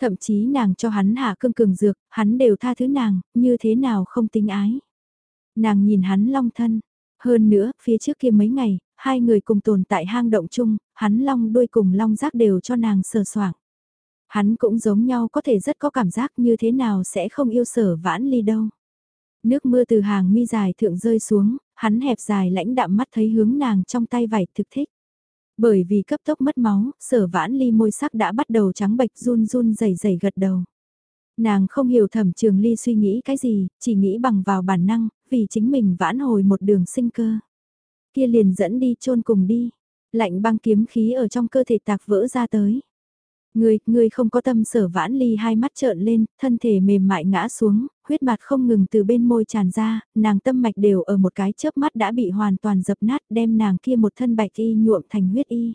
Thậm chí nàng cho hắn hạ cương cường dược, hắn đều tha thứ nàng, như thế nào không tính ái. Nàng nhìn hắn long thân. Hơn nữa, phía trước kia mấy ngày, hai người cùng tồn tại hang động chung, hắn long đuôi cùng long giác đều cho nàng sờ soạng. Hắn cũng giống nhau có thể rất có cảm giác như thế nào sẽ không yêu sở vãn ly đâu. Nước mưa từ hàng mi dài thượng rơi xuống, hắn hẹp dài lãnh đạm mắt thấy hướng nàng trong tay vải thực thích. Bởi vì cấp tốc mất máu, sở vãn ly môi sắc đã bắt đầu trắng bệch run run dày dày gật đầu. Nàng không hiểu thẩm trường ly suy nghĩ cái gì, chỉ nghĩ bằng vào bản năng, vì chính mình vãn hồi một đường sinh cơ. Kia liền dẫn đi chôn cùng đi, lạnh băng kiếm khí ở trong cơ thể tạc vỡ ra tới. Ngươi, ngươi không có tâm sở vãn ly hai mắt trợn lên, thân thể mềm mại ngã xuống, huyết bạt không ngừng từ bên môi tràn ra, nàng tâm mạch đều ở một cái chớp mắt đã bị hoàn toàn dập nát đem nàng kia một thân bạch y nhuộm thành huyết y.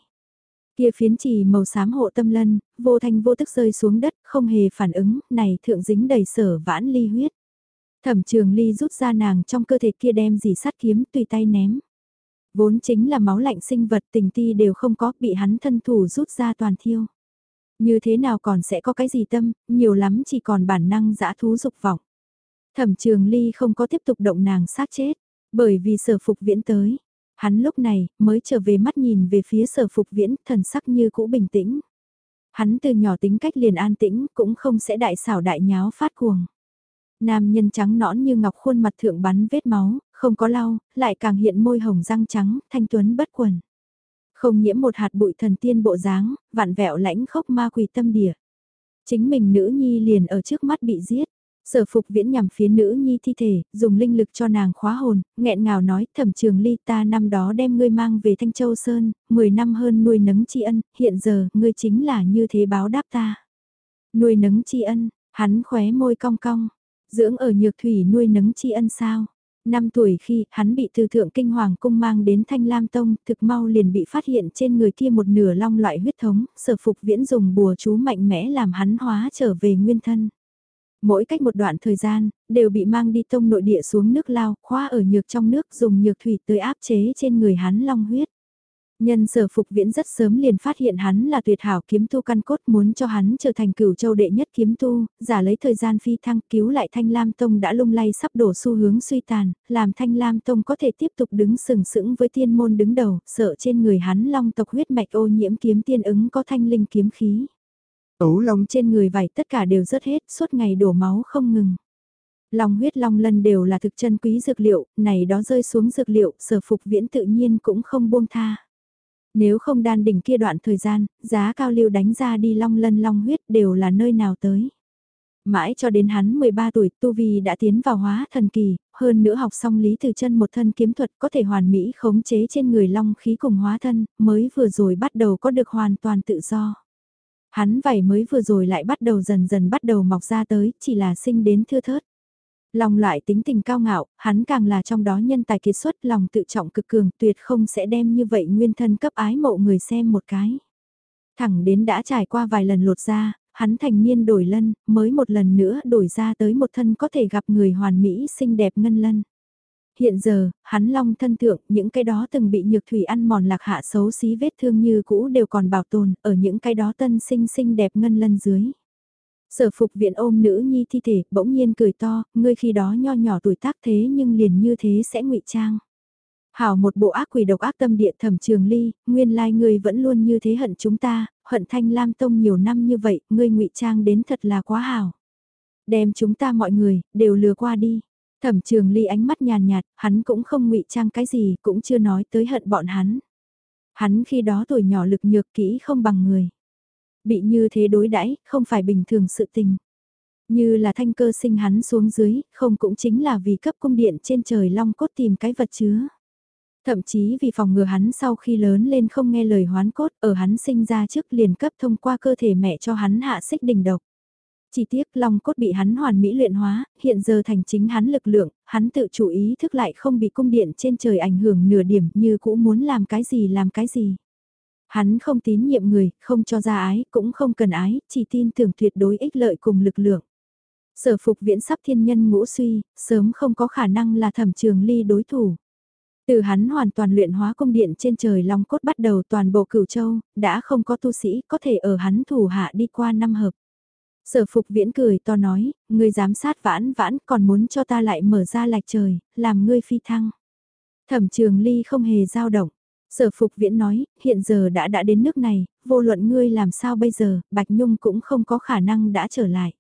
Kia phiến chỉ màu xám hộ tâm lân, vô thanh vô tức rơi xuống đất, không hề phản ứng, này thượng dính đầy sở vãn ly huyết. Thẩm trường ly rút ra nàng trong cơ thể kia đem dì sắt kiếm tùy tay ném. Vốn chính là máu lạnh sinh vật tình ti đều không có bị hắn thân thủ rút ra toàn thiêu. Như thế nào còn sẽ có cái gì tâm, nhiều lắm chỉ còn bản năng dã thú dục vọng. Thẩm trường ly không có tiếp tục động nàng sát chết, bởi vì sở phục viễn tới. Hắn lúc này mới trở về mắt nhìn về phía sở phục viễn thần sắc như cũ bình tĩnh. Hắn từ nhỏ tính cách liền an tĩnh cũng không sẽ đại xảo đại nháo phát cuồng. Nam nhân trắng nõn như ngọc khuôn mặt thượng bắn vết máu, không có lau, lại càng hiện môi hồng răng trắng, thanh tuấn bất quần. Không nhiễm một hạt bụi thần tiên bộ dáng, vạn vẹo lãnh khốc ma quỷ tâm địa. Chính mình nữ nhi liền ở trước mắt bị giết. Sở phục viễn nhằm phía nữ nhi thi thể, dùng linh lực cho nàng khóa hồn, nghẹn ngào nói thẩm trường ly ta năm đó đem ngươi mang về Thanh Châu Sơn, 10 năm hơn nuôi nấng tri ân, hiện giờ ngươi chính là như thế báo đáp ta. Nuôi nấng tri ân, hắn khóe môi cong cong, dưỡng ở nhược thủy nuôi nấng tri ân sao. Năm tuổi khi hắn bị từ thượng kinh hoàng cung mang đến Thanh Lam Tông, thực mau liền bị phát hiện trên người kia một nửa long loại huyết thống, sở phục viễn dùng bùa chú mạnh mẽ làm hắn hóa trở về nguyên thân. Mỗi cách một đoạn thời gian, đều bị mang đi tông nội địa xuống nước lao, khoa ở nhược trong nước dùng nhược thủy tới áp chế trên người hắn long huyết. Nhân sở phục viễn rất sớm liền phát hiện hắn là tuyệt hảo kiếm tu căn cốt muốn cho hắn trở thành cửu châu đệ nhất kiếm tu, giả lấy thời gian phi thăng cứu lại Thanh Lam Tông đã lung lay sắp đổ xu hướng suy tàn, làm Thanh Lam Tông có thể tiếp tục đứng sừng sững với tiên môn đứng đầu, sợ trên người hắn long tộc huyết mạch ô nhiễm kiếm tiên ứng có thanh linh kiếm khí. Ấu long trên người vải tất cả đều rớt hết, suốt ngày đổ máu không ngừng. Long huyết long lân đều là thực chân quý dược liệu, này đó rơi xuống dược liệu, sở phục viễn tự nhiên cũng không buông tha. Nếu không đan đỉnh kia đoạn thời gian, giá cao lưu đánh ra đi long lân long huyết đều là nơi nào tới. Mãi cho đến hắn 13 tuổi Tu Vi đã tiến vào hóa thần kỳ, hơn nữa học xong lý từ chân một thân kiếm thuật có thể hoàn mỹ khống chế trên người long khí cùng hóa thân, mới vừa rồi bắt đầu có được hoàn toàn tự do. Hắn vảy mới vừa rồi lại bắt đầu dần dần bắt đầu mọc ra tới, chỉ là sinh đến thưa thớt. Lòng loại tính tình cao ngạo, hắn càng là trong đó nhân tài kiệt xuất lòng tự trọng cực cường tuyệt không sẽ đem như vậy nguyên thân cấp ái mộ người xem một cái. Thẳng đến đã trải qua vài lần lột ra, hắn thành niên đổi lân, mới một lần nữa đổi ra tới một thân có thể gặp người hoàn mỹ xinh đẹp ngân lân. Hiện giờ, hắn long thân thượng, những cái đó từng bị nhược thủy ăn mòn lạc hạ xấu xí vết thương như cũ đều còn bảo tồn, ở những cái đó tân xinh xinh đẹp ngân lân dưới. Sở phục viện ôm nữ nhi thi thể, bỗng nhiên cười to, ngươi khi đó nho nhỏ tuổi tác thế nhưng liền như thế sẽ ngụy trang. Hảo một bộ ác quỷ độc ác tâm địa thẩm trường ly, nguyên lai ngươi vẫn luôn như thế hận chúng ta, hận thanh lam tông nhiều năm như vậy, ngươi ngụy trang đến thật là quá hảo. Đem chúng ta mọi người, đều lừa qua đi. Thẩm trường ly ánh mắt nhàn nhạt, hắn cũng không ngụy trang cái gì, cũng chưa nói tới hận bọn hắn. Hắn khi đó tuổi nhỏ lực nhược kỹ không bằng người. Bị như thế đối đãi không phải bình thường sự tình. Như là thanh cơ sinh hắn xuống dưới, không cũng chính là vì cấp cung điện trên trời long cốt tìm cái vật chứa. Thậm chí vì phòng ngừa hắn sau khi lớn lên không nghe lời hoán cốt ở hắn sinh ra trước liền cấp thông qua cơ thể mẹ cho hắn hạ xích đình độc. Chỉ tiếc long cốt bị hắn hoàn mỹ luyện hóa, hiện giờ thành chính hắn lực lượng, hắn tự chủ ý thức lại không bị cung điện trên trời ảnh hưởng nửa điểm như cũ muốn làm cái gì làm cái gì. Hắn không tín nhiệm người, không cho ra ái, cũng không cần ái, chỉ tin tưởng tuyệt đối ích lợi cùng lực lượng. Sở phục viễn sắp thiên nhân ngũ suy, sớm không có khả năng là thẩm trường ly đối thủ. Từ hắn hoàn toàn luyện hóa cung điện trên trời long cốt bắt đầu toàn bộ cửu châu, đã không có tu sĩ có thể ở hắn thủ hạ đi qua năm hợp. Sở phục viễn cười to nói, ngươi giám sát vãn vãn còn muốn cho ta lại mở ra lạch trời, làm ngươi phi thăng. Thẩm trường ly không hề dao động, Sở Phục Viễn nói, hiện giờ đã đã đến nước này, vô luận ngươi làm sao bây giờ, Bạch Nhung cũng không có khả năng đã trở lại.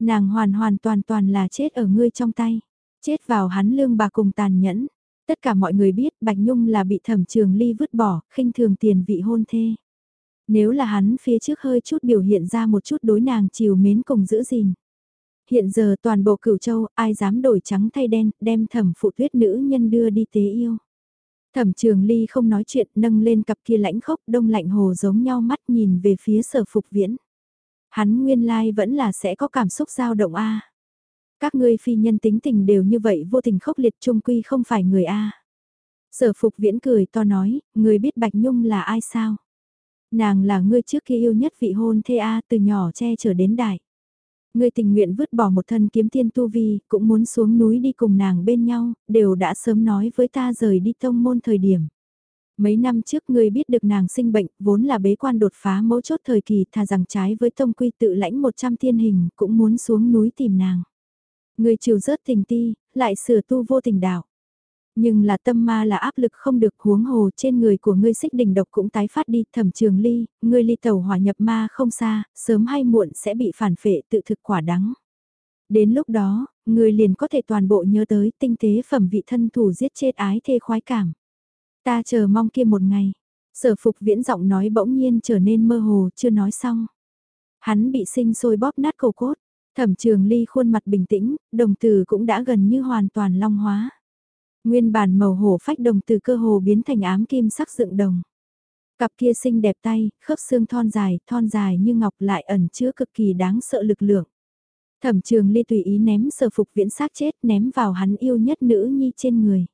Nàng hoàn hoàn toàn toàn là chết ở ngươi trong tay, chết vào hắn lương bà cùng tàn nhẫn. Tất cả mọi người biết Bạch Nhung là bị thẩm trường ly vứt bỏ, khinh thường tiền vị hôn thê. Nếu là hắn phía trước hơi chút biểu hiện ra một chút đối nàng chiều mến cùng giữ gìn. Hiện giờ toàn bộ cửu châu ai dám đổi trắng thay đen đem thẩm phụ tuyết nữ nhân đưa đi tế yêu. Thẩm trường ly không nói chuyện nâng lên cặp kia lãnh khốc đông lạnh hồ giống nhau mắt nhìn về phía sở phục viễn. Hắn nguyên lai vẫn là sẽ có cảm xúc dao động a Các ngươi phi nhân tính tình đều như vậy vô tình khốc liệt trung quy không phải người a Sở phục viễn cười to nói, người biết Bạch Nhung là ai sao? Nàng là ngươi trước kia yêu nhất vị hôn thê a từ nhỏ che chở đến đại. Ngươi tình nguyện vứt bỏ một thân kiếm tiên tu vi, cũng muốn xuống núi đi cùng nàng bên nhau, đều đã sớm nói với ta rời đi tông môn thời điểm. Mấy năm trước ngươi biết được nàng sinh bệnh, vốn là bế quan đột phá mấu chốt thời kỳ thà rằng trái với tông quy tự lãnh 100 thiên hình, cũng muốn xuống núi tìm nàng. Ngươi chiều rớt tình ti, lại sửa tu vô tình đạo. Nhưng là tâm ma là áp lực không được huống hồ trên người của ngươi xích đỉnh độc cũng tái phát đi thẩm trường ly, ngươi ly tàu hỏa nhập ma không xa, sớm hay muộn sẽ bị phản phệ tự thực quả đắng. Đến lúc đó, ngươi liền có thể toàn bộ nhớ tới tinh tế phẩm vị thân thủ giết chết ái thê khoái cảm. Ta chờ mong kia một ngày. Sở phục viễn giọng nói bỗng nhiên trở nên mơ hồ, chưa nói xong. Hắn bị sinh sôi bóp nát cầu cốt. Thẩm trường ly khuôn mặt bình tĩnh, đồng từ cũng đã gần như hoàn toàn long hóa. Nguyên bản màu hổ phách đồng từ cơ hồ biến thành ám kim sắc dựng đồng. Cặp kia xinh đẹp tay, khớp xương thon dài, thon dài như ngọc lại ẩn chứa cực kỳ đáng sợ lực lượng. Thẩm trường ly tùy ý ném sở phục viễn xác chết ném vào hắn yêu nhất nữ nhi trên người.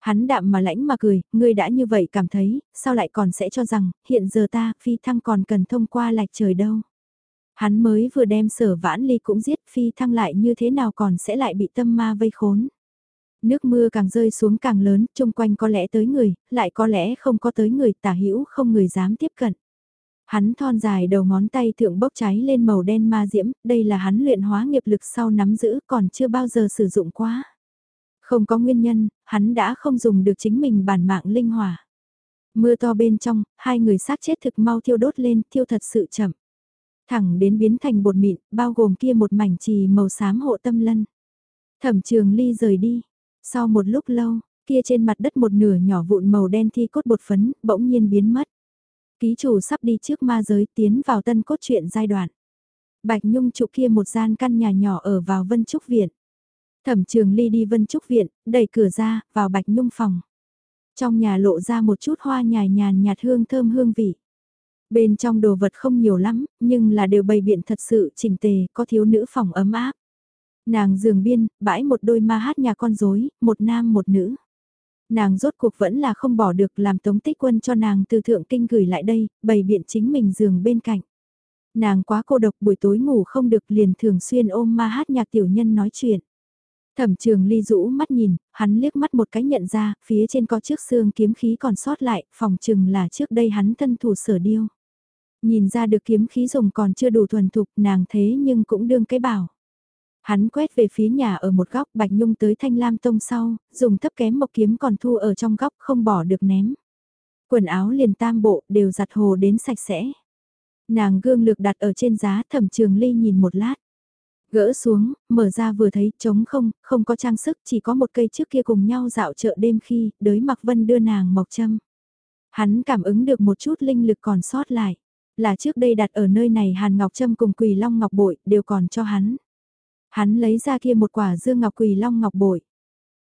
Hắn đạm mà lãnh mà cười, ngươi đã như vậy cảm thấy, sao lại còn sẽ cho rằng, hiện giờ ta, phi thăng còn cần thông qua lạch trời đâu. Hắn mới vừa đem sở vãn ly cũng giết phi thăng lại như thế nào còn sẽ lại bị tâm ma vây khốn. Nước mưa càng rơi xuống càng lớn, chung quanh có lẽ tới người, lại có lẽ không có tới người tả hữu không người dám tiếp cận. Hắn thon dài đầu ngón tay thượng bốc cháy lên màu đen ma diễm, đây là hắn luyện hóa nghiệp lực sau nắm giữ còn chưa bao giờ sử dụng quá. Không có nguyên nhân, hắn đã không dùng được chính mình bản mạng linh hỏa. Mưa to bên trong, hai người sát chết thực mau thiêu đốt lên, thiêu thật sự chậm. Thẳng đến biến thành bột mịn, bao gồm kia một mảnh trì màu xám hộ tâm lân. Thẩm trường ly rời đi. Sau một lúc lâu, kia trên mặt đất một nửa nhỏ vụn màu đen thi cốt bột phấn, bỗng nhiên biến mất. Ký chủ sắp đi trước ma giới tiến vào tân cốt truyện giai đoạn. Bạch Nhung trụ kia một gian căn nhà nhỏ ở vào Vân Trúc Viện. Thẩm trường ly đi Vân Trúc Viện, đẩy cửa ra, vào Bạch Nhung phòng. Trong nhà lộ ra một chút hoa nhài nhàn nhạt hương thơm hương vị. Bên trong đồ vật không nhiều lắm, nhưng là đều bày biện thật sự chỉnh tề, có thiếu nữ phòng ấm áp. Nàng giường biên, bãi một đôi ma hát nhà con rối, một nam một nữ. Nàng rốt cuộc vẫn là không bỏ được làm tống tích quân cho nàng từ thượng kinh gửi lại đây, bày biện chính mình giường bên cạnh. Nàng quá cô độc buổi tối ngủ không được liền thường xuyên ôm ma hát nhạc tiểu nhân nói chuyện. Thẩm trường ly rũ mắt nhìn, hắn liếc mắt một cái nhận ra, phía trên có chiếc xương kiếm khí còn sót lại, phòng chừng là trước đây hắn thân thủ sở điêu. Nhìn ra được kiếm khí dùng còn chưa đủ thuần thục nàng thế nhưng cũng đương cái bảo. Hắn quét về phía nhà ở một góc Bạch Nhung tới thanh lam tông sau, dùng thấp kém mộc kiếm còn thu ở trong góc không bỏ được ném. Quần áo liền tam bộ đều giặt hồ đến sạch sẽ. Nàng gương lược đặt ở trên giá thẩm trường ly nhìn một lát. Gỡ xuống, mở ra vừa thấy trống không, không có trang sức, chỉ có một cây trước kia cùng nhau dạo chợ đêm khi, đới mặc vân đưa nàng mộc châm. Hắn cảm ứng được một chút linh lực còn sót lại. Là trước đây đặt ở nơi này Hàn Ngọc Trâm cùng Quỳ Long Ngọc Bội đều còn cho hắn. Hắn lấy ra kia một quả dương ngọc quỳ long ngọc bội.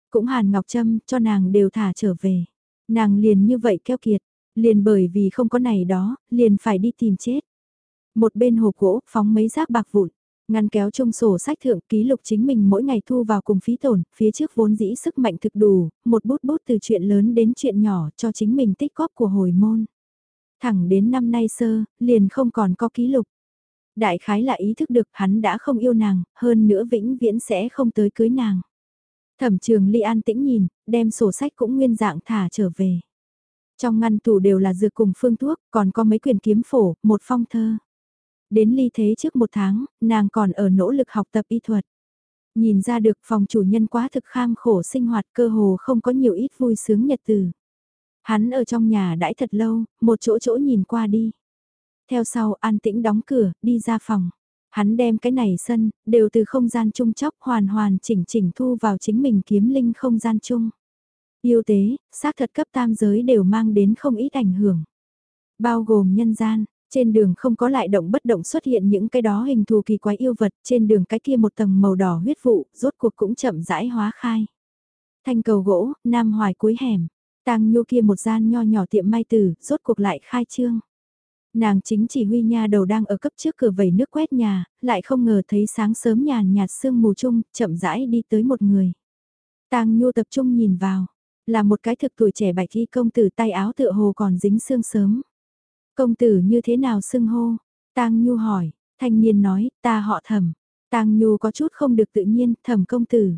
Cũng hàn ngọc trâm cho nàng đều thả trở về. Nàng liền như vậy keo kiệt, liền bởi vì không có này đó, liền phải đi tìm chết. Một bên hộp gỗ, phóng mấy rác bạc vụn, ngăn kéo trong sổ sách thượng ký lục chính mình mỗi ngày thu vào cùng phí tổn, phía trước vốn dĩ sức mạnh thực đủ, một bút bút từ chuyện lớn đến chuyện nhỏ cho chính mình tích góp của hồi môn. Thẳng đến năm nay sơ, liền không còn có ký lục. Đại khái là ý thức được hắn đã không yêu nàng, hơn nữa vĩnh viễn sẽ không tới cưới nàng. Thẩm trường ly an tĩnh nhìn, đem sổ sách cũng nguyên dạng thả trở về. Trong ngăn tủ đều là dược cùng phương thuốc, còn có mấy quyển kiếm phổ, một phong thơ. Đến ly thế trước một tháng, nàng còn ở nỗ lực học tập y thuật. Nhìn ra được phòng chủ nhân quá thực kham khổ sinh hoạt cơ hồ không có nhiều ít vui sướng nhật từ. Hắn ở trong nhà đãi thật lâu, một chỗ chỗ nhìn qua đi. Theo sau an tĩnh đóng cửa, đi ra phòng. Hắn đem cái này sân, đều từ không gian chung chóc hoàn hoàn chỉnh chỉnh thu vào chính mình kiếm linh không gian chung. Yêu tế, xác thật cấp tam giới đều mang đến không ít ảnh hưởng. Bao gồm nhân gian, trên đường không có lại động bất động xuất hiện những cái đó hình thù kỳ quái yêu vật, trên đường cái kia một tầng màu đỏ huyết vụ, rốt cuộc cũng chậm rãi hóa khai. Thanh cầu gỗ, nam hoài cuối hẻm, tang nhu kia một gian nho nhỏ tiệm may tử, rốt cuộc lại khai trương. Nàng chính chỉ huy nha đầu đang ở cấp trước cửa vẩy nước quét nhà, lại không ngờ thấy sáng sớm nhàn nhạt sương mù chung, chậm rãi đi tới một người. Tang Nhu tập trung nhìn vào, là một cái thực tuổi trẻ bạch y công tử tay áo tựa hồ còn dính sương sớm. Công tử như thế nào xưng hô? Tang Nhu hỏi, thanh niên nói, ta họ thẩm. Tang Nhu có chút không được tự nhiên, thẩm công tử.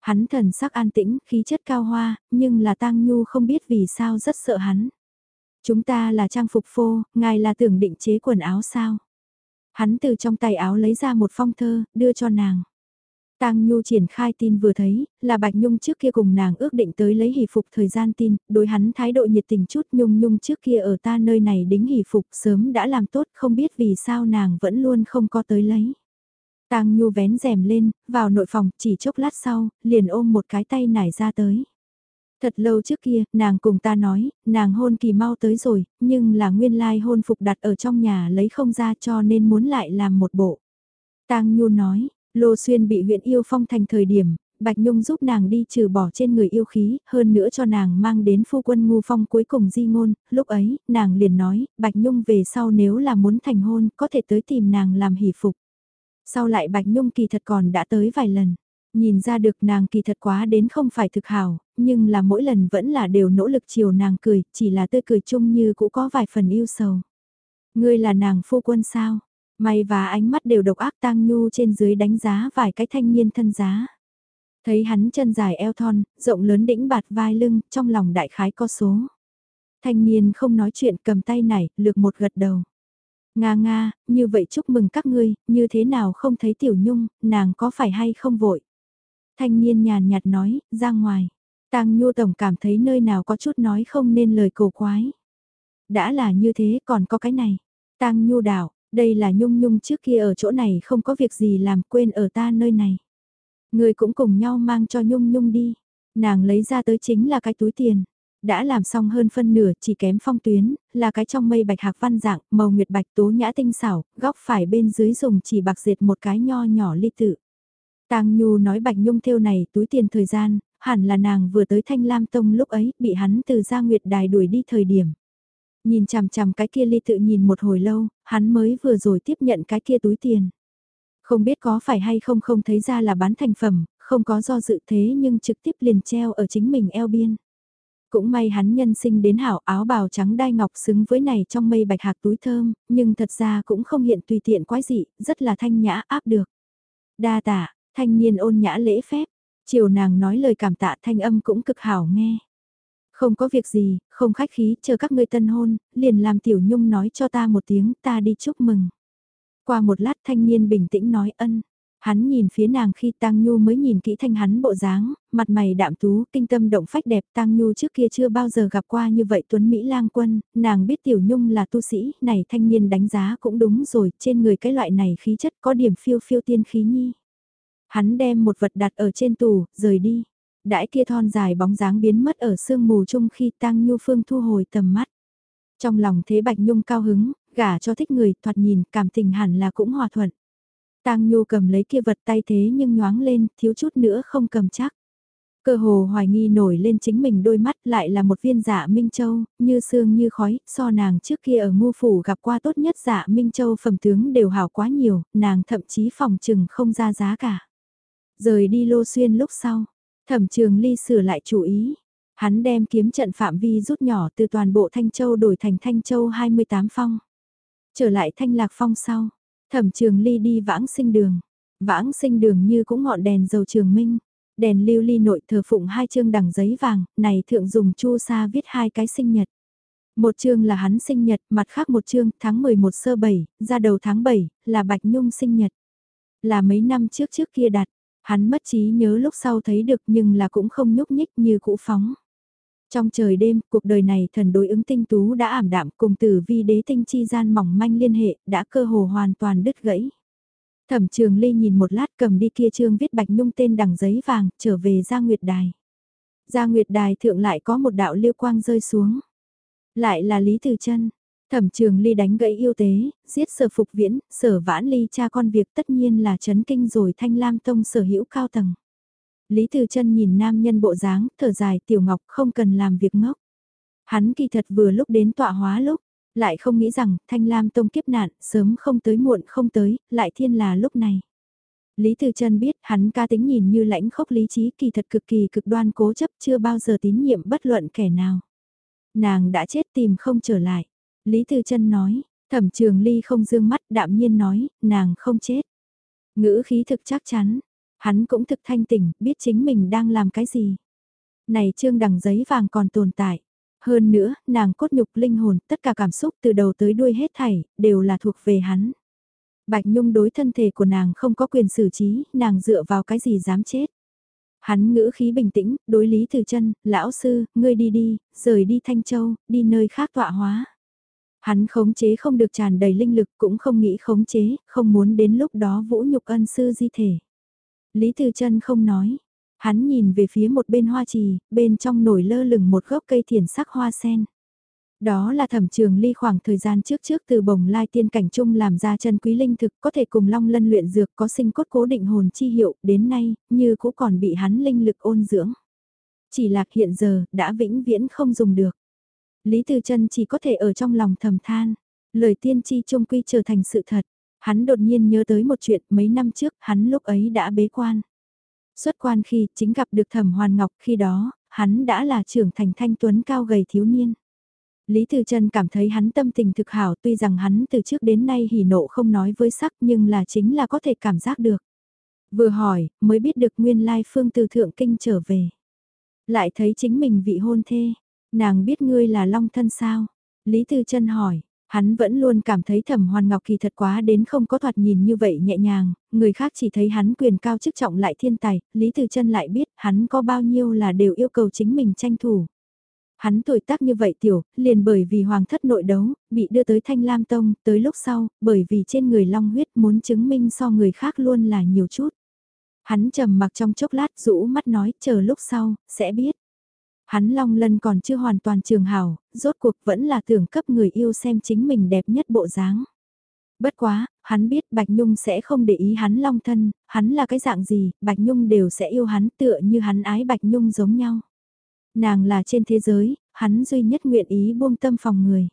Hắn thần sắc an tĩnh, khí chất cao hoa, nhưng là Tang Nhu không biết vì sao rất sợ hắn. Chúng ta là trang phục phô, ngài là tưởng định chế quần áo sao? Hắn từ trong tay áo lấy ra một phong thơ, đưa cho nàng. Tang Nhu triển khai tin vừa thấy, là Bạch Nhung trước kia cùng nàng ước định tới lấy hỷ phục thời gian tin, đối hắn thái độ nhiệt tình chút Nhung Nhung trước kia ở ta nơi này đính hỷ phục sớm đã làm tốt không biết vì sao nàng vẫn luôn không có tới lấy. Tang Nhu vén rèm lên, vào nội phòng chỉ chốc lát sau, liền ôm một cái tay nải ra tới. Thật lâu trước kia, nàng cùng ta nói, nàng hôn kỳ mau tới rồi, nhưng là nguyên lai hôn phục đặt ở trong nhà lấy không ra cho nên muốn lại làm một bộ. Tang Nhu nói, Lô Xuyên bị huyện yêu phong thành thời điểm, Bạch Nhung giúp nàng đi trừ bỏ trên người yêu khí, hơn nữa cho nàng mang đến phu quân ngu phong cuối cùng di ngôn, lúc ấy, nàng liền nói, Bạch Nhung về sau nếu là muốn thành hôn, có thể tới tìm nàng làm hỷ phục. Sau lại Bạch Nhung kỳ thật còn đã tới vài lần. Nhìn ra được nàng kỳ thật quá đến không phải thực hảo, nhưng là mỗi lần vẫn là đều nỗ lực chiều nàng cười, chỉ là tươi cười chung như cũng có vài phần yêu sầu. Ngươi là nàng phu quân sao? May và ánh mắt đều độc ác tang nhu trên dưới đánh giá vài cái thanh niên thân giá. Thấy hắn chân dài eo thon, rộng lớn đĩnh bạt vai lưng, trong lòng đại khái có số. Thanh niên không nói chuyện cầm tay này, lược một gật đầu. Nga nga, như vậy chúc mừng các ngươi, như thế nào không thấy tiểu nhung, nàng có phải hay không vội. Thanh niên nhàn nhạt nói, ra ngoài. Tang Nhu Tổng cảm thấy nơi nào có chút nói không nên lời cổ quái. Đã là như thế còn có cái này. Tang Nhu đảo, đây là Nhung Nhung trước kia ở chỗ này không có việc gì làm quên ở ta nơi này. Người cũng cùng nhau mang cho Nhung Nhung đi. Nàng lấy ra tới chính là cái túi tiền. Đã làm xong hơn phân nửa chỉ kém phong tuyến, là cái trong mây bạch hạc văn dạng, màu nguyệt bạch tố nhã tinh xảo, góc phải bên dưới dùng chỉ bạc diệt một cái nho nhỏ ly tự. Tang Nhu nói Bạch Nhung theo này túi tiền thời gian, hẳn là nàng vừa tới Thanh Lam Tông lúc ấy, bị hắn từ gia nguyệt đài đuổi đi thời điểm. Nhìn chằm chằm cái kia ly tự nhìn một hồi lâu, hắn mới vừa rồi tiếp nhận cái kia túi tiền. Không biết có phải hay không không thấy ra là bán thành phẩm, không có do dự thế nhưng trực tiếp liền treo ở chính mình eo biên. Cũng may hắn nhân sinh đến hảo áo bào trắng đai ngọc xứng với này trong mây bạch hạc túi thơm, nhưng thật ra cũng không hiện tùy tiện quái dị, rất là thanh nhã áp được. Đa tạ, thanh niên ôn nhã lễ phép, chiều nàng nói lời cảm tạ thanh âm cũng cực hảo nghe. Không có việc gì, không khách khí, chờ các ngươi tân hôn, liền làm tiểu nhung nói cho ta một tiếng, ta đi chúc mừng. Qua một lát thanh niên bình tĩnh nói ân. Hắn nhìn phía nàng khi tăng Nhu mới nhìn kỹ thanh hắn bộ dáng, mặt mày đạm tú, kinh tâm động phách đẹp Tăng Nhu trước kia chưa bao giờ gặp qua như vậy Tuấn Mỹ lang quân, nàng biết Tiểu Nhung là tu sĩ, này thanh niên đánh giá cũng đúng rồi, trên người cái loại này khí chất có điểm phiêu phiêu tiên khí nhi. Hắn đem một vật đặt ở trên tủ, rời đi. Đãi kia thon dài bóng dáng biến mất ở sương mù chung khi Tăng Nhu Phương thu hồi tầm mắt. Trong lòng thế Bạch Nhung cao hứng, gả cho thích người, thoạt nhìn, cảm tình hẳn là cũng hòa thuận. Tăng Nhu cầm lấy kia vật tay thế nhưng nhoáng lên, thiếu chút nữa không cầm chắc. Cơ hồ hoài nghi nổi lên chính mình đôi mắt lại là một viên dạ Minh Châu, như xương như khói, so nàng trước kia ở ngu phủ gặp qua tốt nhất dạ Minh Châu phẩm tướng đều hảo quá nhiều, nàng thậm chí phòng trừng không ra giá cả. Rời đi lô xuyên lúc sau, thẩm trường ly sửa lại chủ ý. Hắn đem kiếm trận phạm vi rút nhỏ từ toàn bộ Thanh Châu đổi thành Thanh Châu 28 phong. Trở lại Thanh Lạc Phong sau, thẩm trường ly đi vãng sinh đường. Vãng sinh đường như cũng ngọn đèn dầu trường minh. Đèn lưu ly nội thờ phụng hai chương đằng giấy vàng, này thượng dùng chu sa viết hai cái sinh nhật. Một chương là hắn sinh nhật, mặt khác một chương tháng 11 sơ 7, ra đầu tháng 7, là Bạch Nhung sinh nhật. Là mấy năm trước trước kia đặt, Hắn mất trí nhớ lúc sau thấy được nhưng là cũng không nhúc nhích như cũ phóng. Trong trời đêm, cuộc đời này thần đối ứng tinh tú đã ảm đạm cùng tử vi đế tinh chi gian mỏng manh liên hệ, đã cơ hồ hoàn toàn đứt gãy. Thẩm trường ly nhìn một lát cầm đi kia trương viết bạch nhung tên đằng giấy vàng, trở về ra nguyệt đài. Ra nguyệt đài thượng lại có một đạo liêu quang rơi xuống. Lại là Lý Từ chân Thẩm trường ly đánh gãy yêu tế, giết sở phục viễn, sở vãn ly cha con việc tất nhiên là chấn kinh rồi thanh lam tông sở hữu cao tầng. Lý Từ chân nhìn nam nhân bộ dáng, thở dài tiểu ngọc không cần làm việc ngốc. Hắn kỳ thật vừa lúc đến tọa hóa lúc, lại không nghĩ rằng thanh lam tông kiếp nạn, sớm không tới muộn không tới, lại thiên là lúc này. Lý Từ chân biết hắn ca tính nhìn như lãnh khốc lý trí kỳ thật cực kỳ cực đoan cố chấp chưa bao giờ tín nhiệm bất luận kẻ nào. Nàng đã chết tìm không trở lại. Lý Từ chân nói, thẩm trường ly không dương mắt đạm nhiên nói, nàng không chết. Ngữ khí thực chắc chắn, hắn cũng thực thanh tỉnh, biết chính mình đang làm cái gì. Này trương đằng giấy vàng còn tồn tại. Hơn nữa, nàng cốt nhục linh hồn, tất cả cảm xúc từ đầu tới đuôi hết thảy, đều là thuộc về hắn. Bạch Nhung đối thân thể của nàng không có quyền xử trí, nàng dựa vào cái gì dám chết. Hắn ngữ khí bình tĩnh, đối lý từ chân, lão sư, ngươi đi đi, rời đi Thanh Châu, đi nơi khác tọa hóa. Hắn khống chế không được tràn đầy linh lực cũng không nghĩ khống chế, không muốn đến lúc đó vũ nhục ân sư di thể. Lý Từ chân không nói, hắn nhìn về phía một bên hoa trì, bên trong nổi lơ lửng một gốc cây thiền sắc hoa sen. Đó là thẩm trường ly khoảng thời gian trước trước từ bồng lai tiên cảnh trung làm ra chân quý linh thực có thể cùng long lân luyện dược có sinh cốt cố định hồn chi hiệu đến nay như cũng còn bị hắn linh lực ôn dưỡng. Chỉ lạc hiện giờ đã vĩnh viễn không dùng được. Lý Từ Trân chỉ có thể ở trong lòng thầm than, lời tiên tri trung quy trở thành sự thật. Hắn đột nhiên nhớ tới một chuyện mấy năm trước hắn lúc ấy đã bế quan. Xuất quan khi chính gặp được thẩm hoàn ngọc khi đó, hắn đã là trưởng thành thanh tuấn cao gầy thiếu niên. Lý Từ Trân cảm thấy hắn tâm tình thực hảo tuy rằng hắn từ trước đến nay hỉ nộ không nói với sắc nhưng là chính là có thể cảm giác được. Vừa hỏi, mới biết được nguyên lai phương từ thượng kinh trở về. Lại thấy chính mình vị hôn thê, nàng biết ngươi là long thân sao? Lý Tư Trân hỏi, hắn vẫn luôn cảm thấy thẩm hoàn ngọc kỳ thật quá đến không có thoạt nhìn như vậy nhẹ nhàng, người khác chỉ thấy hắn quyền cao chức trọng lại thiên tài, Lý Từ Trân lại biết hắn có bao nhiêu là đều yêu cầu chính mình tranh thủ. Hắn tuổi tác như vậy tiểu, liền bởi vì hoàng thất nội đấu, bị đưa tới Thanh Lam Tông, tới lúc sau, bởi vì trên người long huyết muốn chứng minh so người khác luôn là nhiều chút. Hắn trầm mặc trong chốc lát rũ mắt nói, chờ lúc sau, sẽ biết. Hắn long lân còn chưa hoàn toàn trường hảo, rốt cuộc vẫn là tưởng cấp người yêu xem chính mình đẹp nhất bộ dáng. Bất quá, hắn biết Bạch Nhung sẽ không để ý hắn long thân, hắn là cái dạng gì, Bạch Nhung đều sẽ yêu hắn tựa như hắn ái Bạch Nhung giống nhau. Nàng là trên thế giới, hắn duy nhất nguyện ý buông tâm phòng người.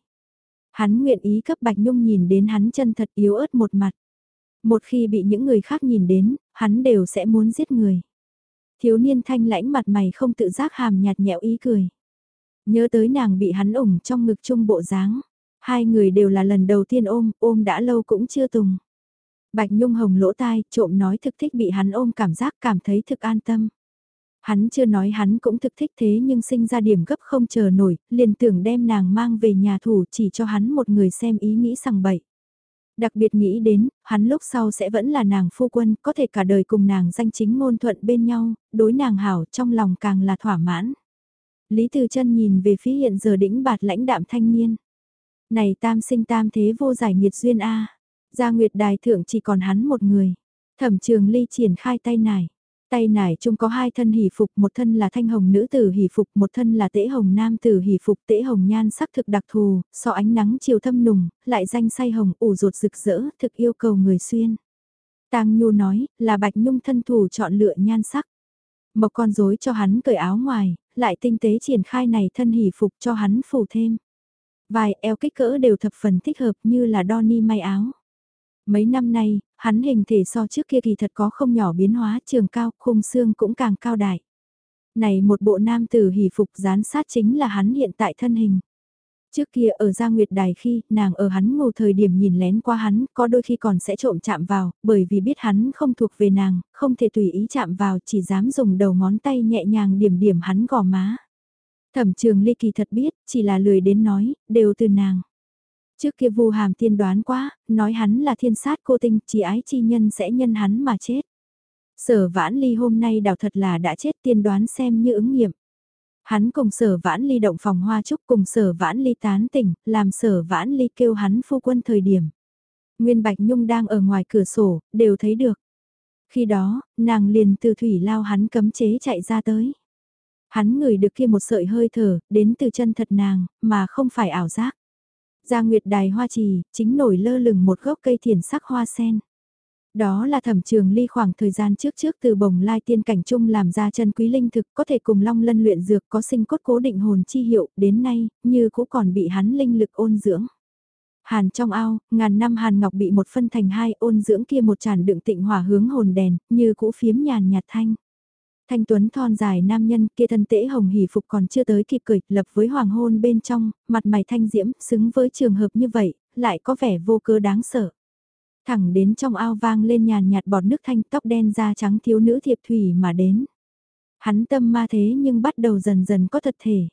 Hắn nguyện ý cấp Bạch Nhung nhìn đến hắn chân thật yếu ớt một mặt. Một khi bị những người khác nhìn đến, hắn đều sẽ muốn giết người. Thiếu niên thanh lãnh mặt mày không tự giác hàm nhạt nhẽo ý cười. Nhớ tới nàng bị hắn ủng trong ngực chung bộ dáng. Hai người đều là lần đầu tiên ôm, ôm đã lâu cũng chưa tùng. Bạch Nhung hồng lỗ tai, trộm nói thực thích bị hắn ôm cảm giác cảm thấy thực an tâm. Hắn chưa nói hắn cũng thực thích thế nhưng sinh ra điểm gấp không chờ nổi, liền tưởng đem nàng mang về nhà thủ chỉ cho hắn một người xem ý nghĩ sằng bậy. Đặc biệt nghĩ đến, hắn lúc sau sẽ vẫn là nàng phu quân, có thể cả đời cùng nàng danh chính ngôn thuận bên nhau, đối nàng hảo trong lòng càng là thỏa mãn. Lý Từ chân nhìn về phía hiện giờ đĩnh bạt lãnh đạm thanh niên. Này tam sinh tam thế vô giải nghiệt duyên A. Gia Nguyệt Đài thượng chỉ còn hắn một người. Thẩm trường ly triển khai tay nải. Tay nải chung có hai thân hỷ phục, một thân là thanh hồng nữ tử hỷ phục, một thân là tễ hồng nam tử hỷ phục, tễ hồng nhan sắc thực đặc thù, so ánh nắng chiều thâm nùng, lại danh say hồng ủ ruột rực rỡ, thực yêu cầu người xuyên. Tang Nhu nói, là Bạch Nhung thân thủ chọn lựa nhan sắc. Mộc con rối cho hắn cởi áo ngoài, lại tinh tế triển khai này thân hỷ phục cho hắn phủ thêm. Vài eo kích cỡ đều thập phần thích hợp như là đo ni may áo. Mấy năm nay, hắn hình thể so trước kia kỳ thật có không nhỏ biến hóa trường cao, khung xương cũng càng cao đại. Này một bộ nam tử hỷ phục gián sát chính là hắn hiện tại thân hình. Trước kia ở Gia Nguyệt Đài khi, nàng ở hắn ngủ thời điểm nhìn lén qua hắn, có đôi khi còn sẽ trộm chạm vào, bởi vì biết hắn không thuộc về nàng, không thể tùy ý chạm vào, chỉ dám dùng đầu ngón tay nhẹ nhàng điểm điểm hắn gò má. Thẩm trường ly kỳ thật biết, chỉ là lười đến nói, đều từ nàng. Trước kia vu hàm tiên đoán quá, nói hắn là thiên sát cô tinh, chỉ ái chi nhân sẽ nhân hắn mà chết. Sở vãn ly hôm nay đào thật là đã chết tiên đoán xem như ứng nghiệm. Hắn cùng sở vãn ly động phòng hoa trúc cùng sở vãn ly tán tỉnh, làm sở vãn ly kêu hắn phu quân thời điểm. Nguyên Bạch Nhung đang ở ngoài cửa sổ, đều thấy được. Khi đó, nàng liền từ thủy lao hắn cấm chế chạy ra tới. Hắn ngửi được kia một sợi hơi thở, đến từ chân thật nàng, mà không phải ảo giác. Gia Nguyệt Đài Hoa Trì, chính nổi lơ lửng một gốc cây thiền sắc hoa sen. Đó là thẩm trường ly khoảng thời gian trước trước từ bồng lai tiên cảnh chung làm ra chân quý linh thực có thể cùng long lân luyện dược có sinh cốt cố định hồn chi hiệu đến nay như cũng còn bị hắn linh lực ôn dưỡng. Hàn trong ao, ngàn năm hàn ngọc bị một phân thành hai ôn dưỡng kia một tràn đựng tịnh hỏa hướng hồn đèn, như cũ phiếm nhàn nhạt thanh. Thanh Tuấn thon dài nam nhân kia thân tễ hồng hỉ phục còn chưa tới kịp cười, lập với hoàng hôn bên trong, mặt mày thanh diễm, xứng với trường hợp như vậy, lại có vẻ vô cơ đáng sợ. Thẳng đến trong ao vang lên nhàn nhạt bọt nước thanh tóc đen da trắng thiếu nữ thiệp thủy mà đến. Hắn tâm ma thế nhưng bắt đầu dần dần có thật thể.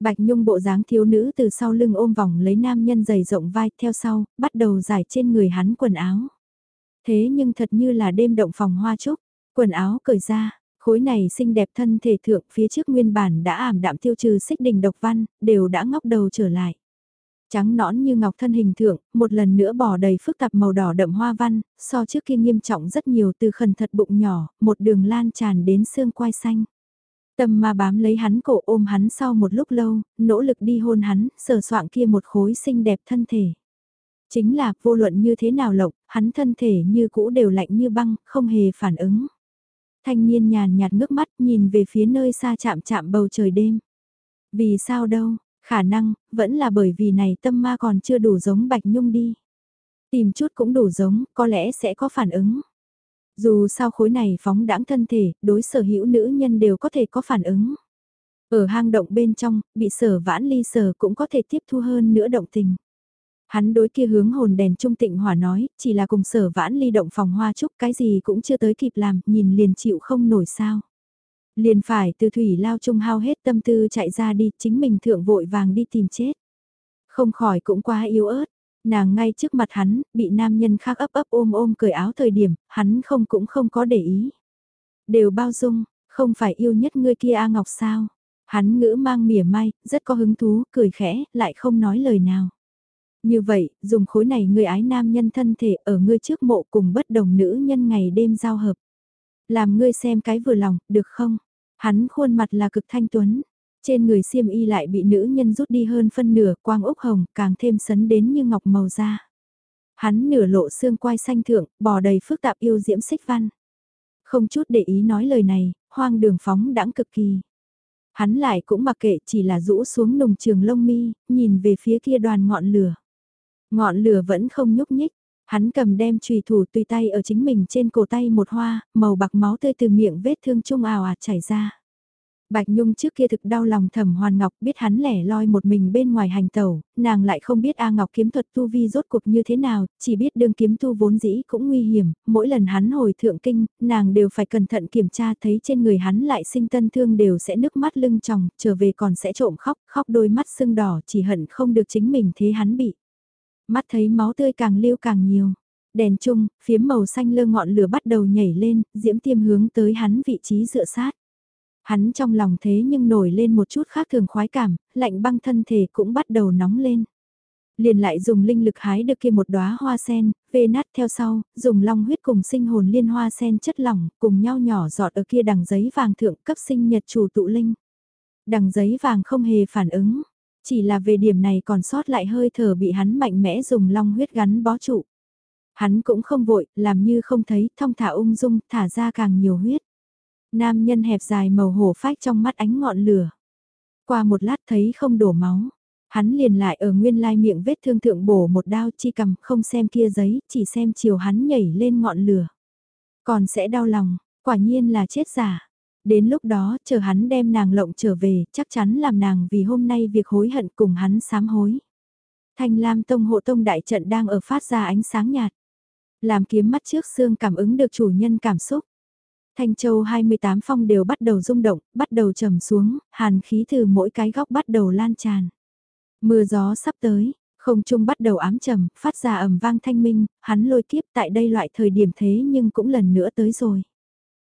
Bạch Nhung bộ dáng thiếu nữ từ sau lưng ôm vòng lấy nam nhân dày rộng vai theo sau, bắt đầu giải trên người hắn quần áo. Thế nhưng thật như là đêm động phòng hoa trúc, quần áo cởi ra, khối này xinh đẹp thân thể thượng phía trước nguyên bản đã ảm đạm tiêu trừ xích đình độc văn, đều đã ngóc đầu trở lại. Trắng nõn như ngọc thân hình thượng, một lần nữa bỏ đầy phức tạp màu đỏ đậm hoa văn, so trước kia nghiêm trọng rất nhiều từ khẩn thật bụng nhỏ, một đường lan tràn đến xương quai xanh. Tâm ma bám lấy hắn cổ ôm hắn sau một lúc lâu, nỗ lực đi hôn hắn, sờ soạng kia một khối xinh đẹp thân thể. Chính là vô luận như thế nào lộc, hắn thân thể như cũ đều lạnh như băng, không hề phản ứng. Thanh niên nhàn nhạt ngước mắt nhìn về phía nơi xa chạm chạm bầu trời đêm. Vì sao đâu, khả năng, vẫn là bởi vì này tâm ma còn chưa đủ giống Bạch Nhung đi. Tìm chút cũng đủ giống, có lẽ sẽ có phản ứng. Dù sao khối này phóng đãng thân thể, đối sở hữu nữ nhân đều có thể có phản ứng. Ở hang động bên trong, bị sở vãn ly sở cũng có thể tiếp thu hơn nữa động tình. Hắn đối kia hướng hồn đèn trung tịnh hỏa nói, chỉ là cùng sở vãn ly động phòng hoa trúc cái gì cũng chưa tới kịp làm, nhìn liền chịu không nổi sao. Liền phải từ thủy lao trung hao hết tâm tư chạy ra đi, chính mình thượng vội vàng đi tìm chết. Không khỏi cũng quá yếu ớt, nàng ngay trước mặt hắn, bị nam nhân khác ấp ấp ôm ôm cởi áo thời điểm, hắn không cũng không có để ý. Đều bao dung, không phải yêu nhất ngươi kia A Ngọc sao. Hắn ngữ mang mỉa mai, rất có hứng thú, cười khẽ, lại không nói lời nào. Như vậy, dùng khối này người ái nam nhân thân thể ở ngươi trước mộ cùng bất đồng nữ nhân ngày đêm giao hợp. Làm ngươi xem cái vừa lòng, được không? Hắn khuôn mặt là cực thanh tuấn. Trên người xiêm y lại bị nữ nhân rút đi hơn phân nửa quang ốc hồng càng thêm sấn đến như ngọc màu da. Hắn nửa lộ xương quai xanh thượng, bò đầy phức tạp yêu diễm xích văn. Không chút để ý nói lời này, hoang đường phóng đãng cực kỳ. Hắn lại cũng mặc kệ chỉ là rũ xuống nồng trường lông mi, nhìn về phía kia đoàn ngọn lửa. Ngọn lửa vẫn không nhúc nhích, hắn cầm đem trùy thủ tùy tay ở chính mình trên cổ tay một hoa, màu bạc máu tươi từ miệng vết thương trung ào ạt chảy ra. Bạch Nhung trước kia thực đau lòng thẩm Hoàn Ngọc biết hắn lẻ loi một mình bên ngoài hành tẩu, nàng lại không biết A Ngọc kiếm thuật tu vi rốt cuộc như thế nào, chỉ biết đường kiếm tu vốn dĩ cũng nguy hiểm, mỗi lần hắn hồi thượng kinh, nàng đều phải cẩn thận kiểm tra thấy trên người hắn lại sinh tân thương đều sẽ nước mắt lưng tròng, trở về còn sẽ trộm khóc, khóc đôi mắt sưng đỏ chỉ hận không được chính mình thế hắn bị mắt thấy máu tươi càng lưu càng nhiều. Đèn chung, phiếm màu xanh lơ ngọn lửa bắt đầu nhảy lên, diễm tiêm hướng tới hắn vị trí dựa sát. Hắn trong lòng thế nhưng nổi lên một chút khác thường khoái cảm, lạnh băng thân thể cũng bắt đầu nóng lên. Liền lại dùng linh lực hái được kia một đóa hoa sen, vê nát theo sau, dùng long huyết cùng sinh hồn liên hoa sen chất lỏng, cùng nhau nhỏ giọt ở kia đằng giấy vàng thượng cấp sinh nhật chủ tụ linh. Đằng giấy vàng không hề phản ứng, chỉ là về điểm này còn sót lại hơi thở bị hắn mạnh mẽ dùng long huyết gắn bó trụ. Hắn cũng không vội, làm như không thấy, thong thả ung dung, thả ra càng nhiều huyết. Nam nhân hẹp dài màu hổ phách trong mắt ánh ngọn lửa. Qua một lát thấy không đổ máu. Hắn liền lại ở nguyên lai miệng vết thương thượng bổ một đao chi cầm không xem kia giấy, chỉ xem chiều hắn nhảy lên ngọn lửa. Còn sẽ đau lòng, quả nhiên là chết giả. Đến lúc đó, chờ hắn đem nàng lộng trở về, chắc chắn làm nàng vì hôm nay việc hối hận cùng hắn sám hối. Thanh Lam Tông hộ tông đại trận đang ở phát ra ánh sáng nhạt. Làm kiếm mắt trước xương cảm ứng được chủ nhân cảm xúc. Thanh Châu 28 phong đều bắt đầu rung động, bắt đầu trầm xuống, hàn khí từ mỗi cái góc bắt đầu lan tràn. Mưa gió sắp tới, không trung bắt đầu ám trầm, phát ra ầm vang thanh minh, hắn lôi kiếp tại đây loại thời điểm thế nhưng cũng lần nữa tới rồi.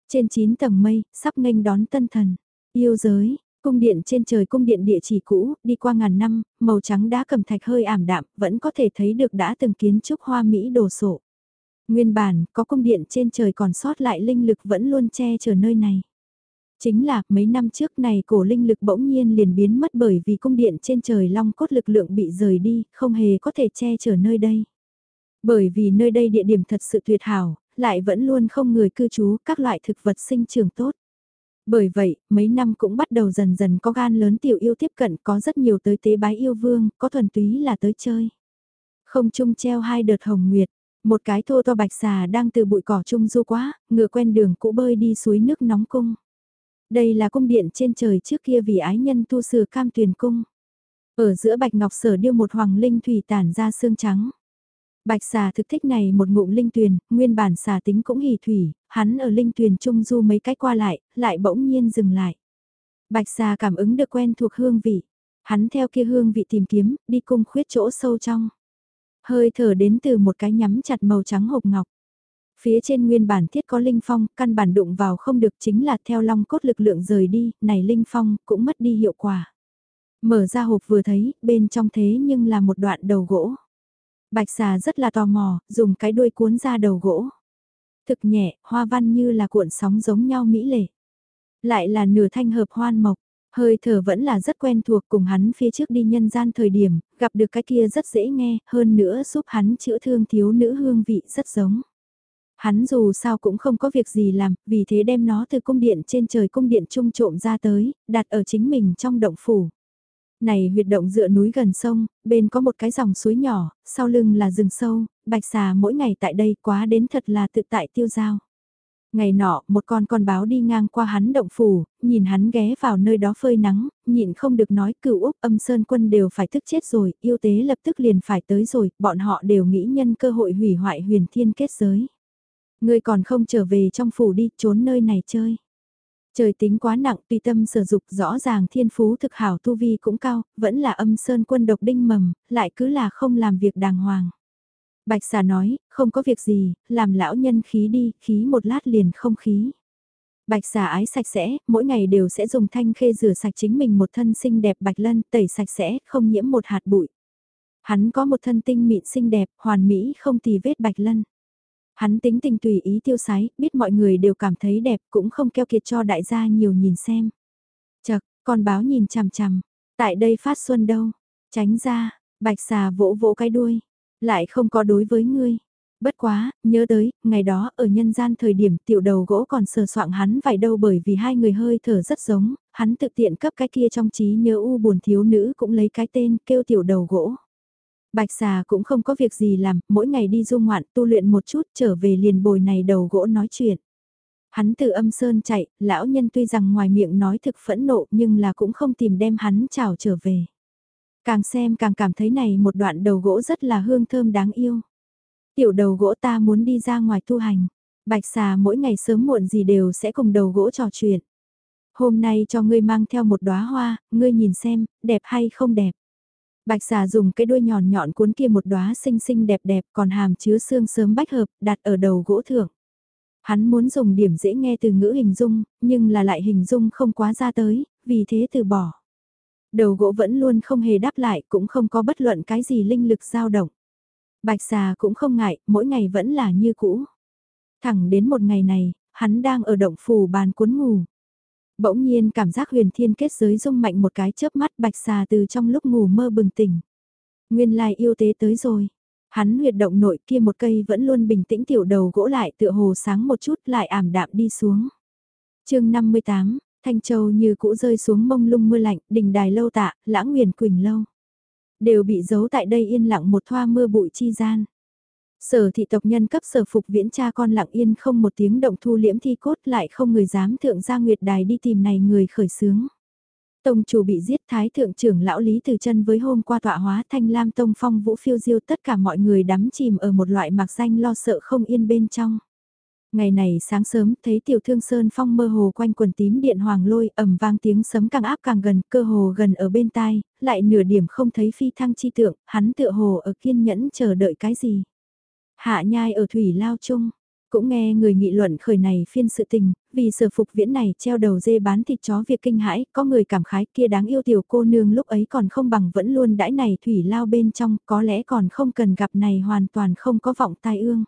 Trên 9 tầng mây, sắp nghênh đón tân thần, yêu giới, Cung điện trên trời cung điện địa chỉ cũ, đi qua ngàn năm, màu trắng đá cầm thạch hơi ảm đạm, vẫn có thể thấy được đã từng kiến trúc hoa Mỹ đồ sộ. Nguyên bản, có cung điện trên trời còn sót lại linh lực vẫn luôn che chở nơi này. Chính là, mấy năm trước này cổ linh lực bỗng nhiên liền biến mất bởi vì cung điện trên trời long cốt lực lượng bị rời đi, không hề có thể che chở nơi đây. Bởi vì nơi đây địa điểm thật sự tuyệt hảo, lại vẫn luôn không người cư trú, các loại thực vật sinh trường tốt. Bởi vậy, mấy năm cũng bắt đầu dần dần có gan lớn tiểu yêu tiếp cận có rất nhiều tới tế bái yêu vương, có thuần túy là tới chơi. Không chung treo hai đợt hồng nguyệt, một cái thô to bạch xà đang từ bụi cỏ chung du quá, ngựa quen đường cũ bơi đi suối nước nóng cung. Đây là cung điện trên trời trước kia vì ái nhân tu sửa cam tuyền cung. Ở giữa bạch ngọc sở điêu một hoàng linh thủy tản ra xương trắng. Bạch xà thực thích này một ngụm linh tuyền, nguyên bản xà tính cũng hỉ thủy, hắn ở linh tuyền trung du mấy cái qua lại, lại bỗng nhiên dừng lại. Bạch xà cảm ứng được quen thuộc hương vị, hắn theo kia hương vị tìm kiếm, đi cung khuyết chỗ sâu trong. Hơi thở đến từ một cái nhắm chặt màu trắng hộp ngọc. Phía trên nguyên bản thiết có linh phong, căn bản đụng vào không được chính là theo long cốt lực lượng rời đi, này linh phong cũng mất đi hiệu quả. Mở ra hộp vừa thấy, bên trong thế nhưng là một đoạn đầu gỗ. Bạch xà rất là tò mò, dùng cái đuôi cuốn ra đầu gỗ. Thực nhẹ, hoa văn như là cuộn sóng giống nhau mỹ lệ. Lại là nửa thanh hợp hoan mộc, hơi thở vẫn là rất quen thuộc cùng hắn phía trước đi nhân gian thời điểm, gặp được cái kia rất dễ nghe, hơn nữa giúp hắn chữa thương thiếu nữ hương vị rất giống. Hắn dù sao cũng không có việc gì làm, vì thế đem nó từ cung điện trên trời cung điện trung trộm ra tới, đặt ở chính mình trong động phủ. Này huyệt động dựa núi gần sông, bên có một cái dòng suối nhỏ, sau lưng là rừng sâu, bạch xà mỗi ngày tại đây quá đến thật là tự tại tiêu giao. Ngày nọ, một con con báo đi ngang qua hắn động phủ, nhìn hắn ghé vào nơi đó phơi nắng, nhịn không được nói cửu Úc âm sơn quân đều phải thức chết rồi, yêu tế lập tức liền phải tới rồi, bọn họ đều nghĩ nhân cơ hội hủy hoại huyền thiên kết giới. Ngươi còn không trở về trong phủ đi, trốn nơi này chơi. Trời tính quá nặng tùy tâm sở dục rõ ràng thiên phú thực hảo tu vi cũng cao, vẫn là âm sơn quân độc đinh mầm, lại cứ là không làm việc đàng hoàng. Bạch xà nói, không có việc gì, làm lão nhân khí đi, khí một lát liền không khí. Bạch xà ái sạch sẽ, mỗi ngày đều sẽ dùng thanh khê rửa sạch chính mình một thân xinh đẹp bạch lân, tẩy sạch sẽ, không nhiễm một hạt bụi. Hắn có một thân tinh mịn xinh đẹp, hoàn mỹ không tì vết bạch lân. Hắn tính tình tùy ý tiêu sái, biết mọi người đều cảm thấy đẹp cũng không keo kiệt cho đại gia nhiều nhìn xem. Chật, con báo nhìn chằm chằm, tại đây phát xuân đâu, tránh ra, bạch xà vỗ vỗ cái đuôi, lại không có đối với ngươi. Bất quá, nhớ tới, ngày đó ở nhân gian thời điểm tiểu đầu gỗ còn sờ soạng hắn vài đâu bởi vì hai người hơi thở rất giống, hắn tự tiện cấp cái kia trong trí nhớ u buồn thiếu nữ cũng lấy cái tên kêu tiểu đầu gỗ. Bạch xà cũng không có việc gì làm, mỗi ngày đi du ngoạn tu luyện một chút trở về liền bồi này đầu gỗ nói chuyện. Hắn từ âm sơn chạy, lão nhân tuy rằng ngoài miệng nói thực phẫn nộ nhưng là cũng không tìm đem hắn chào trở về. Càng xem càng cảm thấy này một đoạn đầu gỗ rất là hương thơm đáng yêu. Tiểu đầu gỗ ta muốn đi ra ngoài tu hành. Bạch xà mỗi ngày sớm muộn gì đều sẽ cùng đầu gỗ trò chuyện. Hôm nay cho ngươi mang theo một đóa hoa, ngươi nhìn xem, đẹp hay không đẹp. Bạch xà dùng cái đuôi nhọn nhọn cuốn kia một đóa xinh xinh đẹp đẹp còn hàm chứa xương sớm bách hợp đặt ở đầu gỗ thượng. Hắn muốn dùng điểm dễ nghe từ ngữ hình dung, nhưng là lại hình dung không quá ra tới, vì thế từ bỏ. Đầu gỗ vẫn luôn không hề đáp lại cũng không có bất luận cái gì linh lực dao động. Bạch xà cũng không ngại, mỗi ngày vẫn là như cũ. Thẳng đến một ngày này, hắn đang ở động phủ bàn cuốn ngủ. Bỗng nhiên cảm giác huyền thiên kết giới rung mạnh một cái chớp mắt bạch xà từ trong lúc ngủ mơ bừng tỉnh. Nguyên lai yêu tế tới rồi. Hắn huyệt động nội kia một cây vẫn luôn bình tĩnh tiểu đầu gỗ lại tựa hồ sáng một chút lại ảm đạm đi xuống. chương 58, Thanh Châu như cũ rơi xuống mông lung mưa lạnh, đỉnh đài lâu tạ, lãng nguyền quỳnh lâu. Đều bị giấu tại đây yên lặng một thoa mưa bụi chi gian. Sở thị tộc nhân cấp sở phục viễn cha con lặng yên không một tiếng động thu liễm thi cốt lại không người dám thượng ra nguyệt đài đi tìm này người khởi sướng. Tông chủ bị giết thái thượng trưởng lão Lý Từ chân với hôm qua tọa hóa thanh lam tông phong vũ phiêu diêu tất cả mọi người đắm chìm ở một loại mạc danh lo sợ không yên bên trong. Ngày này sáng sớm thấy tiểu thương sơn phong mơ hồ quanh quần tím điện hoàng lôi ẩm vang tiếng sấm càng áp càng gần cơ hồ gần ở bên tai, lại nửa điểm không thấy phi thăng chi tượng, hắn tựa hồ ở kiên nhẫn chờ đợi cái gì. Hạ nhai ở thủy lao chung, Cũng nghe người nghị luận khởi này phiên sự tình, vì sở phục viễn này treo đầu dê bán thịt chó việc kinh hãi, có người cảm khái kia đáng yêu tiểu cô nương lúc ấy còn không bằng vẫn luôn đãi này thủy lao bên trong, có lẽ còn không cần gặp này hoàn toàn không có vọng tai ương.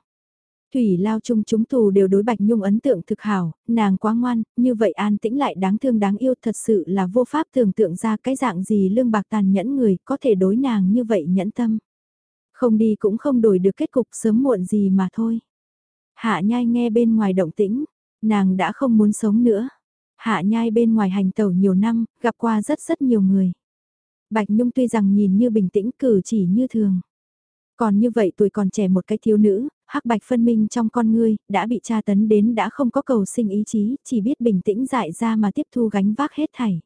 Thủy lao chung chúng tù đều đối Bạch Nhung ấn tượng thực hảo, nàng quá ngoan, như vậy an tĩnh lại đáng thương đáng yêu thật sự là vô pháp tưởng tượng ra cái dạng gì lương bạc tàn nhẫn người có thể đối nàng như vậy nhẫn tâm. Không đi cũng không đổi được kết cục sớm muộn gì mà thôi. Hạ nhai nghe bên ngoài động tĩnh, nàng đã không muốn sống nữa. Hạ nhai bên ngoài hành tẩu nhiều năm, gặp qua rất rất nhiều người. Bạch Nhung tuy rằng nhìn như bình tĩnh cử chỉ như thường. Còn như vậy tuổi còn trẻ một cái thiếu nữ, hắc bạch phân minh trong con ngươi, đã bị tra tấn đến đã không có cầu sinh ý chí, chỉ biết bình tĩnh dại ra mà tiếp thu gánh vác hết thảy.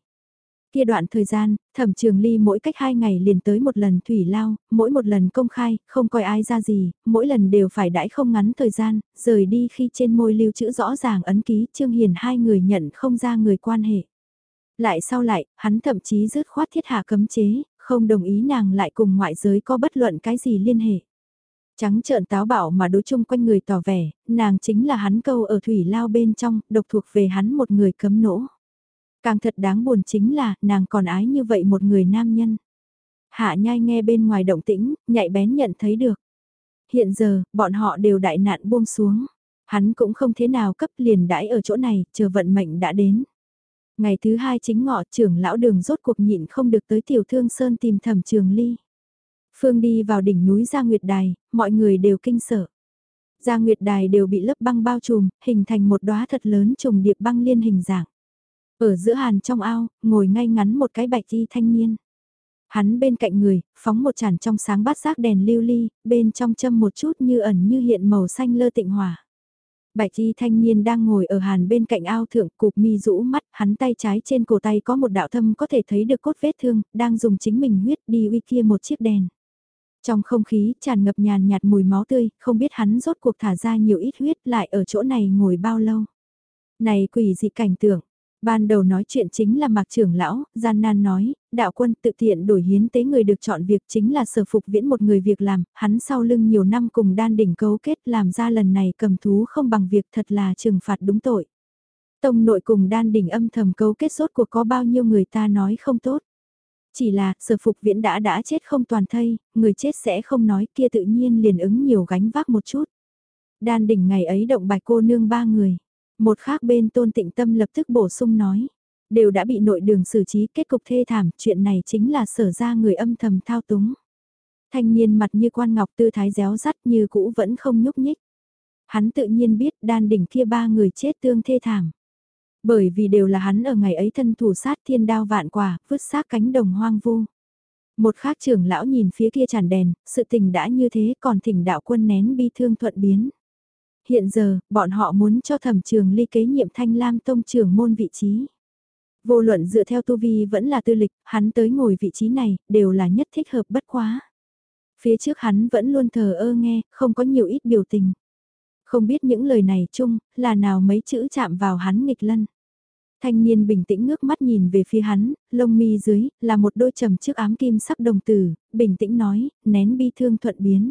Kia đoạn thời gian, thẩm trường ly mỗi cách hai ngày liền tới một lần thủy lao, mỗi một lần công khai, không coi ai ra gì, mỗi lần đều phải đãi không ngắn thời gian, rời đi khi trên môi lưu chữ rõ ràng ấn ký Trương Hiền hai người nhận không ra người quan hệ. Lại sau lại, hắn thậm chí rứt khoát thiết hạ cấm chế, không đồng ý nàng lại cùng ngoại giới có bất luận cái gì liên hệ. Trắng trợn táo bạo mà đối chung quanh người tỏ vẻ, nàng chính là hắn câu ở thủy lao bên trong, độc thuộc về hắn một người cấm nỗ. Càng thật đáng buồn chính là, nàng còn ái như vậy một người nam nhân. Hạ nhai nghe bên ngoài động tĩnh, nhạy bén nhận thấy được. Hiện giờ, bọn họ đều đại nạn buông xuống. Hắn cũng không thế nào cấp liền đãi ở chỗ này, chờ vận mệnh đã đến. Ngày thứ hai chính ngọ trưởng lão đường rốt cuộc nhịn không được tới tiểu thương sơn tìm thẩm trường ly. Phương đi vào đỉnh núi Gia Nguyệt Đài, mọi người đều kinh sợ. Gia Nguyệt Đài đều bị lớp băng bao trùm, hình thành một đóa thật lớn trùng điệp băng liên hình dạng. Ở giữa hàn trong ao, ngồi ngay ngắn một cái bạch y thanh niên. Hắn bên cạnh người, phóng một chản trong sáng bát giác đèn lưu ly, bên trong châm một chút như ẩn như hiện màu xanh lơ tịnh hỏa. Bạch y thanh niên đang ngồi ở hàn bên cạnh ao thượng cụp mi rũ mắt, hắn tay trái trên cổ tay có một đạo thâm có thể thấy được cốt vết thương, đang dùng chính mình huyết đi uy kia một chiếc đèn. Trong không khí tràn ngập nhàn nhạt mùi máu tươi, không biết hắn rốt cuộc thả ra nhiều ít huyết lại ở chỗ này ngồi bao lâu. Này quỷ dị cảnh tượng, Ban đầu nói chuyện chính là mạc trưởng lão, gian nan nói, đạo quân tự tiện đổi hiến tế người được chọn việc chính là sở phục viễn một người việc làm, hắn sau lưng nhiều năm cùng đan đỉnh cấu kết làm ra lần này cầm thú không bằng việc thật là trừng phạt đúng tội. Tông nội cùng đan đỉnh âm thầm cấu kết sốt cuộc có bao nhiêu người ta nói không tốt. Chỉ là, sở phục viễn đã đã chết không toàn thây, người chết sẽ không nói kia tự nhiên liền ứng nhiều gánh vác một chút. Đan đỉnh ngày ấy động bài cô nương ba người. Một khác bên tôn tịnh tâm lập tức bổ sung nói. Đều đã bị nội đường xử trí kết cục thê thảm, chuyện này chính là sở ra người âm thầm thao túng. Thanh niên mặt như quan ngọc tư thái réo rắt như cũ vẫn không nhúc nhích. Hắn tự nhiên biết đan đỉnh kia ba người chết tương thê thảm. Bởi vì đều là hắn ở ngày ấy thân thủ sát thiên đao vạn quả, vứt xác cánh đồng hoang vu. Một khác trưởng lão nhìn phía kia tràn đèn, sự tình đã như thế còn thỉnh đạo quân nén bi thương thuận biến. Hiện giờ, bọn họ muốn cho thẩm trường ly kế nhiệm thanh lam tông trưởng môn vị trí. Vô luận dựa theo tu vi vẫn là tư lịch, hắn tới ngồi vị trí này, đều là nhất thích hợp bất quá. Phía trước hắn vẫn luôn thờ ơ nghe, không có nhiều ít biểu tình. Không biết những lời này chung, là nào mấy chữ chạm vào hắn nghịch lân. Thanh niên bình tĩnh ngước mắt nhìn về phía hắn, lông mi dưới, là một đôi trầm trước ám kim sắc đồng tử, bình tĩnh nói, nén bi thương thuận biến.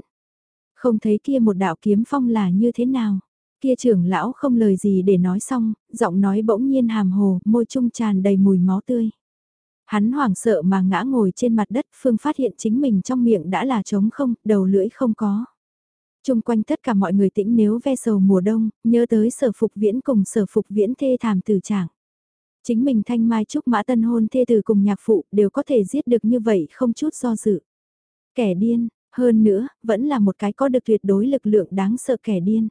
Không thấy kia một đạo kiếm phong là như thế nào. Kia trưởng lão không lời gì để nói xong, giọng nói bỗng nhiên hàm hồ, môi trung tràn đầy mùi máu tươi. Hắn hoảng sợ mà ngã ngồi trên mặt đất, Phương phát hiện chính mình trong miệng đã là trống không, đầu lưỡi không có. Trung quanh tất cả mọi người tĩnh nếu ve sầu mùa đông, nhớ tới sở phục viễn cùng sở phục viễn thê thảm tử trạng. Chính mình thanh mai trúc mã tân hôn thê từ cùng nhạc phụ đều có thể giết được như vậy không chút do dự. Kẻ điên, hơn nữa, vẫn là một cái có được tuyệt đối lực lượng đáng sợ kẻ điên.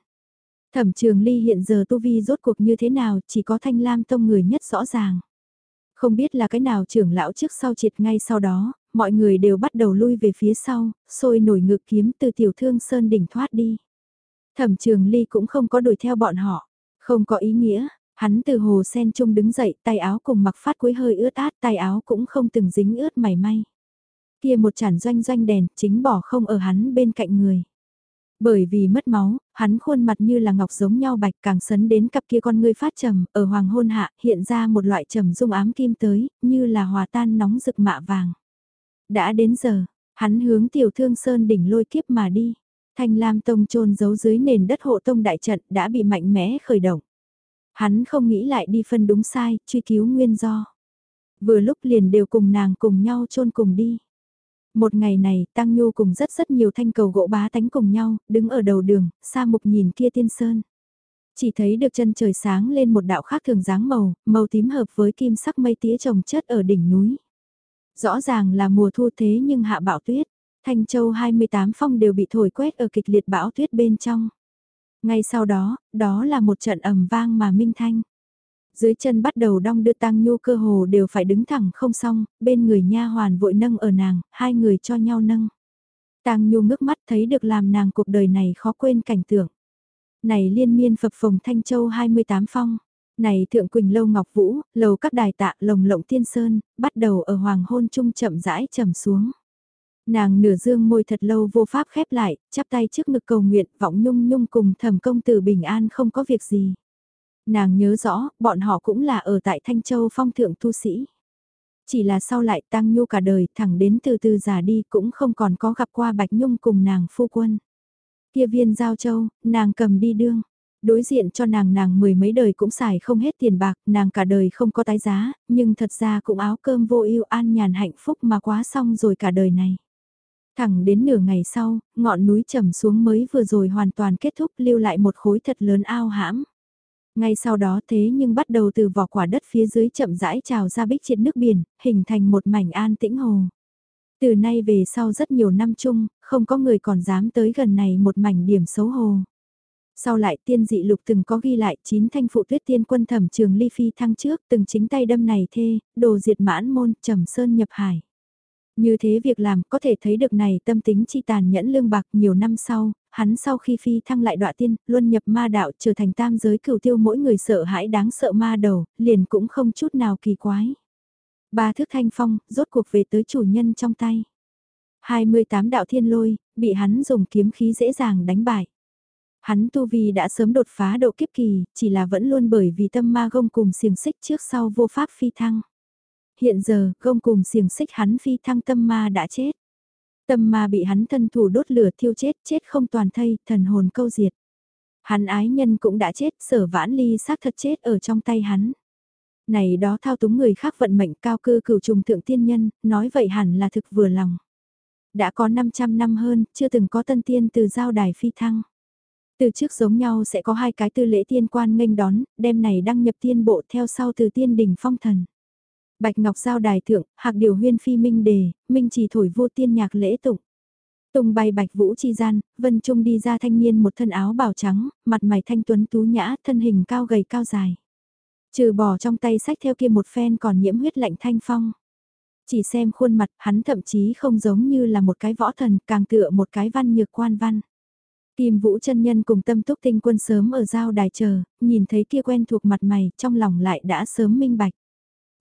Thẩm trường ly hiện giờ tu vi rốt cuộc như thế nào chỉ có thanh lam tông người nhất rõ ràng. Không biết là cái nào trưởng lão trước sau triệt ngay sau đó, mọi người đều bắt đầu lui về phía sau, sôi nổi ngực kiếm từ tiểu thương sơn đỉnh thoát đi. Thẩm trường ly cũng không có đuổi theo bọn họ, không có ý nghĩa, hắn từ hồ sen trung đứng dậy tay áo cùng mặc phát cuối hơi ướt át tay áo cũng không từng dính ướt mảy may. Kia một chản doanh doanh đèn chính bỏ không ở hắn bên cạnh người. Bởi vì mất máu, hắn khuôn mặt như là ngọc giống nhau bạch càng sấn đến cặp kia con ngươi phát trầm, ở hoàng hôn hạ hiện ra một loại trầm dung ám kim tới, như là hòa tan nóng rực mạ vàng. Đã đến giờ, hắn hướng tiểu thương sơn đỉnh lôi kiếp mà đi. Thanh Lam Tông trôn giấu dưới nền đất hộ tông đại trận đã bị mạnh mẽ khởi động. Hắn không nghĩ lại đi phân đúng sai, truy cứu nguyên do. Vừa lúc liền đều cùng nàng cùng nhau trôn cùng đi. Một ngày này, Tăng Nhu cùng rất rất nhiều thanh cầu gỗ bá tánh cùng nhau, đứng ở đầu đường, xa mục nhìn kia tiên sơn. Chỉ thấy được chân trời sáng lên một đạo khác thường dáng màu, màu tím hợp với kim sắc mây tía trồng chất ở đỉnh núi. Rõ ràng là mùa thu thế nhưng hạ bão tuyết, Thanh Châu 28 phong đều bị thổi quét ở kịch liệt bão tuyết bên trong. Ngay sau đó, đó là một trận ầm vang mà minh thanh. Dưới chân bắt đầu đong đưa tăng nhu cơ hồ đều phải đứng thẳng không xong, bên người nha hoàn vội nâng ở nàng, hai người cho nhau nâng. Tăng nhu ngước mắt thấy được làm nàng cuộc đời này khó quên cảnh tượng. Này liên miên phập phồng Thanh Châu 28 phong. Này thượng quỳnh lâu ngọc vũ, lầu các đài tạ lồng lộng tiên sơn, bắt đầu ở hoàng hôn trung chậm rãi trầm xuống. Nàng nửa dương môi thật lâu vô pháp khép lại, chắp tay trước ngực cầu nguyện, vọng nhung nhung cùng thẩm công tử bình an không có việc gì. Nàng nhớ rõ, bọn họ cũng là ở tại Thanh Châu phong thượng tu sĩ. Chỉ là sau lại tăng nhu cả đời thẳng đến từ từ già đi cũng không còn có gặp qua Bạch Nhung cùng nàng phu quân. Kia viên giao châu, nàng cầm đi đương. Đối diện cho nàng nàng mười mấy đời cũng xài không hết tiền bạc, nàng cả đời không có tái giá, nhưng thật ra cũng áo cơm vô ưu an nhàn hạnh phúc mà quá xong rồi cả đời này. Thẳng đến nửa ngày sau, ngọn núi trầm xuống mới vừa rồi hoàn toàn kết thúc lưu lại một khối thật lớn ao hãm. Ngay sau đó thế nhưng bắt đầu từ vỏ quả đất phía dưới chậm rãi trào ra bích triệt nước biển, hình thành một mảnh an tĩnh hồ. Từ nay về sau rất nhiều năm chung, không có người còn dám tới gần này một mảnh điểm xấu hồ. Sau lại tiên dị lục từng có ghi lại chín thanh phụ tuyết tiên quân thẩm trường ly phi thăng trước từng chính tay đâm này thê, đồ diệt mãn môn trầm sơn nhập hải. Như thế việc làm có thể thấy được này tâm tính chi tàn nhẫn lương bạc nhiều năm sau, hắn sau khi phi thăng lại đọa tiên, luôn nhập ma đạo trở thành tam giới cửu tiêu mỗi người sợ hãi đáng sợ ma đầu, liền cũng không chút nào kỳ quái. Ba thước thanh phong, rốt cuộc về tới chủ nhân trong tay. 28 đạo thiên lôi, bị hắn dùng kiếm khí dễ dàng đánh bại. Hắn tu vi đã sớm đột phá độ kiếp kỳ, chỉ là vẫn luôn bởi vì tâm ma gông cùng xiềng xích trước sau vô pháp phi thăng. Hiện giờ, gông cùng xiềng xích hắn phi thăng tâm ma đã chết. Tâm ma bị hắn thân thủ đốt lửa thiêu chết, chết không toàn thây, thần hồn câu diệt. Hắn ái nhân cũng đã chết, sở vãn ly xác thật chết ở trong tay hắn. Này đó thao túng người khác vận mệnh cao cư cửu trùng thượng tiên nhân, nói vậy hẳn là thực vừa lòng. Đã có 500 năm hơn, chưa từng có tân tiên từ giao đài phi thăng. Từ trước giống nhau sẽ có hai cái tư lễ tiên quan nghênh đón, đêm này đăng nhập tiên bộ theo sau từ tiên đỉnh phong thần. Bạch Ngọc Giao đài thượng, hạc điều huyên phi minh đề, minh chỉ thổi vô tiên nhạc lễ tụng. Tùng bay bạch vũ chi gian, vân trung đi ra thanh niên một thân áo bào trắng, mặt mày thanh tuấn tú nhã, thân hình cao gầy cao dài. Trừ bỏ trong tay sách theo kia một phen còn nhiễm huyết lạnh thanh phong. Chỉ xem khuôn mặt hắn thậm chí không giống như là một cái võ thần, càng tựa một cái văn nhược quan văn. Kim Vũ chân nhân cùng tâm túc tinh quân sớm ở giao đài chờ, nhìn thấy kia quen thuộc mặt mày, trong lòng lại đã sớm minh bạch.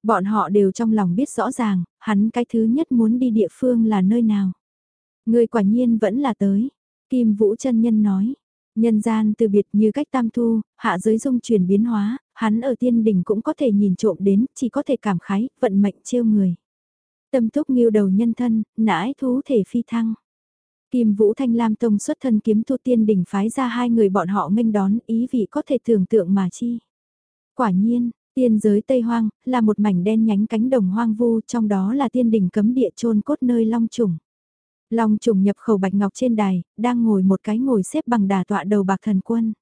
Bọn họ đều trong lòng biết rõ ràng, hắn cái thứ nhất muốn đi địa phương là nơi nào. Người quả nhiên vẫn là tới. Kim Vũ chân nhân nói. Nhân gian từ biệt như cách tam thu, hạ giới dung chuyển biến hóa, hắn ở tiên đỉnh cũng có thể nhìn trộm đến, chỉ có thể cảm khái, vận mệnh trêu người. Tâm túc nghiêu đầu nhân thân, nãi thú thể phi thăng. Kim Vũ Thanh Lam Tông xuất thân kiếm tu tiên đỉnh phái ra hai người bọn họ nghênh đón ý vị có thể tưởng tượng mà chi. Quả nhiên, Tiên giới Tây Hoang, là một mảnh đen nhánh cánh đồng hoang vu, trong đó là tiên đỉnh cấm địa chôn cốt nơi long trùng. Long trùng nhập khẩu bạch ngọc trên đài, đang ngồi một cái ngồi xếp bằng đà tọa đầu bạc thần quân.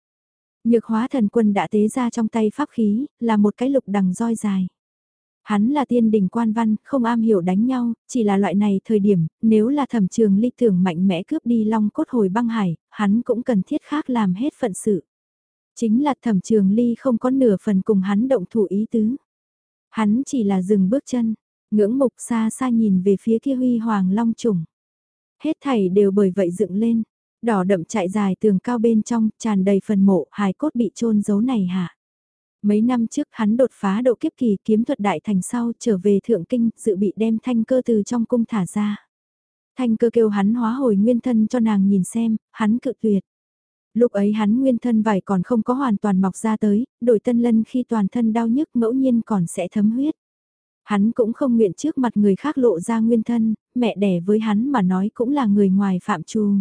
Nhược hóa thần quân đã tế ra trong tay pháp khí, là một cái lục đằng roi dài. Hắn là tiên đỉnh quan văn, không am hiểu đánh nhau, chỉ là loại này thời điểm, nếu là thẩm trường ly tưởng mạnh mẽ cướp đi long cốt hồi băng hải, hắn cũng cần thiết khác làm hết phận sự. Chính là thẩm trường ly không có nửa phần cùng hắn động thủ ý tứ. Hắn chỉ là dừng bước chân, ngưỡng mục xa xa nhìn về phía kia huy hoàng long trùng. Hết thảy đều bởi vậy dựng lên, đỏ đậm chạy dài tường cao bên trong, tràn đầy phần mộ, hài cốt bị chôn giấu này hả. Mấy năm trước hắn đột phá độ kiếp kỳ kiếm thuật đại thành sau trở về thượng kinh, dự bị đem thanh cơ từ trong cung thả ra. Thanh cơ kêu hắn hóa hồi nguyên thân cho nàng nhìn xem, hắn cự tuyệt. Lúc ấy hắn nguyên thân vải còn không có hoàn toàn mọc ra tới, đổi tân lân khi toàn thân đau nhức ngẫu nhiên còn sẽ thấm huyết. Hắn cũng không nguyện trước mặt người khác lộ ra nguyên thân, mẹ đẻ với hắn mà nói cũng là người ngoài phạm trù.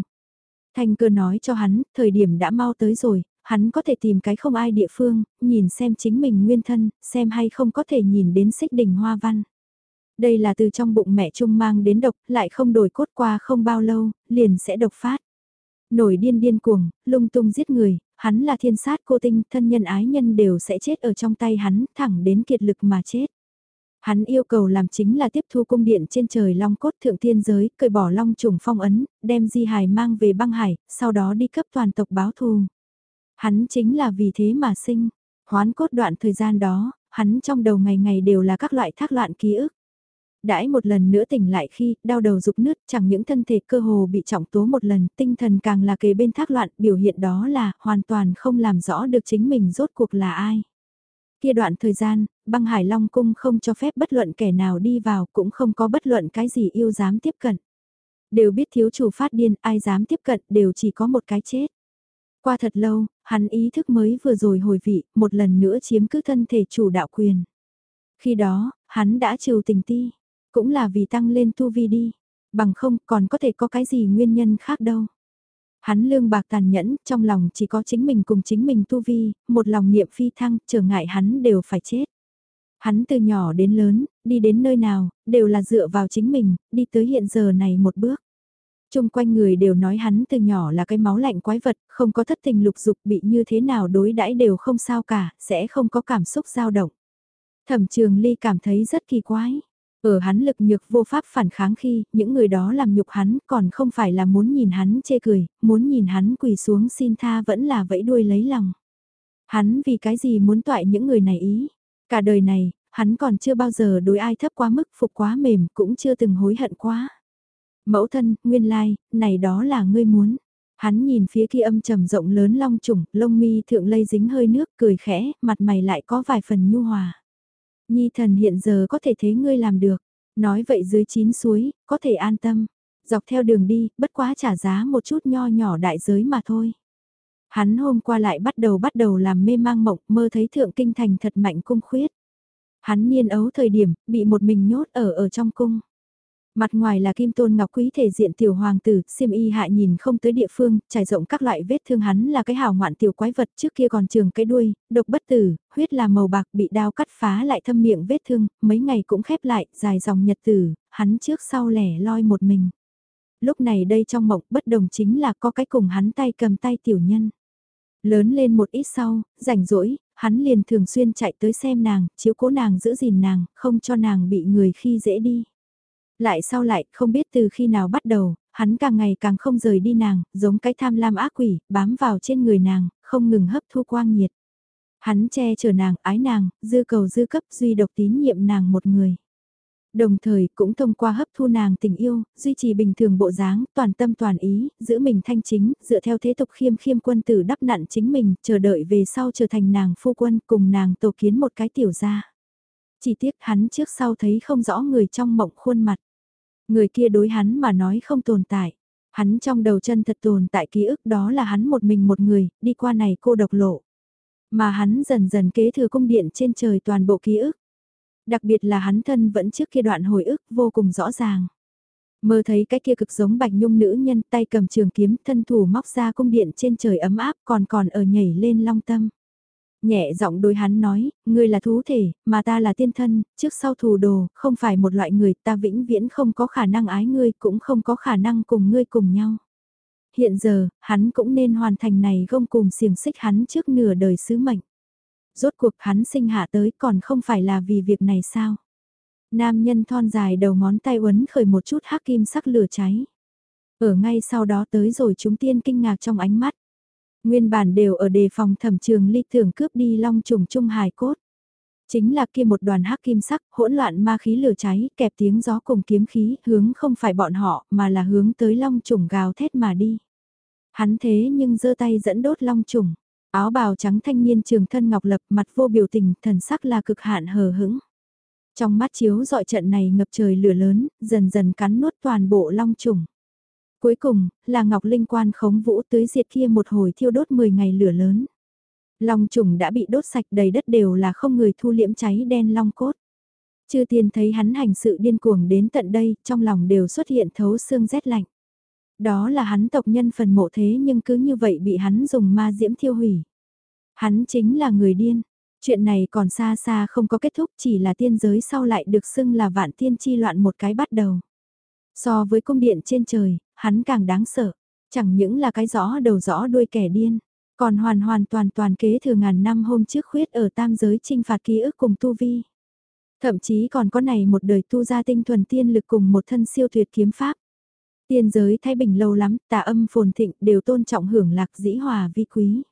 Thanh cơ nói cho hắn, thời điểm đã mau tới rồi, hắn có thể tìm cái không ai địa phương, nhìn xem chính mình nguyên thân, xem hay không có thể nhìn đến xích đỉnh hoa văn. Đây là từ trong bụng mẹ Trung mang đến độc, lại không đổi cốt qua không bao lâu, liền sẽ độc phát. Nổi điên điên cuồng, lung tung giết người, hắn là thiên sát cô tinh, thân nhân ái nhân đều sẽ chết ở trong tay hắn, thẳng đến kiệt lực mà chết. Hắn yêu cầu làm chính là tiếp thu cung điện trên trời long cốt thượng thiên giới, cởi bỏ long trùng phong ấn, đem di hài mang về băng hải, sau đó đi cấp toàn tộc báo thù. Hắn chính là vì thế mà sinh, hoán cốt đoạn thời gian đó, hắn trong đầu ngày ngày đều là các loại thác loạn ký ức. Đãi một lần nữa tỉnh lại khi, đau đầu rục nứt, chẳng những thân thể cơ hồ bị trọng tố một lần, tinh thần càng là kề bên thác loạn, biểu hiện đó là hoàn toàn không làm rõ được chính mình rốt cuộc là ai. Kia đoạn thời gian, băng hải long cung không cho phép bất luận kẻ nào đi vào, cũng không có bất luận cái gì yêu dám tiếp cận. Đều biết thiếu chủ phát điên, ai dám tiếp cận, đều chỉ có một cái chết. Qua thật lâu, hắn ý thức mới vừa rồi hồi vị, một lần nữa chiếm cứ thân thể chủ đạo quyền. Khi đó, hắn đã trừ tình ti, cũng là vì tăng lên tu vi đi, bằng không còn có thể có cái gì nguyên nhân khác đâu. Hắn lương bạc tàn nhẫn, trong lòng chỉ có chính mình cùng chính mình tu vi, một lòng niệm phi thăng, trở ngại hắn đều phải chết. Hắn từ nhỏ đến lớn, đi đến nơi nào, đều là dựa vào chính mình, đi tới hiện giờ này một bước. Trung quanh người đều nói hắn từ nhỏ là cái máu lạnh quái vật, không có thất tình lục dục bị như thế nào đối đãi đều không sao cả, sẽ không có cảm xúc dao động. Thẩm trường ly cảm thấy rất kỳ quái. Ở hắn lực nhược vô pháp phản kháng khi, những người đó làm nhục hắn còn không phải là muốn nhìn hắn chê cười, muốn nhìn hắn quỳ xuống xin tha vẫn là vẫy đuôi lấy lòng. Hắn vì cái gì muốn toại những người này ý. Cả đời này, hắn còn chưa bao giờ đối ai thấp quá mức phục quá mềm cũng chưa từng hối hận quá. Mẫu thân, nguyên lai, này đó là ngươi muốn. Hắn nhìn phía kia âm trầm rộng lớn long trùng, lông mi thượng lây dính hơi nước, cười khẽ, mặt mày lại có vài phần nhu hòa. Nhi thần hiện giờ có thể thấy ngươi làm được. Nói vậy dưới chín suối, có thể an tâm. Dọc theo đường đi, bất quá trả giá một chút nho nhỏ đại giới mà thôi. Hắn hôm qua lại bắt đầu bắt đầu làm mê mang mộng, mơ thấy thượng kinh thành thật mạnh cung khuyết. Hắn niên ấu thời điểm, bị một mình nhốt ở ở trong cung. Mặt ngoài là kim tôn ngọc quý thể diện tiểu hoàng tử, xiêm y hạ nhìn không tới địa phương, trải rộng các loại vết thương hắn là cái hào ngoạn tiểu quái vật trước kia còn trường cái đuôi, độc bất tử, huyết là màu bạc bị đao cắt phá lại thâm miệng vết thương, mấy ngày cũng khép lại, dài dòng nhật tử, hắn trước sau lẻ loi một mình. Lúc này đây trong mộng bất đồng chính là có cái cùng hắn tay cầm tay tiểu nhân. Lớn lên một ít sau, rảnh rỗi, hắn liền thường xuyên chạy tới xem nàng, chiếu cố nàng giữ gìn nàng, không cho nàng bị người khi dễ đi. Lại sau lại, không biết từ khi nào bắt đầu, hắn càng ngày càng không rời đi nàng, giống cái tham lam ác quỷ, bám vào trên người nàng, không ngừng hấp thu quang nhiệt. Hắn che chở nàng, ái nàng, dư cầu dư cấp duy độc tín nhiệm nàng một người. Đồng thời cũng thông qua hấp thu nàng tình yêu, duy trì bình thường bộ dáng, toàn tâm toàn ý, giữ mình thanh chính, dựa theo thế tục khiêm khiêm quân tử đắp nặn chính mình, chờ đợi về sau trở thành nàng phu quân cùng nàng tổ kiến một cái tiểu gia. Chỉ tiếc hắn trước sau thấy không rõ người trong mộng khuôn mặt. Người kia đối hắn mà nói không tồn tại. Hắn trong đầu chân thật tồn tại ký ức đó là hắn một mình một người, đi qua này cô độc lộ. Mà hắn dần dần kế thừa cung điện trên trời toàn bộ ký ức. Đặc biệt là hắn thân vẫn trước kia đoạn hồi ức vô cùng rõ ràng. Mơ thấy cái kia cực giống bạch nhung nữ nhân tay cầm trường kiếm thân thủ móc ra cung điện trên trời ấm áp còn còn ở nhảy lên long tâm. Nhẹ giọng đối hắn nói, ngươi là thú thể, mà ta là tiên thân, trước sau thù đồ, không phải một loại người, ta vĩnh viễn không có khả năng ái ngươi, cũng không có khả năng cùng ngươi cùng nhau. Hiện giờ, hắn cũng nên hoàn thành này gông cùng xiềng xích hắn trước nửa đời sứ mệnh. Rốt cuộc hắn sinh hạ tới còn không phải là vì việc này sao? Nam nhân thon dài đầu ngón tay uấn khởi một chút hắc kim sắc lửa cháy. Ở ngay sau đó tới rồi chúng tiên kinh ngạc trong ánh mắt. Nguyên bản đều ở đề phòng thẩm trường ly thường cướp đi long trùng trung hài cốt. Chính là kia một đoàn hắc kim sắc, hỗn loạn ma khí lửa cháy, kẹp tiếng gió cùng kiếm khí, hướng không phải bọn họ, mà là hướng tới long trùng gào thét mà đi. Hắn thế nhưng giơ tay dẫn đốt long trùng, áo bào trắng thanh niên trường thân ngọc lập mặt vô biểu tình, thần sắc là cực hạn hờ hững. Trong mắt chiếu dọi trận này ngập trời lửa lớn, dần dần cắn nuốt toàn bộ long trùng. Cuối cùng, là Ngọc Linh quan khống vũ tưới diệt kia một hồi thiêu đốt 10 ngày lửa lớn. Long trùng đã bị đốt sạch đầy đất đều là không người thu liễm cháy đen long cốt. Chư tiên thấy hắn hành sự điên cuồng đến tận đây, trong lòng đều xuất hiện thấu xương rét lạnh. Đó là hắn tộc nhân phần mộ thế nhưng cứ như vậy bị hắn dùng ma diễm thiêu hủy. Hắn chính là người điên. Chuyện này còn xa xa không có kết thúc chỉ là tiên giới sau lại được xưng là vạn tiên chi loạn một cái bắt đầu. So với cung điện trên trời, hắn càng đáng sợ. Chẳng những là cái rõ đầu rõ đuôi kẻ điên, còn hoàn hoàn toàn toàn kế thừa ngàn năm hôm trước khuyết ở tam giới trinh phạt ký ức cùng tu vi. Thậm chí còn có này một đời tu gia tinh thuần tiên lực cùng một thân siêu tuyệt kiếm pháp. Tiên giới thái bình lâu lắm, tà âm phồn thịnh đều tôn trọng hưởng lạc dĩ hòa vi quý.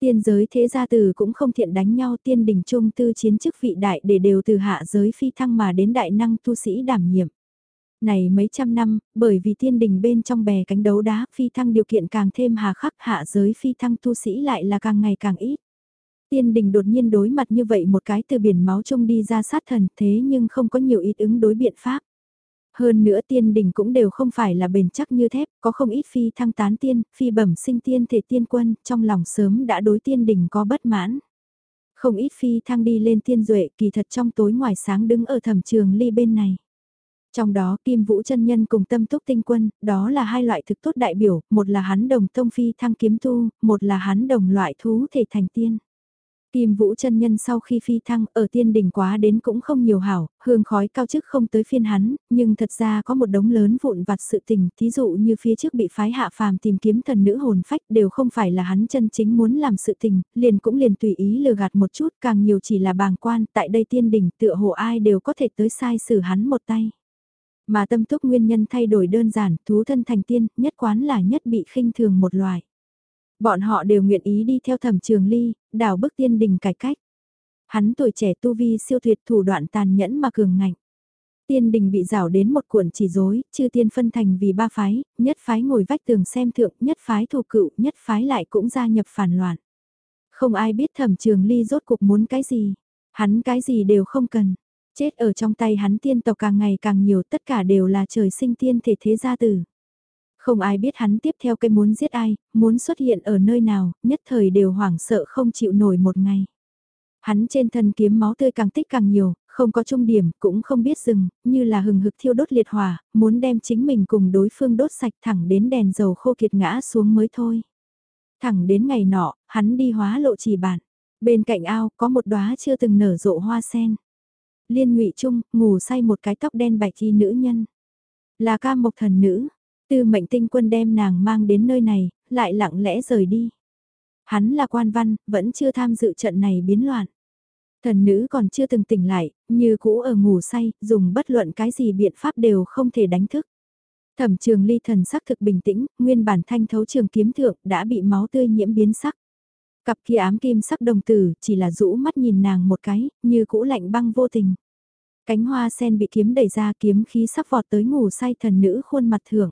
Tiên giới thế gia từ cũng không thiện đánh nhau tiên đình trung tư chiến chức vị đại để đều từ hạ giới phi thăng mà đến đại năng tu sĩ đảm nhiệm. Này mấy trăm năm, bởi vì thiên đình bên trong bè cánh đấu đá phi thăng điều kiện càng thêm hà khắc hạ giới phi thăng tu sĩ lại là càng ngày càng ít. Tiên đình đột nhiên đối mặt như vậy một cái từ biển máu trông đi ra sát thần thế nhưng không có nhiều ít ứng đối biện pháp. Hơn nữa tiên đình cũng đều không phải là bền chắc như thép, có không ít phi thăng tán tiên, phi bẩm sinh tiên thể tiên quân, trong lòng sớm đã đối tiên đình có bất mãn. Không ít phi thăng đi lên tiên duệ kỳ thật trong tối ngoài sáng đứng ở thẩm trường ly bên này. Trong đó Kim Vũ chân Nhân cùng Tâm Túc Tinh Quân, đó là hai loại thực tốt đại biểu, một là hắn đồng tông phi thăng kiếm tu, một là hắn đồng loại thú thể thành tiên. Kim Vũ chân nhân sau khi phi thăng ở tiên đỉnh quá đến cũng không nhiều hảo, hương khói cao chức không tới phiên hắn, nhưng thật ra có một đống lớn vụn vặt sự tình, thí dụ như phía trước bị phái hạ phàm tìm kiếm thần nữ hồn phách đều không phải là hắn chân chính muốn làm sự tình, liền cũng liền tùy ý lừa gạt một chút, càng nhiều chỉ là bàng quan, tại đây tiên đỉnh tựa hồ ai đều có thể tới sai xử hắn một tay. Mà tâm túc nguyên nhân thay đổi đơn giản, thú thân thành tiên, nhất quán là nhất bị khinh thường một loài. Bọn họ đều nguyện ý đi theo thẩm trường ly, đảo bức tiên đình cải cách. Hắn tuổi trẻ tu vi siêu tuyệt thủ đoạn tàn nhẫn mà cường ngạnh. Tiên đình bị rào đến một cuộn chỉ rối, chư tiên phân thành vì ba phái, nhất phái ngồi vách tường xem thượng, nhất phái thù cựu, nhất phái lại cũng gia nhập phản loạn. Không ai biết thẩm trường ly rốt cuộc muốn cái gì, hắn cái gì đều không cần. Chết ở trong tay hắn tiên tộc càng ngày càng nhiều tất cả đều là trời sinh tiên thể thế gia tử. Không ai biết hắn tiếp theo cái muốn giết ai, muốn xuất hiện ở nơi nào, nhất thời đều hoảng sợ không chịu nổi một ngày. Hắn trên thân kiếm máu tươi càng tích càng nhiều, không có trung điểm, cũng không biết dừng, như là hừng hực thiêu đốt liệt hỏa, muốn đem chính mình cùng đối phương đốt sạch thẳng đến đèn dầu khô kiệt ngã xuống mới thôi. Thẳng đến ngày nọ, hắn đi hóa lộ chỉ bản. Bên cạnh ao có một đóa chưa từng nở rộ hoa sen. Liên ngụy chung ngủ say một cái tóc đen bạch y nữ nhân. Là ca mộc thần nữ, Tư mệnh tinh quân đem nàng mang đến nơi này, lại lặng lẽ rời đi. Hắn là quan văn, vẫn chưa tham dự trận này biến loạn. Thần nữ còn chưa từng tỉnh lại, như cũ ở ngủ say, dùng bất luận cái gì biện pháp đều không thể đánh thức. Thẩm trường ly thần sắc thực bình tĩnh, nguyên bản thanh thấu trường kiếm thượng đã bị máu tươi nhiễm biến sắc. Cặp kia ám kim sắc đồng tử chỉ là rũ mắt nhìn nàng một cái, như cũ lạnh băng vô tình. Cánh hoa sen bị kiếm đẩy ra kiếm khí sắp vọt tới ngủ say thần nữ khuôn mặt thượng.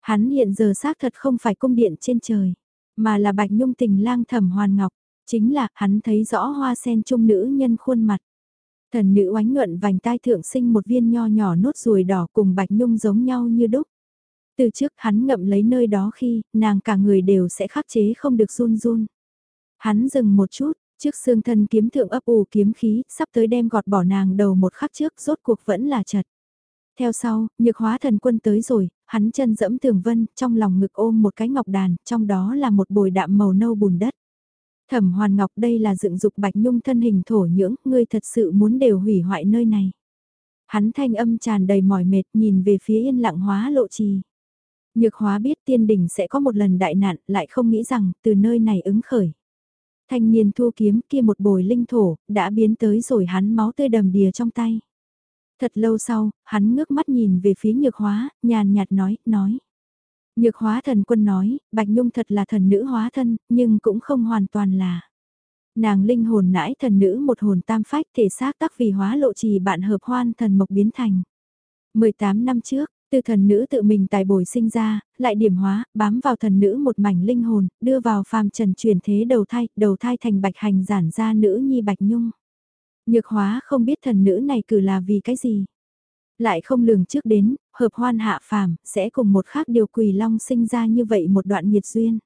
Hắn hiện giờ xác thật không phải cung điện trên trời, mà là bạch nhung tình lang thẩm hoàn ngọc, chính là hắn thấy rõ hoa sen trung nữ nhân khuôn mặt. Thần nữ oánh nhuận vành tai thượng sinh một viên nho nhỏ nốt ruồi đỏ cùng bạch nhung giống nhau như đúc. Từ trước hắn ngậm lấy nơi đó khi, nàng cả người đều sẽ khắc chế không được run run. Hắn dừng một chút, trước xương thân kiếm thượng ấp ủ kiếm khí, sắp tới đem gọt bỏ nàng đầu một khắc trước, rốt cuộc vẫn là chật. Theo sau, nhược hóa thần quân tới rồi, hắn chân dẫm tường vân, trong lòng ngực ôm một cái ngọc đàn, trong đó là một bồi đạm màu nâu bùn đất. Thẩm hoàn ngọc đây là dựng dục bạch nhung thân hình thổ nhưỡng, ngươi thật sự muốn đều hủy hoại nơi này. Hắn thanh âm tràn đầy mỏi mệt nhìn về phía yên lặng hóa lộ trì. Nhược hóa biết tiên đình sẽ có một lần đại nạn, lại không nghĩ rằng từ nơi này ứng khởi. Thanh niên thu kiếm kia một bồi linh thổ, đã biến tới rồi hắn máu tươi đầm đìa trong tay. Thật lâu sau, hắn ngước mắt nhìn về phía nhược hóa, nhàn nhạt nói, nói. Nhược hóa thần quân nói, Bạch Nhung thật là thần nữ hóa thân, nhưng cũng không hoàn toàn là. Nàng linh hồn nãi thần nữ một hồn tam phách thể xác tắc vì hóa lộ trì bạn hợp hoan thần mộc biến thành. 18 năm trước, từ thần nữ tự mình tài bồi sinh ra, lại điểm hóa, bám vào thần nữ một mảnh linh hồn, đưa vào phàm trần truyền thế đầu thai, đầu thai thành bạch hành giản ra nữ nhi bạch nhung. Nhược hóa không biết thần nữ này cử là vì cái gì. Lại không lường trước đến, hợp hoan hạ phàm, sẽ cùng một khác điều quỳ long sinh ra như vậy một đoạn nhiệt duyên.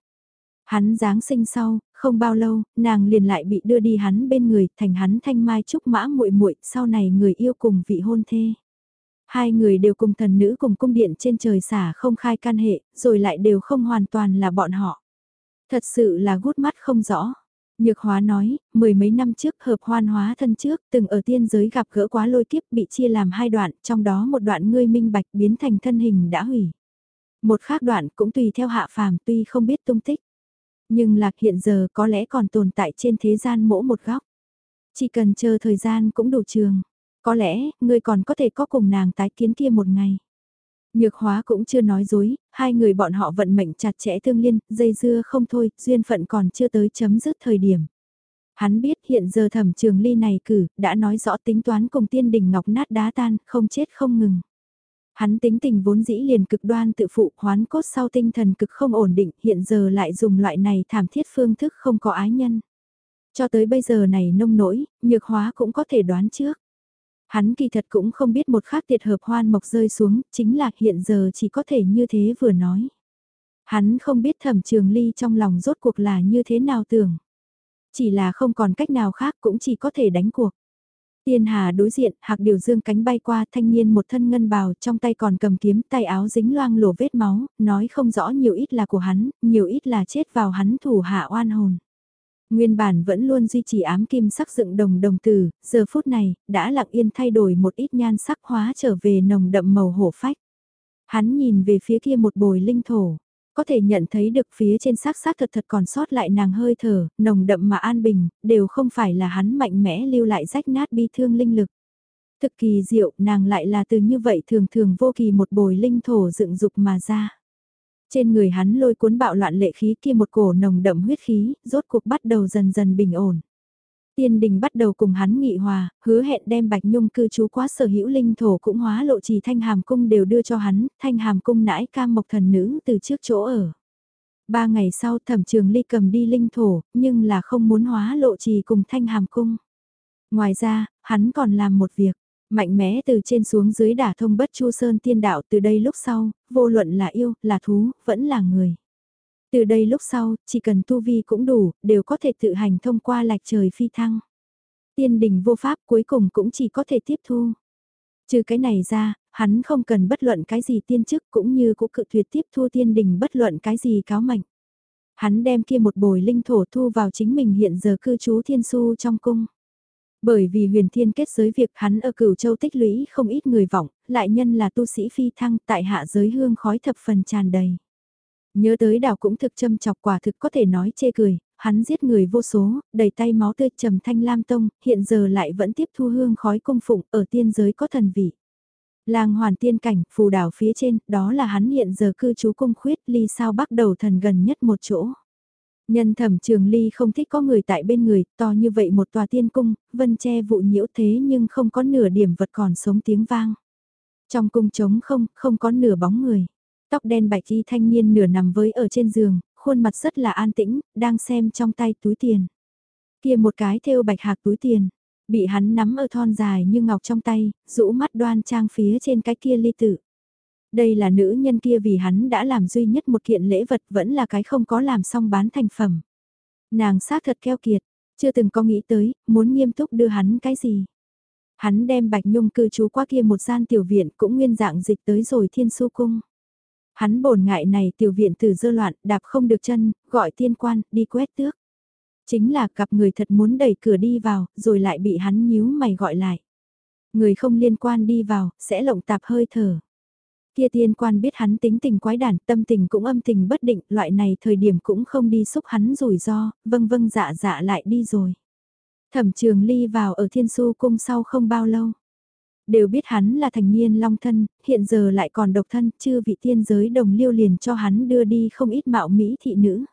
Hắn Giáng sinh sau, không bao lâu, nàng liền lại bị đưa đi hắn bên người, thành hắn thanh mai trúc mã muội muội sau này người yêu cùng vị hôn thê. Hai người đều cùng thần nữ cùng cung điện trên trời xả không khai can hệ, rồi lại đều không hoàn toàn là bọn họ. Thật sự là gút mắt không rõ. Nhược hóa nói, mười mấy năm trước hợp hoan hóa thân trước, từng ở tiên giới gặp gỡ quá lôi kiếp bị chia làm hai đoạn, trong đó một đoạn ngươi minh bạch biến thành thân hình đã hủy. Một khác đoạn cũng tùy theo hạ phàm tuy không biết tung tích. Nhưng lạc hiện giờ có lẽ còn tồn tại trên thế gian mỗi một góc. Chỉ cần chờ thời gian cũng đủ trường. Có lẽ, ngươi còn có thể có cùng nàng tái kiến kia một ngày. Nhược hóa cũng chưa nói dối, hai người bọn họ vận mệnh chặt chẽ tương liên, dây dưa không thôi, duyên phận còn chưa tới chấm dứt thời điểm. Hắn biết hiện giờ thẩm trường ly này cử, đã nói rõ tính toán cùng tiên đỉnh ngọc nát đá tan, không chết không ngừng. Hắn tính tình vốn dĩ liền cực đoan tự phụ hoán cốt sau tinh thần cực không ổn định, hiện giờ lại dùng loại này thảm thiết phương thức không có ái nhân. Cho tới bây giờ này nông nỗi, nhược hóa cũng có thể đoán trước. Hắn kỳ thật cũng không biết một khắc tiệt hợp hoan mộc rơi xuống, chính là hiện giờ chỉ có thể như thế vừa nói. Hắn không biết thẩm trường ly trong lòng rốt cuộc là như thế nào tưởng. Chỉ là không còn cách nào khác cũng chỉ có thể đánh cuộc. Tiên hà đối diện, hạc điều dương cánh bay qua thanh niên một thân ngân bào trong tay còn cầm kiếm tay áo dính loang lổ vết máu, nói không rõ nhiều ít là của hắn, nhiều ít là chết vào hắn thủ hạ oan hồn. Nguyên bản vẫn luôn duy trì ám kim sắc dựng đồng đồng tử, giờ phút này, đã lặng yên thay đổi một ít nhan sắc hóa trở về nồng đậm màu hổ phách. Hắn nhìn về phía kia một bồi linh thổ, có thể nhận thấy được phía trên xác xác thật thật còn sót lại nàng hơi thở, nồng đậm mà an bình, đều không phải là hắn mạnh mẽ lưu lại rách nát bi thương linh lực. Thực kỳ diệu, nàng lại là từ như vậy thường thường vô kỳ một bồi linh thổ dựng dục mà ra. Trên người hắn lôi cuốn bạo loạn lệ khí kia một cổ nồng đậm huyết khí, rốt cuộc bắt đầu dần dần bình ổn. Tiên đình bắt đầu cùng hắn nghị hòa, hứa hẹn đem Bạch Nhung cư trú quá sở hữu linh thổ cũng hóa lộ trì thanh hàm cung đều đưa cho hắn, thanh hàm cung nãi cam mộc thần nữ từ trước chỗ ở. Ba ngày sau thẩm trường ly cầm đi linh thổ, nhưng là không muốn hóa lộ trì cùng thanh hàm cung. Ngoài ra, hắn còn làm một việc, Mạnh mẽ từ trên xuống dưới đả thông bất chu sơn tiên đạo từ đây lúc sau, vô luận là yêu, là thú, vẫn là người. Từ đây lúc sau, chỉ cần tu vi cũng đủ, đều có thể tự hành thông qua lạch trời phi thăng. Tiên đình vô pháp cuối cùng cũng chỉ có thể tiếp thu. Trừ cái này ra, hắn không cần bất luận cái gì tiên chức cũng như cũng cự tuyệt tiếp thu tiên đình bất luận cái gì cáo mạnh. Hắn đem kia một bồi linh thổ thu vào chính mình hiện giờ cư trú thiên su trong cung. Bởi vì huyền thiên kết giới việc hắn ở cửu châu tích lũy không ít người vọng, lại nhân là tu sĩ phi thăng tại hạ giới hương khói thập phần tràn đầy. Nhớ tới đảo cũng thực châm chọc quả thực có thể nói chê cười, hắn giết người vô số, đầy tay máu tươi trầm thanh lam tông, hiện giờ lại vẫn tiếp thu hương khói cung phụng ở tiên giới có thần vị. Làng hoàn tiên cảnh, phù đảo phía trên, đó là hắn hiện giờ cư trú cung khuyết ly sao bắt đầu thần gần nhất một chỗ. Nhân thẩm trường ly không thích có người tại bên người, to như vậy một tòa tiên cung, vân che vụ nhiễu thế nhưng không có nửa điểm vật còn sống tiếng vang. Trong cung trống không, không có nửa bóng người. Tóc đen bạch y thanh niên nửa nằm với ở trên giường, khuôn mặt rất là an tĩnh, đang xem trong tay túi tiền. Kia một cái thêu bạch hạc túi tiền, bị hắn nắm ở thon dài như ngọc trong tay, rũ mắt đoan trang phía trên cái kia ly tử. Đây là nữ nhân kia vì hắn đã làm duy nhất một kiện lễ vật vẫn là cái không có làm xong bán thành phẩm. Nàng xác thật keo kiệt, chưa từng có nghĩ tới, muốn nghiêm túc đưa hắn cái gì. Hắn đem Bạch Nhung cư trú qua kia một gian tiểu viện cũng nguyên dạng dịch tới rồi thiên su cung. Hắn bổn ngại này tiểu viện từ dơ loạn, đạp không được chân, gọi tiên quan, đi quét tước. Chính là gặp người thật muốn đẩy cửa đi vào, rồi lại bị hắn nhíu mày gọi lại. Người không liên quan đi vào, sẽ lộng tạp hơi thở. Kia tiên quan biết hắn tính tình quái đản, tâm tình cũng âm tình bất định, loại này thời điểm cũng không đi xúc hắn rủi ro, vâng vâng dạ dạ lại đi rồi. Thẩm trường ly vào ở thiên su cung sau không bao lâu. Đều biết hắn là thành niên long thân, hiện giờ lại còn độc thân, chưa vị tiên giới đồng liêu liền cho hắn đưa đi không ít mạo mỹ thị nữ.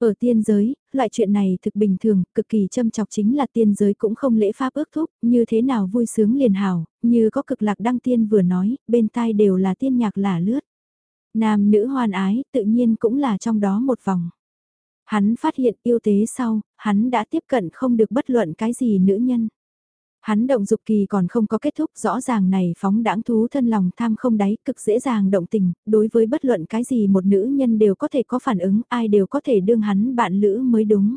Ở tiên giới, loại chuyện này thực bình thường, cực kỳ châm chọc chính là tiên giới cũng không lễ pháp ước thúc, như thế nào vui sướng liền hảo, như có cực lạc đăng tiên vừa nói, bên tai đều là tiên nhạc lả lướt. Nam nữ hoan ái, tự nhiên cũng là trong đó một vòng. Hắn phát hiện yêu tế sau, hắn đã tiếp cận không được bất luận cái gì nữ nhân. Hắn động dục kỳ còn không có kết thúc rõ ràng này phóng đãng thú thân lòng tham không đáy cực dễ dàng động tình, đối với bất luận cái gì một nữ nhân đều có thể có phản ứng, ai đều có thể đương hắn bạn lữ mới đúng.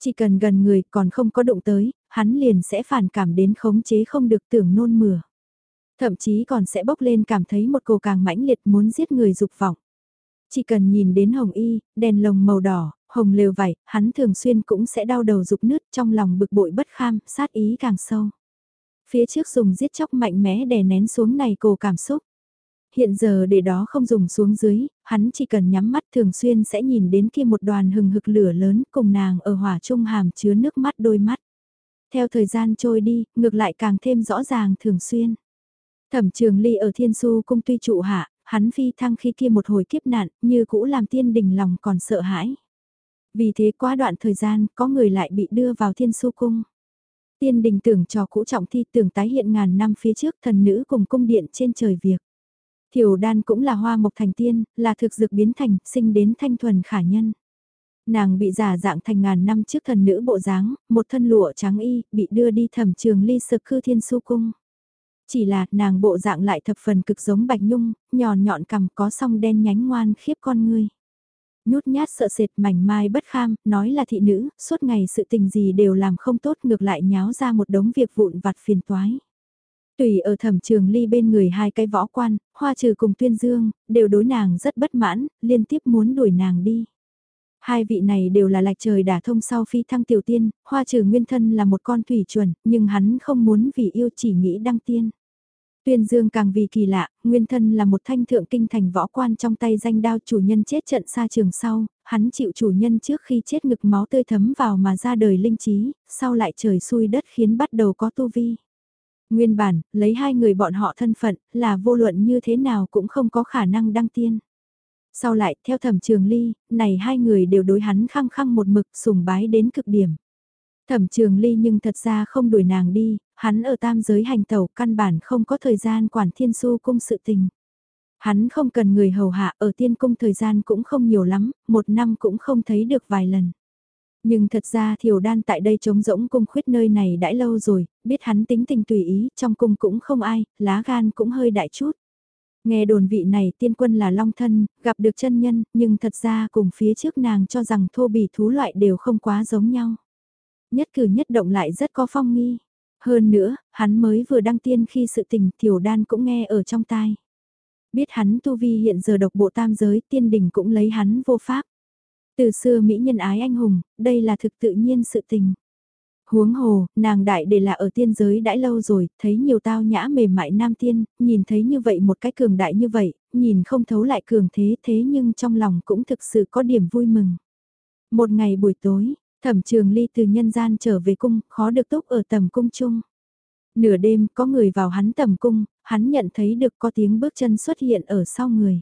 Chỉ cần gần người còn không có động tới, hắn liền sẽ phản cảm đến khống chế không được tưởng nôn mửa. Thậm chí còn sẽ bốc lên cảm thấy một cô càng mãnh liệt muốn giết người dục vọng. Chỉ cần nhìn đến hồng y, đèn lồng màu đỏ, hồng lều vải, hắn thường xuyên cũng sẽ đau đầu dục nứt trong lòng bực bội bất kham, sát ý càng sâu. Phía trước dùng giết chóc mạnh mẽ đè nén xuống này cổ cảm xúc. Hiện giờ để đó không dùng xuống dưới, hắn chỉ cần nhắm mắt thường xuyên sẽ nhìn đến kia một đoàn hừng hực lửa lớn cùng nàng ở hỏa trung hàm chứa nước mắt đôi mắt. Theo thời gian trôi đi, ngược lại càng thêm rõ ràng thường xuyên. Thẩm trường ly ở thiên su cung tuy trụ hạ, hắn phi thăng khi kia một hồi kiếp nạn, như cũ làm tiên đình lòng còn sợ hãi. Vì thế quá đoạn thời gian, có người lại bị đưa vào thiên su cung. Tiên đình tưởng cho cũ trọng thi tưởng tái hiện ngàn năm phía trước thần nữ cùng cung điện trên trời việc. Thiểu đan cũng là hoa mộc thành tiên, là thực dược biến thành, sinh đến thanh thuần khả nhân. Nàng bị giả dạng thành ngàn năm trước thần nữ bộ dáng, một thân lụa trắng y, bị đưa đi thẩm trường ly sực khư thiên su cung. Chỉ là nàng bộ dạng lại thập phần cực giống bạch nhung, nhòn nhọn cằm có song đen nhánh ngoan khiếp con ngươi. Nhút nhát sợ sệt mảnh mai bất kham, nói là thị nữ, suốt ngày sự tình gì đều làm không tốt ngược lại nháo ra một đống việc vụn vặt phiền toái. Tùy ở thẩm trường ly bên người hai cái võ quan, hoa trừ cùng tuyên dương, đều đối nàng rất bất mãn, liên tiếp muốn đuổi nàng đi. Hai vị này đều là lạch trời đả thông sau phi thăng tiểu tiên, hoa trừ nguyên thân là một con thủy chuẩn, nhưng hắn không muốn vì yêu chỉ nghĩ đăng tiên. Tuyên Dương càng vì kỳ lạ, nguyên thân là một thanh thượng kinh thành võ quan trong tay danh đao chủ nhân chết trận xa trường sau, hắn chịu chủ nhân trước khi chết ngực máu tươi thấm vào mà ra đời linh trí, sau lại trời xui đất khiến bắt đầu có tu vi. Nguyên bản, lấy hai người bọn họ thân phận, là vô luận như thế nào cũng không có khả năng đăng tiên. Sau lại, theo thẩm trường ly, này hai người đều đối hắn khăng khăng một mực sùng bái đến cực điểm. Thẩm trường ly nhưng thật ra không đuổi nàng đi, hắn ở tam giới hành tẩu căn bản không có thời gian quản thiên su cung sự tình. Hắn không cần người hầu hạ ở tiên cung thời gian cũng không nhiều lắm, một năm cũng không thấy được vài lần. Nhưng thật ra thiểu đan tại đây trống rỗng cung khuyết nơi này đã lâu rồi, biết hắn tính tình tùy ý, trong cung cũng không ai, lá gan cũng hơi đại chút. Nghe đồn vị này tiên quân là long thân, gặp được chân nhân, nhưng thật ra cùng phía trước nàng cho rằng thô bỉ thú loại đều không quá giống nhau. Nhất cử nhất động lại rất có phong nghi. Hơn nữa, hắn mới vừa đăng tiên khi sự tình tiểu đan cũng nghe ở trong tai. Biết hắn tu vi hiện giờ độc bộ tam giới tiên đình cũng lấy hắn vô pháp. Từ xưa Mỹ nhân ái anh hùng, đây là thực tự nhiên sự tình. Huống hồ, nàng đại để là ở tiên giới đãi lâu rồi, thấy nhiều tao nhã mềm mại nam tiên, nhìn thấy như vậy một cái cường đại như vậy, nhìn không thấu lại cường thế thế nhưng trong lòng cũng thực sự có điểm vui mừng. Một ngày buổi tối, thẩm trường ly từ nhân gian trở về cung, khó được túc ở tầm cung chung. Nửa đêm có người vào hắn tầm cung, hắn nhận thấy được có tiếng bước chân xuất hiện ở sau người.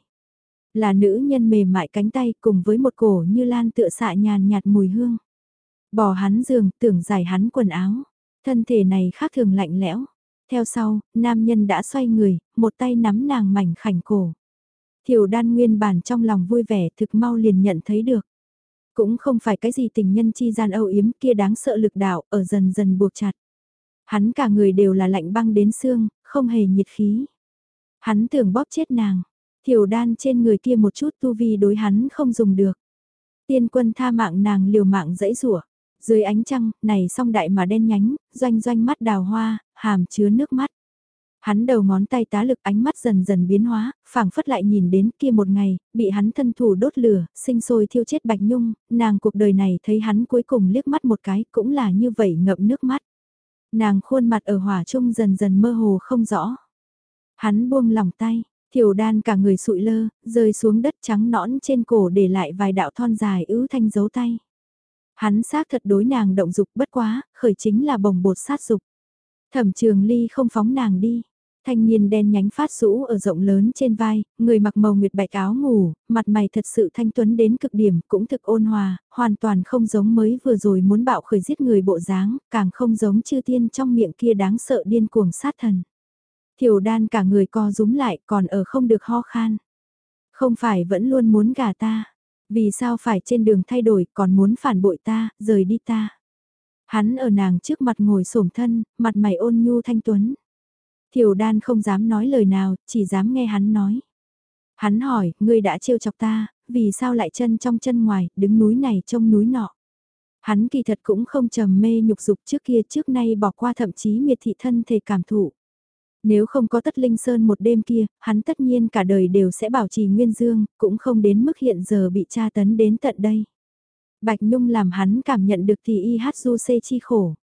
Là nữ nhân mềm mại cánh tay cùng với một cổ như lan tựa xạ nhàn nhạt mùi hương. Bỏ hắn giường, tưởng giải hắn quần áo. Thân thể này khác thường lạnh lẽo. Theo sau, nam nhân đã xoay người, một tay nắm nàng mảnh khảnh cổ. Thiểu đan nguyên bản trong lòng vui vẻ thực mau liền nhận thấy được. Cũng không phải cái gì tình nhân chi gian âu yếm kia đáng sợ lực đạo ở dần dần buộc chặt. Hắn cả người đều là lạnh băng đến xương, không hề nhiệt khí. Hắn tưởng bóp chết nàng, thiểu đan trên người kia một chút tu vi đối hắn không dùng được. Tiên quân tha mạng nàng liều mạng dẫy rủa dưới ánh trăng, này song đại mà đen nhánh, doanh doanh mắt đào hoa, hàm chứa nước mắt. Hắn đầu ngón tay tá lực ánh mắt dần dần biến hóa, phảng phất lại nhìn đến kia một ngày, bị hắn thân thủ đốt lửa, sinh sôi thiêu chết Bạch Nhung, nàng cuộc đời này thấy hắn cuối cùng liếc mắt một cái cũng là như vậy ngậm nước mắt. Nàng khuôn mặt ở hỏa trung dần dần mơ hồ không rõ. Hắn buông lòng tay, thiểu đan cả người sụi lơ, rơi xuống đất trắng nõn trên cổ để lại vài đạo thon dài ứ thanh dấu tay. Hắn xác thật đối nàng động dục bất quá, khởi chính là bồng bột sát dục. Thẩm trường ly không phóng nàng đi. Thanh niên đen nhánh phát rũ ở rộng lớn trên vai, người mặc màu nguyệt bạch áo ngủ, mặt mày thật sự thanh tuấn đến cực điểm, cũng thực ôn hòa, hoàn toàn không giống mới vừa rồi muốn bạo khởi giết người bộ dáng, càng không giống chư tiên trong miệng kia đáng sợ điên cuồng sát thần. Thiểu đan cả người co rúm lại còn ở không được ho khan. Không phải vẫn luôn muốn gả ta. Vì sao phải trên đường thay đổi còn muốn phản bội ta, rời đi ta. Hắn ở nàng trước mặt ngồi xổm thân, mặt mày ôn nhu thanh tuấn. Thiều đan không dám nói lời nào, chỉ dám nghe hắn nói. Hắn hỏi, ngươi đã trêu chọc ta, vì sao lại chân trong chân ngoài, đứng núi này trông núi nọ. Hắn kỳ thật cũng không trầm mê nhục dục trước kia trước nay bỏ qua thậm chí miệt thị thân thể cảm thụ. Nếu không có tất linh sơn một đêm kia, hắn tất nhiên cả đời đều sẽ bảo trì nguyên dương, cũng không đến mức hiện giờ bị tra tấn đến tận đây. Bạch Nhung làm hắn cảm nhận được thì y hát du xê chi khổ.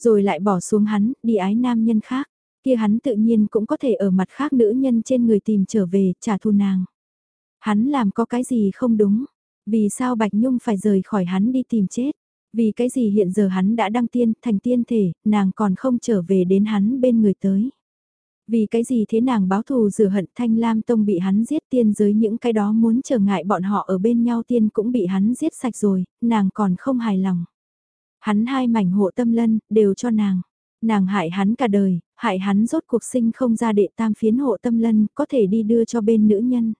Rồi lại bỏ xuống hắn, đi ái nam nhân khác. Kia hắn tự nhiên cũng có thể ở mặt khác nữ nhân trên người tìm trở về, trả thù nàng. Hắn làm có cái gì không đúng. Vì sao Bạch Nhung phải rời khỏi hắn đi tìm chết? Vì cái gì hiện giờ hắn đã đăng tiên, thành tiên thể, nàng còn không trở về đến hắn bên người tới. Vì cái gì thế nàng báo thù rửa hận thanh lam tông bị hắn giết tiên giới những cái đó muốn trở ngại bọn họ ở bên nhau tiên cũng bị hắn giết sạch rồi, nàng còn không hài lòng. Hắn hai mảnh hộ tâm lân, đều cho nàng. Nàng hại hắn cả đời, hại hắn rốt cuộc sinh không ra đệ tam phiến hộ tâm lân, có thể đi đưa cho bên nữ nhân.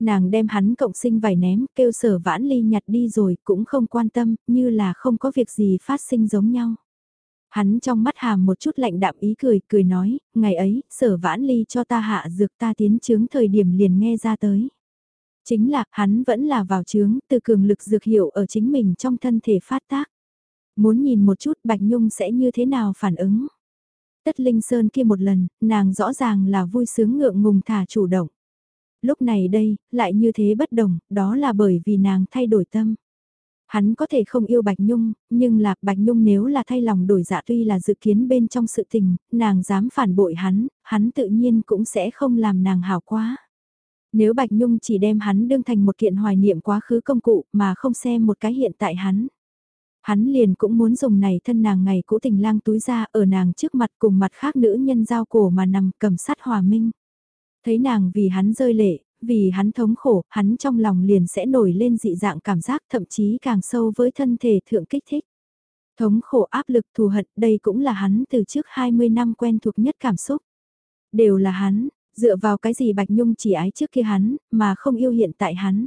Nàng đem hắn cộng sinh vải ném, kêu sở vãn ly nhặt đi rồi, cũng không quan tâm, như là không có việc gì phát sinh giống nhau. Hắn trong mắt hàm một chút lạnh đạm ý cười, cười nói, ngày ấy, sở vãn ly cho ta hạ dược ta tiến chứng thời điểm liền nghe ra tới. Chính là, hắn vẫn là vào chướng, từ cường lực dược hiệu ở chính mình trong thân thể phát tác. Muốn nhìn một chút Bạch Nhung sẽ như thế nào phản ứng. Tất Linh Sơn kia một lần, nàng rõ ràng là vui sướng ngượng ngùng thả chủ động. Lúc này đây, lại như thế bất đồng, đó là bởi vì nàng thay đổi tâm. Hắn có thể không yêu Bạch Nhung, nhưng là Bạch Nhung nếu là thay lòng đổi dạ tuy là dự kiến bên trong sự tình, nàng dám phản bội hắn, hắn tự nhiên cũng sẽ không làm nàng hảo quá. Nếu Bạch Nhung chỉ đem hắn đương thành một kiện hoài niệm quá khứ công cụ mà không xem một cái hiện tại hắn. Hắn liền cũng muốn dùng này thân nàng ngày cũ tình lang túi ra ở nàng trước mặt cùng mặt khác nữ nhân giao cổ mà nằm cầm sát hòa minh. Thấy nàng vì hắn rơi lệ, vì hắn thống khổ, hắn trong lòng liền sẽ nổi lên dị dạng cảm giác thậm chí càng sâu với thân thể thượng kích thích. Thống khổ áp lực thù hận đây cũng là hắn từ trước 20 năm quen thuộc nhất cảm xúc. Đều là hắn, dựa vào cái gì Bạch Nhung chỉ ái trước kia hắn, mà không yêu hiện tại hắn.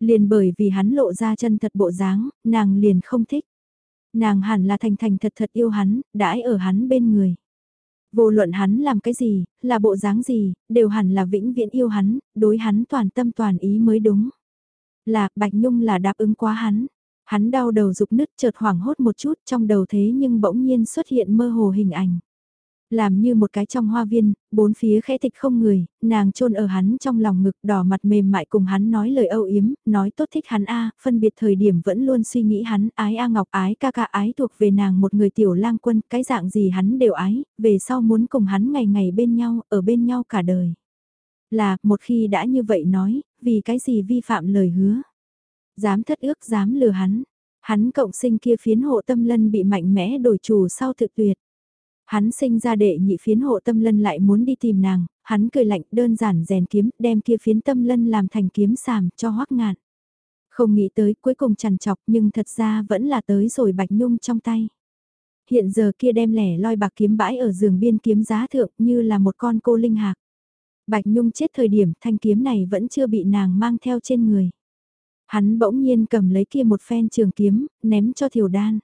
Liền bởi vì hắn lộ ra chân thật bộ dáng, nàng liền không thích. Nàng hẳn là thành thành thật thật yêu hắn, đãi ở hắn bên người. Vô luận hắn làm cái gì, là bộ dáng gì, đều hẳn là vĩnh viễn yêu hắn, đối hắn toàn tâm toàn ý mới đúng. Là, Bạch Nhung là đáp ứng quá hắn. Hắn đau đầu rục nứt chợt hoảng hốt một chút trong đầu thế nhưng bỗng nhiên xuất hiện mơ hồ hình ảnh. Làm như một cái trong hoa viên, bốn phía khẽ tịch không người, nàng chôn ở hắn trong lòng ngực đỏ mặt mềm mại cùng hắn nói lời âu yếm, nói tốt thích hắn A, phân biệt thời điểm vẫn luôn suy nghĩ hắn, ái A Ngọc ái ca ca ái thuộc về nàng một người tiểu lang quân, cái dạng gì hắn đều ái, về sau muốn cùng hắn ngày ngày bên nhau, ở bên nhau cả đời. Là, một khi đã như vậy nói, vì cái gì vi phạm lời hứa. Dám thất ước, dám lừa hắn. Hắn cộng sinh kia phiến hộ tâm lân bị mạnh mẽ đổi chủ sau thực tuyệt Hắn sinh ra đệ nhị phiến hộ tâm lân lại muốn đi tìm nàng, hắn cười lạnh đơn giản rèn kiếm, đem kia phiến tâm lân làm thành kiếm sàm cho hoắc ngạn. Không nghĩ tới cuối cùng chằn chọc nhưng thật ra vẫn là tới rồi bạch nhung trong tay. Hiện giờ kia đem lẻ loi bạc kiếm bãi ở giường biên kiếm giá thượng như là một con cô linh hạc. Bạch Nhung chết thời điểm thanh kiếm này vẫn chưa bị nàng mang theo trên người. Hắn bỗng nhiên cầm lấy kia một phen trường kiếm, ném cho Thiều Đan.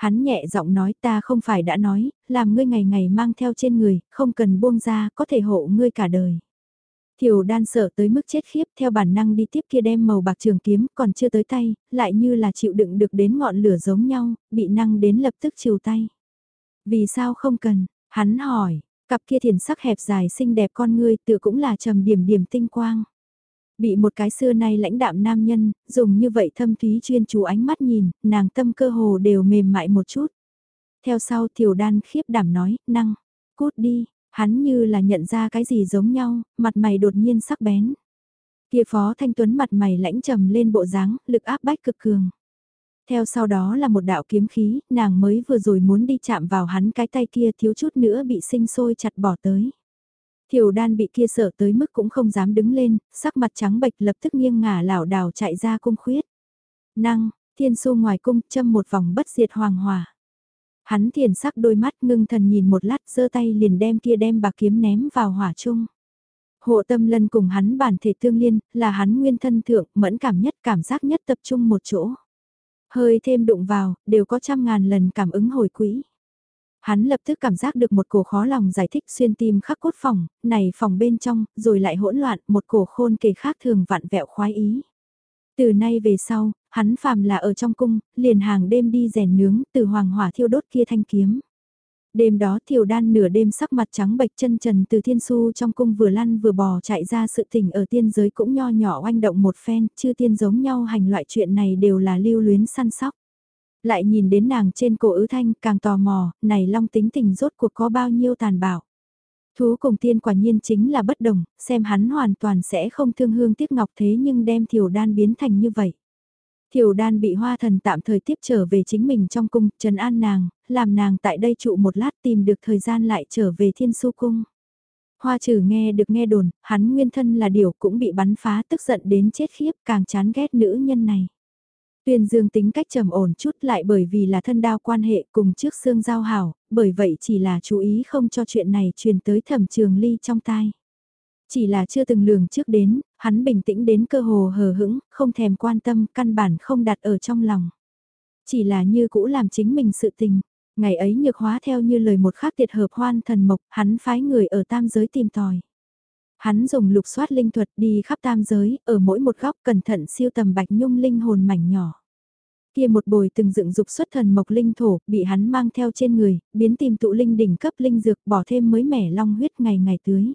Hắn nhẹ giọng nói ta không phải đã nói, làm ngươi ngày ngày mang theo trên người, không cần buông ra, có thể hộ ngươi cả đời. Thiều đan sợ tới mức chết khiếp theo bản năng đi tiếp kia đem màu bạc trường kiếm còn chưa tới tay, lại như là chịu đựng được đến ngọn lửa giống nhau, bị năng đến lập tức chiều tay. Vì sao không cần, hắn hỏi, cặp kia thiền sắc hẹp dài xinh đẹp con ngươi tự cũng là trầm điểm điểm tinh quang. Bị một cái xưa nay lãnh đạm nam nhân, dùng như vậy thâm thúy chuyên chú ánh mắt nhìn, nàng tâm cơ hồ đều mềm mại một chút. Theo sau tiểu đan khiếp đảm nói, năng, cút đi, hắn như là nhận ra cái gì giống nhau, mặt mày đột nhiên sắc bén. Kia phó thanh tuấn mặt mày lãnh trầm lên bộ dáng, lực áp bách cực cường. Theo sau đó là một đạo kiếm khí, nàng mới vừa rồi muốn đi chạm vào hắn cái tay kia thiếu chút nữa bị sinh sôi chặt bỏ tới. Thiều đan bị kia sợ tới mức cũng không dám đứng lên, sắc mặt trắng bệch lập tức nghiêng ngả lảo đảo chạy ra cung khuyết. Năng, thiên su ngoài cung châm một vòng bất diệt hoàng hòa. Hắn thiền sắc đôi mắt ngưng thần nhìn một lát giơ tay liền đem kia đem bạc kiếm ném vào hỏa chung. Hộ tâm lân cùng hắn bản thể tương liên, là hắn nguyên thân thượng, mẫn cảm nhất cảm giác nhất tập trung một chỗ. Hơi thêm đụng vào, đều có trăm ngàn lần cảm ứng hồi quỹ. Hắn lập tức cảm giác được một cổ khó lòng giải thích xuyên tim khắc cốt phòng, này phòng bên trong, rồi lại hỗn loạn, một cổ khôn kề khác thường vặn vẹo khoái ý. Từ nay về sau, hắn phàm là ở trong cung, liền hàng đêm đi rèn nướng, từ hoàng hỏa thiêu đốt kia thanh kiếm. Đêm đó Thiều Đan nửa đêm sắc mặt trắng bệch chân trần từ thiên su trong cung vừa lăn vừa bò chạy ra sự tình ở tiên giới cũng nho nhỏ oanh động một phen, chưa tiên giống nhau hành loại chuyện này đều là lưu luyến săn sóc. Lại nhìn đến nàng trên cổ ứ thanh càng tò mò, này long tính tình rốt cuộc có bao nhiêu tàn bạo. Thú cùng tiên quả nhiên chính là bất đồng, xem hắn hoàn toàn sẽ không thương hương tiếc ngọc thế nhưng đem thiểu đan biến thành như vậy. Thiểu đan bị hoa thần tạm thời tiếp trở về chính mình trong cung, trần an nàng, làm nàng tại đây trụ một lát tìm được thời gian lại trở về thiên su cung. Hoa trừ nghe được nghe đồn, hắn nguyên thân là điều cũng bị bắn phá tức giận đến chết khiếp càng chán ghét nữ nhân này. Tuyên Dương tính cách trầm ổn chút lại bởi vì là thân đao quan hệ cùng trước xương giao hảo, bởi vậy chỉ là chú ý không cho chuyện này truyền tới thẩm trường ly trong tai. Chỉ là chưa từng lường trước đến, hắn bình tĩnh đến cơ hồ hờ hững, không thèm quan tâm, căn bản không đặt ở trong lòng. Chỉ là như cũ làm chính mình sự tình. Ngày ấy nhược hóa theo như lời một khắc tiệt hợp hoan thần mộc, hắn phái người ở tam giới tìm tòi. Hắn dùng lục soát linh thuật đi khắp tam giới, ở mỗi một góc cẩn thận siêu tầm bạch nhung linh hồn mảnh nhỏ. Kia một bồi từng dựng dục xuất thần mộc linh thổ, bị hắn mang theo trên người, biến tìm tụ linh đỉnh cấp linh dược bỏ thêm mới mẻ long huyết ngày ngày tưới.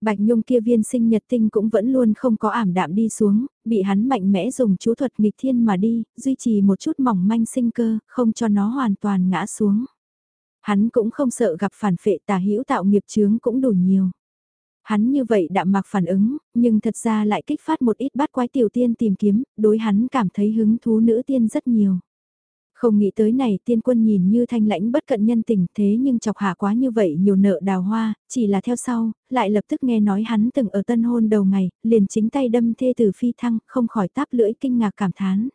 Bạch Nhung kia viên sinh nhật tinh cũng vẫn luôn không có ảm đạm đi xuống, bị hắn mạnh mẽ dùng chú thuật nghịch thiên mà đi, duy trì một chút mỏng manh sinh cơ, không cho nó hoàn toàn ngã xuống. Hắn cũng không sợ gặp phản phệ tà hữu tạo nghiệp chướng cũng đủ nhiều. Hắn như vậy đạm mạc phản ứng, nhưng thật ra lại kích phát một ít bát quái tiểu tiên tìm kiếm, đối hắn cảm thấy hứng thú nữ tiên rất nhiều. Không nghĩ tới này tiên quân nhìn như thanh lãnh bất cận nhân tình thế nhưng chọc hạ quá như vậy nhiều nợ đào hoa, chỉ là theo sau, lại lập tức nghe nói hắn từng ở tân hôn đầu ngày, liền chính tay đâm thê từ phi thăng, không khỏi táp lưỡi kinh ngạc cảm thán.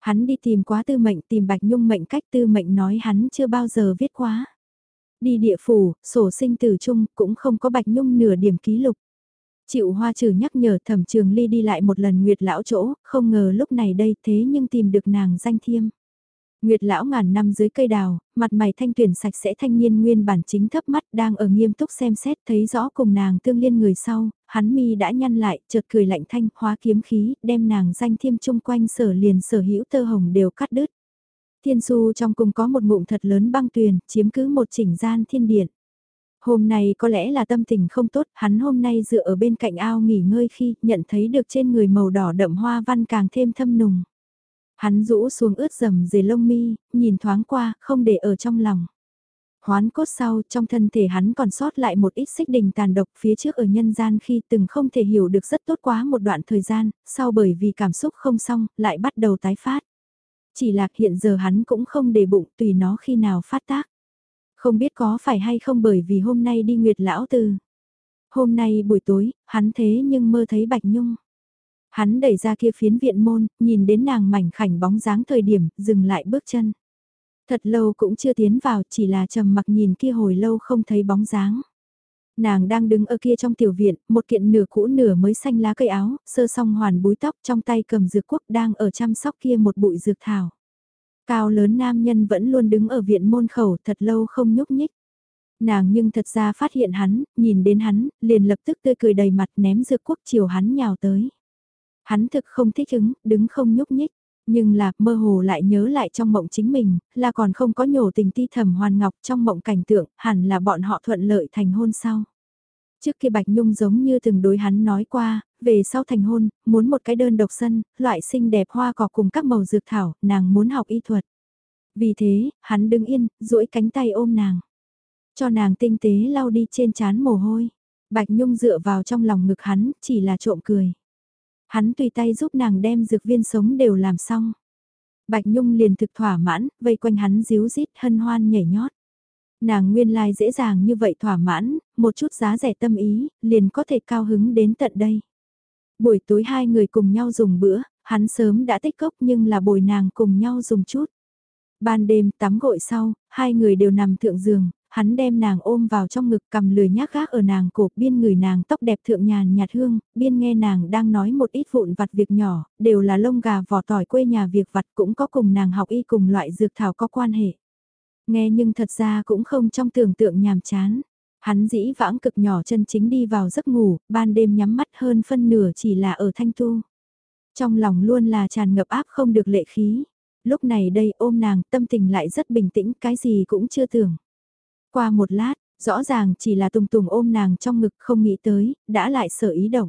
Hắn đi tìm quá tư mệnh tìm bạch nhung mệnh cách tư mệnh nói hắn chưa bao giờ viết quá. Đi địa phủ, sổ sinh tử chung cũng không có bạch nhung nửa điểm ký lục. Chịu hoa trừ nhắc nhở thẩm trường ly đi lại một lần nguyệt lão chỗ, không ngờ lúc này đây thế nhưng tìm được nàng danh thiêm. Nguyệt lão ngàn năm dưới cây đào, mặt mày thanh tuyển sạch sẽ thanh niên nguyên bản chính thấp mắt đang ở nghiêm túc xem xét thấy rõ cùng nàng tương liên người sau, hắn mi đã nhăn lại, chợt cười lạnh thanh, hóa kiếm khí, đem nàng danh thiêm chung quanh sở liền sở hữu tơ hồng đều cắt đứt. Thiên su trong cùng có một ngụm thật lớn băng tuyền, chiếm cứ một chỉnh gian thiên điện. Hôm nay có lẽ là tâm tình không tốt, hắn hôm nay dựa ở bên cạnh ao nghỉ ngơi khi nhận thấy được trên người màu đỏ đậm hoa văn càng thêm thâm nùng. Hắn rũ xuống ướt dầm dề lông mi, nhìn thoáng qua, không để ở trong lòng. Hoán cốt sau, trong thân thể hắn còn sót lại một ít xích đình tàn độc phía trước ở nhân gian khi từng không thể hiểu được rất tốt quá một đoạn thời gian, sau bởi vì cảm xúc không xong, lại bắt đầu tái phát. Chỉ là hiện giờ hắn cũng không để bụng tùy nó khi nào phát tác. Không biết có phải hay không bởi vì hôm nay đi nguyệt lão tư. Hôm nay buổi tối, hắn thế nhưng mơ thấy Bạch Nhung. Hắn đẩy ra kia phiến viện môn, nhìn đến nàng mảnh khảnh bóng dáng thời điểm, dừng lại bước chân. Thật lâu cũng chưa tiến vào, chỉ là trầm mặc nhìn kia hồi lâu không thấy bóng dáng. Nàng đang đứng ở kia trong tiểu viện, một kiện nửa cũ nửa mới xanh lá cây áo, sơ song hoàn búi tóc trong tay cầm dược quốc đang ở chăm sóc kia một bụi dược thảo. Cao lớn nam nhân vẫn luôn đứng ở viện môn khẩu thật lâu không nhúc nhích. Nàng nhưng thật ra phát hiện hắn, nhìn đến hắn, liền lập tức tươi cười đầy mặt ném dược quốc chiều hắn nhào tới. Hắn thực không thích ứng, đứng không nhúc nhích. Nhưng là, mơ hồ lại nhớ lại trong mộng chính mình, là còn không có nhổ tình ti thầm hoàn ngọc trong mộng cảnh tượng, hẳn là bọn họ thuận lợi thành hôn sau. Trước kia Bạch Nhung giống như từng đối hắn nói qua, về sau thành hôn, muốn một cái đơn độc sân, loại xinh đẹp hoa cỏ cùng các màu dược thảo, nàng muốn học y thuật. Vì thế, hắn đứng yên, duỗi cánh tay ôm nàng. Cho nàng tinh tế lau đi trên chán mồ hôi. Bạch Nhung dựa vào trong lòng ngực hắn, chỉ là trộm cười. Hắn tùy tay giúp nàng đem dược viên sống đều làm xong. Bạch Nhung liền thực thỏa mãn, vây quanh hắn díu rít hân hoan nhảy nhót. Nàng nguyên lai dễ dàng như vậy thỏa mãn, một chút giá rẻ tâm ý, liền có thể cao hứng đến tận đây. Buổi tối hai người cùng nhau dùng bữa, hắn sớm đã tích cốc nhưng là bồi nàng cùng nhau dùng chút. Ban đêm tắm gội sau, hai người đều nằm thượng giường, hắn đem nàng ôm vào trong ngực cầm lười nhác gác ở nàng cổ biên người nàng tóc đẹp thượng nhàn nhạt hương, biên nghe nàng đang nói một ít vụn vặt việc nhỏ, đều là lông gà vỏ tỏi quê nhà việc vặt cũng có cùng nàng học y cùng loại dược thảo có quan hệ. Nghe nhưng thật ra cũng không trong tưởng tượng nhàm chán. Hắn dĩ vãng cực nhỏ chân chính đi vào giấc ngủ, ban đêm nhắm mắt hơn phân nửa chỉ là ở thanh tu. Trong lòng luôn là tràn ngập áp không được lệ khí. Lúc này đây ôm nàng tâm tình lại rất bình tĩnh cái gì cũng chưa tưởng. Qua một lát, rõ ràng chỉ là Tùng Tùng ôm nàng trong ngực không nghĩ tới, đã lại sở ý động.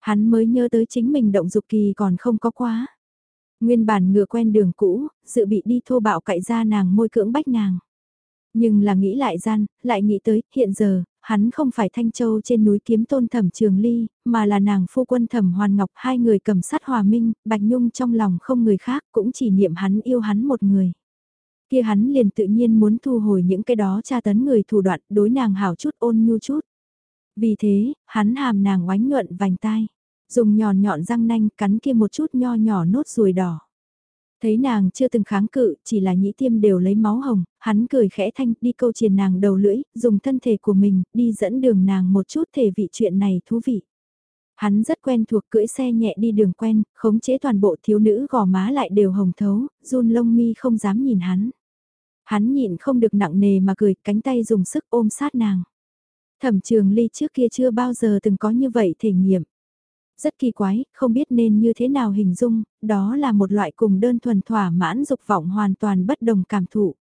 Hắn mới nhớ tới chính mình động dục kỳ còn không có quá. Nguyên bản ngựa quen đường cũ, dự bị đi thô bạo cậy ra nàng môi cưỡng bách nàng. Nhưng là nghĩ lại gian, lại nghĩ tới, hiện giờ, hắn không phải Thanh Châu trên núi kiếm tôn thẩm trường ly, mà là nàng phu quân thẩm hoàn ngọc hai người cầm sát hòa minh, Bạch Nhung trong lòng không người khác cũng chỉ niệm hắn yêu hắn một người. Kia hắn liền tự nhiên muốn thu hồi những cái đó tra tấn người thủ đoạn đối nàng hảo chút ôn nhu chút. Vì thế, hắn hàm nàng oánh nhuận vành tai, dùng nhọn nhọn răng nanh cắn kia một chút nho nhỏ nốt ruồi đỏ. Thấy nàng chưa từng kháng cự, chỉ là nhĩ tiêm đều lấy máu hồng, hắn cười khẽ thanh đi câu triền nàng đầu lưỡi, dùng thân thể của mình, đi dẫn đường nàng một chút thể vị chuyện này thú vị. Hắn rất quen thuộc cưỡi xe nhẹ đi đường quen, khống chế toàn bộ thiếu nữ gò má lại đều hồng thấu, run lông mi không dám nhìn hắn. Hắn nhịn không được nặng nề mà cười, cánh tay dùng sức ôm sát nàng. Thẩm trường ly trước kia chưa bao giờ từng có như vậy thể nghiệm. Rất kỳ quái, không biết nên như thế nào hình dung, đó là một loại cùng đơn thuần thỏa mãn dục vọng hoàn toàn bất đồng cảm thụ.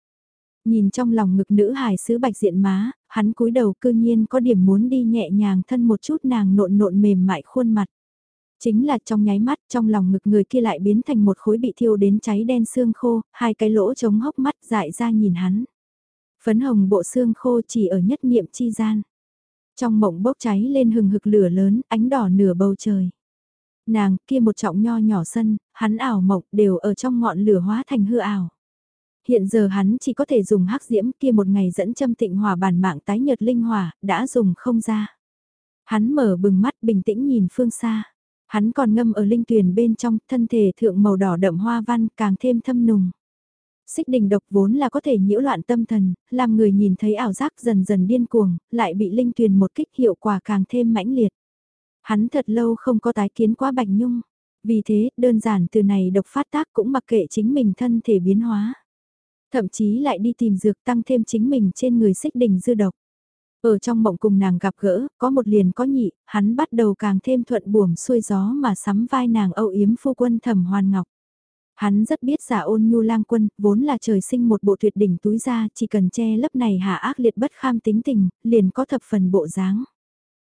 Nhìn trong lòng ngực nữ hài sứ bạch diện má, hắn cúi đầu cư nhiên có điểm muốn đi nhẹ nhàng thân một chút nàng nộn nộn mềm mại khuôn mặt. Chính là trong nháy mắt trong lòng ngực người kia lại biến thành một khối bị thiêu đến cháy đen xương khô, hai cái lỗ trống hốc mắt dại ra nhìn hắn. Phấn hồng bộ xương khô chỉ ở nhất niệm chi gian. Trong mộng bốc cháy lên hừng hực lửa lớn, ánh đỏ nửa bầu trời. Nàng kia một trọng nho nhỏ sân, hắn ảo mộng đều ở trong ngọn lửa hóa thành hư ảo. Hiện giờ hắn chỉ có thể dùng hắc diễm kia một ngày dẫn châm tịnh hòa bản mạng tái nhật linh hỏa, đã dùng không ra. Hắn mở bừng mắt bình tĩnh nhìn phương xa. Hắn còn ngâm ở linh tuyền bên trong, thân thể thượng màu đỏ đậm hoa văn càng thêm thâm nùng. Xích đình độc vốn là có thể nhiễu loạn tâm thần, làm người nhìn thấy ảo giác dần dần điên cuồng, lại bị linh tuyền một kích hiệu quả càng thêm mãnh liệt. Hắn thật lâu không có tái kiến quá Bạch Nhung, vì thế đơn giản từ này độc phát tác cũng mặc kệ chính mình thân thể biến hóa. Thậm chí lại đi tìm dược tăng thêm chính mình trên người xích đình dư độc. Ở trong mộng cùng nàng gặp gỡ, có một liền có nhị, hắn bắt đầu càng thêm thuận buồm xuôi gió mà sắm vai nàng âu yếm phu quân thẩm hoàn ngọc. Hắn rất biết giả ôn nhu lang quân, vốn là trời sinh một bộ tuyệt đỉnh túi ra, chỉ cần che lấp này hạ ác liệt bất kham tính tình, liền có thập phần bộ dáng.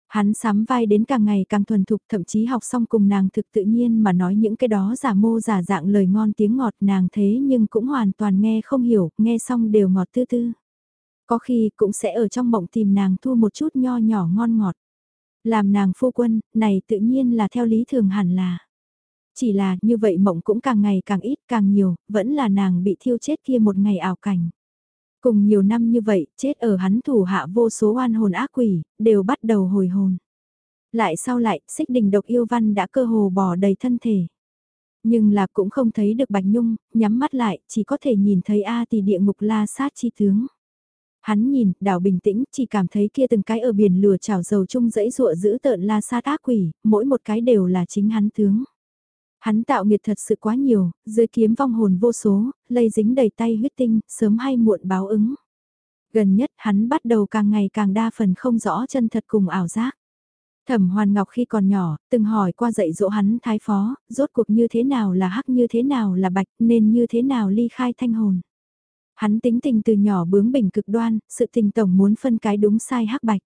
Hắn sắm vai đến càng ngày càng thuần thục thậm chí học xong cùng nàng thực tự nhiên mà nói những cái đó giả mô giả dạng lời ngon tiếng ngọt nàng thế nhưng cũng hoàn toàn nghe không hiểu, nghe xong đều ngọt tư tư. Có khi cũng sẽ ở trong mộng tìm nàng thu một chút nho nhỏ ngon ngọt. Làm nàng phu quân, này tự nhiên là theo lý thường hẳn là. Chỉ là như vậy mộng cũng càng ngày càng ít càng nhiều, vẫn là nàng bị thiêu chết kia một ngày ảo cảnh. Cùng nhiều năm như vậy, chết ở hắn thủ hạ vô số oan hồn ác quỷ, đều bắt đầu hồi hồn. Lại sau lại, xích đình độc yêu văn đã cơ hồ bỏ đầy thân thể. Nhưng là cũng không thấy được Bạch Nhung, nhắm mắt lại, chỉ có thể nhìn thấy A thì địa ngục la sát chi tướng. Hắn nhìn, đảo bình tĩnh, chỉ cảm thấy kia từng cái ở biển lửa chảo dầu chung dãy rụa giữ tợn la sát ác quỷ, mỗi một cái đều là chính hắn tướng. Hắn tạo nghiệt thật sự quá nhiều, dưới kiếm vong hồn vô số, lây dính đầy tay huyết tinh, sớm hay muộn báo ứng. Gần nhất hắn bắt đầu càng ngày càng đa phần không rõ chân thật cùng ảo giác. Thẩm Hoàn Ngọc khi còn nhỏ, từng hỏi qua dạy dỗ hắn thái phó, rốt cuộc như thế nào là hắc như thế nào là bạch, nên như thế nào ly khai thanh hồn. Hắn tính tình từ nhỏ bướng bỉnh cực đoan, sự tình tổng muốn phân cái đúng sai hắc bạch.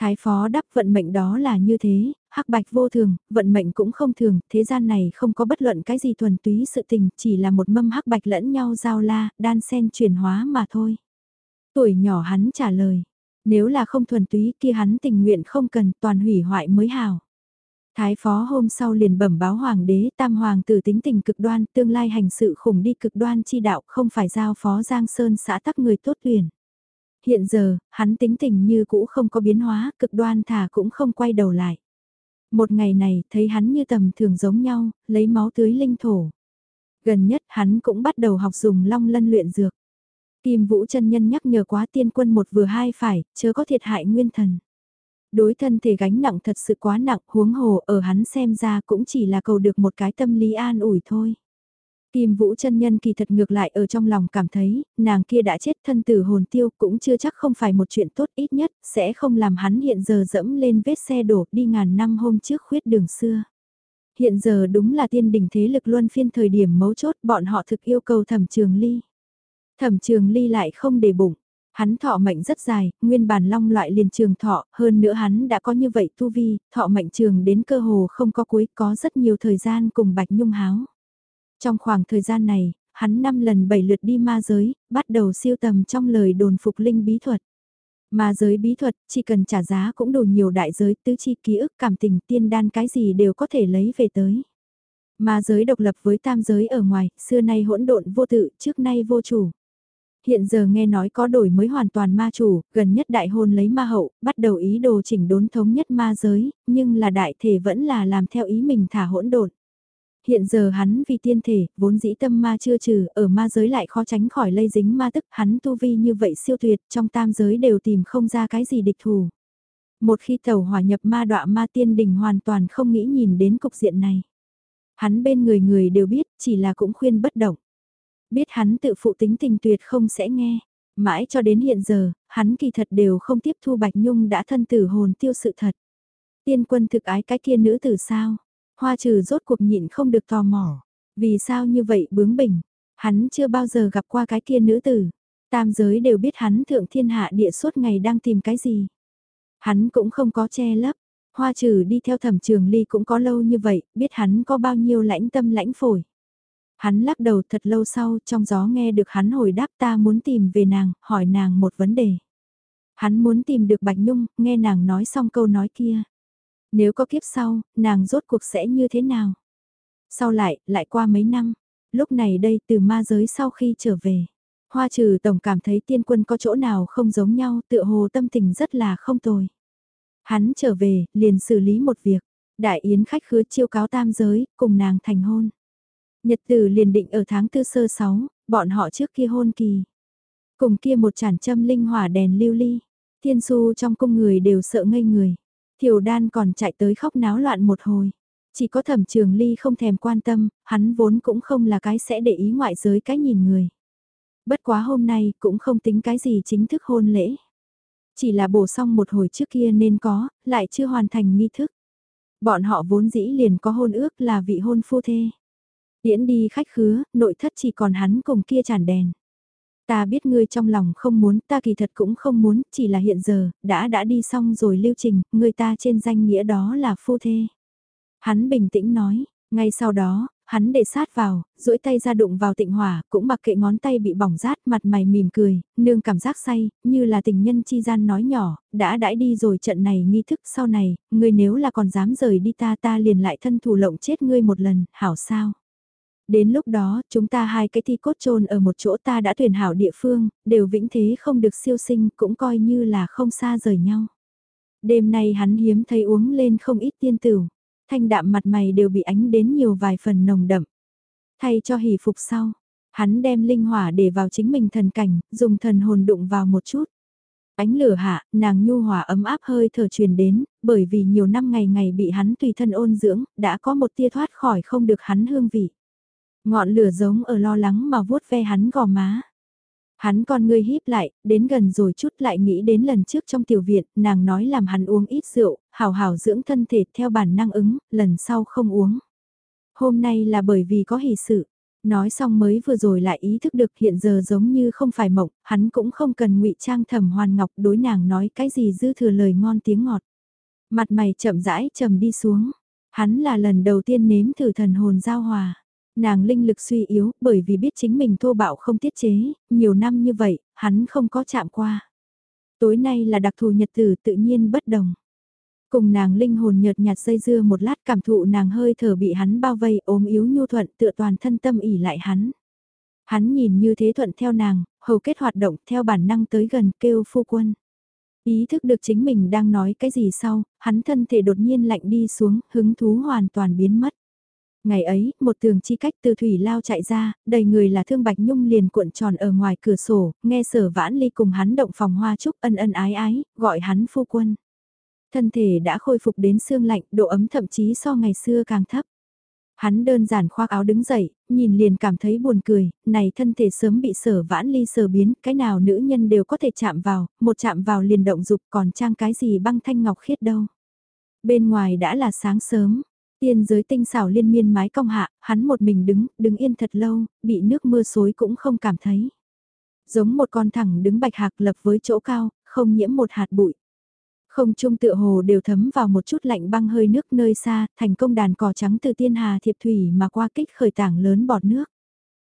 Thái phó đắp vận mệnh đó là như thế, hắc bạch vô thường, vận mệnh cũng không thường, thế gian này không có bất luận cái gì thuần túy sự tình, chỉ là một mâm hắc bạch lẫn nhau giao la, đan sen chuyển hóa mà thôi. Tuổi nhỏ hắn trả lời, nếu là không thuần túy kia hắn tình nguyện không cần toàn hủy hoại mới hào. Thái phó hôm sau liền bẩm báo hoàng đế tam hoàng tử tính tình cực đoan tương lai hành sự khủng đi cực đoan chi đạo không phải giao phó Giang Sơn xã tắc người tốt tuyển. Hiện giờ, hắn tính tình như cũ không có biến hóa, cực đoan thả cũng không quay đầu lại. Một ngày này, thấy hắn như tầm thường giống nhau, lấy máu tưới linh thổ. Gần nhất hắn cũng bắt đầu học dùng long lân luyện dược. Kim Vũ chân nhân nhắc nhở quá tiên quân một vừa hai phải, chớ có thiệt hại nguyên thần. Đối thân thể gánh nặng thật sự quá nặng, huống hồ ở hắn xem ra cũng chỉ là cầu được một cái tâm lý an ủi thôi. Kim Vũ chân nhân kỳ thật ngược lại ở trong lòng cảm thấy, nàng kia đã chết thân tử hồn tiêu cũng chưa chắc không phải một chuyện tốt ít nhất, sẽ không làm hắn hiện giờ dẫm lên vết xe đổ đi ngàn năm hôm trước khuyết đường xưa. Hiện giờ đúng là tiên đỉnh thế lực luân phiên thời điểm mấu chốt bọn họ thực yêu cầu thẩm trường ly. Thẩm trường ly lại không để bụng, Hắn thọ mệnh rất dài, nguyên bản long loại liền trường thọ, hơn nữa hắn đã có như vậy tu vi, thọ mệnh trường đến cơ hồ không có cuối, có rất nhiều thời gian cùng Bạch Nhung háo. Trong khoảng thời gian này, hắn năm lần bảy lượt đi ma giới, bắt đầu siêu tầm trong lời đồn phục linh bí thuật. Ma giới bí thuật, chỉ cần trả giá cũng đủ nhiều đại giới, tứ chi ký ức cảm tình tiên đan cái gì đều có thể lấy về tới. Ma giới độc lập với tam giới ở ngoài, xưa nay hỗn độn vô tự, trước nay vô chủ. Hiện giờ nghe nói có đổi mới hoàn toàn ma chủ, gần nhất đại hôn lấy ma hậu, bắt đầu ý đồ chỉnh đốn thống nhất ma giới, nhưng là đại thể vẫn là làm theo ý mình thả hỗn độn. Hiện giờ hắn vì tiên thể, vốn dĩ tâm ma chưa trừ, ở ma giới lại khó tránh khỏi lây dính ma tức, hắn tu vi như vậy siêu tuyệt, trong tam giới đều tìm không ra cái gì địch thù. Một khi tàu hỏa nhập ma đọa ma tiên đình hoàn toàn không nghĩ nhìn đến cục diện này. Hắn bên người người đều biết, chỉ là cũng khuyên bất động. Biết hắn tự phụ tính tình tuyệt không sẽ nghe. Mãi cho đến hiện giờ, hắn kỳ thật đều không tiếp thu Bạch Nhung đã thân tử hồn tiêu sự thật. Tiên quân thực ái cái kia nữ tử sao? Hoa trừ rốt cuộc nhịn không được tò mò. Vì sao như vậy bướng bỉnh? Hắn chưa bao giờ gặp qua cái kia nữ tử. Tam giới đều biết hắn thượng thiên hạ địa suốt ngày đang tìm cái gì. Hắn cũng không có che lấp. Hoa trừ đi theo thẩm trường ly cũng có lâu như vậy, biết hắn có bao nhiêu lãnh tâm lãnh phổi. Hắn lắc đầu thật lâu sau trong gió nghe được hắn hồi đáp ta muốn tìm về nàng, hỏi nàng một vấn đề. Hắn muốn tìm được Bạch Nhung, nghe nàng nói xong câu nói kia. Nếu có kiếp sau, nàng rốt cuộc sẽ như thế nào? Sau lại, lại qua mấy năm, lúc này đây từ ma giới sau khi trở về. Hoa trừ tổng cảm thấy tiên quân có chỗ nào không giống nhau, tựa hồ tâm tình rất là không tồi. Hắn trở về, liền xử lý một việc. Đại yến khách khứa chiêu cáo tam giới, cùng nàng thành hôn. Nhật tử liền định ở tháng tư sơ sáu, bọn họ trước kia hôn kỳ. Cùng kia một chản châm linh hỏa đèn lưu ly. Thiên su trong cung người đều sợ ngây người. Thiều đan còn chạy tới khóc náo loạn một hồi. Chỉ có thẩm trường ly không thèm quan tâm, hắn vốn cũng không là cái sẽ để ý ngoại giới cái nhìn người. Bất quá hôm nay cũng không tính cái gì chính thức hôn lễ. Chỉ là bổ xong một hồi trước kia nên có, lại chưa hoàn thành nghi thức. Bọn họ vốn dĩ liền có hôn ước là vị hôn phu thê. Điễn đi khách khứa, nội thất chỉ còn hắn cùng kia tràn đèn. Ta biết ngươi trong lòng không muốn, ta kỳ thật cũng không muốn, chỉ là hiện giờ, đã đã đi xong rồi lưu trình, người ta trên danh nghĩa đó là phu thê. Hắn bình tĩnh nói, ngay sau đó, hắn để sát vào, duỗi tay ra đụng vào tịnh hỏa, cũng mặc kệ ngón tay bị bỏng rát, mặt mày mỉm cười, nương cảm giác say, như là tình nhân chi gian nói nhỏ, đã đãi đi rồi trận này nghi thức sau này, ngươi nếu là còn dám rời đi ta ta liền lại thân thủ lộng chết ngươi một lần, hảo sao. Đến lúc đó, chúng ta hai cái thi cốt chôn ở một chỗ ta đã tuyển hảo địa phương, đều vĩnh thế không được siêu sinh, cũng coi như là không xa rời nhau. Đêm nay hắn hiếm thấy uống lên không ít tiên tử, thanh đạm mặt mày đều bị ánh đến nhiều vài phần nồng đậm. Thay cho hỷ phục sau, hắn đem linh hỏa để vào chính mình thần cảnh, dùng thần hồn đụng vào một chút. Ánh lửa hạ, nàng nhu hòa ấm áp hơi thở truyền đến, bởi vì nhiều năm ngày ngày bị hắn tùy thân ôn dưỡng, đã có một tia thoát khỏi không được hắn hương vị. Ngọn lửa giống ở lo lắng mà vuốt ve hắn gò má. Hắn con ngươi híp lại, đến gần rồi chút lại nghĩ đến lần trước trong tiểu viện, nàng nói làm hắn uống ít rượu, hào hào dưỡng thân thể theo bản năng ứng, lần sau không uống. Hôm nay là bởi vì có hỷ sự. Nói xong mới vừa rồi lại ý thức được hiện giờ giống như không phải mộng, hắn cũng không cần ngụy trang thẩm hoàn ngọc đối nàng nói cái gì dư thừa lời ngon tiếng ngọt. Mặt mày chậm rãi trầm đi xuống, hắn là lần đầu tiên nếm thử thần hồn giao hòa. Nàng linh lực suy yếu bởi vì biết chính mình thô bạo không tiết chế, nhiều năm như vậy, hắn không có chạm qua. Tối nay là đặc thù nhật tử tự nhiên bất đồng. Cùng nàng linh hồn nhợt nhạt dây dưa một lát cảm thụ nàng hơi thở bị hắn bao vây ốm yếu nhu thuận tựa toàn thân tâm ỉ lại hắn. Hắn nhìn như thế thuận theo nàng, hầu kết hoạt động theo bản năng tới gần kêu phu quân. Ý thức được chính mình đang nói cái gì sau, hắn thân thể đột nhiên lạnh đi xuống, hứng thú hoàn toàn biến mất. Ngày ấy, một tường chi cách từ thủy lao chạy ra, đầy người là thương bạch nhung liền cuộn tròn ở ngoài cửa sổ, nghe sở vãn ly cùng hắn động phòng hoa trúc ân ân ái ái, gọi hắn phu quân. Thân thể đã khôi phục đến xương lạnh, độ ấm thậm chí so ngày xưa càng thấp. Hắn đơn giản khoác áo đứng dậy, nhìn liền cảm thấy buồn cười, này thân thể sớm bị sở vãn ly sờ biến, cái nào nữ nhân đều có thể chạm vào, một chạm vào liền động dục còn trang cái gì băng thanh ngọc khiết đâu. Bên ngoài đã là sáng sớm, Tiên giới tinh xảo liên miên mái cong hạ, hắn một mình đứng, đứng yên thật lâu, bị nước mưa xối cũng không cảm thấy. Giống một con thẳng đứng bạch hạc lập với chỗ cao, không nhiễm một hạt bụi. Không trung tựa hồ đều thấm vào một chút lạnh băng hơi nước nơi xa, thành công đàn cỏ trắng từ tiên hà thiệp thủy mà qua kích khởi tảng lớn bọt nước.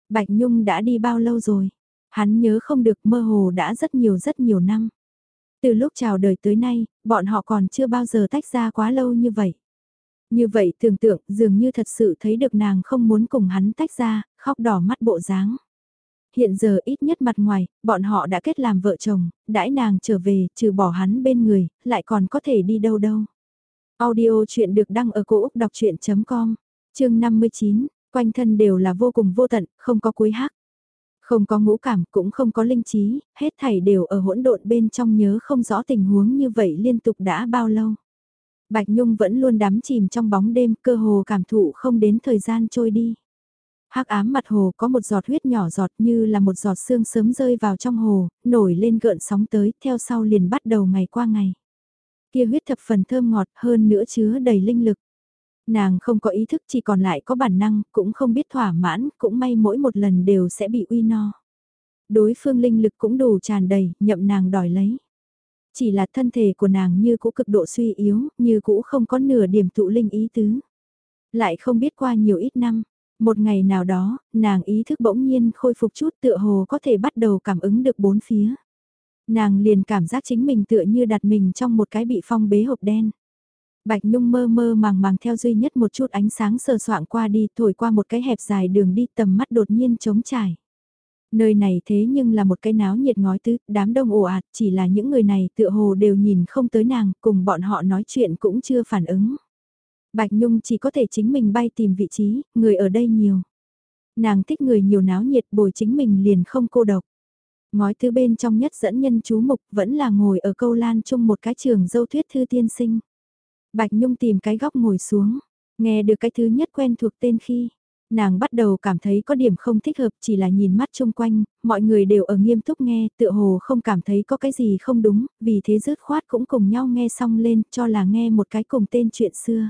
Bạch Nhung đã đi bao lâu rồi? Hắn nhớ không được mơ hồ đã rất nhiều rất nhiều năm. Từ lúc chào đời tới nay, bọn họ còn chưa bao giờ tách ra quá lâu như vậy. Như vậy tưởng tượng dường như thật sự thấy được nàng không muốn cùng hắn tách ra, khóc đỏ mắt bộ dáng. Hiện giờ ít nhất mặt ngoài, bọn họ đã kết làm vợ chồng, đãi nàng trở về, trừ bỏ hắn bên người, lại còn có thể đi đâu đâu. Audio chuyện được đăng ở cổ Úc đọc chuyện.com, chương 59, quanh thân đều là vô cùng vô tận, không có cuối hắc. Không có ngũ cảm, cũng không có linh trí, hết thảy đều ở hỗn độn bên trong nhớ không rõ tình huống như vậy liên tục đã bao lâu. Bạch Nhung vẫn luôn đắm chìm trong bóng đêm, cơ hồ cảm thụ không đến thời gian trôi đi. Hắc ám mặt hồ có một giọt huyết nhỏ giọt như là một giọt sương sớm rơi vào trong hồ, nổi lên gợn sóng tới, theo sau liền bắt đầu ngày qua ngày. Kia huyết thập phần thơm ngọt hơn nữa chứa đầy linh lực. Nàng không có ý thức chỉ còn lại có bản năng, cũng không biết thỏa mãn, cũng may mỗi một lần đều sẽ bị uy no. Đối phương linh lực cũng đủ tràn đầy, nhậm nàng đòi lấy. Chỉ là thân thể của nàng như cũ cực độ suy yếu, như cũ không có nửa điểm tụ linh ý tứ. Lại không biết qua nhiều ít năm, một ngày nào đó, nàng ý thức bỗng nhiên khôi phục chút tựa hồ có thể bắt đầu cảm ứng được bốn phía. Nàng liền cảm giác chính mình tựa như đặt mình trong một cái bị phong bế hộp đen. Bạch Nhung mơ mơ màng màng theo duy nhất một chút ánh sáng sờ soạng qua đi thổi qua một cái hẹp dài đường đi tầm mắt đột nhiên trống trải. Nơi này thế nhưng là một cái náo nhiệt ngói tứ, đám đông ồ ạt, chỉ là những người này tựa hồ đều nhìn không tới nàng, cùng bọn họ nói chuyện cũng chưa phản ứng. Bạch Nhung chỉ có thể chính mình bay tìm vị trí, người ở đây nhiều. Nàng thích người nhiều náo nhiệt bồi chính mình liền không cô độc. Ngói thứ bên trong nhất dẫn nhân chú mục vẫn là ngồi ở câu lan chung một cái trường dâu thuyết thư tiên sinh. Bạch Nhung tìm cái góc ngồi xuống, nghe được cái thứ nhất quen thuộc tên khi, nàng bắt đầu cảm thấy có điểm không thích hợp chỉ là nhìn mắt chung quanh, mọi người đều ở nghiêm túc nghe, tựa hồ không cảm thấy có cái gì không đúng, vì thế rớt khoát cũng cùng nhau nghe xong lên cho là nghe một cái cùng tên chuyện xưa.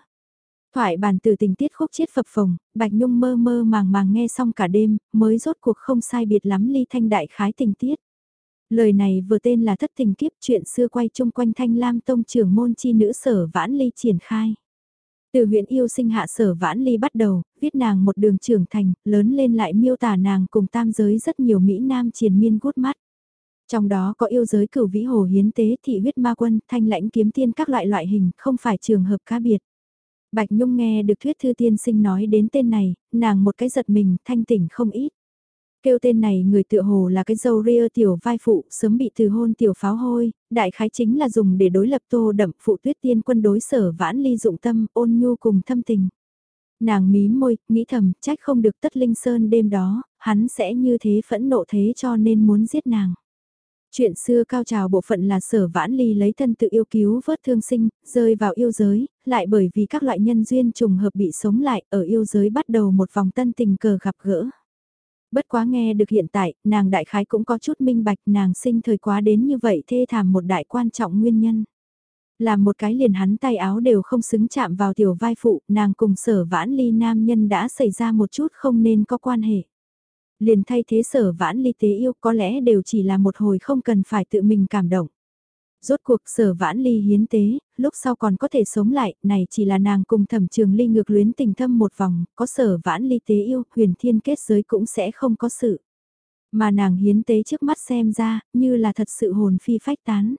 Thoại bàn từ tình tiết khúc chiết phập phồng, Bạch Nhung mơ mơ màng màng nghe xong cả đêm, mới rốt cuộc không sai biệt lắm ly thanh đại khái tình tiết. Lời này vừa tên là thất tình kiếp chuyện xưa quay chung quanh thanh lam tông trưởng môn chi nữ sở vãn ly triển khai. Từ huyện yêu sinh hạ sở vãn ly bắt đầu, viết nàng một đường trưởng thành, lớn lên lại miêu tả nàng cùng tam giới rất nhiều Mỹ Nam triền miên gút mắt. Trong đó có yêu giới cửu vĩ hồ hiến tế thị huyết ma quân, thanh lãnh kiếm tiên các loại loại hình, không phải trường hợp cá biệt. Bạch Nhung nghe được thuyết thư tiên sinh nói đến tên này, nàng một cái giật mình, thanh tỉnh không ít. Kêu tên này người tựa hồ là cái dâu ria tiểu vai phụ, sớm bị từ hôn tiểu pháo hôi, đại khái chính là dùng để đối lập tô đậm phụ tuyết tiên quân đối sở vãn ly dụng tâm, ôn nhu cùng thâm tình. Nàng mí môi, nghĩ thầm, trách không được tất linh sơn đêm đó, hắn sẽ như thế phẫn nộ thế cho nên muốn giết nàng. Chuyện xưa cao trào bộ phận là sở vãn ly lấy thân tự yêu cứu vớt thương sinh, rơi vào yêu giới, lại bởi vì các loại nhân duyên trùng hợp bị sống lại ở yêu giới bắt đầu một vòng tân tình cờ gặp gỡ. Bất quá nghe được hiện tại, nàng đại khái cũng có chút minh bạch nàng sinh thời quá đến như vậy thê thảm một đại quan trọng nguyên nhân. Làm một cái liền hắn tay áo đều không xứng chạm vào tiểu vai phụ, nàng cùng sở vãn ly nam nhân đã xảy ra một chút không nên có quan hệ. Liền thay thế sở vãn ly tế yêu có lẽ đều chỉ là một hồi không cần phải tự mình cảm động. Rốt cuộc sở vãn ly hiến tế, lúc sau còn có thể sống lại, này chỉ là nàng cùng thẩm trường ly ngược luyến tình thâm một vòng, có sở vãn ly tế yêu, huyền thiên kết giới cũng sẽ không có sự. Mà nàng hiến tế trước mắt xem ra, như là thật sự hồn phi phách tán.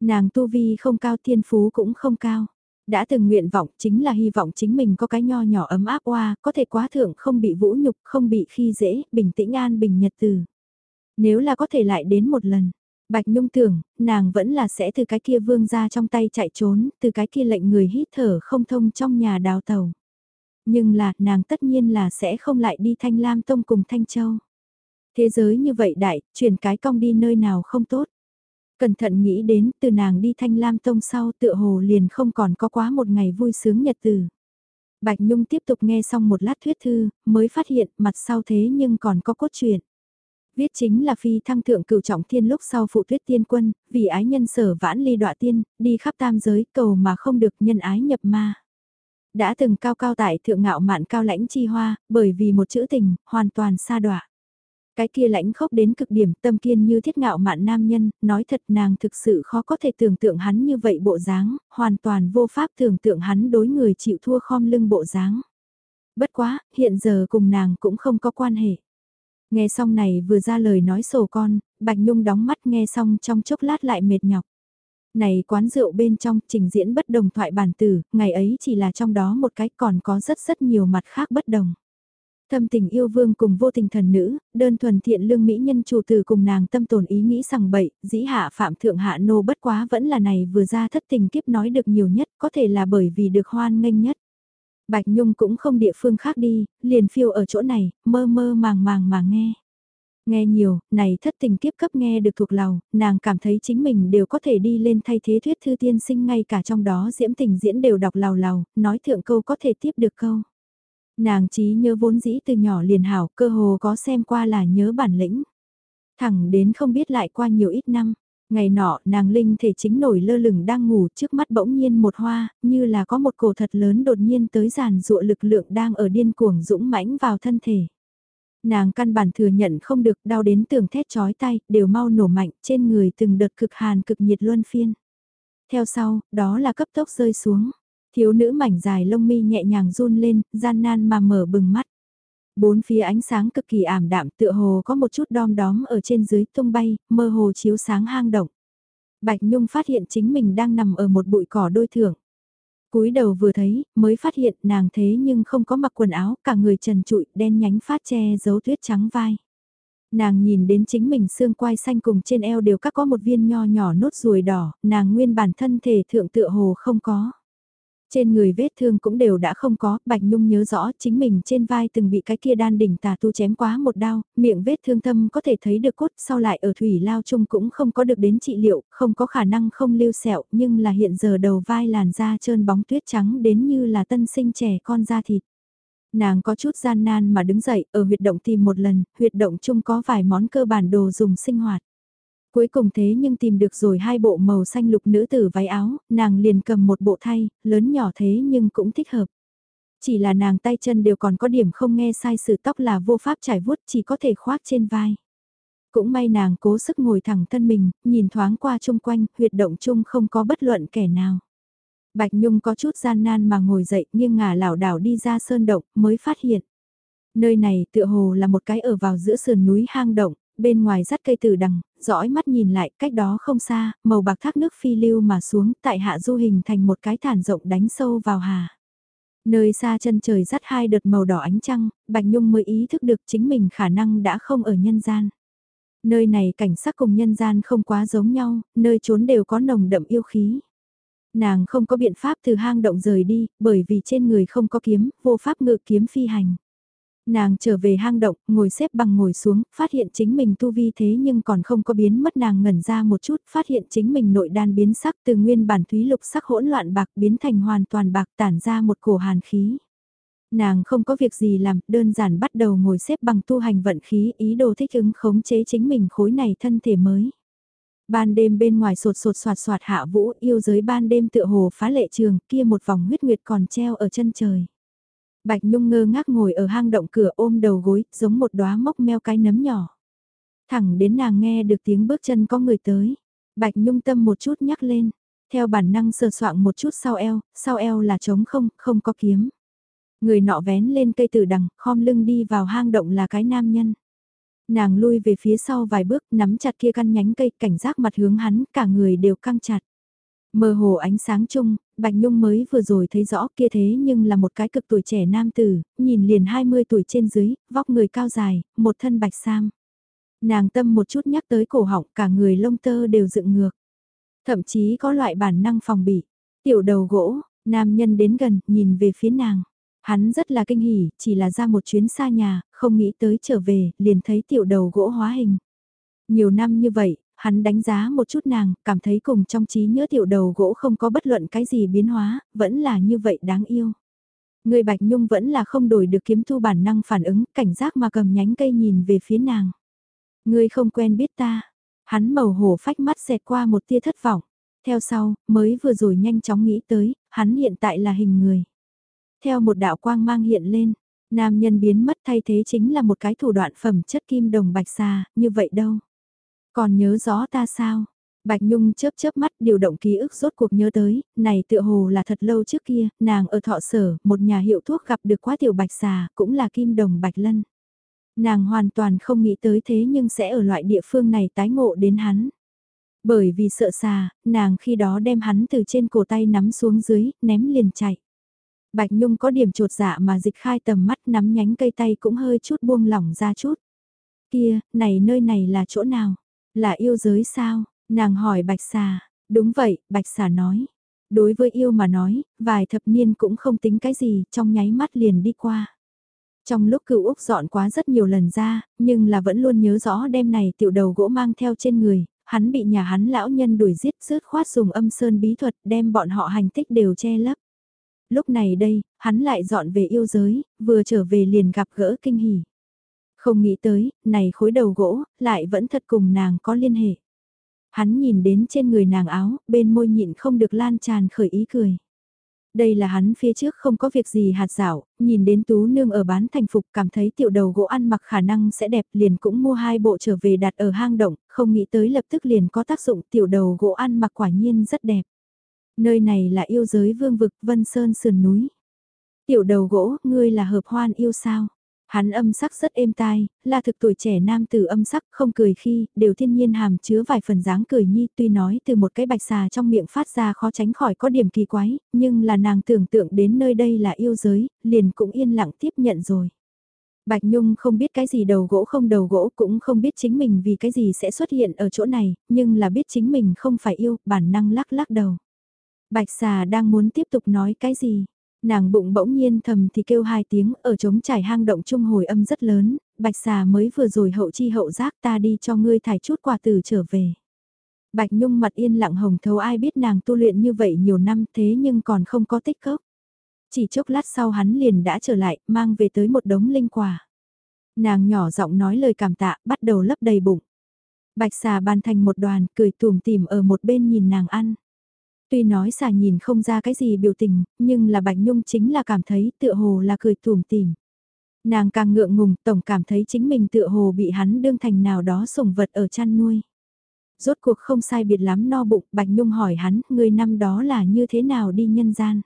Nàng tu vi không cao thiên phú cũng không cao. Đã từng nguyện vọng chính là hy vọng chính mình có cái nho nhỏ ấm áp oa, có thể quá thượng không bị vũ nhục, không bị khi dễ, bình tĩnh an bình nhật từ. Nếu là có thể lại đến một lần, Bạch Nhung tưởng, nàng vẫn là sẽ từ cái kia vương ra trong tay chạy trốn, từ cái kia lệnh người hít thở không thông trong nhà đào tàu. Nhưng là, nàng tất nhiên là sẽ không lại đi Thanh Lam Tông cùng Thanh Châu. Thế giới như vậy đại, chuyển cái cong đi nơi nào không tốt. Cẩn thận nghĩ đến, từ nàng đi Thanh Lam Tông sau tựa hồ liền không còn có quá một ngày vui sướng nhật từ. Bạch Nhung tiếp tục nghe xong một lát thuyết thư, mới phát hiện mặt sau thế nhưng còn có cốt truyện. Viết chính là phi thăng thượng cửu trọng thiên lúc sau phụ tuyết tiên quân, vì ái nhân sở vãn ly đọa tiên, đi khắp tam giới cầu mà không được nhân ái nhập ma. Đã từng cao cao tại thượng ngạo mạn cao lãnh chi hoa, bởi vì một chữ tình, hoàn toàn xa đọa. Cái kia lãnh khốc đến cực điểm tâm kiên như thiết ngạo mạn nam nhân, nói thật nàng thực sự khó có thể tưởng tượng hắn như vậy bộ dáng, hoàn toàn vô pháp tưởng tượng hắn đối người chịu thua khom lưng bộ dáng. Bất quá, hiện giờ cùng nàng cũng không có quan hệ. Nghe xong này vừa ra lời nói sổ con, Bạch Nhung đóng mắt nghe xong trong chốc lát lại mệt nhọc. Này quán rượu bên trong trình diễn bất đồng thoại bản tử, ngày ấy chỉ là trong đó một cái còn có rất rất nhiều mặt khác bất đồng. Thâm tình yêu vương cùng vô tình thần nữ, đơn thuần thiện lương mỹ nhân chủ từ cùng nàng tâm tồn ý nghĩ rằng bậy, dĩ hạ phạm thượng hạ nô bất quá vẫn là này vừa ra thất tình kiếp nói được nhiều nhất, có thể là bởi vì được hoan nghênh nhất. Bạch Nhung cũng không địa phương khác đi, liền phiêu ở chỗ này, mơ mơ màng màng mà nghe. Nghe nhiều, này thất tình kiếp cấp nghe được thuộc lòng, nàng cảm thấy chính mình đều có thể đi lên thay thế thuyết thư tiên sinh ngay cả trong đó diễm tình diễn đều đọc lào lào, nói thượng câu có thể tiếp được câu. Nàng trí nhớ vốn dĩ từ nhỏ liền hảo, cơ hồ có xem qua là nhớ bản lĩnh. Thẳng đến không biết lại qua nhiều ít năm, ngày nọ nàng linh thể chính nổi lơ lửng đang ngủ trước mắt bỗng nhiên một hoa, như là có một cổ thật lớn đột nhiên tới giàn dụa lực lượng đang ở điên cuồng dũng mãnh vào thân thể. Nàng căn bản thừa nhận không được đau đến tường thét chói tay, đều mau nổ mạnh trên người từng đợt cực hàn cực nhiệt luân phiên. Theo sau, đó là cấp tốc rơi xuống. Thiếu nữ mảnh dài lông mi nhẹ nhàng run lên, gian nan mà mở bừng mắt. Bốn phía ánh sáng cực kỳ ảm đạm tựa hồ có một chút đom đóm ở trên dưới tung bay, mơ hồ chiếu sáng hang động. Bạch Nhung phát hiện chính mình đang nằm ở một bụi cỏ đôi thưởng cúi đầu vừa thấy, mới phát hiện nàng thế nhưng không có mặc quần áo, cả người trần trụi, đen nhánh phát che giấu tuyết trắng vai. Nàng nhìn đến chính mình xương quai xanh cùng trên eo đều các có một viên nho nhỏ nốt ruồi đỏ, nàng nguyên bản thân thể thượng tựa hồ không có. Trên người vết thương cũng đều đã không có, Bạch Nhung nhớ rõ chính mình trên vai từng bị cái kia đan đỉnh tà tu chém quá một đao, miệng vết thương thâm có thể thấy được cốt, sau lại ở thủy lao chung cũng không có được đến trị liệu, không có khả năng không lưu sẹo, nhưng là hiện giờ đầu vai làn da trơn bóng tuyết trắng đến như là tân sinh trẻ con da thịt. Nàng có chút gian nan mà đứng dậy, ở huyệt động tìm một lần, huyệt động chung có vài món cơ bản đồ dùng sinh hoạt. Cuối cùng thế nhưng tìm được rồi hai bộ màu xanh lục nữ tử váy áo, nàng liền cầm một bộ thay, lớn nhỏ thế nhưng cũng thích hợp. Chỉ là nàng tay chân đều còn có điểm không nghe sai sự tóc là vô pháp trải vuốt chỉ có thể khoác trên vai. Cũng may nàng cố sức ngồi thẳng thân mình, nhìn thoáng qua chung quanh, huyệt động chung không có bất luận kẻ nào. Bạch Nhung có chút gian nan mà ngồi dậy nghiêng ngả lảo đảo đi ra sơn động mới phát hiện. Nơi này tựa hồ là một cái ở vào giữa sườn núi hang động, bên ngoài rắt cây tử đằng, dõi mắt nhìn lại cách đó không xa, màu bạc thác nước phi lưu mà xuống tại hạ du hình thành một cái thản rộng đánh sâu vào hà. Nơi xa chân trời rắt hai đợt màu đỏ ánh trăng, Bạch Nhung mới ý thức được chính mình khả năng đã không ở nhân gian. Nơi này cảnh sắc cùng nhân gian không quá giống nhau, nơi trốn đều có nồng đậm yêu khí. Nàng không có biện pháp từ hang động rời đi, bởi vì trên người không có kiếm, vô pháp ngự kiếm phi hành. Nàng trở về hang động, ngồi xếp bằng ngồi xuống, phát hiện chính mình tu vi thế nhưng còn không có biến mất nàng ngẩn ra một chút, phát hiện chính mình nội đan biến sắc từ nguyên bản thúy lục sắc hỗn loạn bạc biến thành hoàn toàn bạc tản ra một cổ hàn khí. Nàng không có việc gì làm, đơn giản bắt đầu ngồi xếp bằng tu hành vận khí ý đồ thích ứng khống chế chính mình khối này thân thể mới. Ban đêm bên ngoài sột sột soạt soạt hạ vũ yêu giới ban đêm tựa hồ phá lệ trường kia một vòng huyết nguyệt còn treo ở chân trời. Bạch Nhung ngơ ngác ngồi ở hang động cửa ôm đầu gối, giống một đóa mốc meo cái nấm nhỏ. Thẳng đến nàng nghe được tiếng bước chân có người tới. Bạch Nhung tâm một chút nhắc lên, theo bản năng sờ soạng một chút sau eo, sau eo là trống không, không có kiếm. Người nọ vén lên cây tử đằng, khom lưng đi vào hang động là cái nam nhân. Nàng lui về phía sau vài bước, nắm chặt kia căn nhánh cây, cảnh giác mặt hướng hắn, cả người đều căng chặt. Mơ hồ ánh sáng chung, Bạch Nhung mới vừa rồi thấy rõ kia thế nhưng là một cái cực tuổi trẻ nam tử, nhìn liền 20 tuổi trên dưới, vóc người cao dài, một thân bạch sam. Nàng tâm một chút nhắc tới cổ họng cả người lông tơ đều dựng ngược. Thậm chí có loại bản năng phòng bị. Tiểu đầu gỗ, nam nhân đến gần, nhìn về phía nàng. Hắn rất là kinh hỉ, chỉ là ra một chuyến xa nhà, không nghĩ tới trở về, liền thấy tiểu đầu gỗ hóa hình. Nhiều năm như vậy, hắn đánh giá một chút nàng, cảm thấy cùng trong trí nhớ tiểu đầu gỗ không có bất luận cái gì biến hóa, vẫn là như vậy đáng yêu. Người Bạch Nhung vẫn là không đổi được kiếm thu bản năng phản ứng, cảnh giác mà cầm nhánh cây nhìn về phía nàng. Người không quen biết ta. Hắn màu hổ phách mắt xẹt qua một tia thất vọng. Theo sau, mới vừa rồi nhanh chóng nghĩ tới, hắn hiện tại là hình người. Theo một đạo quang mang hiện lên, Nam nhân biến mất thay thế chính là một cái thủ đoạn phẩm chất kim đồng bạch xà, như vậy đâu. Còn nhớ rõ ta sao? Bạch Nhung chớp chớp mắt điều động ký ức rốt cuộc nhớ tới, này tựa hồ là thật lâu trước kia, nàng ở thọ sở, một nhà hiệu thuốc gặp được quá tiểu bạch xà, cũng là kim đồng bạch lân. Nàng hoàn toàn không nghĩ tới thế nhưng sẽ ở loại địa phương này tái ngộ đến hắn. Bởi vì sợ xà, nàng khi đó đem hắn từ trên cổ tay nắm xuống dưới, ném liền chạy. Bạch Nhung có điểm trột dạ mà dịch khai tầm mắt nắm nhánh cây tay cũng hơi chút buông lỏng ra chút. Kia, này nơi này là chỗ nào? Là yêu giới sao? Nàng hỏi Bạch Xà. Đúng vậy, Bạch Xà nói. Đối với yêu mà nói, vài thập niên cũng không tính cái gì, trong nháy mắt liền đi qua. Trong lúc cựu Úc dọn quá rất nhiều lần ra, nhưng là vẫn luôn nhớ rõ đêm này tiểu đầu gỗ mang theo trên người, hắn bị nhà hắn lão nhân đuổi giết rớt khoát dùng âm sơn bí thuật đem bọn họ hành tích đều che lấp. Lúc này đây, hắn lại dọn về yêu giới, vừa trở về liền gặp gỡ kinh hỉ. Không nghĩ tới, này khối đầu gỗ, lại vẫn thật cùng nàng có liên hệ. Hắn nhìn đến trên người nàng áo, bên môi nhịn không được lan tràn khởi ý cười. Đây là hắn phía trước không có việc gì hạt dạo, nhìn đến tú nương ở bán thành phục cảm thấy tiểu đầu gỗ ăn mặc khả năng sẽ đẹp liền cũng mua hai bộ trở về đặt ở hang động, không nghĩ tới lập tức liền có tác dụng tiểu đầu gỗ ăn mặc quả nhiên rất đẹp. Nơi này là yêu giới vương vực Vân Sơn sườn núi. Tiểu đầu gỗ, ngươi là hợp hoan yêu sao? Hắn âm sắc rất êm tai, là thực tuổi trẻ nam tử âm sắc không cười khi, đều thiên nhiên hàm chứa vài phần dáng cười nhi tuy nói từ một cái bạch xà trong miệng phát ra khó tránh khỏi có điểm kỳ quái, nhưng là nàng tưởng tượng đến nơi đây là yêu giới, liền cũng yên lặng tiếp nhận rồi. Bạch Nhung không biết cái gì đầu gỗ không đầu gỗ cũng không biết chính mình vì cái gì sẽ xuất hiện ở chỗ này, nhưng là biết chính mình không phải yêu, bản năng lắc lắc đầu. Bạch xà đang muốn tiếp tục nói cái gì? Nàng bụng bỗng nhiên thầm thì kêu hai tiếng ở trống trải hang động trung hồi âm rất lớn, bạch xà mới vừa rồi hậu chi hậu giác ta đi cho ngươi thải chút quà từ trở về. Bạch Nhung mặt yên lặng hồng thấu ai biết nàng tu luyện như vậy nhiều năm thế nhưng còn không có tích cốc. Chỉ chốc lát sau hắn liền đã trở lại, mang về tới một đống linh quả. Nàng nhỏ giọng nói lời cảm tạ, bắt đầu lấp đầy bụng. Bạch xà bàn thành một đoàn, cười tùm tìm ở một bên nhìn nàng ăn. Tuy nói xà nhìn không ra cái gì biểu tình, nhưng là Bạch Nhung chính là cảm thấy tựa hồ là cười tủm tìm. Nàng càng ngượng ngùng, tổng cảm thấy chính mình tựa hồ bị hắn đương thành nào đó sủng vật ở chăn nuôi. Rốt cuộc không sai biệt lắm no bụng, Bạch Nhung hỏi hắn, người năm đó là như thế nào đi nhân gian?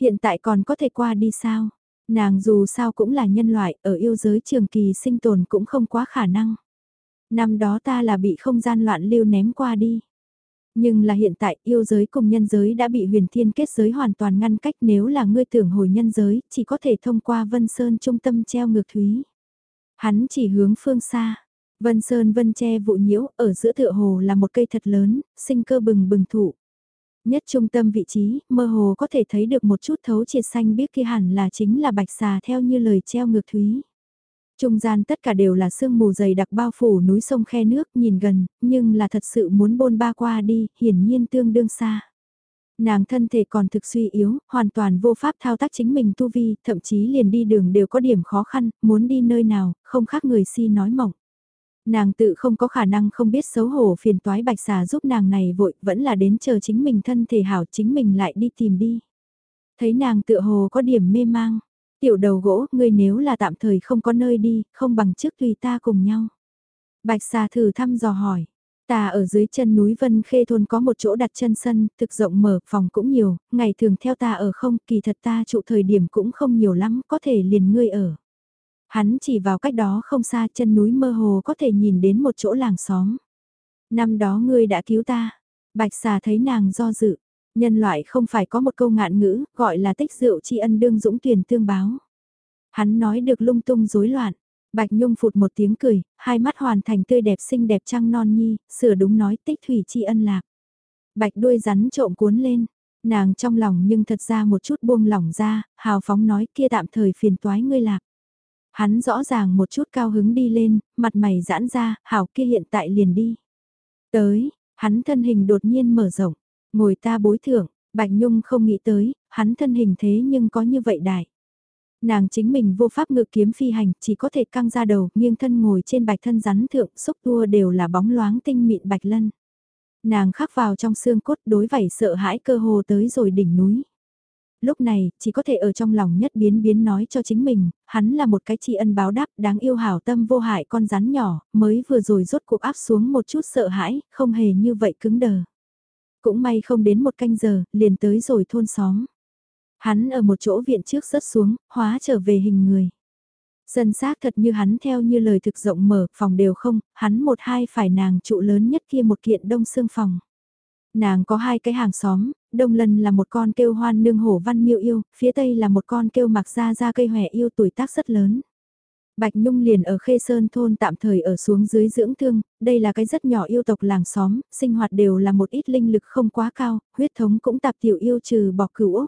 Hiện tại còn có thể qua đi sao? Nàng dù sao cũng là nhân loại, ở yêu giới trường kỳ sinh tồn cũng không quá khả năng. Năm đó ta là bị không gian loạn lưu ném qua đi. Nhưng là hiện tại yêu giới cùng nhân giới đã bị huyền thiên kết giới hoàn toàn ngăn cách nếu là ngươi tưởng hồi nhân giới, chỉ có thể thông qua Vân Sơn trung tâm treo ngược thúy. Hắn chỉ hướng phương xa. Vân Sơn vân tre vụ nhiễu, ở giữa tựa hồ là một cây thật lớn, sinh cơ bừng bừng thụ. Nhất trung tâm vị trí, mơ hồ có thể thấy được một chút thấu triệt xanh biết kia hẳn là chính là bạch xà theo như lời treo ngược thúy. Trung gian tất cả đều là sương mù dày đặc bao phủ núi sông khe nước nhìn gần, nhưng là thật sự muốn bôn ba qua đi, hiển nhiên tương đương xa. Nàng thân thể còn thực suy yếu, hoàn toàn vô pháp thao tác chính mình tu vi, thậm chí liền đi đường đều có điểm khó khăn, muốn đi nơi nào, không khác người si nói mỏng. Nàng tự không có khả năng không biết xấu hổ phiền toái bạch xà giúp nàng này vội, vẫn là đến chờ chính mình thân thể hảo chính mình lại đi tìm đi. Thấy nàng tự hồ có điểm mê mang, Tiểu đầu gỗ, ngươi nếu là tạm thời không có nơi đi, không bằng trước tùy ta cùng nhau. Bạch xà thử thăm dò hỏi. Ta ở dưới chân núi Vân Khê Thôn có một chỗ đặt chân sân, thực rộng mở, phòng cũng nhiều, ngày thường theo ta ở không, kỳ thật ta trụ thời điểm cũng không nhiều lắm, có thể liền ngươi ở. Hắn chỉ vào cách đó không xa chân núi mơ hồ có thể nhìn đến một chỗ làng xóm. Năm đó ngươi đã cứu ta. Bạch xà thấy nàng do dự, Nhân loại không phải có một câu ngạn ngữ, gọi là tích rượu tri ân đương dũng tuyển tương báo. Hắn nói được lung tung rối loạn. Bạch Nhung phụt một tiếng cười, hai mắt hoàn thành tươi đẹp xinh đẹp trăng non nhi, sửa đúng nói tích thủy tri ân lạc. Bạch đuôi rắn trộm cuốn lên, nàng trong lòng nhưng thật ra một chút buông lỏng ra, hào phóng nói kia tạm thời phiền toái ngươi lạc. Hắn rõ ràng một chút cao hứng đi lên, mặt mày giãn ra, hào kia hiện tại liền đi. Tới, hắn thân hình đột nhiên mở rộng, Ngồi ta bối thưởng, Bạch Nhung không nghĩ tới, hắn thân hình thế nhưng có như vậy đại. Nàng chính mình vô pháp ngự kiếm phi hành, chỉ có thể căng ra đầu, nghiêng thân ngồi trên bạch thân rắn thượng, xúc tua đều là bóng loáng tinh mịn bạch lân. Nàng khắc vào trong xương cốt đối vảy sợ hãi cơ hồ tới rồi đỉnh núi. lúc này, chỉ có thể ở trong lòng nhất biến biến nói cho chính mình, hắn là một cái tri ân báo đáp đáng yêu hảo tâm vô hại con rắn nhỏ, mới vừa rồi rốt cuộc áp xuống một chút sợ hãi, không hề như vậy cứng đờ. Cũng may không đến một canh giờ, liền tới rồi thôn xóm. Hắn ở một chỗ viện trước rớt xuống, hóa trở về hình người. Dân xác thật như hắn theo như lời thực rộng mở, phòng đều không, hắn một hai phải nàng trụ lớn nhất kia một kiện đông xương phòng. Nàng có hai cái hàng xóm, đông lần là một con kêu hoan nương hổ văn miêu yêu, phía tây là một con kêu mặc ra ra cây hòe yêu tuổi tác rất lớn. Bạch Nhung liền ở Khê Sơn thôn tạm thời ở xuống dưới dưỡng thương, đây là cái rất nhỏ yêu tộc làng xóm, sinh hoạt đều là một ít linh lực không quá cao, huyết thống cũng tạp tiểu yêu trừ bỏ cửu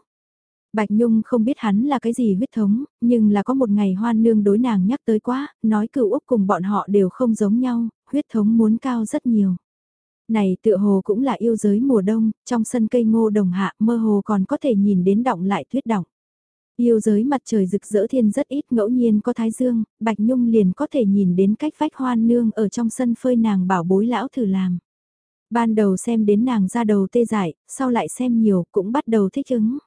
Bạch Nhung không biết hắn là cái gì huyết thống, nhưng là có một ngày hoan nương đối nàng nhắc tới quá, nói cửu Úc cùng bọn họ đều không giống nhau, huyết thống muốn cao rất nhiều. Này tựa hồ cũng là yêu giới mùa đông, trong sân cây ngô đồng hạ mơ hồ còn có thể nhìn đến động lại tuyết động. Yêu giới mặt trời rực rỡ thiên rất ít ngẫu nhiên có thái dương, Bạch Nhung liền có thể nhìn đến cách vách hoan nương ở trong sân phơi nàng bảo bối lão thử làm. Ban đầu xem đến nàng ra đầu tê dại, sau lại xem nhiều cũng bắt đầu thích ứng.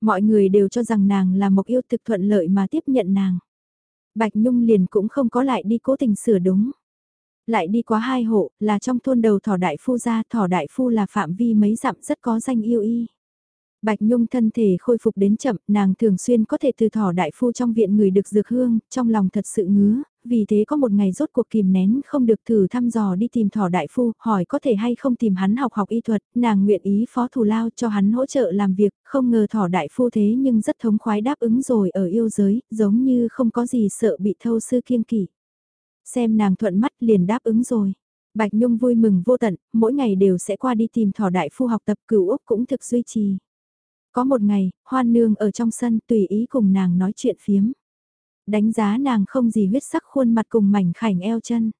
Mọi người đều cho rằng nàng là một yêu thực thuận lợi mà tiếp nhận nàng. Bạch Nhung liền cũng không có lại đi cố tình sửa đúng. Lại đi qua hai hộ, là trong thôn đầu thỏ đại phu ra, thỏ đại phu là phạm vi mấy dặm rất có danh yêu y. Bạch Nhung thân thể khôi phục đến chậm, nàng thường xuyên có thể từ thỏ đại phu trong viện người được dược hương, trong lòng thật sự ngứa, vì thế có một ngày rốt cuộc kìm nén không được thử thăm dò đi tìm thỏ đại phu, hỏi có thể hay không tìm hắn học học y thuật, nàng nguyện ý phó thù lao cho hắn hỗ trợ làm việc, không ngờ thỏ đại phu thế nhưng rất thống khoái đáp ứng rồi ở yêu giới, giống như không có gì sợ bị thâu sư kiêng kỵ. Xem nàng thuận mắt liền đáp ứng rồi. Bạch Nhung vui mừng vô tận, mỗi ngày đều sẽ qua đi tìm thỏ đại phu học tập cửu Úc cũng thực duy trì. Có một ngày, hoan nương ở trong sân tùy ý cùng nàng nói chuyện phiếm. Đánh giá nàng không gì huyết sắc khuôn mặt cùng mảnh khảnh eo chân.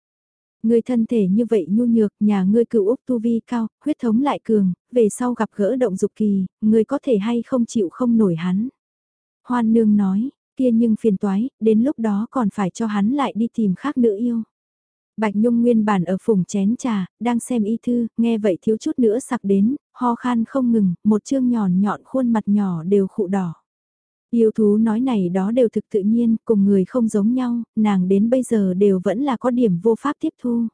Người thân thể như vậy nhu nhược, nhà ngươi cựu Úc tu vi cao, huyết thống lại cường, về sau gặp gỡ động dục kỳ, người có thể hay không chịu không nổi hắn. Hoan nương nói, kia nhưng phiền toái, đến lúc đó còn phải cho hắn lại đi tìm khác nữ yêu. Bạch Nhung nguyên bản ở phùng chén trà, đang xem y thư, nghe vậy thiếu chút nữa sặc đến, ho khan không ngừng, một chương nhòn nhọn khuôn mặt nhỏ đều khụ đỏ. Yêu thú nói này đó đều thực tự nhiên, cùng người không giống nhau, nàng đến bây giờ đều vẫn là có điểm vô pháp tiếp thu.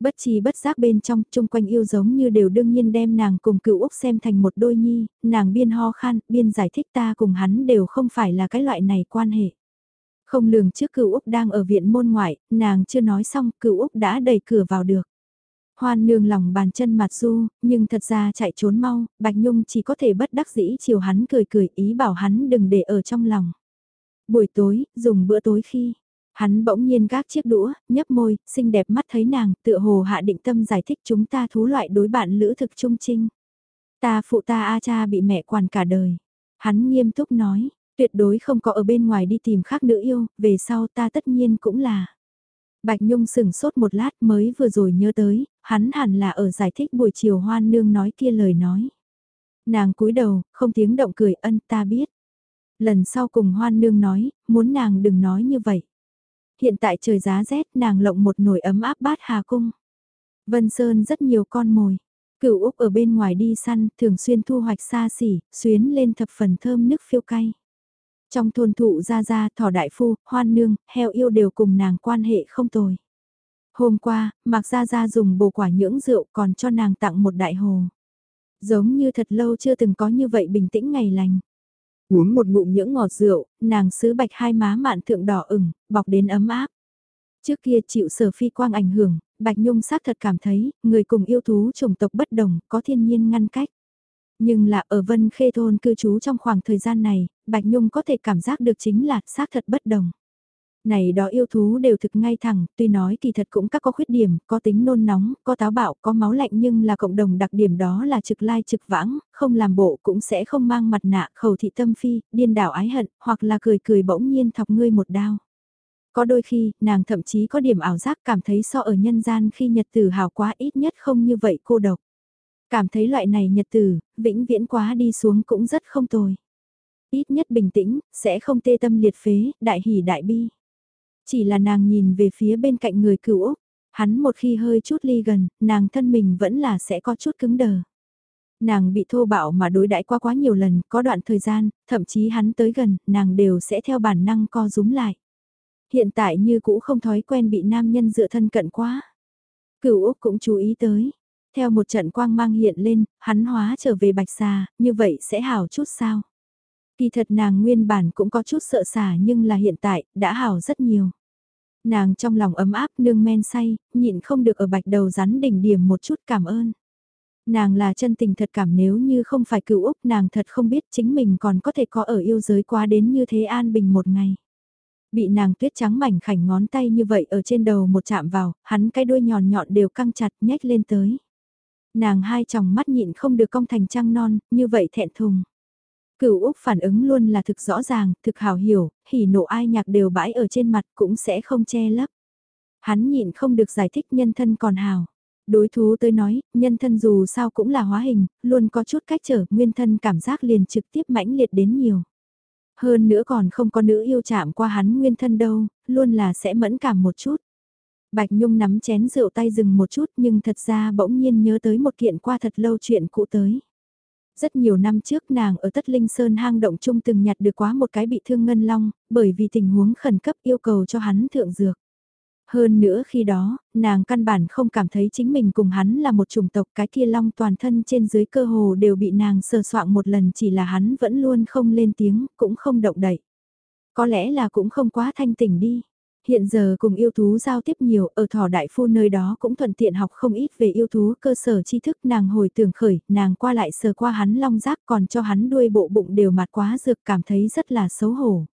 Bất chi bất giác bên trong, chung quanh yêu giống như đều đương nhiên đem nàng cùng cựu Úc xem thành một đôi nhi, nàng biên ho khan, biên giải thích ta cùng hắn đều không phải là cái loại này quan hệ. Không lường trước cửu Úc đang ở viện môn ngoại, nàng chưa nói xong, cửu Úc đã đẩy cửa vào được. Hoan nương lòng bàn chân mặt du, nhưng thật ra chạy trốn mau, Bạch Nhung chỉ có thể bất đắc dĩ chiều hắn cười cười ý bảo hắn đừng để ở trong lòng. Buổi tối, dùng bữa tối khi, hắn bỗng nhiên gác chiếc đũa, nhấp môi, xinh đẹp mắt thấy nàng, tựa hồ hạ định tâm giải thích chúng ta thú loại đối bạn lữ thực trung trinh. Ta phụ ta A cha bị mẹ quản cả đời. Hắn nghiêm túc nói, tuyệt đối không có ở bên ngoài đi tìm khác nữ yêu, về sau ta tất nhiên cũng là. Bạch Nhung sừng sốt một lát mới vừa rồi nhớ tới, hắn hẳn là ở giải thích buổi chiều hoan nương nói kia lời nói. Nàng cúi đầu, không tiếng động cười ân ta biết. Lần sau cùng hoan nương nói, muốn nàng đừng nói như vậy. Hiện tại trời giá rét nàng lộng một nồi ấm áp bát hà cung. Vân Sơn rất nhiều con mồi. Cửu Úc ở bên ngoài đi săn, thường xuyên thu hoạch xa xỉ, xuyến lên thập phần thơm nước phiêu cay. Trong thôn thụ gia gia, thỏ đại phu, hoan nương, heo yêu đều cùng nàng quan hệ không tồi. Hôm qua, Mạc Gia Gia dùng bồ quả nhưỡng rượu còn cho nàng tặng một đại hồ. Giống như thật lâu chưa từng có như vậy bình tĩnh ngày lành. Uống một ngụm nhưỡng ngọt rượu, nàng sứ bạch hai má mạn thượng đỏ ửng, bọc đến ấm áp. Trước kia chịu sở phi quang ảnh hưởng, Bạch Nhung xác thật cảm thấy, người cùng yêu thú chủng tộc bất đồng, có thiên nhiên ngăn cách. Nhưng là ở Vân Khê Thôn cư trú trong khoảng thời gian này, Bạch Nhung có thể cảm giác được chính là xác thật bất đồng. Này đó yêu thú đều thực ngay thẳng, tuy nói kỳ thật cũng các có khuyết điểm, có tính nôn nóng, có táo bạo, có máu lạnh nhưng là cộng đồng đặc điểm đó là trực lai trực vãng, không làm bộ cũng sẽ không mang mặt nạ, khẩu thị tâm phi, điên đảo ái hận, hoặc là cười cười bỗng nhiên thọc ngươi một đao. Có đôi khi, nàng thậm chí có điểm ảo giác cảm thấy so ở nhân gian khi nhật tử hào quá ít nhất không như vậy cô độc. Cảm thấy loại này nhật tử, vĩnh viễn quá đi xuống cũng rất không tồi. Ít nhất bình tĩnh, sẽ không tê tâm liệt phế, đại hỉ đại bi. Chỉ là nàng nhìn về phía bên cạnh người cựu Úc, hắn một khi hơi chút ly gần, nàng thân mình vẫn là sẽ có chút cứng đờ. Nàng bị thô bạo mà đối đãi qua quá nhiều lần, có đoạn thời gian, thậm chí hắn tới gần, nàng đều sẽ theo bản năng co rúm lại. Hiện tại như cũ không thói quen bị nam nhân dựa thân cận quá. Cửu Úc cũng chú ý tới. Theo một trận quang mang hiện lên, hắn hóa trở về bạch xà, như vậy sẽ hảo chút sao. Kỳ thật nàng nguyên bản cũng có chút sợ xà nhưng là hiện tại, đã hảo rất nhiều. Nàng trong lòng ấm áp nương men say, nhịn không được ở bạch đầu rắn đỉnh điểm một chút cảm ơn. Nàng là chân tình thật cảm nếu như không phải cựu Úc nàng thật không biết chính mình còn có thể có ở yêu giới quá đến như thế an bình một ngày. Bị nàng tuyết trắng mảnh khảnh ngón tay như vậy ở trên đầu một chạm vào, hắn cái đuôi nhọn nhọn đều căng chặt nhách lên tới. Nàng hai tròng mắt nhịn không được cong thành trăng non, như vậy thẹn thùng. Cửu Úc phản ứng luôn là thực rõ ràng, thực hào hiểu, hỉ nộ ai nhạc đều bãi ở trên mặt cũng sẽ không che lấp. Hắn nhịn không được giải thích nhân thân còn hào. Đối thú tới nói, nhân thân dù sao cũng là hóa hình, luôn có chút cách trở, nguyên thân cảm giác liền trực tiếp mãnh liệt đến nhiều. Hơn nữa còn không có nữ yêu chạm qua hắn nguyên thân đâu, luôn là sẽ mẫn cảm một chút. Bạch Nhung nắm chén rượu tay dừng một chút nhưng thật ra bỗng nhiên nhớ tới một kiện qua thật lâu chuyện cũ tới. Rất nhiều năm trước nàng ở Tất Linh Sơn hang động chung từng nhặt được quá một cái bị thương ngân long, bởi vì tình huống khẩn cấp yêu cầu cho hắn thượng dược. Hơn nữa khi đó, nàng căn bản không cảm thấy chính mình cùng hắn là một chủng tộc cái kia long toàn thân trên dưới cơ hồ đều bị nàng sờ soạn một lần chỉ là hắn vẫn luôn không lên tiếng, cũng không động đậy. Có lẽ là cũng không quá thanh tỉnh đi. Hiện giờ cùng yêu thú giao tiếp nhiều ở thỏ đại phu nơi đó cũng thuận tiện học không ít về yêu thú cơ sở tri thức nàng hồi tưởng khởi, nàng qua lại sờ qua hắn long giác còn cho hắn đuôi bộ bụng đều mặt quá dược cảm thấy rất là xấu hổ.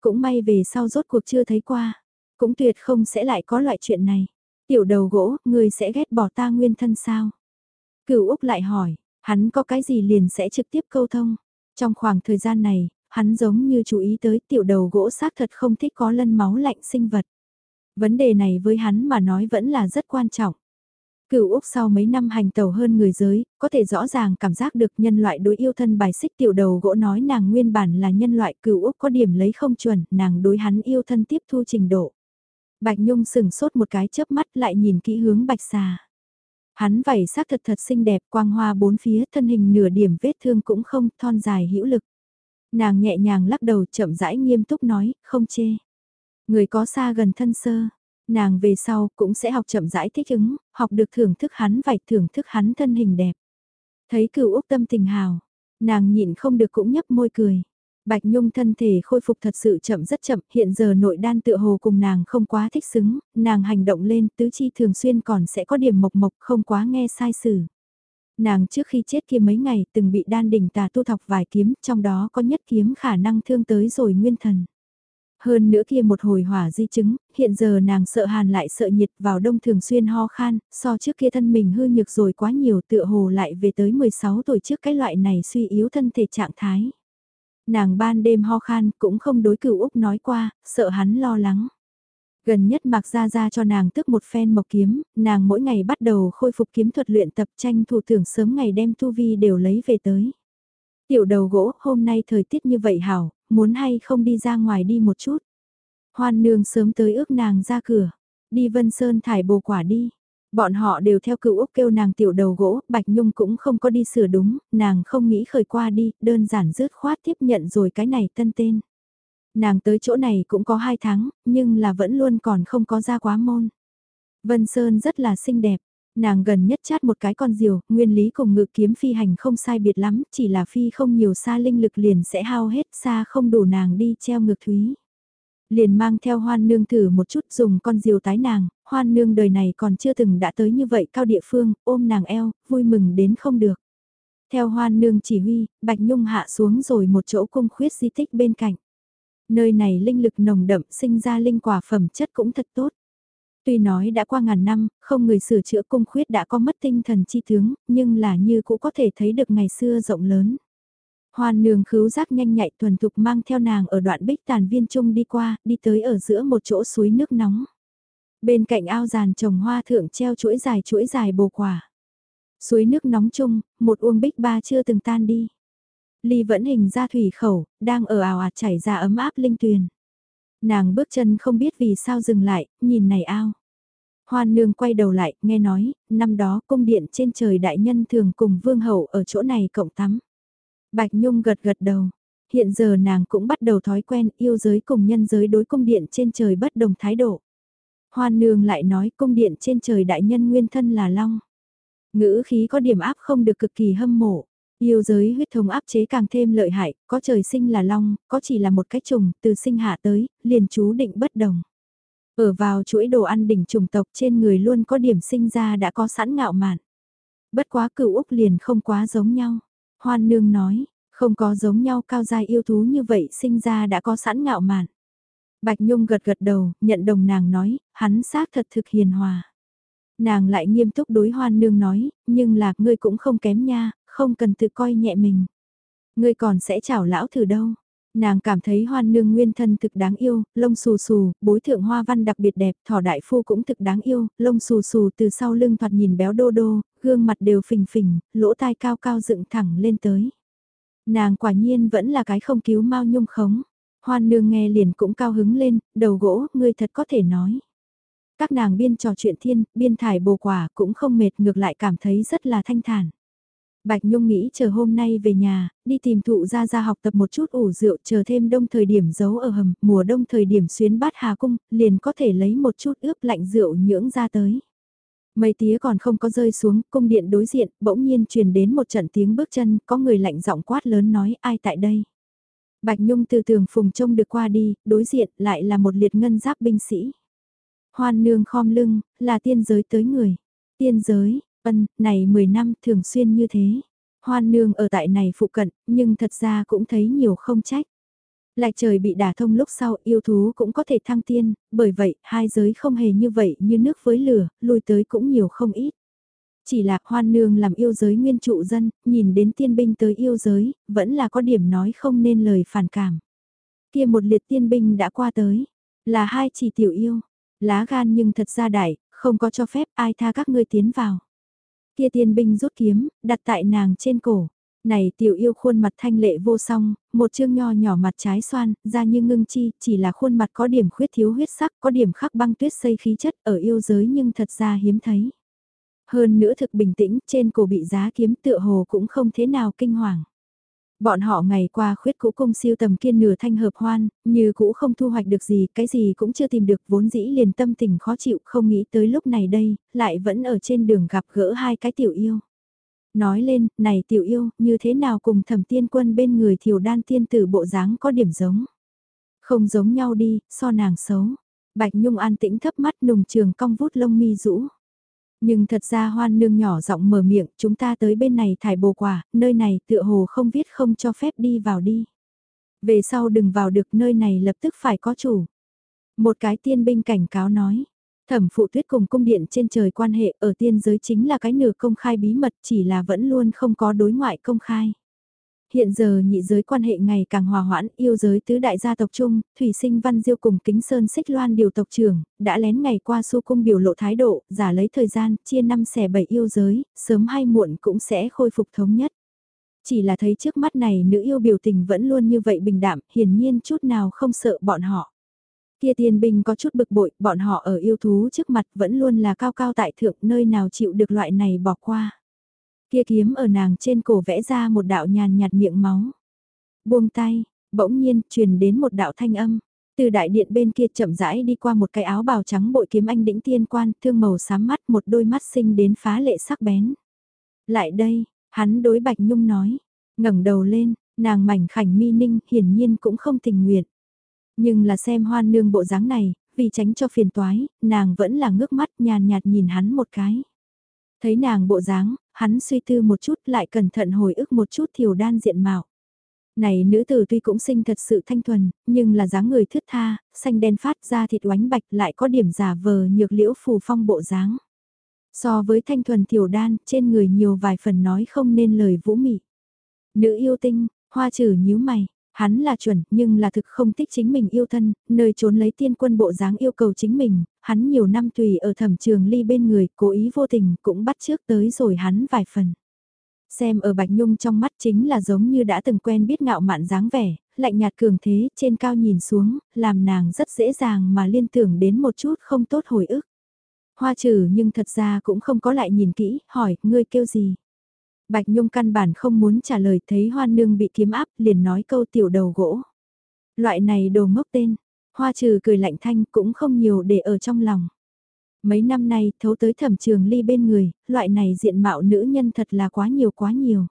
Cũng may về sau rốt cuộc chưa thấy qua cũng tuyệt không sẽ lại có loại chuyện này. Tiểu đầu gỗ, người sẽ ghét bỏ ta nguyên thân sao? Cửu Úc lại hỏi, hắn có cái gì liền sẽ trực tiếp câu thông. Trong khoảng thời gian này, hắn giống như chú ý tới tiểu đầu gỗ xác thật không thích có lân máu lạnh sinh vật. Vấn đề này với hắn mà nói vẫn là rất quan trọng. Cửu Úc sau mấy năm hành tàu hơn người giới, có thể rõ ràng cảm giác được nhân loại đối yêu thân bài xích tiểu đầu gỗ nói nàng nguyên bản là nhân loại cửu Úc có điểm lấy không chuẩn, nàng đối hắn yêu thân tiếp thu trình độ. Bạch Nhung sừng sốt một cái chớp mắt lại nhìn kỹ hướng bạch xà. Hắn vảy sắc thật thật xinh đẹp quang hoa bốn phía thân hình nửa điểm vết thương cũng không thon dài hữu lực. Nàng nhẹ nhàng lắc đầu chậm rãi nghiêm túc nói, không chê. Người có xa gần thân sơ, nàng về sau cũng sẽ học chậm rãi thích ứng, học được thưởng thức hắn vạch thưởng thức hắn thân hình đẹp. Thấy cửu Úc tâm tình hào, nàng nhịn không được cũng nhấp môi cười. Bạch Nhung thân thể khôi phục thật sự chậm rất chậm, hiện giờ nội đan tựa hồ cùng nàng không quá thích xứng, nàng hành động lên tứ chi thường xuyên còn sẽ có điểm mộc mộc không quá nghe sai sử. Nàng trước khi chết kia mấy ngày từng bị đan đỉnh tà tu thọc vài kiếm, trong đó có nhất kiếm khả năng thương tới rồi nguyên thần. Hơn nữa kia một hồi hỏa di chứng, hiện giờ nàng sợ hàn lại sợ nhiệt vào đông thường xuyên ho khan, so trước kia thân mình hư nhược rồi quá nhiều tựa hồ lại về tới 16 tuổi trước cái loại này suy yếu thân thể trạng thái. Nàng ban đêm ho khan cũng không đối cửu Úc nói qua, sợ hắn lo lắng. Gần nhất Mạc Gia Gia cho nàng tức một phen mộc kiếm, nàng mỗi ngày bắt đầu khôi phục kiếm thuật luyện tập tranh thủ thưởng sớm ngày đem tu vi đều lấy về tới. Tiểu đầu gỗ, hôm nay thời tiết như vậy hảo, muốn hay không đi ra ngoài đi một chút. Hoan nương sớm tới ước nàng ra cửa, đi Vân Sơn thải bồ quả đi. Bọn họ đều theo cựu Úc kêu nàng tiểu đầu gỗ, Bạch Nhung cũng không có đi sửa đúng, nàng không nghĩ khởi qua đi, đơn giản rớt khoát tiếp nhận rồi cái này tân tên. Nàng tới chỗ này cũng có hai tháng, nhưng là vẫn luôn còn không có ra quá môn. Vân Sơn rất là xinh đẹp, nàng gần nhất chát một cái con diều, nguyên lý cùng ngự kiếm phi hành không sai biệt lắm, chỉ là phi không nhiều xa linh lực liền sẽ hao hết xa không đủ nàng đi treo ngược thúy. Liền mang theo hoan nương thử một chút dùng con diều tái nàng, hoan nương đời này còn chưa từng đã tới như vậy cao địa phương, ôm nàng eo, vui mừng đến không được. Theo hoan nương chỉ huy, Bạch Nhung hạ xuống rồi một chỗ cung khuyết di tích bên cạnh. Nơi này linh lực nồng đậm sinh ra linh quả phẩm chất cũng thật tốt. Tuy nói đã qua ngàn năm, không người sửa chữa cung khuyết đã có mất tinh thần chi tướng, nhưng là như cũng có thể thấy được ngày xưa rộng lớn. Hoan nương khứu giác nhanh nhạy thuần thục mang theo nàng ở đoạn bích tàn viên trung đi qua, đi tới ở giữa một chỗ suối nước nóng. Bên cạnh ao giàn trồng hoa thượng treo chuỗi dài chuỗi dài bồ quả. Suối nước nóng chung, một uông bích ba chưa từng tan đi. Ly vẫn hình ra thủy khẩu, đang ở ảo ạt chảy ra ấm áp linh tuyền. Nàng bước chân không biết vì sao dừng lại, nhìn này ao. Hoan nương quay đầu lại, nghe nói, năm đó cung điện trên trời đại nhân thường cùng vương hậu ở chỗ này cộng tắm. Bạch Nhung gật gật đầu, hiện giờ nàng cũng bắt đầu thói quen yêu giới cùng nhân giới đối cung điện trên trời bất đồng thái độ. Hoan nương lại nói cung điện trên trời đại nhân nguyên thân là long. Ngữ khí có điểm áp không được cực kỳ hâm mộ. Yêu giới huyết thống áp chế càng thêm lợi hại, có trời sinh là long, có chỉ là một cái trùng, từ sinh hạ tới, liền chú định bất đồng. Ở vào chuỗi đồ ăn đỉnh trùng tộc trên người luôn có điểm sinh ra đã có sẵn ngạo mạn. Bất quá cửu Úc liền không quá giống nhau. Hoan nương nói, không có giống nhau cao dài yêu thú như vậy sinh ra đã có sẵn ngạo mạn. Bạch Nhung gật gật đầu, nhận đồng nàng nói, hắn xác thật thực hiền hòa. Nàng lại nghiêm túc đối hoan nương nói, nhưng là, ngươi cũng không kém nha, không cần tự coi nhẹ mình. Ngươi còn sẽ chảo lão thử đâu. Nàng cảm thấy hoan nương nguyên thân thực đáng yêu, lông xù xù, bối thượng hoa văn đặc biệt đẹp, thỏ đại phu cũng thực đáng yêu, lông xù xù từ sau lưng thoạt nhìn béo đô đô, gương mặt đều phình phình, lỗ tai cao cao dựng thẳng lên tới. Nàng quả nhiên vẫn là cái không cứu mau nhung khống. Hoan nương nghe liền cũng cao hứng lên, đầu gỗ, ngươi thật có thể nói. Các nàng biên trò chuyện thiên, biên thải bồ quả cũng không mệt ngược lại cảm thấy rất là thanh thản. Bạch Nhung nghĩ chờ hôm nay về nhà, đi tìm thụ ra ra học tập một chút ủ rượu chờ thêm đông thời điểm giấu ở hầm, mùa đông thời điểm xuyến bát hà cung, liền có thể lấy một chút ướp lạnh rượu nhưỡng ra tới. Mây tía còn không có rơi xuống, cung điện đối diện, bỗng nhiên truyền đến một trận tiếng bước chân, có người lạnh giọng quát lớn nói ai tại đây. Bạch Nhung từ tường phùng trông được qua đi, đối diện lại là một liệt ngân giáp binh sĩ. Hoan nương khom lưng, là tiên giới tới người. Tiên giới, ân, này 10 năm thường xuyên như thế. Hoan nương ở tại này phụ cận, nhưng thật ra cũng thấy nhiều không trách. Lại trời bị đả thông lúc sau yêu thú cũng có thể thăng tiên, bởi vậy hai giới không hề như vậy như nước với lửa, lùi tới cũng nhiều không ít. Chỉ là hoan nương làm yêu giới nguyên trụ dân, nhìn đến tiên binh tới yêu giới, vẫn là có điểm nói không nên lời phản cảm. Kia một liệt tiên binh đã qua tới, là hai chỉ tiểu yêu, lá gan nhưng thật ra đại, không có cho phép ai tha các ngươi tiến vào. Kia tiên binh rút kiếm, đặt tại nàng trên cổ. Này tiểu yêu khuôn mặt thanh lệ vô song, một chương nho nhỏ mặt trái xoan, da như ngưng chi, chỉ là khuôn mặt có điểm khuyết thiếu huyết sắc, có điểm khắc băng tuyết xây khí chất ở yêu giới nhưng thật ra hiếm thấy. Hơn nữa thực bình tĩnh, trên cổ bị giá kiếm tựa hồ cũng không thế nào kinh hoàng. Bọn họ ngày qua khuyết cũ cung siêu tầm kiên nửa thanh hợp hoan, như cũ không thu hoạch được gì, cái gì cũng chưa tìm được vốn dĩ liền tâm tình khó chịu không nghĩ tới lúc này đây, lại vẫn ở trên đường gặp gỡ hai cái tiểu yêu. Nói lên, này tiểu yêu, như thế nào cùng thẩm tiên quân bên người thiểu đan tiên tử bộ dáng có điểm giống. Không giống nhau đi, so nàng xấu. Bạch Nhung an tĩnh thấp mắt nùng trường cong vút lông mi rũ. Nhưng thật ra hoan nương nhỏ giọng mở miệng, chúng ta tới bên này thải bồ quả, nơi này tựa hồ không viết không cho phép đi vào đi. Về sau đừng vào được nơi này lập tức phải có chủ. Một cái tiên binh cảnh cáo nói, thẩm phụ tuyết cùng cung điện trên trời quan hệ ở tiên giới chính là cái nửa công khai bí mật chỉ là vẫn luôn không có đối ngoại công khai. Hiện giờ nhị giới quan hệ ngày càng hòa hoãn, yêu giới tứ đại gia tộc chung, Thủy Sinh Văn Diêu cùng Kính Sơn Xích Loan điều tộc trưởng, đã lén ngày qua su cung biểu lộ thái độ, giả lấy thời gian, chia năm xẻ bảy yêu giới, sớm hay muộn cũng sẽ khôi phục thống nhất. Chỉ là thấy trước mắt này nữ yêu biểu tình vẫn luôn như vậy bình đạm, hiển nhiên chút nào không sợ bọn họ. Kia tiên binh có chút bực bội, bọn họ ở yêu thú trước mặt vẫn luôn là cao cao tại thượng nơi nào chịu được loại này bỏ qua. Kia kiếm ở nàng trên cổ vẽ ra một đạo nhàn nhạt miệng máu. Buông tay, bỗng nhiên truyền đến một đạo thanh âm. Từ đại điện bên kia chậm rãi đi qua một cái áo bào trắng bội kiếm anh đĩnh tiên quan, thương màu xám mắt một đôi mắt sinh đến phá lệ sắc bén. Lại đây, hắn đối Bạch Nhung nói, ngẩng đầu lên, nàng mảnh khảnh mi ninh hiển nhiên cũng không tình nguyện. Nhưng là xem hoan nương bộ dáng này, vì tránh cho phiền toái, nàng vẫn là ngước mắt nhàn nhạt nhìn hắn một cái. Thấy nàng bộ dáng, hắn suy tư một chút lại cẩn thận hồi ức một chút thiểu đan diện mạo. Này nữ tử tuy cũng sinh thật sự thanh thuần, nhưng là dáng người thướt tha, xanh đen phát ra thịt oánh bạch lại có điểm giả vờ nhược liễu phù phong bộ dáng. So với thanh thuần thiểu đan, trên người nhiều vài phần nói không nên lời vũ mị. Nữ yêu tinh, hoa trừ nhíu mày, Hắn là chuẩn, nhưng là thực không thích chính mình yêu thân, nơi trốn lấy tiên quân bộ dáng yêu cầu chính mình, hắn nhiều năm tùy ở thẩm trường ly bên người, cố ý vô tình cũng bắt trước tới rồi hắn vài phần. Xem ở Bạch Nhung trong mắt chính là giống như đã từng quen biết ngạo mạn dáng vẻ, lạnh nhạt cường thế, trên cao nhìn xuống, làm nàng rất dễ dàng mà liên tưởng đến một chút không tốt hồi ức. Hoa trừ nhưng thật ra cũng không có lại nhìn kỹ, hỏi, ngươi kêu gì? Bạch Nhung căn bản không muốn trả lời thấy hoa nương bị kiếm áp liền nói câu tiểu đầu gỗ. Loại này đồ ngốc tên, hoa trừ cười lạnh thanh cũng không nhiều để ở trong lòng. Mấy năm nay thấu tới thẩm trường ly bên người, loại này diện mạo nữ nhân thật là quá nhiều quá nhiều.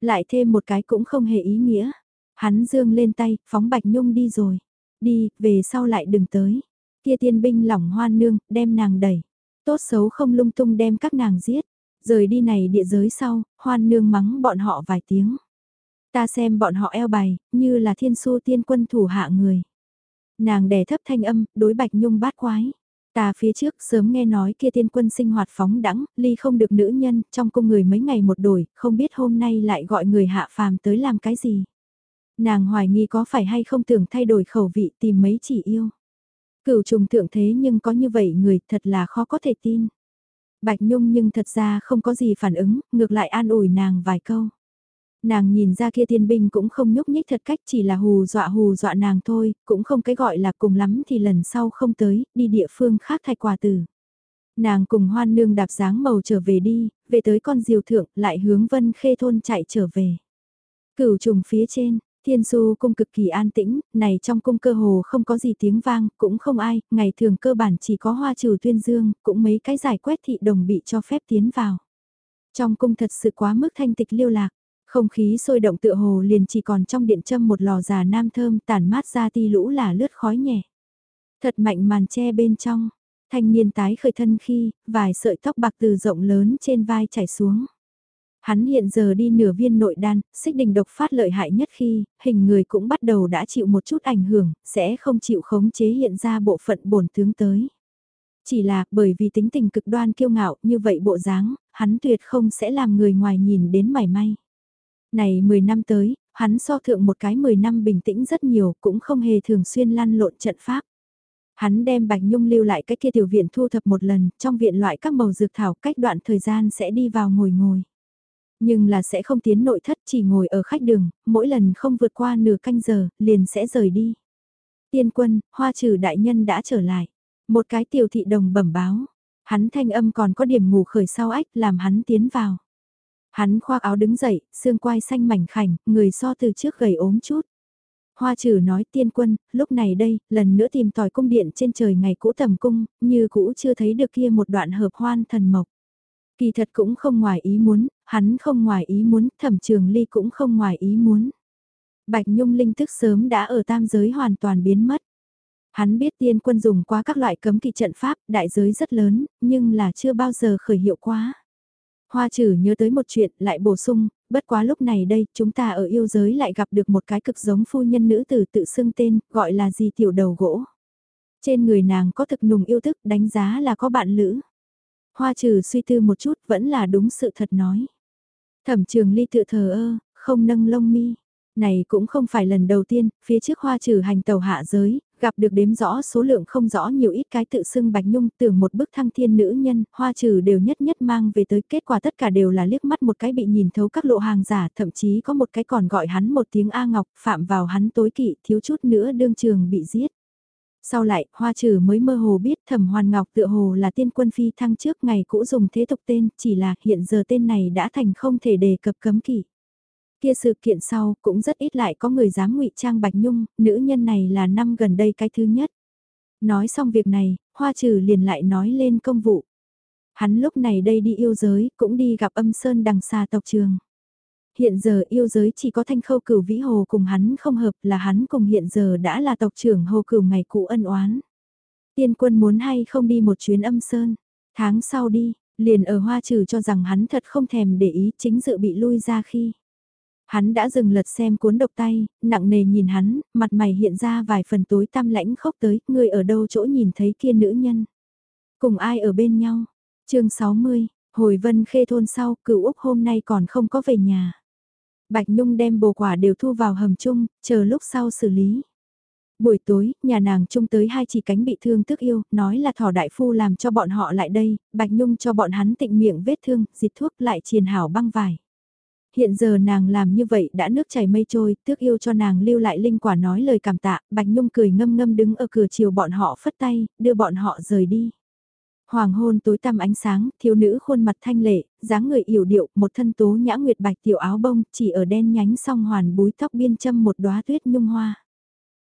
Lại thêm một cái cũng không hề ý nghĩa. Hắn dương lên tay, phóng Bạch Nhung đi rồi. Đi, về sau lại đừng tới. Kia tiên binh lỏng hoan nương, đem nàng đẩy. Tốt xấu không lung tung đem các nàng giết. Rời đi này địa giới sau, hoan nương mắng bọn họ vài tiếng. Ta xem bọn họ eo bài, như là thiên su tiên quân thủ hạ người. Nàng đè thấp thanh âm, đối Bạch Nhung bát quái. Ta phía trước sớm nghe nói kia tiên quân sinh hoạt phóng đẳng, ly không được nữ nhân, trong cung người mấy ngày một đổi, không biết hôm nay lại gọi người hạ phàm tới làm cái gì. Nàng hoài nghi có phải hay không tưởng thay đổi khẩu vị tìm mấy chỉ yêu. Cửu trùng thượng thế nhưng có như vậy người thật là khó có thể tin. Bạch Nhung nhưng thật ra không có gì phản ứng, ngược lại an ủi nàng vài câu. Nàng nhìn ra kia tiên binh cũng không nhúc nhích thật cách chỉ là hù dọa hù dọa nàng thôi, cũng không cái gọi là cùng lắm thì lần sau không tới, đi địa phương khác thay quà tử. Nàng cùng hoan nương đạp dáng màu trở về đi, về tới con diều thượng lại hướng vân khê thôn chạy trở về. Cửu trùng phía trên, Thiên du cung cực kỳ an tĩnh, này trong cung cơ hồ không có gì tiếng vang, cũng không ai, ngày thường cơ bản chỉ có hoa trừ tuyên dương, cũng mấy cái giải quét thị đồng bị cho phép tiến vào. Trong cung thật sự quá mức thanh tịch liêu lạc, không khí sôi động tựa hồ liền chỉ còn trong điện châm một lò già nam thơm tản mát ra ti lũ là lướt khói nhẹ. Thật mạnh màn che bên trong, thanh niên tái khởi thân khi, vài sợi tóc bạc từ rộng lớn trên vai chảy xuống. Hắn hiện giờ đi nửa viên nội đan, xích đình độc phát lợi hại nhất khi, hình người cũng bắt đầu đã chịu một chút ảnh hưởng, sẽ không chịu khống chế hiện ra bộ phận bổn tướng tới. Chỉ là bởi vì tính tình cực đoan kiêu ngạo như vậy bộ dáng, hắn tuyệt không sẽ làm người ngoài nhìn đến mảy may. Này 10 năm tới, hắn so thượng một cái 10 năm bình tĩnh rất nhiều cũng không hề thường xuyên lăn lộn trận pháp. Hắn đem Bạch Nhung lưu lại cái kia tiểu viện thu thập một lần, trong viện loại các màu dược thảo cách đoạn thời gian sẽ đi vào ngồi ngồi. Nhưng là sẽ không tiến nội thất chỉ ngồi ở khách đường, mỗi lần không vượt qua nửa canh giờ, liền sẽ rời đi. Tiên quân, hoa trừ đại nhân đã trở lại. Một cái tiểu thị đồng bẩm báo. Hắn thanh âm còn có điểm ngủ khởi sau ách làm hắn tiến vào. Hắn khoác áo đứng dậy, xương quai xanh mảnh khảnh, người so từ trước gầy ốm chút. Hoa trừ nói tiên quân, lúc này đây, lần nữa tìm tòi cung điện trên trời ngày cũ tầm cung, như cũ chưa thấy được kia một đoạn hợp hoan thần mộc. Kỳ thật cũng không ngoài ý muốn, hắn không ngoài ý muốn, thẩm trường ly cũng không ngoài ý muốn. Bạch Nhung linh thức sớm đã ở tam giới hoàn toàn biến mất. Hắn biết tiên quân dùng qua các loại cấm kỵ trận pháp, đại giới rất lớn, nhưng là chưa bao giờ khởi hiệu quá. Hoa trừ nhớ tới một chuyện, lại bổ sung, bất quá lúc này đây, chúng ta ở yêu giới lại gặp được một cái cực giống phu nhân nữ tử tự xưng tên, gọi là gì tiểu đầu gỗ. Trên người nàng có thực nùng yêu thức, đánh giá là có bạn lữ. Hoa trừ suy tư một chút vẫn là đúng sự thật nói. Thẩm trường ly tự thờ ơ, không nâng lông mi. Này cũng không phải lần đầu tiên, phía trước hoa trừ hành tàu hạ giới, gặp được đếm rõ số lượng không rõ nhiều ít cái tự xưng bạch nhung tưởng một bức thăng thiên nữ nhân, hoa trừ đều nhất nhất mang về tới kết quả tất cả đều là liếc mắt một cái bị nhìn thấu các lộ hàng giả, thậm chí có một cái còn gọi hắn một tiếng A Ngọc, phạm vào hắn tối kỵ, thiếu chút nữa đương trường bị giết. Sau lại, hoa trừ mới mơ hồ biết thẩm hoàn ngọc tựa hồ là tiên quân phi thăng trước ngày cũ dùng thế tục tên, chỉ là hiện giờ tên này đã thành không thể đề cập cấm kỵ. Kia sự kiện sau cũng rất ít lại có người dám ngụy trang Bạch Nhung, nữ nhân này là năm gần đây cái thứ nhất. Nói xong việc này, hoa trừ liền lại nói lên công vụ. Hắn lúc này đây đi yêu giới, cũng đi gặp âm sơn đằng xa tộc trường. Hiện giờ yêu giới chỉ có thanh khâu cửu vĩ hồ cùng hắn không hợp là hắn cùng hiện giờ đã là tộc trưởng hồ cửu ngày cũ ân oán. Tiên quân muốn hay không đi một chuyến âm sơn, tháng sau đi, liền ở hoa trừ cho rằng hắn thật không thèm để ý chính dự bị lui ra khi. Hắn đã dừng lật xem cuốn độc tay, nặng nề nhìn hắn, mặt mày hiện ra vài phần tối tăm lãnh khốc tới, người ở đâu chỗ nhìn thấy kia nữ nhân. Cùng ai ở bên nhau. chương 60, hồi vân khê thôn sau, cửu Úc hôm nay còn không có về nhà. Bạch Nhung đem bồ quả đều thu vào hầm chung, chờ lúc sau xử lý. Buổi tối, nhà nàng chung tới hai chỉ cánh bị thương tức yêu, nói là thỏ đại phu làm cho bọn họ lại đây, Bạch Nhung cho bọn hắn tịnh miệng vết thương, dịch thuốc lại triền hảo băng vải. Hiện giờ nàng làm như vậy đã nước chảy mây trôi, tước yêu cho nàng lưu lại linh quả nói lời cảm tạ, Bạch Nhung cười ngâm ngâm đứng ở cửa chiều bọn họ phất tay, đưa bọn họ rời đi. Hoàng hôn tối tăm ánh sáng, thiếu nữ khuôn mặt thanh lệ, dáng người yểu điệu, một thân tố nhã nguyệt bạch tiểu áo bông, chỉ ở đen nhánh song hoàn búi tóc biên châm một đóa tuyết nhung hoa.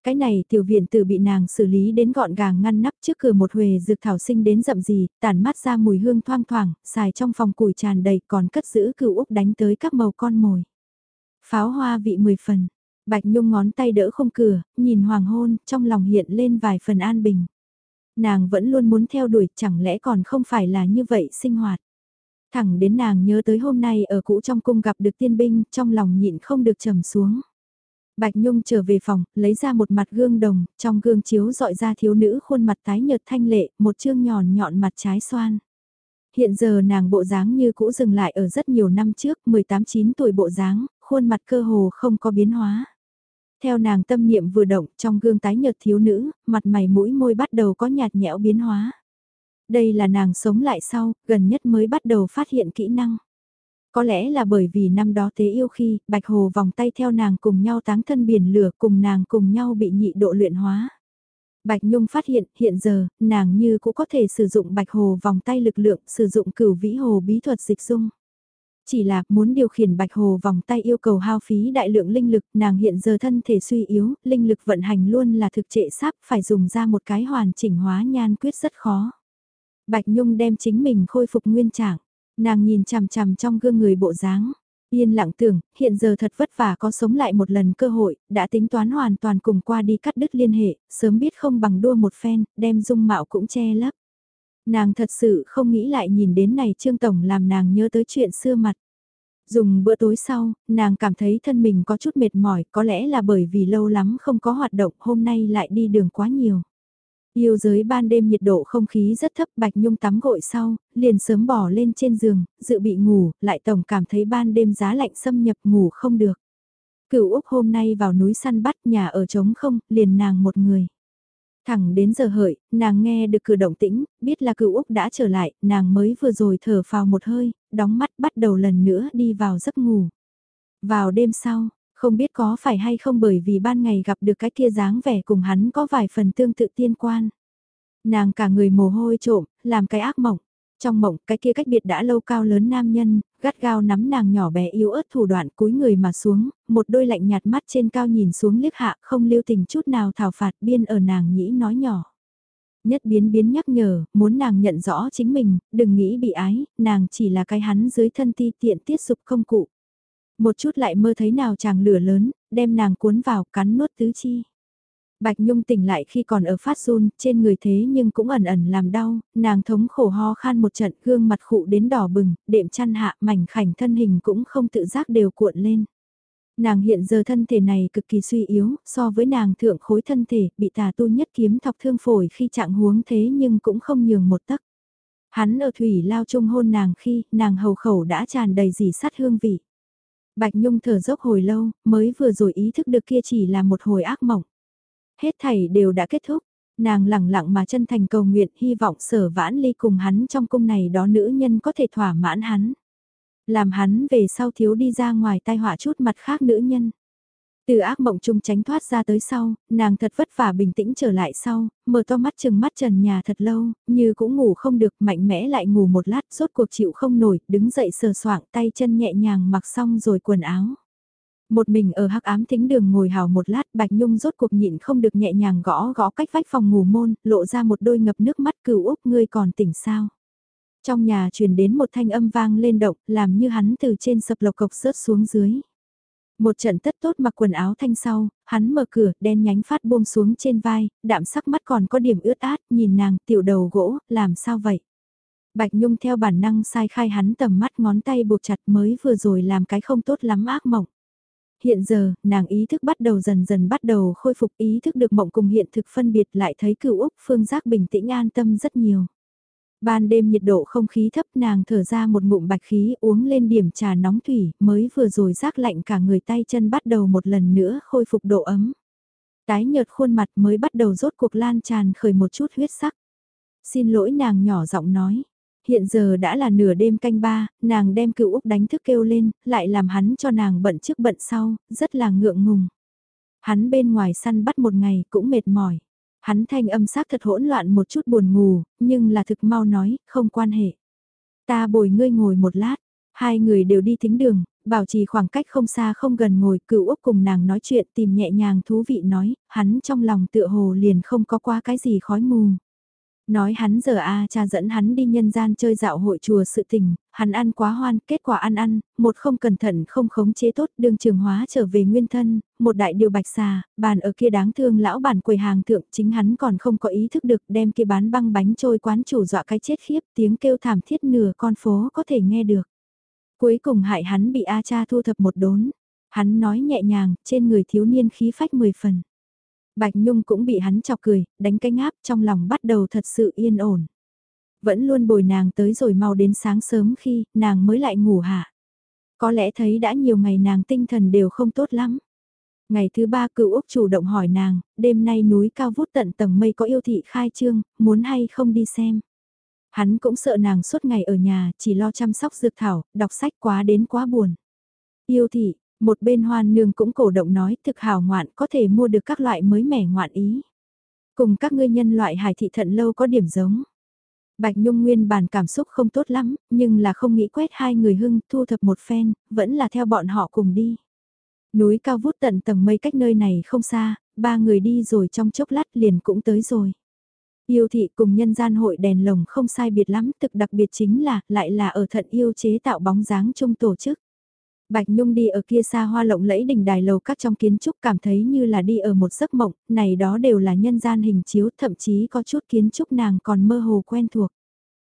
Cái này tiểu viện tử bị nàng xử lý đến gọn gàng ngăn nắp trước cửa một huề dược thảo sinh đến rậm gì, tản mát ra mùi hương thoang thoảng, xài trong phòng củi tràn đầy còn cất giữ cựu úc đánh tới các màu con mồi. Pháo hoa vị mười phần, Bạch Nhung ngón tay đỡ không cửa, nhìn hoàng hôn, trong lòng hiện lên vài phần an bình. Nàng vẫn luôn muốn theo đuổi, chẳng lẽ còn không phải là như vậy sinh hoạt. Thẳng đến nàng nhớ tới hôm nay ở cũ trong cung gặp được tiên binh, trong lòng nhịn không được trầm xuống. Bạch Nhung trở về phòng, lấy ra một mặt gương đồng, trong gương chiếu dọi ra thiếu nữ khuôn mặt tái nhợt thanh lệ, một chương nhòn nhọn mặt trái xoan. Hiện giờ nàng bộ dáng như cũ dừng lại ở rất nhiều năm trước, 18-9 tuổi bộ dáng, khuôn mặt cơ hồ không có biến hóa. Theo nàng tâm niệm vừa động trong gương tái nhợt thiếu nữ, mặt mày mũi môi bắt đầu có nhạt nhẽo biến hóa. Đây là nàng sống lại sau, gần nhất mới bắt đầu phát hiện kỹ năng. Có lẽ là bởi vì năm đó tế yêu khi, Bạch Hồ vòng tay theo nàng cùng nhau táng thân biển lửa cùng nàng cùng nhau bị nhị độ luyện hóa. Bạch Nhung phát hiện, hiện giờ, nàng như cũng có thể sử dụng Bạch Hồ vòng tay lực lượng, sử dụng cửu vĩ hồ bí thuật dịch dung. Chỉ là muốn điều khiển bạch hồ vòng tay yêu cầu hao phí đại lượng linh lực, nàng hiện giờ thân thể suy yếu, linh lực vận hành luôn là thực trệ sắp phải dùng ra một cái hoàn chỉnh hóa nhan quyết rất khó. Bạch Nhung đem chính mình khôi phục nguyên trạng, nàng nhìn chằm chằm trong gương người bộ dáng. Yên lặng tưởng, hiện giờ thật vất vả có sống lại một lần cơ hội, đã tính toán hoàn toàn cùng qua đi cắt đứt liên hệ, sớm biết không bằng đua một phen, đem dung mạo cũng che lấp. Nàng thật sự không nghĩ lại nhìn đến này Trương Tổng làm nàng nhớ tới chuyện xưa mặt. Dùng bữa tối sau, nàng cảm thấy thân mình có chút mệt mỏi, có lẽ là bởi vì lâu lắm không có hoạt động, hôm nay lại đi đường quá nhiều. Yêu giới ban đêm nhiệt độ không khí rất thấp Bạch Nhung tắm gội sau, liền sớm bỏ lên trên giường, dự bị ngủ, lại tổng cảm thấy ban đêm giá lạnh xâm nhập ngủ không được. Cửu Úc hôm nay vào núi săn bắt nhà ở trống không, liền nàng một người. Thẳng đến giờ hợi, nàng nghe được cử động tĩnh, biết là cựu Úc đã trở lại, nàng mới vừa rồi thở phào một hơi, đóng mắt bắt đầu lần nữa đi vào giấc ngủ. Vào đêm sau, không biết có phải hay không bởi vì ban ngày gặp được cái kia dáng vẻ cùng hắn có vài phần tương tự tiên quan. Nàng cả người mồ hôi trộm, làm cái ác mộng. Trong mộng, cái kia cách biệt đã lâu cao lớn nam nhân, gắt gao nắm nàng nhỏ bé yếu ớt thủ đoạn cúi người mà xuống, một đôi lạnh nhạt mắt trên cao nhìn xuống liếc hạ không lưu tình chút nào thảo phạt biên ở nàng nhĩ nói nhỏ. Nhất biến biến nhắc nhở, muốn nàng nhận rõ chính mình, đừng nghĩ bị ái, nàng chỉ là cái hắn dưới thân ti tiện tiết sụp công cụ. Một chút lại mơ thấy nào chàng lửa lớn, đem nàng cuốn vào cắn nuốt tứ chi. Bạch Nhung tỉnh lại khi còn ở phát run, trên người thế nhưng cũng ẩn ẩn làm đau, nàng thống khổ ho khan một trận, gương mặt khụ đến đỏ bừng, đệm chăn hạ, mảnh khảnh thân hình cũng không tự giác đều cuộn lên. Nàng hiện giờ thân thể này cực kỳ suy yếu, so với nàng thượng khối thân thể, bị tà tu nhất kiếm thọc thương phổi khi trạng huống thế nhưng cũng không nhường một tấc. Hắn ở thủy lao chung hôn nàng khi, nàng hầu khẩu đã tràn đầy dì sắt hương vị. Bạch Nhung thở dốc hồi lâu, mới vừa rồi ý thức được kia chỉ là một hồi ác mộng. Hết thảy đều đã kết thúc, nàng lẳng lặng mà chân thành cầu nguyện hy vọng sở vãn ly cùng hắn trong cung này đó nữ nhân có thể thỏa mãn hắn. Làm hắn về sau thiếu đi ra ngoài tai họa chút mặt khác nữ nhân. Từ ác mộng chung tránh thoát ra tới sau, nàng thật vất vả bình tĩnh trở lại sau, mở to mắt chừng mắt trần nhà thật lâu, như cũng ngủ không được mạnh mẽ lại ngủ một lát rốt cuộc chịu không nổi, đứng dậy sờ soạng tay chân nhẹ nhàng mặc xong rồi quần áo. Một mình ở hắc ám thính đường ngồi hào một lát Bạch Nhung rốt cuộc nhịn không được nhẹ nhàng gõ gõ cách vách phòng ngủ môn, lộ ra một đôi ngập nước mắt cừu Úc ngươi còn tỉnh sao. Trong nhà truyền đến một thanh âm vang lên động, làm như hắn từ trên sập lộc cộc rớt xuống dưới. Một trận tất tốt mặc quần áo thanh sau, hắn mở cửa, đen nhánh phát buông xuống trên vai, đạm sắc mắt còn có điểm ướt át, nhìn nàng, tiểu đầu gỗ, làm sao vậy? Bạch Nhung theo bản năng sai khai hắn tầm mắt ngón tay buộc chặt mới vừa rồi làm cái không tốt lắm ác mộng. Hiện giờ, nàng ý thức bắt đầu dần dần bắt đầu khôi phục ý thức được mộng cùng hiện thực phân biệt lại thấy cửu Úc phương giác bình tĩnh an tâm rất nhiều. Ban đêm nhiệt độ không khí thấp nàng thở ra một ngụm bạch khí uống lên điểm trà nóng thủy mới vừa rồi rác lạnh cả người tay chân bắt đầu một lần nữa khôi phục độ ấm. Tái nhợt khuôn mặt mới bắt đầu rốt cuộc lan tràn khởi một chút huyết sắc. Xin lỗi nàng nhỏ giọng nói, Hiện giờ đã là nửa đêm canh ba, nàng đem cựu Úc đánh thức kêu lên, lại làm hắn cho nàng bận trước bận sau, rất là ngượng ngùng. Hắn bên ngoài săn bắt một ngày cũng mệt mỏi. Hắn thanh âm sắc thật hỗn loạn một chút buồn ngủ, nhưng là thực mau nói, không quan hệ. Ta bồi ngươi ngồi một lát, hai người đều đi thính đường, bảo trì khoảng cách không xa không gần ngồi, cựu Úc cùng nàng nói chuyện tìm nhẹ nhàng thú vị nói, hắn trong lòng tựa hồ liền không có qua cái gì khói mù. Nói hắn giờ a cha dẫn hắn đi nhân gian chơi dạo hội chùa sự tình, hắn ăn quá hoan, kết quả ăn ăn, một không cẩn thận không khống chế tốt đường trường hóa trở về nguyên thân, một đại điều bạch xà, bàn ở kia đáng thương lão bản quầy hàng thượng chính hắn còn không có ý thức được đem kia bán băng bánh trôi quán chủ dọa cái chết khiếp tiếng kêu thảm thiết nửa con phố có thể nghe được. Cuối cùng hại hắn bị A cha thu thập một đốn, hắn nói nhẹ nhàng, trên người thiếu niên khí phách mười phần. Bạch Nhung cũng bị hắn chọc cười, đánh cái ngáp trong lòng bắt đầu thật sự yên ổn. Vẫn luôn bồi nàng tới rồi mau đến sáng sớm khi nàng mới lại ngủ hạ. Có lẽ thấy đã nhiều ngày nàng tinh thần đều không tốt lắm. Ngày thứ ba cựu Úc chủ động hỏi nàng, đêm nay núi cao vút tận tầng mây có yêu thị khai trương, muốn hay không đi xem. Hắn cũng sợ nàng suốt ngày ở nhà, chỉ lo chăm sóc dược thảo, đọc sách quá đến quá buồn. Yêu thị, một bên hoan nương cũng cổ động nói thực hào ngoạn có thể mua được các loại mới mẻ ngoạn ý. Cùng các ngươi nhân loại hải thị thận lâu có điểm giống. Bạch Nhung nguyên bản cảm xúc không tốt lắm, nhưng là không nghĩ quét hai người hưng thu thập một phen, vẫn là theo bọn họ cùng đi. Núi cao vút tận tầng mây cách nơi này không xa, ba người đi rồi trong chốc lát liền cũng tới rồi. Yêu thị cùng nhân gian hội đèn lồng không sai biệt lắm, thực đặc biệt chính là, lại là ở thận yêu chế tạo bóng dáng chung tổ chức. Bạch Nhung đi ở kia xa hoa lộng lẫy đỉnh đài lầu các trong kiến trúc cảm thấy như là đi ở một giấc mộng, này đó đều là nhân gian hình chiếu, thậm chí có chút kiến trúc nàng còn mơ hồ quen thuộc.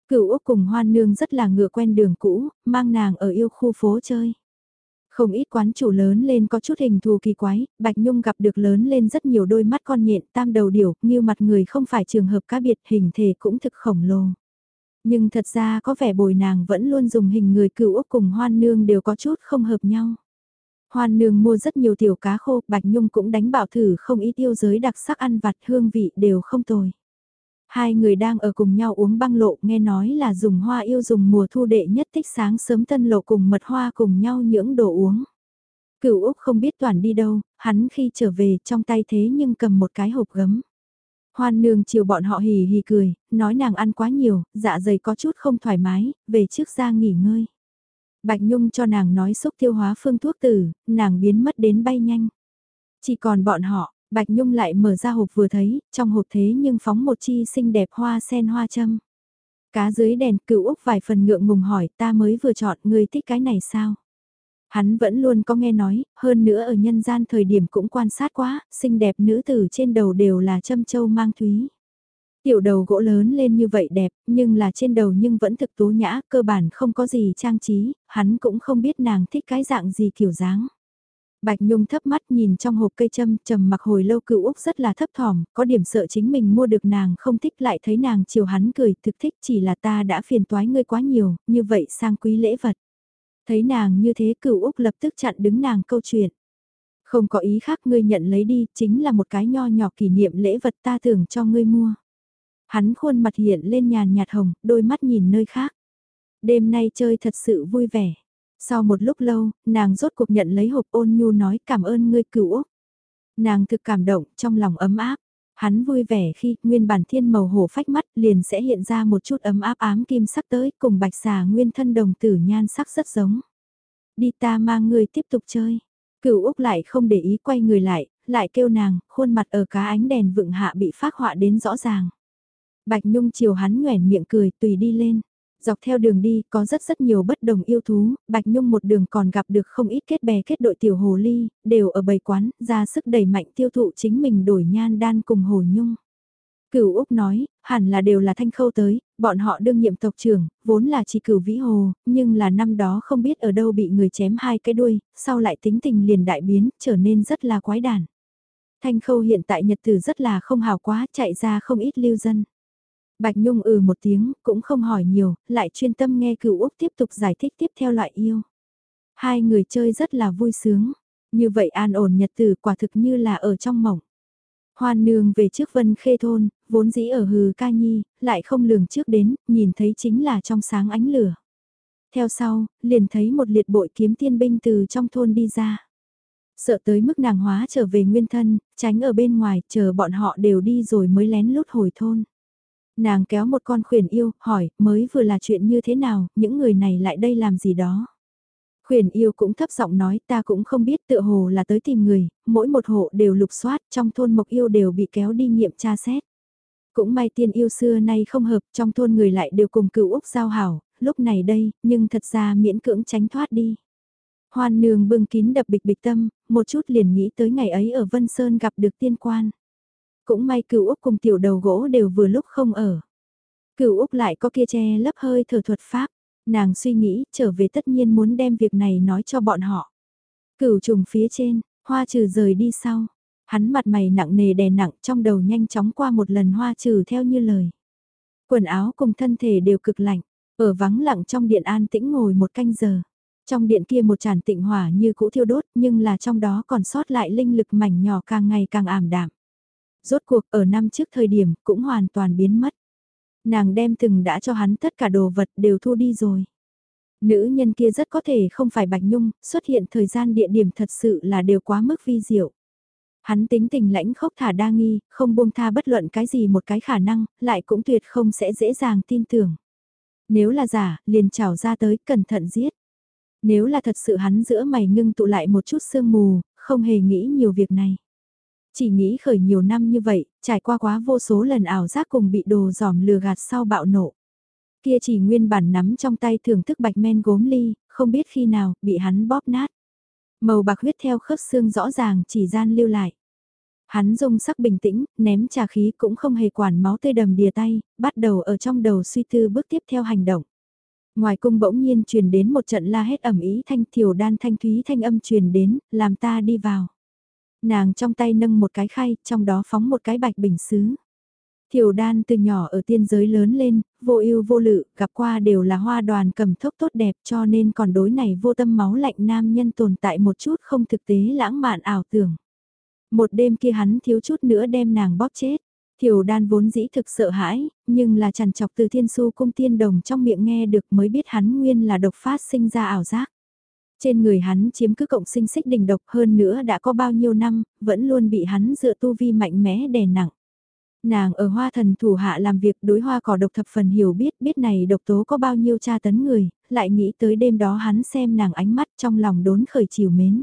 Cửu Úc cùng Hoan Nương rất là ngựa quen đường cũ, mang nàng ở yêu khu phố chơi. Không ít quán chủ lớn lên có chút hình thù kỳ quái, Bạch Nhung gặp được lớn lên rất nhiều đôi mắt con nhện tam đầu điểu, như mặt người không phải trường hợp cá biệt hình thể cũng thực khổng lồ. Nhưng thật ra có vẻ bồi nàng vẫn luôn dùng hình người cựu Úc cùng Hoan Nương đều có chút không hợp nhau. Hoan Nương mua rất nhiều tiểu cá khô, Bạch Nhung cũng đánh bảo thử không ít yêu giới đặc sắc ăn vặt hương vị đều không tồi. Hai người đang ở cùng nhau uống băng lộ nghe nói là dùng hoa yêu dùng mùa thu đệ nhất thích sáng sớm tân lộ cùng mật hoa cùng nhau những đồ uống. Cửu Úc không biết toàn đi đâu, hắn khi trở về trong tay thế nhưng cầm một cái hộp gấm. Hoan nương chiều bọn họ hì hì cười, nói nàng ăn quá nhiều, dạ dày có chút không thoải mái, về trước ra nghỉ ngơi. Bạch Nhung cho nàng nói xúc tiêu hóa phương thuốc tử, nàng biến mất đến bay nhanh. Chỉ còn bọn họ, Bạch Nhung lại mở ra hộp vừa thấy, trong hộp thế nhưng phóng một chi xinh đẹp hoa sen hoa châm. Cá dưới đèn cựu Úc vài phần ngượng ngùng hỏi ta mới vừa chọn người thích cái này sao? Hắn vẫn luôn có nghe nói, hơn nữa ở nhân gian thời điểm cũng quan sát quá, xinh đẹp nữ tử trên đầu đều là châm châu mang thúy. Tiểu đầu gỗ lớn lên như vậy đẹp, nhưng là trên đầu nhưng vẫn thực tố nhã, cơ bản không có gì trang trí, hắn cũng không biết nàng thích cái dạng gì kiểu dáng. Bạch Nhung thấp mắt nhìn trong hộp cây châm trầm mặc hồi lâu cựu Úc rất là thấp thỏm, có điểm sợ chính mình mua được nàng không thích lại thấy nàng chiều hắn cười thực thích chỉ là ta đã phiền toái ngươi quá nhiều, như vậy sang quý lễ vật. Thấy nàng như thế cửu Úc lập tức chặn đứng nàng câu chuyện. Không có ý khác ngươi nhận lấy đi, chính là một cái nho nhỏ kỷ niệm lễ vật ta tưởng cho ngươi mua. Hắn khuôn mặt hiện lên nhàn nhạt hồng, đôi mắt nhìn nơi khác. Đêm nay chơi thật sự vui vẻ. Sau một lúc lâu, nàng rốt cuộc nhận lấy hộp ôn nhu nói cảm ơn ngươi cửu Úc. Nàng thực cảm động, trong lòng ấm áp. Hắn vui vẻ khi nguyên bản thiên màu hổ phách mắt liền sẽ hiện ra một chút ấm áp ám kim sắc tới cùng bạch xà nguyên thân đồng tử nhan sắc rất giống. Đi ta mang người tiếp tục chơi. Cửu Úc lại không để ý quay người lại, lại kêu nàng, khuôn mặt ở cá ánh đèn vựng hạ bị phát họa đến rõ ràng. Bạch Nhung chiều hắn nhoẻn miệng cười tùy đi lên. Dọc theo đường đi có rất rất nhiều bất đồng yêu thú, Bạch Nhung một đường còn gặp được không ít kết bè kết đội tiểu hồ ly, đều ở bầy quán, ra sức đẩy mạnh tiêu thụ chính mình đổi nhan đan cùng hồ nhung. Cửu Úc nói, hẳn là đều là thanh khâu tới, bọn họ đương nhiệm tộc trưởng, vốn là chỉ cửu vĩ hồ, nhưng là năm đó không biết ở đâu bị người chém hai cái đuôi, sau lại tính tình liền đại biến, trở nên rất là quái đản. Thanh khâu hiện tại nhật tử rất là không hào quá, chạy ra không ít lưu dân. Bạch Nhung ừ một tiếng, cũng không hỏi nhiều, lại chuyên tâm nghe cửu Úc tiếp tục giải thích tiếp theo loại yêu. Hai người chơi rất là vui sướng, như vậy an ổn nhật tử quả thực như là ở trong mộng. Hoan nương về trước vân khê thôn, vốn dĩ ở hừ ca nhi, lại không lường trước đến, nhìn thấy chính là trong sáng ánh lửa. Theo sau, liền thấy một liệt bội kiếm tiên binh từ trong thôn đi ra. Sợ tới mức nàng hóa trở về nguyên thân, tránh ở bên ngoài, chờ bọn họ đều đi rồi mới lén lút hồi thôn. Nàng kéo một con khuyển yêu, hỏi, mới vừa là chuyện như thế nào, những người này lại đây làm gì đó. Khuyển yêu cũng thấp giọng nói ta cũng không biết tựa hồ là tới tìm người, mỗi một hộ đều lục soát, trong thôn mộc yêu đều bị kéo đi nghiệm tra xét. Cũng may tiên yêu xưa nay không hợp, trong thôn người lại đều cùng cựu Úc giao hảo, lúc này đây, nhưng thật ra miễn cưỡng tránh thoát đi. Hoan nương bưng kín đập bịch bịch tâm, một chút liền nghĩ tới ngày ấy ở Vân Sơn gặp được tiên quan. Cũng may cựu Úc cùng tiểu đầu gỗ đều vừa lúc không ở. Cựu Úc lại có kia che lấp hơi thở thuật pháp, nàng suy nghĩ trở về tất nhiên muốn đem việc này nói cho bọn họ. Cửu trùng phía trên, hoa trừ rời đi sau, hắn mặt mày nặng nề đè nặng trong đầu nhanh chóng qua một lần hoa trừ theo như lời. Quần áo cùng thân thể đều cực lạnh, ở vắng lặng trong điện an tĩnh ngồi một canh giờ. Trong điện kia một tràn tịnh hỏa như cũ thiêu đốt nhưng là trong đó còn sót lại linh lực mảnh nhỏ càng ngày càng ảm đạm. Rốt cuộc ở năm trước thời điểm cũng hoàn toàn biến mất. Nàng đem từng đã cho hắn tất cả đồ vật đều thu đi rồi. Nữ nhân kia rất có thể không phải Bạch Nhung, xuất hiện thời gian địa điểm thật sự là đều quá mức vi diệu. Hắn tính tình lãnh khốc thả đa nghi, không buông tha bất luận cái gì một cái khả năng, lại cũng tuyệt không sẽ dễ dàng tin tưởng. Nếu là giả, liền trào ra tới, cẩn thận giết. Nếu là thật sự hắn giữa mày ngưng tụ lại một chút sương mù, không hề nghĩ nhiều việc này. Chỉ nghĩ khởi nhiều năm như vậy, trải qua quá vô số lần ảo giác cùng bị đồ giòm lừa gạt sau bạo nộ. Kia chỉ nguyên bản nắm trong tay thưởng thức bạch men gốm ly, không biết khi nào, bị hắn bóp nát. Màu bạc huyết theo khớp xương rõ ràng chỉ gian lưu lại. Hắn dung sắc bình tĩnh, ném trà khí cũng không hề quản máu tươi đầm đìa tay, bắt đầu ở trong đầu suy tư bước tiếp theo hành động. Ngoài cung bỗng nhiên truyền đến một trận la hét ẩm ý thanh thiểu đan thanh thúy thanh âm truyền đến, làm ta đi vào. Nàng trong tay nâng một cái khay, trong đó phóng một cái bạch bình xứ. Thiểu đan từ nhỏ ở tiên giới lớn lên, vô ưu vô lự, gặp qua đều là hoa đoàn cầm thốc tốt đẹp cho nên còn đối này vô tâm máu lạnh nam nhân tồn tại một chút không thực tế lãng mạn ảo tưởng. Một đêm kia hắn thiếu chút nữa đem nàng bóp chết. Thiểu đan vốn dĩ thực sợ hãi, nhưng là chằn chọc từ thiên su cung tiên đồng trong miệng nghe được mới biết hắn nguyên là độc phát sinh ra ảo giác. Trên người hắn chiếm cứ cộng sinh xích đình độc hơn nữa đã có bao nhiêu năm, vẫn luôn bị hắn dựa tu vi mạnh mẽ đè nặng. Nàng ở hoa thần thủ hạ làm việc đối hoa cỏ độc thập phần hiểu biết biết này độc tố có bao nhiêu tra tấn người, lại nghĩ tới đêm đó hắn xem nàng ánh mắt trong lòng đốn khởi chiều mến.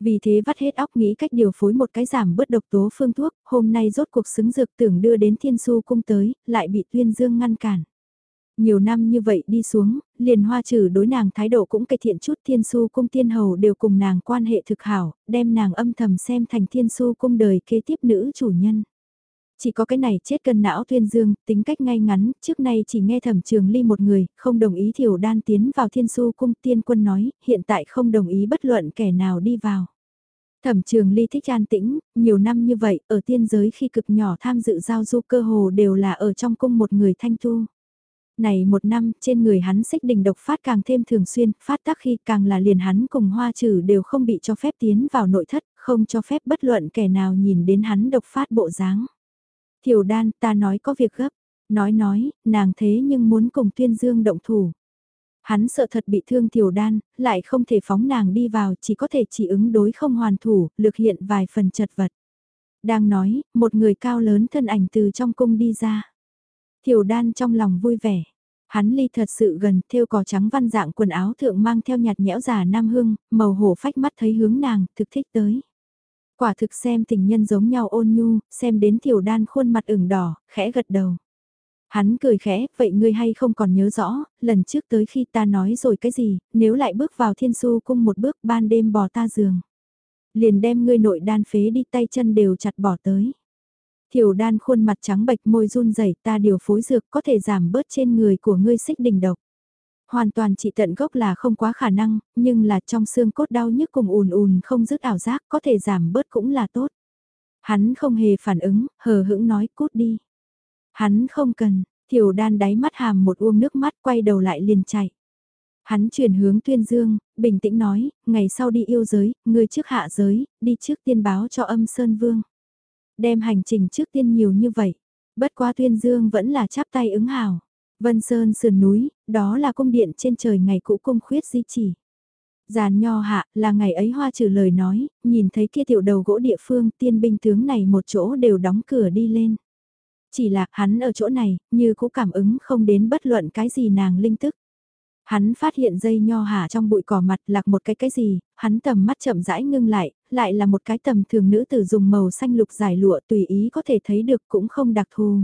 Vì thế vắt hết óc nghĩ cách điều phối một cái giảm bớt độc tố phương thuốc, hôm nay rốt cuộc xứng dược tưởng đưa đến thiên su cung tới, lại bị tuyên dương ngăn cản. Nhiều năm như vậy đi xuống, liền hoa trừ đối nàng thái độ cũng cải thiện chút thiên su cung tiên hầu đều cùng nàng quan hệ thực hảo, đem nàng âm thầm xem thành thiên su cung đời kế tiếp nữ chủ nhân. Chỉ có cái này chết cân não tuyên dương, tính cách ngay ngắn, trước nay chỉ nghe thẩm trường ly một người, không đồng ý thiểu đan tiến vào thiên su cung tiên quân nói, hiện tại không đồng ý bất luận kẻ nào đi vào. Thẩm trường ly thích an tĩnh, nhiều năm như vậy, ở tiên giới khi cực nhỏ tham dự giao du cơ hồ đều là ở trong cung một người thanh tu. Này một năm, trên người hắn xích đình độc phát càng thêm thường xuyên, phát tác khi càng là liền hắn cùng hoa trừ đều không bị cho phép tiến vào nội thất, không cho phép bất luận kẻ nào nhìn đến hắn độc phát bộ dáng. Thiểu đan, ta nói có việc gấp. Nói nói, nàng thế nhưng muốn cùng tuyên dương động thủ. Hắn sợ thật bị thương tiểu đan, lại không thể phóng nàng đi vào, chỉ có thể chỉ ứng đối không hoàn thủ, lực hiện vài phần chật vật. Đang nói, một người cao lớn thân ảnh từ trong cung đi ra. Thiều đan trong lòng vui vẻ. Hắn ly thật sự gần, thêu cỏ trắng văn dạng quần áo thượng mang theo nhạt nhẽo giả nam hương, màu hổ phách mắt thấy hướng nàng, thực thích tới. Quả thực xem tình nhân giống nhau ôn nhu, xem đến thiểu đan khuôn mặt ửng đỏ, khẽ gật đầu. Hắn cười khẽ, vậy ngươi hay không còn nhớ rõ, lần trước tới khi ta nói rồi cái gì, nếu lại bước vào thiên su cung một bước ban đêm bỏ ta giường. Liền đem ngươi nội đan phế đi tay chân đều chặt bỏ tới. Tiểu đan khuôn mặt trắng bệch môi run rẩy ta điều phối dược có thể giảm bớt trên người của ngươi xích đình độc. Hoàn toàn trị tận gốc là không quá khả năng, nhưng là trong xương cốt đau nhức cùng ùn ùn không dứt ảo giác có thể giảm bớt cũng là tốt. Hắn không hề phản ứng, hờ hững nói cút đi. Hắn không cần, tiểu đan đáy mắt hàm một uông nước mắt quay đầu lại liền chạy. Hắn chuyển hướng tuyên dương, bình tĩnh nói, ngày sau đi yêu giới, người trước hạ giới, đi trước tiên báo cho âm Sơn Vương. Đem hành trình trước tiên nhiều như vậy, bất quá tuyên dương vẫn là chắp tay ứng hào. Vân Sơn sườn núi, đó là cung điện trên trời ngày cũ cung khuyết di chỉ. Giàn nho hạ là ngày ấy hoa trừ lời nói, nhìn thấy kia tiểu đầu gỗ địa phương tiên binh tướng này một chỗ đều đóng cửa đi lên. Chỉ là hắn ở chỗ này, như cũng cảm ứng không đến bất luận cái gì nàng linh tức. Hắn phát hiện dây nho hả trong bụi cỏ mặt lạc một cái cái gì, hắn tầm mắt chậm rãi ngưng lại, lại là một cái tầm thường nữ tử dùng màu xanh lục giải lụa tùy ý có thể thấy được cũng không đặc thù.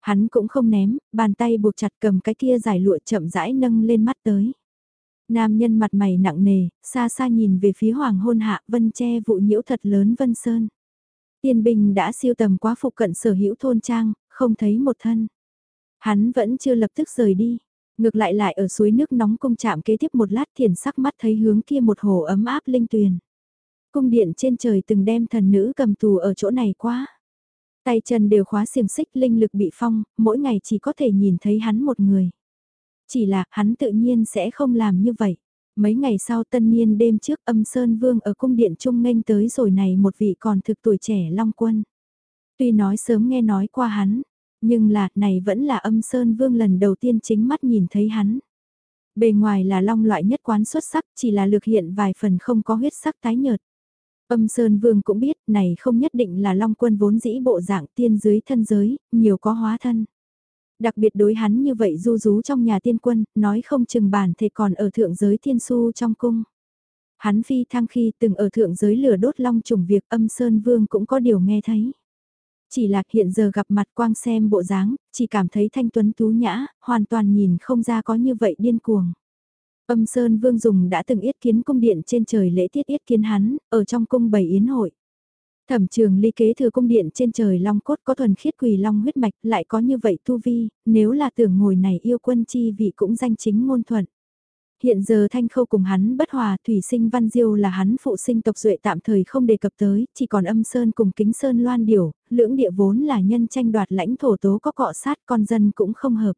Hắn cũng không ném, bàn tay buộc chặt cầm cái kia giải lụa chậm rãi nâng lên mắt tới. Nam nhân mặt mày nặng nề, xa xa nhìn về phía hoàng hôn hạ vân che vụ nhiễu thật lớn vân sơn. Tiên binh đã siêu tầm quá phụ cận sở hữu thôn trang, không thấy một thân. Hắn vẫn chưa lập tức rời đi. Ngược lại lại ở suối nước nóng cung chạm kế tiếp một lát thiền sắc mắt thấy hướng kia một hồ ấm áp linh tuyền. Cung điện trên trời từng đem thần nữ cầm tù ở chỗ này quá. Tay chân đều khóa xiềng xích linh lực bị phong, mỗi ngày chỉ có thể nhìn thấy hắn một người. Chỉ là hắn tự nhiên sẽ không làm như vậy. Mấy ngày sau tân niên đêm trước âm Sơn Vương ở cung điện trung nghênh tới rồi này một vị còn thực tuổi trẻ Long Quân. Tuy nói sớm nghe nói qua hắn, nhưng là này vẫn là âm Sơn Vương lần đầu tiên chính mắt nhìn thấy hắn. Bề ngoài là long loại nhất quán xuất sắc chỉ là lược hiện vài phần không có huyết sắc tái nhợt. Âm Sơn Vương cũng biết này không nhất định là long quân vốn dĩ bộ dạng tiên dưới thân giới, nhiều có hóa thân. Đặc biệt đối hắn như vậy du rú trong nhà tiên quân, nói không chừng bản thể còn ở thượng giới thiên su trong cung. Hắn phi thăng khi từng ở thượng giới lửa đốt long trùng việc âm Sơn Vương cũng có điều nghe thấy. Chỉ là hiện giờ gặp mặt quang xem bộ dáng, chỉ cảm thấy thanh tuấn tú nhã, hoàn toàn nhìn không ra có như vậy điên cuồng. Âm Sơn Vương Dùng đã từng yết kiến cung điện trên trời lễ tiết yết kiến hắn, ở trong cung bày yến hội. Thẩm trường ly kế thừa cung điện trên trời long cốt có thuần khiết quỳ long huyết mạch lại có như vậy tu vi, nếu là tưởng ngồi này yêu quân chi vị cũng danh chính ngôn thuận. Hiện giờ thanh khâu cùng hắn bất hòa thủy sinh văn diêu là hắn phụ sinh tộc duệ tạm thời không đề cập tới, chỉ còn âm sơn cùng kính sơn loan điểu, lưỡng địa vốn là nhân tranh đoạt lãnh thổ tố có cọ sát con dân cũng không hợp.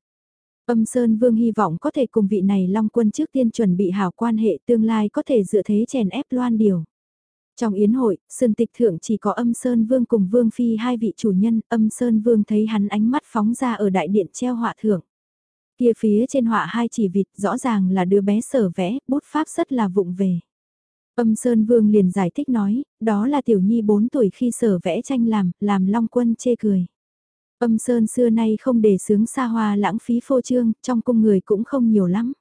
Âm Sơn Vương hy vọng có thể cùng vị này Long Quân trước tiên chuẩn bị hảo quan hệ tương lai có thể dựa thế chèn ép loan điều. Trong yến hội, Sơn Tịch Thượng chỉ có âm Sơn Vương cùng Vương Phi hai vị chủ nhân, âm Sơn Vương thấy hắn ánh mắt phóng ra ở đại điện treo họa thượng. Kia phía trên họa hai chỉ vịt rõ ràng là đứa bé sở vẽ, bút pháp rất là vụng về. Âm Sơn Vương liền giải thích nói, đó là tiểu nhi 4 tuổi khi sở vẽ tranh làm, làm Long Quân chê cười. Âm Sơn xưa nay không để sướng xa hoa lãng phí phô trương, trong cung người cũng không nhiều lắm.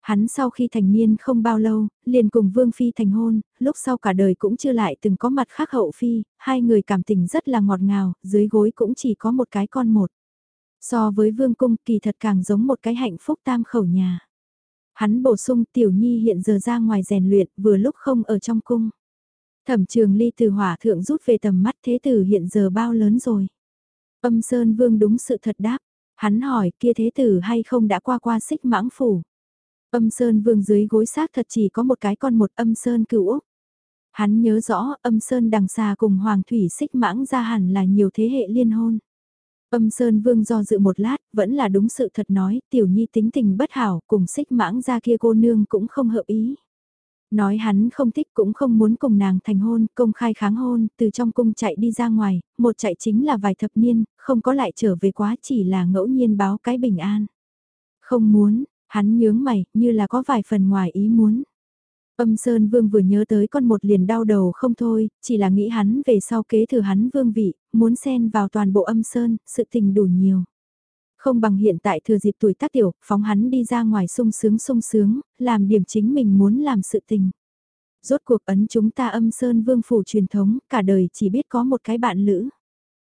Hắn sau khi thành niên không bao lâu, liền cùng Vương Phi thành hôn, lúc sau cả đời cũng chưa lại từng có mặt khác hậu Phi, hai người cảm tình rất là ngọt ngào, dưới gối cũng chỉ có một cái con một. So với Vương Cung kỳ thật càng giống một cái hạnh phúc tam khẩu nhà. Hắn bổ sung Tiểu Nhi hiện giờ ra ngoài rèn luyện, vừa lúc không ở trong cung. Thẩm trường ly từ hỏa thượng rút về tầm mắt thế tử hiện giờ bao lớn rồi. Âm Sơn Vương đúng sự thật đáp. Hắn hỏi, kia thế tử hay không đã qua qua xích mãng phủ. Âm Sơn Vương dưới gối xác thật chỉ có một cái con một âm Sơn cửu Úc. Hắn nhớ rõ âm Sơn đằng xa cùng Hoàng Thủy xích mãng ra hẳn là nhiều thế hệ liên hôn. Âm Sơn Vương do dự một lát, vẫn là đúng sự thật nói, tiểu nhi tính tình bất hảo, cùng xích mãng ra kia cô nương cũng không hợp ý. Nói hắn không thích cũng không muốn cùng nàng thành hôn, công khai kháng hôn, từ trong cung chạy đi ra ngoài, một chạy chính là vài thập niên, không có lại trở về quá chỉ là ngẫu nhiên báo cái bình an. Không muốn, hắn nhướng mày, như là có vài phần ngoài ý muốn. Âm Sơn Vương vừa nhớ tới con một liền đau đầu không thôi, chỉ là nghĩ hắn về sau kế thừa hắn vương vị, muốn xen vào toàn bộ âm Sơn, sự tình đủ nhiều. Không bằng hiện tại thừa dịp tuổi tác tiểu, phóng hắn đi ra ngoài sung sướng sung sướng, làm điểm chính mình muốn làm sự tình. Rốt cuộc ấn chúng ta âm Sơn Vương phủ truyền thống, cả đời chỉ biết có một cái bạn lữ.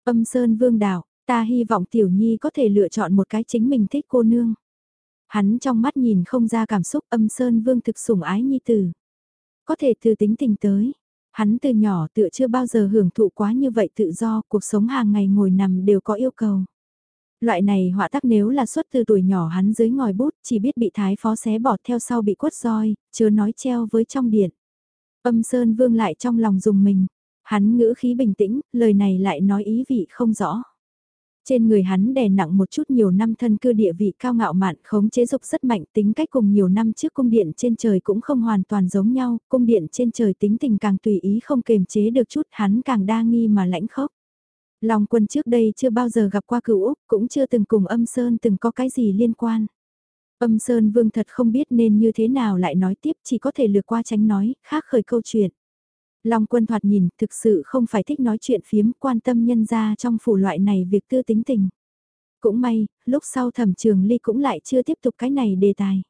Âm Sơn Vương đạo, ta hy vọng Tiểu Nhi có thể lựa chọn một cái chính mình thích cô nương. Hắn trong mắt nhìn không ra cảm xúc âm Sơn Vương thực sủng ái Nhi tử. Có thể từ tính tình tới. Hắn từ nhỏ tựa chưa bao giờ hưởng thụ quá như vậy tự do, cuộc sống hàng ngày ngồi nằm đều có yêu cầu. Loại này họa tác nếu là xuất từ tuổi nhỏ hắn dưới ngòi bút chỉ biết bị thái phó xé bỏ theo sau bị quất roi, chớ nói treo với trong điện. Âm Sơn Vương lại trong lòng dùng mình, hắn ngữ khí bình tĩnh, lời này lại nói ý vị không rõ. Trên người hắn đè nặng một chút nhiều năm thân cư địa vị cao ngạo mạn khống chế dục rất mạnh tính cách cùng nhiều năm trước cung điện trên trời cũng không hoàn toàn giống nhau, cung điện trên trời tính tình càng tùy ý không kềm chế được chút hắn càng đa nghi mà lãnh khốc. Long quân trước đây chưa bao giờ gặp qua cửu Úc, cũng chưa từng cùng âm sơn từng có cái gì liên quan. Âm Sơn Vương thật không biết nên như thế nào lại nói tiếp chỉ có thể lược qua tránh nói, khác khởi câu chuyện. Long quân thoạt nhìn thực sự không phải thích nói chuyện phiếm quan tâm nhân ra trong phủ loại này việc tư tính tình. Cũng may, lúc sau thẩm trường ly cũng lại chưa tiếp tục cái này đề tài.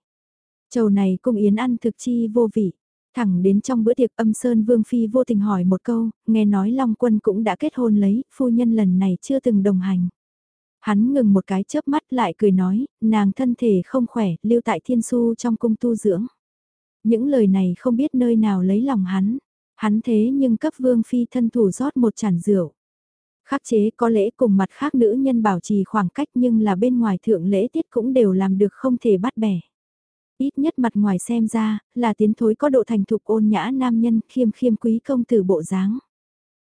Chầu này cung yến ăn thực chi vô vị. Thẳng đến trong bữa tiệc âm Sơn Vương Phi vô tình hỏi một câu, nghe nói Long Quân cũng đã kết hôn lấy, phu nhân lần này chưa từng đồng hành. Hắn ngừng một cái chớp mắt lại cười nói, nàng thân thể không khỏe, lưu tại thiên su trong cung tu dưỡng. Những lời này không biết nơi nào lấy lòng hắn. Hắn thế nhưng cấp vương phi thân thủ rót một chản rượu. Khắc chế có lẽ cùng mặt khác nữ nhân bảo trì khoảng cách nhưng là bên ngoài thượng lễ tiết cũng đều làm được không thể bắt bẻ. Ít nhất mặt ngoài xem ra, là tiến thối có độ thành thục ôn nhã nam nhân khiêm khiêm quý công tử bộ dáng.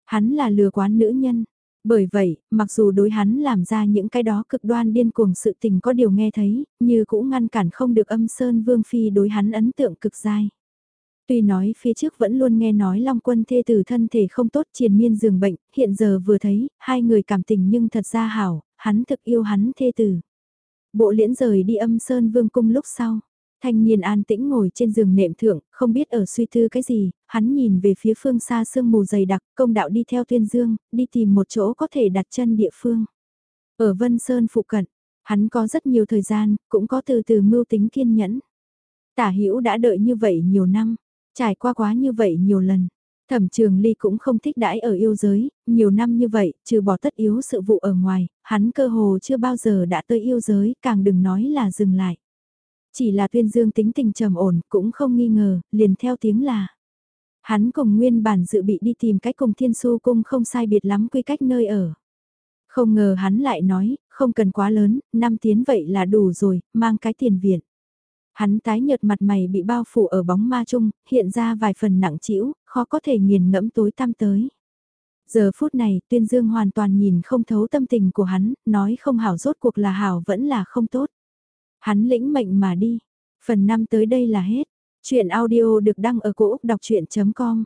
Hắn là lừa quán nữ nhân, bởi vậy, mặc dù đối hắn làm ra những cái đó cực đoan điên cuồng sự tình có điều nghe thấy, như cũng ngăn cản không được âm sơn vương phi đối hắn ấn tượng cực dai. Tuy nói phía trước vẫn luôn nghe nói Long Quân thê tử thân thể không tốt triền miên giường bệnh, hiện giờ vừa thấy, hai người cảm tình nhưng thật ra hảo, hắn thực yêu hắn thê tử. Bộ liễn rời đi âm sơn vương cung lúc sau. Thanh niên an tĩnh ngồi trên giường nệm thượng, không biết ở suy tư cái gì, hắn nhìn về phía phương xa sương mù dày đặc, công đạo đi theo tuyên dương, đi tìm một chỗ có thể đặt chân địa phương. Ở Vân Sơn phụ cận, hắn có rất nhiều thời gian, cũng có từ từ mưu tính kiên nhẫn. Tả hữu đã đợi như vậy nhiều năm, trải qua quá như vậy nhiều lần. Thẩm trường ly cũng không thích đãi ở yêu giới, nhiều năm như vậy, trừ bỏ tất yếu sự vụ ở ngoài, hắn cơ hồ chưa bao giờ đã tới yêu giới, càng đừng nói là dừng lại. Chỉ là tuyên dương tính tình trầm ổn, cũng không nghi ngờ, liền theo tiếng là. Hắn cùng nguyên bản dự bị đi tìm cách cùng thiên su cung không sai biệt lắm quy cách nơi ở. Không ngờ hắn lại nói, không cần quá lớn, năm tiến vậy là đủ rồi, mang cái tiền viện. Hắn tái nhợt mặt mày bị bao phủ ở bóng ma chung, hiện ra vài phần nặng trĩu, khó có thể nghiền ngẫm tối tăm tới. Giờ phút này, tuyên dương hoàn toàn nhìn không thấu tâm tình của hắn, nói không hảo rốt cuộc là hảo vẫn là không tốt. Hắn lĩnh mệnh mà đi. Phần 5 tới đây là hết. Chuyện audio được đăng ở cổ Úc đọc chuyện.com